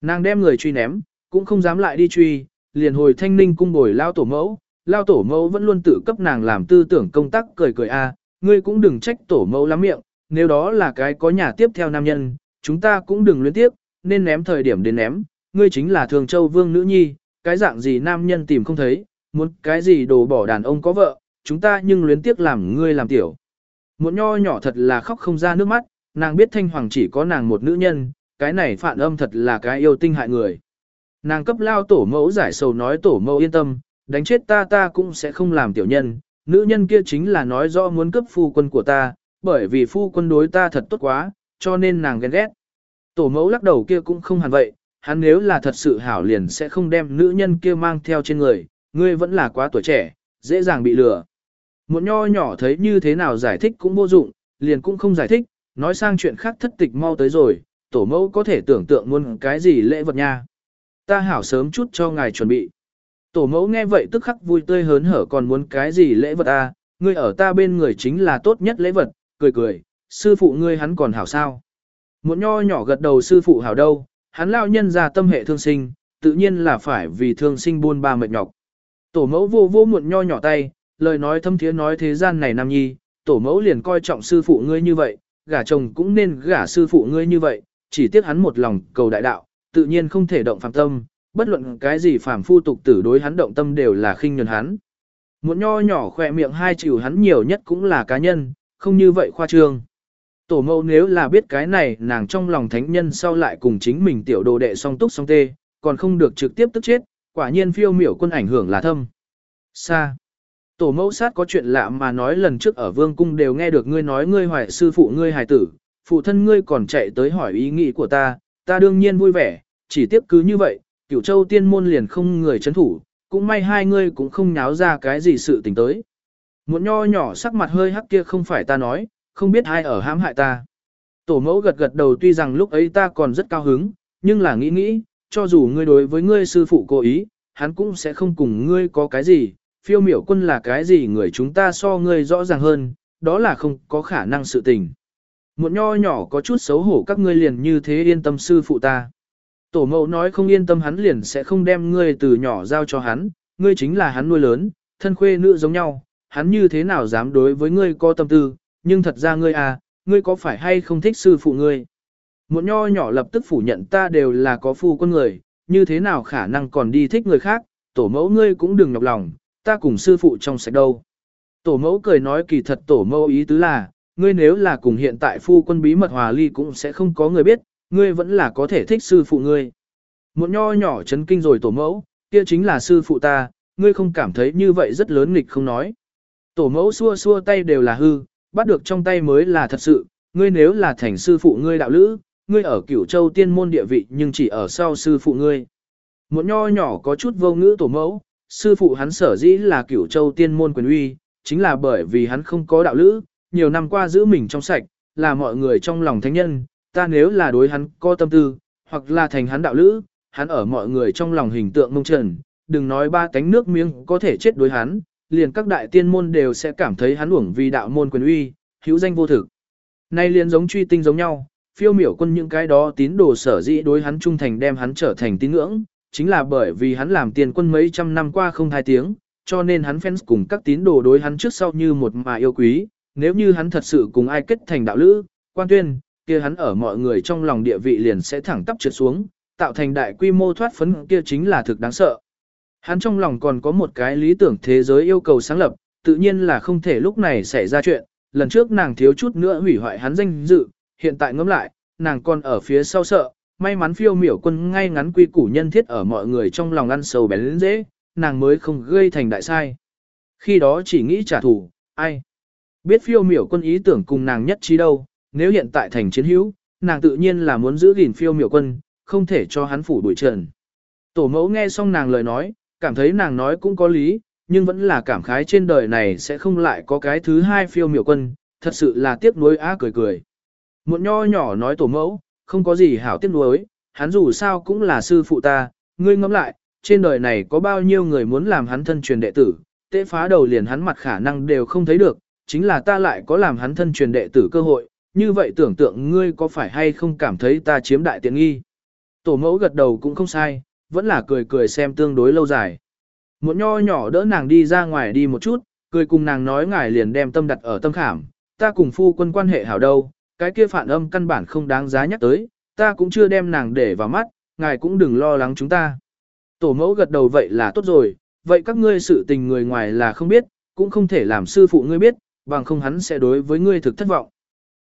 Nàng đem người truy ném, cũng không dám lại đi truy, liền hồi thanh ninh cung bồi lao tổ mẫu, lao tổ mẫu vẫn luôn tự cấp nàng làm tư tưởng công tác cười cười a, ngươi cũng đừng trách tổ mẫu lắm miệng, nếu đó là cái có nhà tiếp theo nam nhân, chúng ta cũng đừng luyến tiếp, nên ném thời điểm đến ném, ngươi chính là thường châu vương nữ nhi, cái dạng gì nam nhân tìm không thấy, muốn cái gì đồ bỏ đàn ông có vợ, chúng ta nhưng luyến tiếc làm ngươi làm tiểu. Một nho nhỏ thật là khóc không ra nước mắt, nàng biết thanh hoàng chỉ có nàng một nữ nhân, cái này phản âm thật là cái yêu tinh hại người. Nàng cấp lao tổ mẫu giải sầu nói tổ mẫu yên tâm, đánh chết ta ta cũng sẽ không làm tiểu nhân, nữ nhân kia chính là nói rõ muốn cấp phu quân của ta, bởi vì phu quân đối ta thật tốt quá, cho nên nàng ghen ghét. Tổ mẫu lắc đầu kia cũng không hẳn vậy, hắn nếu là thật sự hảo liền sẽ không đem nữ nhân kia mang theo trên người, ngươi vẫn là quá tuổi trẻ, dễ dàng bị lừa. Một nho nhỏ thấy như thế nào giải thích cũng vô dụng, liền cũng không giải thích, nói sang chuyện khác thất tịch mau tới rồi, tổ mẫu có thể tưởng tượng muốn cái gì lễ vật nha. Ta hảo sớm chút cho ngài chuẩn bị. Tổ mẫu nghe vậy tức khắc vui tươi hớn hở còn muốn cái gì lễ vật à, ngươi ở ta bên người chính là tốt nhất lễ vật, cười cười, sư phụ ngươi hắn còn hảo sao. Một nho nhỏ gật đầu sư phụ hảo đâu, hắn lao nhân ra tâm hệ thương sinh, tự nhiên là phải vì thương sinh buôn ba mệt nhọc. Tổ mẫu vô vô muộn nho nhỏ tay, lời nói thâm thiế nói thế gian này nam nhi, tổ mẫu liền coi trọng sư phụ ngươi như vậy, gả chồng cũng nên gả sư phụ ngươi như vậy, chỉ tiếc hắn một lòng cầu đại đạo, tự nhiên không thể động phàm tâm, bất luận cái gì phàm phu tục tử đối hắn động tâm đều là khinh nhẫn hắn. Muộn nho nhỏ khỏe miệng hai chịu hắn nhiều nhất cũng là cá nhân, không như vậy khoa trương. Tổ mẫu nếu là biết cái này nàng trong lòng thánh nhân sau lại cùng chính mình tiểu đồ đệ song túc song tê, còn không được trực tiếp tức chết, quả nhiên phiêu miểu quân ảnh hưởng là thâm. Xa. Tổ mẫu sát có chuyện lạ mà nói lần trước ở vương cung đều nghe được ngươi nói ngươi hoài sư phụ ngươi hài tử, phụ thân ngươi còn chạy tới hỏi ý nghĩ của ta, ta đương nhiên vui vẻ, chỉ tiếp cứ như vậy, cửu châu tiên môn liền không người chấn thủ, cũng may hai ngươi cũng không nháo ra cái gì sự tình tới. Một nho nhỏ sắc mặt hơi hắc kia không phải ta nói, không biết ai ở hãm hại ta. Tổ mẫu gật gật đầu tuy rằng lúc ấy ta còn rất cao hứng, nhưng là nghĩ nghĩ, cho dù ngươi đối với ngươi sư phụ cố ý, hắn cũng sẽ không cùng ngươi có cái gì, phiêu miểu quân là cái gì người chúng ta so ngươi rõ ràng hơn, đó là không có khả năng sự tình. Một nho nhỏ có chút xấu hổ các ngươi liền như thế yên tâm sư phụ ta. Tổ mẫu nói không yên tâm hắn liền sẽ không đem ngươi từ nhỏ giao cho hắn, ngươi chính là hắn nuôi lớn, thân khuê nữ giống nhau, hắn như thế nào dám đối với ngươi có tâm tư, nhưng thật ra ngươi à, ngươi có phải hay không thích sư phụ ngươi? Một nho nhỏ lập tức phủ nhận ta đều là có phu quân người, như thế nào khả năng còn đi thích người khác, tổ mẫu ngươi cũng đừng nhọc lòng, ta cùng sư phụ trong sạch đâu. Tổ mẫu cười nói kỳ thật tổ mẫu ý tứ là, ngươi nếu là cùng hiện tại phu quân bí mật hòa ly cũng sẽ không có người biết, ngươi vẫn là có thể thích sư phụ ngươi. Một nho nhỏ chấn kinh rồi tổ mẫu, kia chính là sư phụ ta, ngươi không cảm thấy như vậy rất lớn nghịch không nói. Tổ mẫu xua xua tay đều là hư, bắt được trong tay mới là thật sự, ngươi nếu là thành sư phụ ngươi đạo lữ, ngươi ở cửu châu tiên môn địa vị nhưng chỉ ở sau sư phụ ngươi. Một nho nhỏ có chút vô ngữ tổ mẫu, sư phụ hắn sở dĩ là cửu châu tiên môn quyền uy, chính là bởi vì hắn không có đạo lữ, nhiều năm qua giữ mình trong sạch, là mọi người trong lòng thánh nhân, ta nếu là đối hắn có tâm tư, hoặc là thành hắn đạo lữ, hắn ở mọi người trong lòng hình tượng mông trần, đừng nói ba cánh nước miếng có thể chết đối hắn, liền các đại tiên môn đều sẽ cảm thấy hắn uổng vì đạo môn quyền uy, hữu danh vô thực. Nay liền giống truy tinh giống nhau, phiêu miểu quân những cái đó tín đồ sở dĩ đối hắn trung thành đem hắn trở thành tín ngưỡng, chính là bởi vì hắn làm tiền quân mấy trăm năm qua không thai tiếng, cho nên hắn fans cùng các tín đồ đối hắn trước sau như một mà yêu quý, nếu như hắn thật sự cùng ai kết thành đạo lữ, quan tuyên, kia hắn ở mọi người trong lòng địa vị liền sẽ thẳng tắp trượt xuống, tạo thành đại quy mô thoát phấn kia chính là thực đáng sợ. Hắn trong lòng còn có một cái lý tưởng thế giới yêu cầu sáng lập, tự nhiên là không thể lúc này xảy ra chuyện, lần trước nàng thiếu chút nữa hủy hoại hắn danh dự, hiện tại ngẫm lại, nàng còn ở phía sau sợ, may mắn phiêu miểu quân ngay ngắn quy củ nhân thiết ở mọi người trong lòng ăn sầu bén lên dễ, nàng mới không gây thành đại sai. Khi đó chỉ nghĩ trả thù, ai? Biết phiêu miểu quân ý tưởng cùng nàng nhất trí đâu, nếu hiện tại thành chiến hữu, nàng tự nhiên là muốn giữ gìn phiêu miểu quân, không thể cho hắn phủ đuổi trần. Tổ mẫu nghe xong nàng lời nói, cảm thấy nàng nói cũng có lý, nhưng vẫn là cảm khái trên đời này sẽ không lại có cái thứ hai phiêu miểu quân, thật sự là tiếc nuối á cười cười. Một nho nhỏ nói tổ mẫu, không có gì hảo tiếc nuối, hắn dù sao cũng là sư phụ ta, ngươi ngẫm lại, trên đời này có bao nhiêu người muốn làm hắn thân truyền đệ tử, tế phá đầu liền hắn mặt khả năng đều không thấy được, chính là ta lại có làm hắn thân truyền đệ tử cơ hội, như vậy tưởng tượng ngươi có phải hay không cảm thấy ta chiếm đại tiện nghi. Tổ mẫu gật đầu cũng không sai, vẫn là cười cười xem tương đối lâu dài. Một nho nhỏ đỡ nàng đi ra ngoài đi một chút, cười cùng nàng nói ngài liền đem tâm đặt ở tâm khảm, ta cùng phu quân quan hệ hảo đâu, cái kia phản âm căn bản không đáng giá nhắc tới, ta cũng chưa đem nàng để vào mắt, ngài cũng đừng lo lắng chúng ta. Tổ mẫu gật đầu vậy là tốt rồi, vậy các ngươi sự tình người ngoài là không biết, cũng không thể làm sư phụ ngươi biết, bằng không hắn sẽ đối với ngươi thực thất vọng.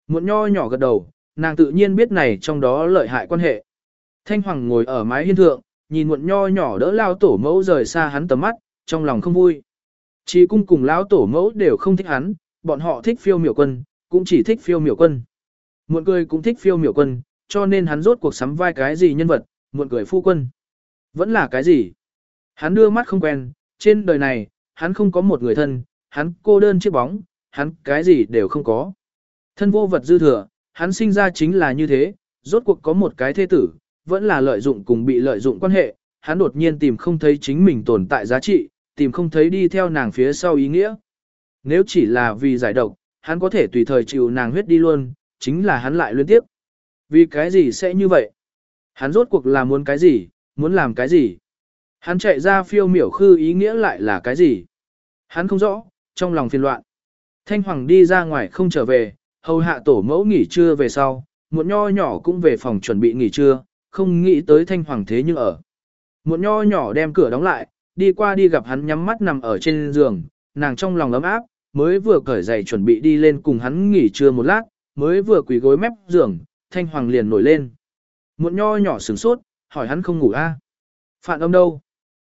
Một nho nhỏ gật đầu, nàng tự nhiên biết này trong đó lợi hại quan hệ. Thanh Hoàng ngồi ở mái hiên thượng, nhìn muộn nho nhỏ đỡ lao tổ mẫu rời xa hắn tầm mắt, trong lòng không vui. Chỉ cung cùng lão tổ mẫu đều không thích hắn, bọn họ thích phiêu miểu quân, cũng chỉ thích phiêu miểu quân. Muộn cười cũng thích phiêu miểu quân, cho nên hắn rốt cuộc sắm vai cái gì nhân vật, muộn cười phu quân. Vẫn là cái gì? Hắn đưa mắt không quen, trên đời này, hắn không có một người thân, hắn cô đơn chiếc bóng, hắn cái gì đều không có. Thân vô vật dư thừa, hắn sinh ra chính là như thế, rốt cuộc có một cái thế tử, vẫn là lợi dụng cùng bị lợi dụng quan hệ, hắn đột nhiên tìm không thấy chính mình tồn tại giá trị, tìm không thấy đi theo nàng phía sau ý nghĩa. Nếu chỉ là vì giải độc, hắn có thể tùy thời chịu nàng huyết đi luôn, chính là hắn lại liên tiếp. Vì cái gì sẽ như vậy? Hắn rốt cuộc là muốn cái gì, muốn làm cái gì? Hắn chạy ra phiêu miểu khư ý nghĩa lại là cái gì? Hắn không rõ, trong lòng phiền loạn. Thanh Hoàng đi ra ngoài không trở về, hầu hạ tổ mẫu nghỉ trưa về sau, một nho nhỏ cũng về phòng chuẩn bị nghỉ trưa, không nghĩ tới Thanh Hoàng thế nhưng ở. Một nho nhỏ đem cửa đóng lại, đi qua đi gặp hắn nhắm mắt nằm ở trên giường, nàng trong lòng ấm áp, mới vừa cởi giày chuẩn bị đi lên cùng hắn nghỉ trưa một lát, mới vừa quỳ gối mép giường, Thanh Hoàng liền nổi lên. Một nho nhỏ sửng sốt, hỏi hắn không ngủ a? À? Phạn âm đâu?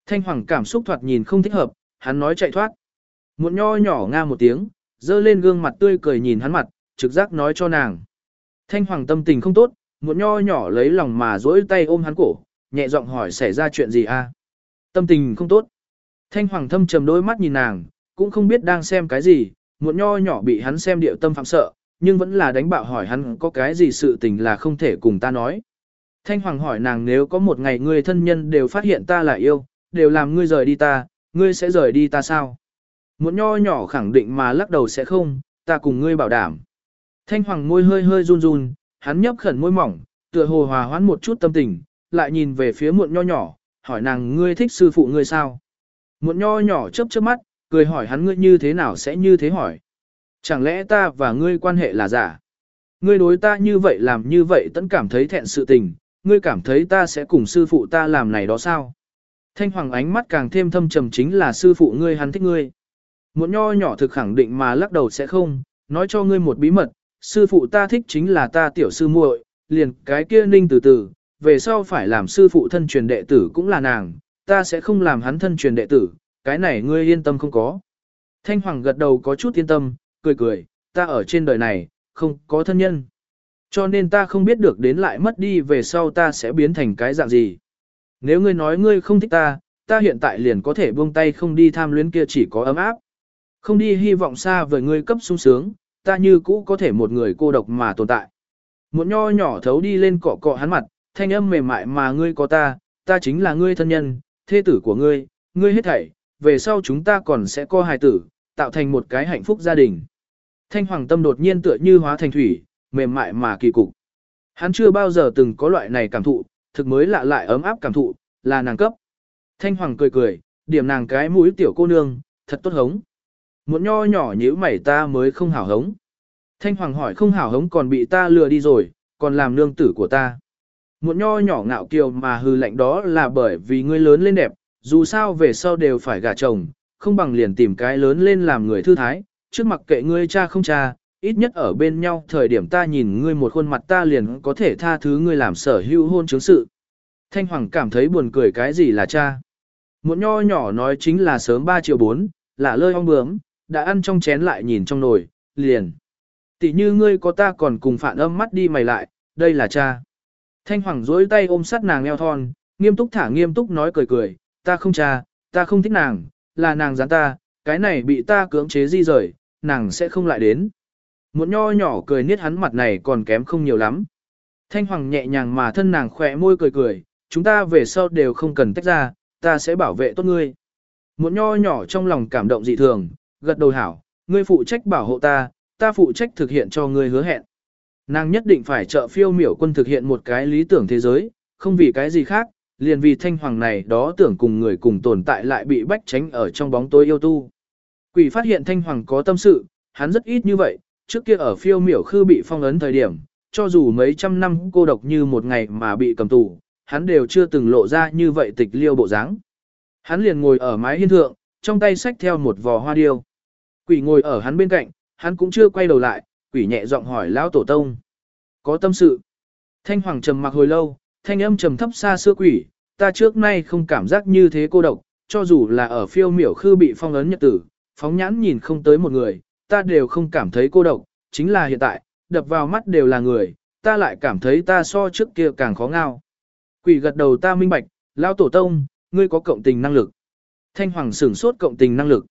Thanh Hoàng cảm xúc thoạt nhìn không thích hợp, hắn nói chạy thoát. Một nho nhỏ nga một tiếng, dơ lên gương mặt tươi cười nhìn hắn mặt, trực giác nói cho nàng. Thanh Hoàng tâm tình không tốt, một nho nhỏ lấy lòng mà dỗi tay ôm hắn cổ, nhẹ giọng hỏi xảy ra chuyện gì a? Tâm tình không tốt. Thanh Hoàng thâm trầm đôi mắt nhìn nàng, cũng không biết đang xem cái gì, một nho nhỏ bị hắn xem điệu tâm phạm sợ, nhưng vẫn là đánh bạo hỏi hắn có cái gì sự tình là không thể cùng ta nói. Thanh Hoàng hỏi nàng nếu có một ngày người thân nhân đều phát hiện ta là yêu, đều làm ngươi rời đi ta, ngươi sẽ rời đi ta sao? Một nho nhỏ khẳng định mà lắc đầu sẽ không, ta cùng ngươi bảo đảm. Thanh Hoàng môi hơi hơi run run, hắn nhấp khẩn môi mỏng, tựa hồ hòa hoãn một chút tâm tình, lại nhìn về phía muộn nho nhỏ, hỏi nàng ngươi thích sư phụ ngươi sao? Muộn nho nhỏ chớp chớp mắt, cười hỏi hắn ngươi như thế nào sẽ như thế hỏi. Chẳng lẽ ta và ngươi quan hệ là giả? Ngươi đối ta như vậy làm như vậy tẫn cảm thấy thẹn sự tình, ngươi cảm thấy ta sẽ cùng sư phụ ta làm này đó sao? Thanh hoàng ánh mắt càng thêm thâm trầm chính là sư phụ ngươi hắn thích ngươi. Muộn nho nhỏ thực khẳng định mà lắc đầu sẽ không, nói cho ngươi một bí mật, sư phụ ta thích chính là ta tiểu sư muội, liền cái kia ninh từ từ, về sau phải làm sư phụ thân truyền đệ tử cũng là nàng, ta sẽ không làm hắn thân truyền đệ tử, cái này ngươi yên tâm không có. Thanh Hoàng gật đầu có chút yên tâm, cười cười, ta ở trên đời này, không có thân nhân. Cho nên ta không biết được đến lại mất đi về sau ta sẽ biến thành cái dạng gì. Nếu ngươi nói ngươi không thích ta, ta hiện tại liền có thể buông tay không đi tham luyến kia chỉ có ấm áp. Không đi hy vọng xa với ngươi cấp sung sướng, ta như cũ có thể một người cô độc mà tồn tại. Một nho nhỏ thấu đi lên cọ cọ hắn mặt, thanh âm mềm mại mà ngươi có ta, ta chính là ngươi thân nhân, thê tử của ngươi, ngươi hết thảy, về sau chúng ta còn sẽ co hài tử, tạo thành một cái hạnh phúc gia đình. Thanh hoàng tâm đột nhiên tựa như hóa thành thủy, mềm mại mà kỳ cục. Hắn chưa bao giờ từng có loại này cảm thụ, thực mới lạ lại ấm áp cảm thụ, là nàng cấp. Thanh hoàng cười cười, điểm nàng cái mũi tiểu cô nương, thật tốt hống. Một nho nhỏ nhíu mày ta mới không hảo hống. Thanh hoàng hỏi không hảo hống còn bị ta lừa đi rồi, còn làm nương tử của ta. Một nho nhỏ ngạo kiều mà hư lạnh đó là bởi vì ngươi lớn lên đẹp, dù sao về sau đều phải gả chồng, không bằng liền tìm cái lớn lên làm người thư thái, trước mặc kệ ngươi cha không cha, ít nhất ở bên nhau thời điểm ta nhìn ngươi một khuôn mặt ta liền có thể tha thứ ngươi làm sở hữu hôn chứng sự. Thanh Hoàng cảm thấy buồn cười cái gì là cha. Một nho nhỏ nói chính là sớm 3 triệu 4, là lơi ong bướm, đã ăn trong chén lại nhìn trong nồi, liền. Tỷ như ngươi có ta còn cùng phản âm mắt đi mày lại, đây là cha. Thanh Hoàng dối tay ôm sát nàng eo thon, nghiêm túc thả nghiêm túc nói cười cười, ta không cha, ta không thích nàng, là nàng gián ta, cái này bị ta cưỡng chế di rời, nàng sẽ không lại đến. Một nho nhỏ cười niết hắn mặt này còn kém không nhiều lắm. Thanh Hoàng nhẹ nhàng mà thân nàng khỏe môi cười cười, chúng ta về sau đều không cần tách ra, ta sẽ bảo vệ tốt ngươi. Một nho nhỏ trong lòng cảm động dị thường, gật đầu hảo, ngươi phụ trách bảo hộ ta, ta phụ trách thực hiện cho ngươi hứa hẹn. Nàng nhất định phải trợ phiêu miểu quân thực hiện một cái lý tưởng thế giới, không vì cái gì khác, liền vì thanh hoàng này đó tưởng cùng người cùng tồn tại lại bị bách tránh ở trong bóng tối yêu tu. Quỷ phát hiện thanh hoàng có tâm sự, hắn rất ít như vậy, trước kia ở phiêu miểu khư bị phong ấn thời điểm, cho dù mấy trăm năm cô độc như một ngày mà bị cầm tù, hắn đều chưa từng lộ ra như vậy tịch liêu bộ dáng. Hắn liền ngồi ở mái hiên thượng, trong tay xách theo một vò hoa điêu. Quỷ ngồi ở hắn bên cạnh, hắn cũng chưa quay đầu lại, quỷ nhẹ giọng hỏi lão tổ tông. Có tâm sự. Thanh hoàng trầm mặc hồi lâu, thanh âm trầm thấp xa xưa quỷ, ta trước nay không cảm giác như thế cô độc, cho dù là ở phiêu miểu khư bị phong ấn nhật tử, phóng nhãn nhìn không tới một người, ta đều không cảm thấy cô độc, chính là hiện tại, đập vào mắt đều là người, ta lại cảm thấy ta so trước kia càng khó ngao. Quỷ gật đầu ta minh bạch, lão tổ tông, ngươi có cộng tình năng lực. Thanh hoàng sửng sốt cộng tình năng lực.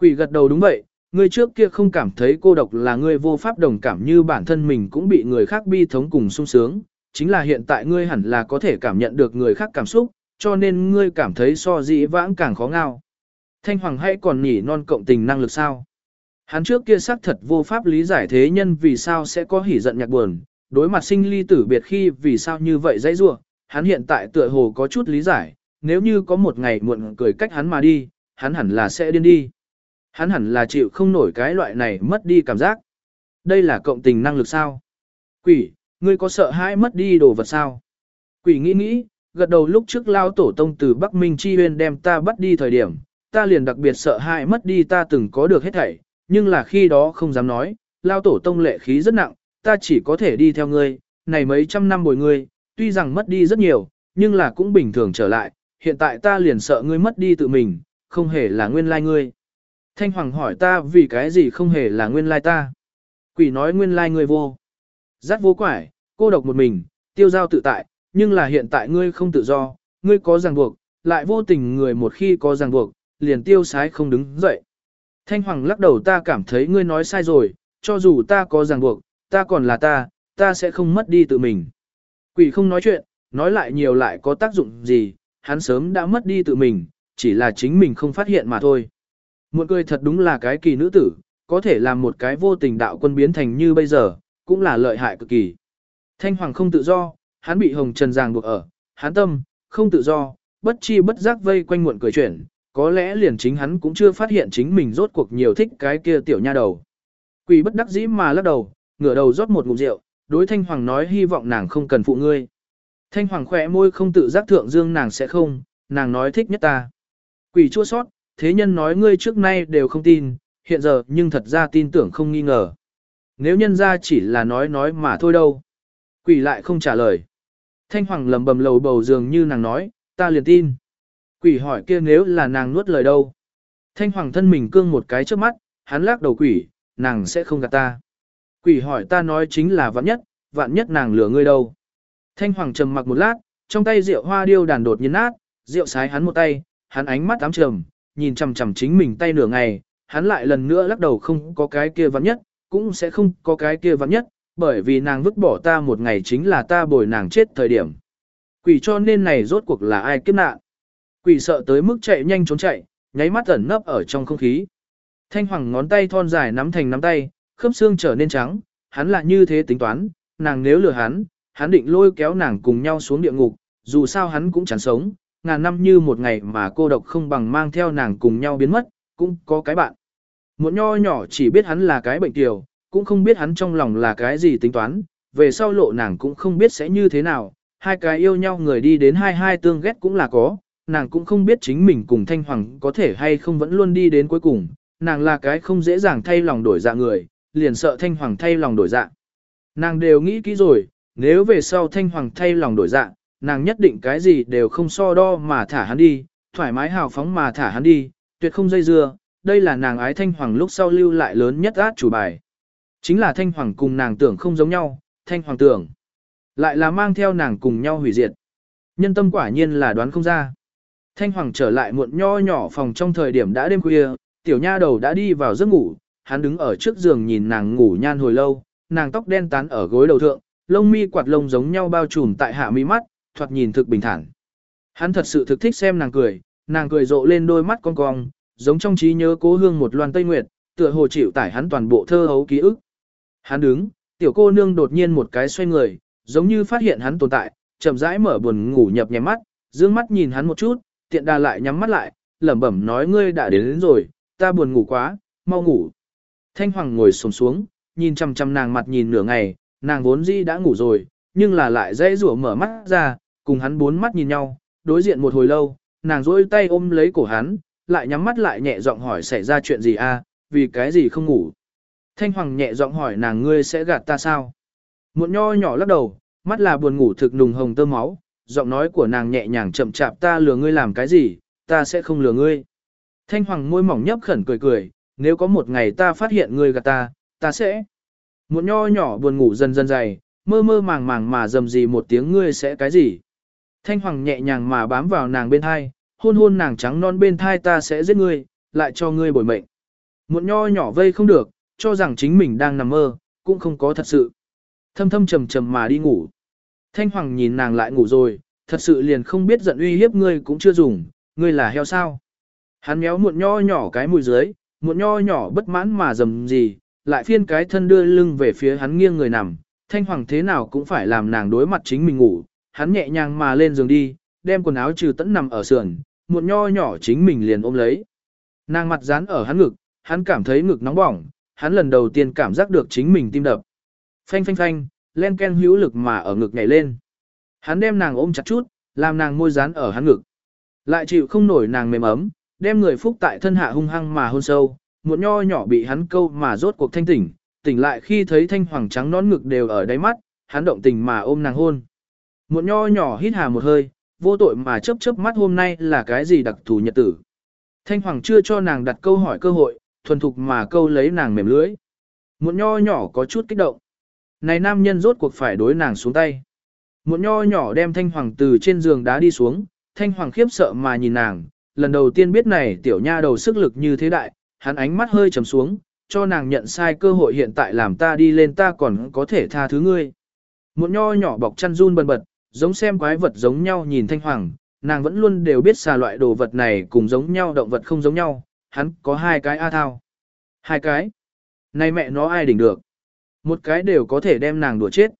Quỷ gật đầu đúng vậy, ngươi trước kia không cảm thấy cô độc là ngươi vô pháp đồng cảm như bản thân mình cũng bị người khác bi thống cùng sung sướng, chính là hiện tại ngươi hẳn là có thể cảm nhận được người khác cảm xúc, cho nên ngươi cảm thấy so dĩ vãng càng khó ngao. Thanh Hoàng hãy còn nhỉ non cộng tình năng lực sao? Hắn trước kia xác thật vô pháp lý giải thế nhân vì sao sẽ có hỉ giận nhạc buồn, đối mặt sinh ly tử biệt khi vì sao như vậy dãy rua, hắn hiện tại tựa hồ có chút lý giải, nếu như có một ngày muộn cười cách hắn mà đi, hắn hẳn là sẽ điên đi. Hắn hẳn là chịu không nổi cái loại này mất đi cảm giác. Đây là cộng tình năng lực sao? Quỷ, ngươi có sợ hãi mất đi đồ vật sao? Quỷ nghĩ nghĩ, gật đầu lúc trước lao tổ tông từ Bắc Minh Chi Huyên đem ta bắt đi thời điểm, ta liền đặc biệt sợ hãi mất đi ta từng có được hết thảy, nhưng là khi đó không dám nói, lao tổ tông lệ khí rất nặng, ta chỉ có thể đi theo ngươi, này mấy trăm năm bồi ngươi, tuy rằng mất đi rất nhiều, nhưng là cũng bình thường trở lại, hiện tại ta liền sợ ngươi mất đi tự mình, không hề là nguyên lai ngươi. Thanh Hoàng hỏi ta vì cái gì không hề là nguyên lai ta. Quỷ nói nguyên lai ngươi vô. Giác vô quải, cô độc một mình, tiêu giao tự tại, nhưng là hiện tại ngươi không tự do, ngươi có ràng buộc, lại vô tình người một khi có ràng buộc, liền tiêu sái không đứng dậy. Thanh Hoàng lắc đầu ta cảm thấy ngươi nói sai rồi, cho dù ta có ràng buộc, ta còn là ta, ta sẽ không mất đi tự mình. Quỷ không nói chuyện, nói lại nhiều lại có tác dụng gì, hắn sớm đã mất đi tự mình, chỉ là chính mình không phát hiện mà thôi. Một cười thật đúng là cái kỳ nữ tử, có thể làm một cái vô tình đạo quân biến thành như bây giờ, cũng là lợi hại cực kỳ. Thanh Hoàng không tự do, hắn bị hồng trần ràng buộc ở, hắn tâm, không tự do, bất chi bất giác vây quanh muộn cười chuyển, có lẽ liền chính hắn cũng chưa phát hiện chính mình rốt cuộc nhiều thích cái kia tiểu nha đầu. Quỷ bất đắc dĩ mà lắc đầu, ngửa đầu rót một ngụm rượu, đối Thanh Hoàng nói hy vọng nàng không cần phụ ngươi. Thanh Hoàng khỏe môi không tự giác thượng dương nàng sẽ không, nàng nói thích nhất ta. Quỷ chua sót, thế nhân nói ngươi trước nay đều không tin, hiện giờ nhưng thật ra tin tưởng không nghi ngờ. Nếu nhân ra chỉ là nói nói mà thôi đâu. Quỷ lại không trả lời. Thanh Hoàng lầm bầm lầu bầu dường như nàng nói, ta liền tin. Quỷ hỏi kia nếu là nàng nuốt lời đâu. Thanh Hoàng thân mình cương một cái trước mắt, hắn lắc đầu quỷ, nàng sẽ không gạt ta. Quỷ hỏi ta nói chính là vạn nhất, vạn nhất nàng lừa ngươi đâu. Thanh Hoàng trầm mặc một lát, trong tay rượu hoa điêu đàn đột nhiên nát, rượu sái hắn một tay, hắn ánh mắt ám trầm, nhìn chằm chằm chính mình tay nửa ngày, hắn lại lần nữa lắc đầu không có cái kia vạn nhất, cũng sẽ không có cái kia vạn nhất, bởi vì nàng vứt bỏ ta một ngày chính là ta bồi nàng chết thời điểm. Quỷ cho nên này rốt cuộc là ai kiếp nạn. Quỷ sợ tới mức chạy nhanh trốn chạy, nháy mắt ẩn nấp ở trong không khí. Thanh hoàng ngón tay thon dài nắm thành nắm tay, khớp xương trở nên trắng, hắn là như thế tính toán, nàng nếu lừa hắn, hắn định lôi kéo nàng cùng nhau xuống địa ngục, dù sao hắn cũng chẳng sống, ngàn năm như một ngày mà cô độc không bằng mang theo nàng cùng nhau biến mất, cũng có cái bạn. Một nho nhỏ chỉ biết hắn là cái bệnh tiểu, cũng không biết hắn trong lòng là cái gì tính toán, về sau lộ nàng cũng không biết sẽ như thế nào, hai cái yêu nhau người đi đến hai hai tương ghét cũng là có, nàng cũng không biết chính mình cùng Thanh Hoàng có thể hay không vẫn luôn đi đến cuối cùng, nàng là cái không dễ dàng thay lòng đổi dạ người, liền sợ Thanh Hoàng thay lòng đổi dạ. Nàng đều nghĩ kỹ rồi, nếu về sau Thanh Hoàng thay lòng đổi dạ, nàng nhất định cái gì đều không so đo mà thả hắn đi, thoải mái hào phóng mà thả hắn đi, tuyệt không dây dưa, đây là nàng ái Thanh Hoàng lúc sau lưu lại lớn nhất át chủ bài. Chính là Thanh Hoàng cùng nàng tưởng không giống nhau, Thanh Hoàng tưởng. Lại là mang theo nàng cùng nhau hủy diệt. Nhân tâm quả nhiên là đoán không ra. Thanh Hoàng trở lại muộn nho nhỏ phòng trong thời điểm đã đêm khuya, tiểu nha đầu đã đi vào giấc ngủ, hắn đứng ở trước giường nhìn nàng ngủ nhan hồi lâu, nàng tóc đen tán ở gối đầu thượng, lông mi quạt lông giống nhau bao trùm tại hạ mi mắt, thoạt nhìn thực bình thản. Hắn thật sự thực thích xem nàng cười, nàng cười rộ lên đôi mắt con cong, giống trong trí nhớ cố hương một loan tây nguyệt, tựa hồ chịu tải hắn toàn bộ thơ hấu ký ức. Hắn đứng, tiểu cô nương đột nhiên một cái xoay người, giống như phát hiện hắn tồn tại, chậm rãi mở buồn ngủ nhập nhắm mắt, dương mắt nhìn hắn một chút, tiện đà lại nhắm mắt lại, lẩm bẩm nói ngươi đã đến, đến rồi, ta buồn ngủ quá, mau ngủ. Thanh Hoàng ngồi xổm xuống, nhìn chăm chăm nàng mặt nhìn nửa ngày, nàng vốn dĩ đã ngủ rồi, nhưng là lại dễ rủa mở mắt ra, cùng hắn bốn mắt nhìn nhau, đối diện một hồi lâu, nàng duỗi tay ôm lấy cổ hắn, lại nhắm mắt lại nhẹ giọng hỏi xảy ra chuyện gì a, vì cái gì không ngủ. Thanh Hoàng nhẹ giọng hỏi nàng ngươi sẽ gạt ta sao? muộn nho nhỏ lắc đầu, mắt là buồn ngủ thực nùng hồng tơ máu, giọng nói của nàng nhẹ nhàng chậm chạp ta lừa ngươi làm cái gì, ta sẽ không lừa ngươi. Thanh Hoàng môi mỏng nhấp khẩn cười cười, nếu có một ngày ta phát hiện ngươi gạt ta, ta sẽ. muộn nho nhỏ buồn ngủ dần dần dày, mơ mơ màng màng mà dầm gì một tiếng ngươi sẽ cái gì. Thanh Hoàng nhẹ nhàng mà bám vào nàng bên thai, hôn hôn nàng trắng non bên thai ta sẽ giết ngươi, lại cho ngươi bồi mệnh. Một nho nhỏ vây không được, cho rằng chính mình đang nằm mơ, cũng không có thật sự. Thâm thâm trầm trầm mà đi ngủ. Thanh Hoàng nhìn nàng lại ngủ rồi, thật sự liền không biết giận uy hiếp ngươi cũng chưa dùng, ngươi là heo sao. Hắn méo muộn nho nhỏ cái mùi dưới, muộn nho nhỏ bất mãn mà dầm gì, lại phiên cái thân đưa lưng về phía hắn nghiêng người nằm, thanh hoàng thế nào cũng phải làm nàng đối mặt chính mình ngủ, hắn nhẹ nhàng mà lên giường đi, đem quần áo trừ tẫn nằm ở sườn, muộn nho nhỏ chính mình liền ôm lấy. Nàng mặt dán ở hắn ngực, hắn cảm thấy ngực nóng bỏng, hắn lần đầu tiên cảm giác được chính mình tim đập. Phanh phanh phanh, len ken hữu lực mà ở ngực nhảy lên. Hắn đem nàng ôm chặt chút, làm nàng môi dán ở hắn ngực. Lại chịu không nổi nàng mềm ấm, đem người phúc tại thân hạ hung hăng mà hôn sâu, một nho nhỏ bị hắn câu mà rốt cuộc thanh tỉnh, tỉnh lại khi thấy thanh hoàng trắng nón ngực đều ở đáy mắt, hắn động tình mà ôm nàng hôn. Một nho nhỏ hít hà một hơi, vô tội mà chớp chớp mắt hôm nay là cái gì đặc thù nhật tử. Thanh hoàng chưa cho nàng đặt câu hỏi cơ hội, thuần thục mà câu lấy nàng mềm lưỡi. Một nho nhỏ có chút kích động. Này nam nhân rốt cuộc phải đối nàng xuống tay. Một nho nhỏ đem thanh hoàng từ trên giường đá đi xuống, thanh hoàng khiếp sợ mà nhìn nàng, lần đầu tiên biết này tiểu nha đầu sức lực như thế đại, hắn ánh mắt hơi trầm xuống, cho nàng nhận sai cơ hội hiện tại làm ta đi lên ta còn có thể tha thứ ngươi. Một nho nhỏ bọc chăn run bần bật, giống xem quái vật giống nhau nhìn thanh hoàng, nàng vẫn luôn đều biết xà loại đồ vật này cùng giống nhau động vật không giống nhau, hắn có hai cái A thao. Hai cái. Này mẹ nó ai đỉnh được. Một cái đều có thể đem nàng đùa chết.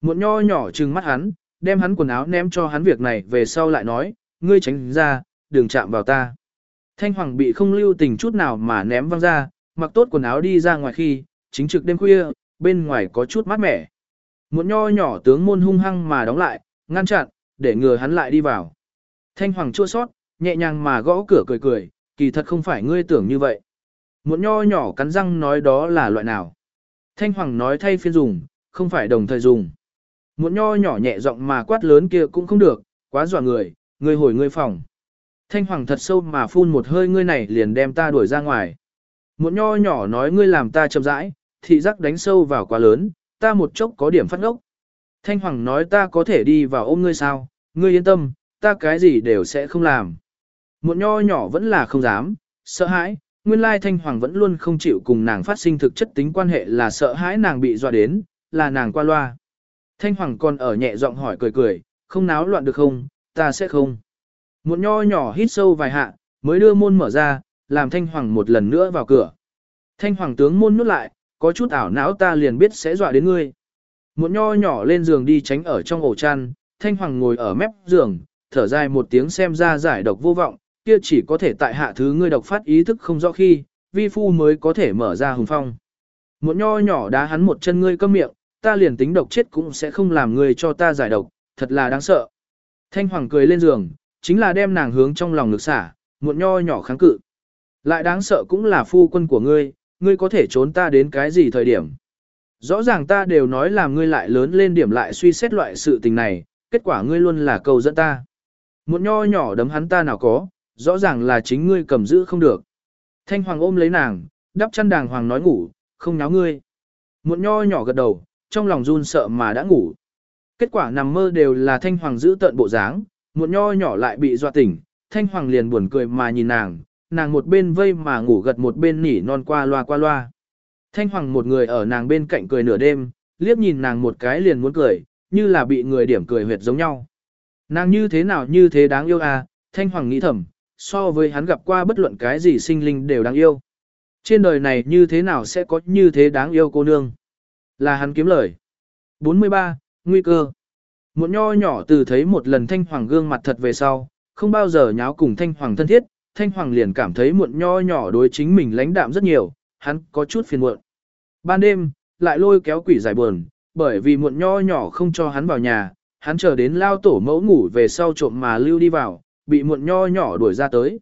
Một nho nhỏ trừng mắt hắn, đem hắn quần áo ném cho hắn việc này về sau lại nói, ngươi tránh ra, đừng chạm vào ta. Thanh Hoàng bị không lưu tình chút nào mà ném văng ra, mặc tốt quần áo đi ra ngoài khi, chính trực đêm khuya, bên ngoài có chút mát mẻ. Một nho nhỏ tướng môn hung hăng mà đóng lại, ngăn chặn, để ngừa hắn lại đi vào. Thanh Hoàng chua sót, nhẹ nhàng mà gõ cửa cười cười, kỳ thật không phải ngươi tưởng như vậy. Một nho nhỏ cắn răng nói đó là loại nào. Thanh Hoàng nói thay phiên dùng, không phải đồng thời dùng. Một nho nhỏ nhẹ giọng mà quát lớn kia cũng không được, quá dọa người, ngươi hồi ngươi phòng. Thanh Hoàng thật sâu mà phun một hơi ngươi này liền đem ta đuổi ra ngoài. Một nho nhỏ nói ngươi làm ta chậm rãi, thị giác đánh sâu vào quá lớn, ta một chốc có điểm phát ngốc. Thanh Hoàng nói ta có thể đi vào ôm ngươi sao, ngươi yên tâm, ta cái gì đều sẽ không làm. Một nho nhỏ vẫn là không dám, sợ hãi, nguyên lai Thanh Hoàng vẫn luôn không chịu cùng nàng phát sinh thực chất tính quan hệ là sợ hãi nàng bị dọa đến, là nàng qua loa. Thanh Hoàng còn ở nhẹ giọng hỏi cười cười, không náo loạn được không, ta sẽ không. Một nho nhỏ hít sâu vài hạ, mới đưa môn mở ra, làm Thanh Hoàng một lần nữa vào cửa. Thanh Hoàng tướng môn nút lại, có chút ảo não ta liền biết sẽ dọa đến ngươi. Một nho nhỏ lên giường đi tránh ở trong ổ chăn, Thanh Hoàng ngồi ở mép giường, thở dài một tiếng xem ra giải độc vô vọng, kia chỉ có thể tại hạ thứ ngươi độc phát ý thức không rõ khi, vi phu mới có thể mở ra hùng phong. Một nho nhỏ đá hắn một chân ngươi câm miệng, ta liền tính độc chết cũng sẽ không làm ngươi cho ta giải độc, thật là đáng sợ. Thanh Hoàng cười lên giường, chính là đem nàng hướng trong lòng ngực xả, muộn nho nhỏ kháng cự. Lại đáng sợ cũng là phu quân của ngươi, ngươi có thể trốn ta đến cái gì thời điểm. Rõ ràng ta đều nói là ngươi lại lớn lên điểm lại suy xét loại sự tình này, kết quả ngươi luôn là cầu dẫn ta. Một nho nhỏ đấm hắn ta nào có, rõ ràng là chính ngươi cầm giữ không được. Thanh Hoàng ôm lấy nàng, đắp chăn đàng hoàng nói ngủ, không nháo ngươi. Một nho nhỏ gật đầu, trong lòng run sợ mà đã ngủ. Kết quả nằm mơ đều là Thanh Hoàng giữ tận bộ dáng, một nho nhỏ lại bị dọa tỉnh, Thanh Hoàng liền buồn cười mà nhìn nàng, nàng một bên vây mà ngủ gật một bên nỉ non qua loa qua loa. Thanh Hoàng một người ở nàng bên cạnh cười nửa đêm, liếc nhìn nàng một cái liền muốn cười, như là bị người điểm cười huyệt giống nhau. Nàng như thế nào như thế đáng yêu à, Thanh Hoàng nghĩ thầm, so với hắn gặp qua bất luận cái gì sinh linh đều đáng yêu. Trên đời này như thế nào sẽ có như thế đáng yêu cô nương? Là hắn kiếm lời. 43. Nguy cơ Một nho nhỏ từ thấy một lần thanh hoàng gương mặt thật về sau, không bao giờ nháo cùng thanh hoàng thân thiết, thanh hoàng liền cảm thấy muộn nho nhỏ đối chính mình lãnh đạm rất nhiều, hắn có chút phiền muộn. Ban đêm, lại lôi kéo quỷ giải buồn, bởi vì muộn nho nhỏ không cho hắn vào nhà, hắn chờ đến lao tổ mẫu ngủ về sau trộm mà lưu đi vào, bị muộn nho nhỏ đuổi ra tới.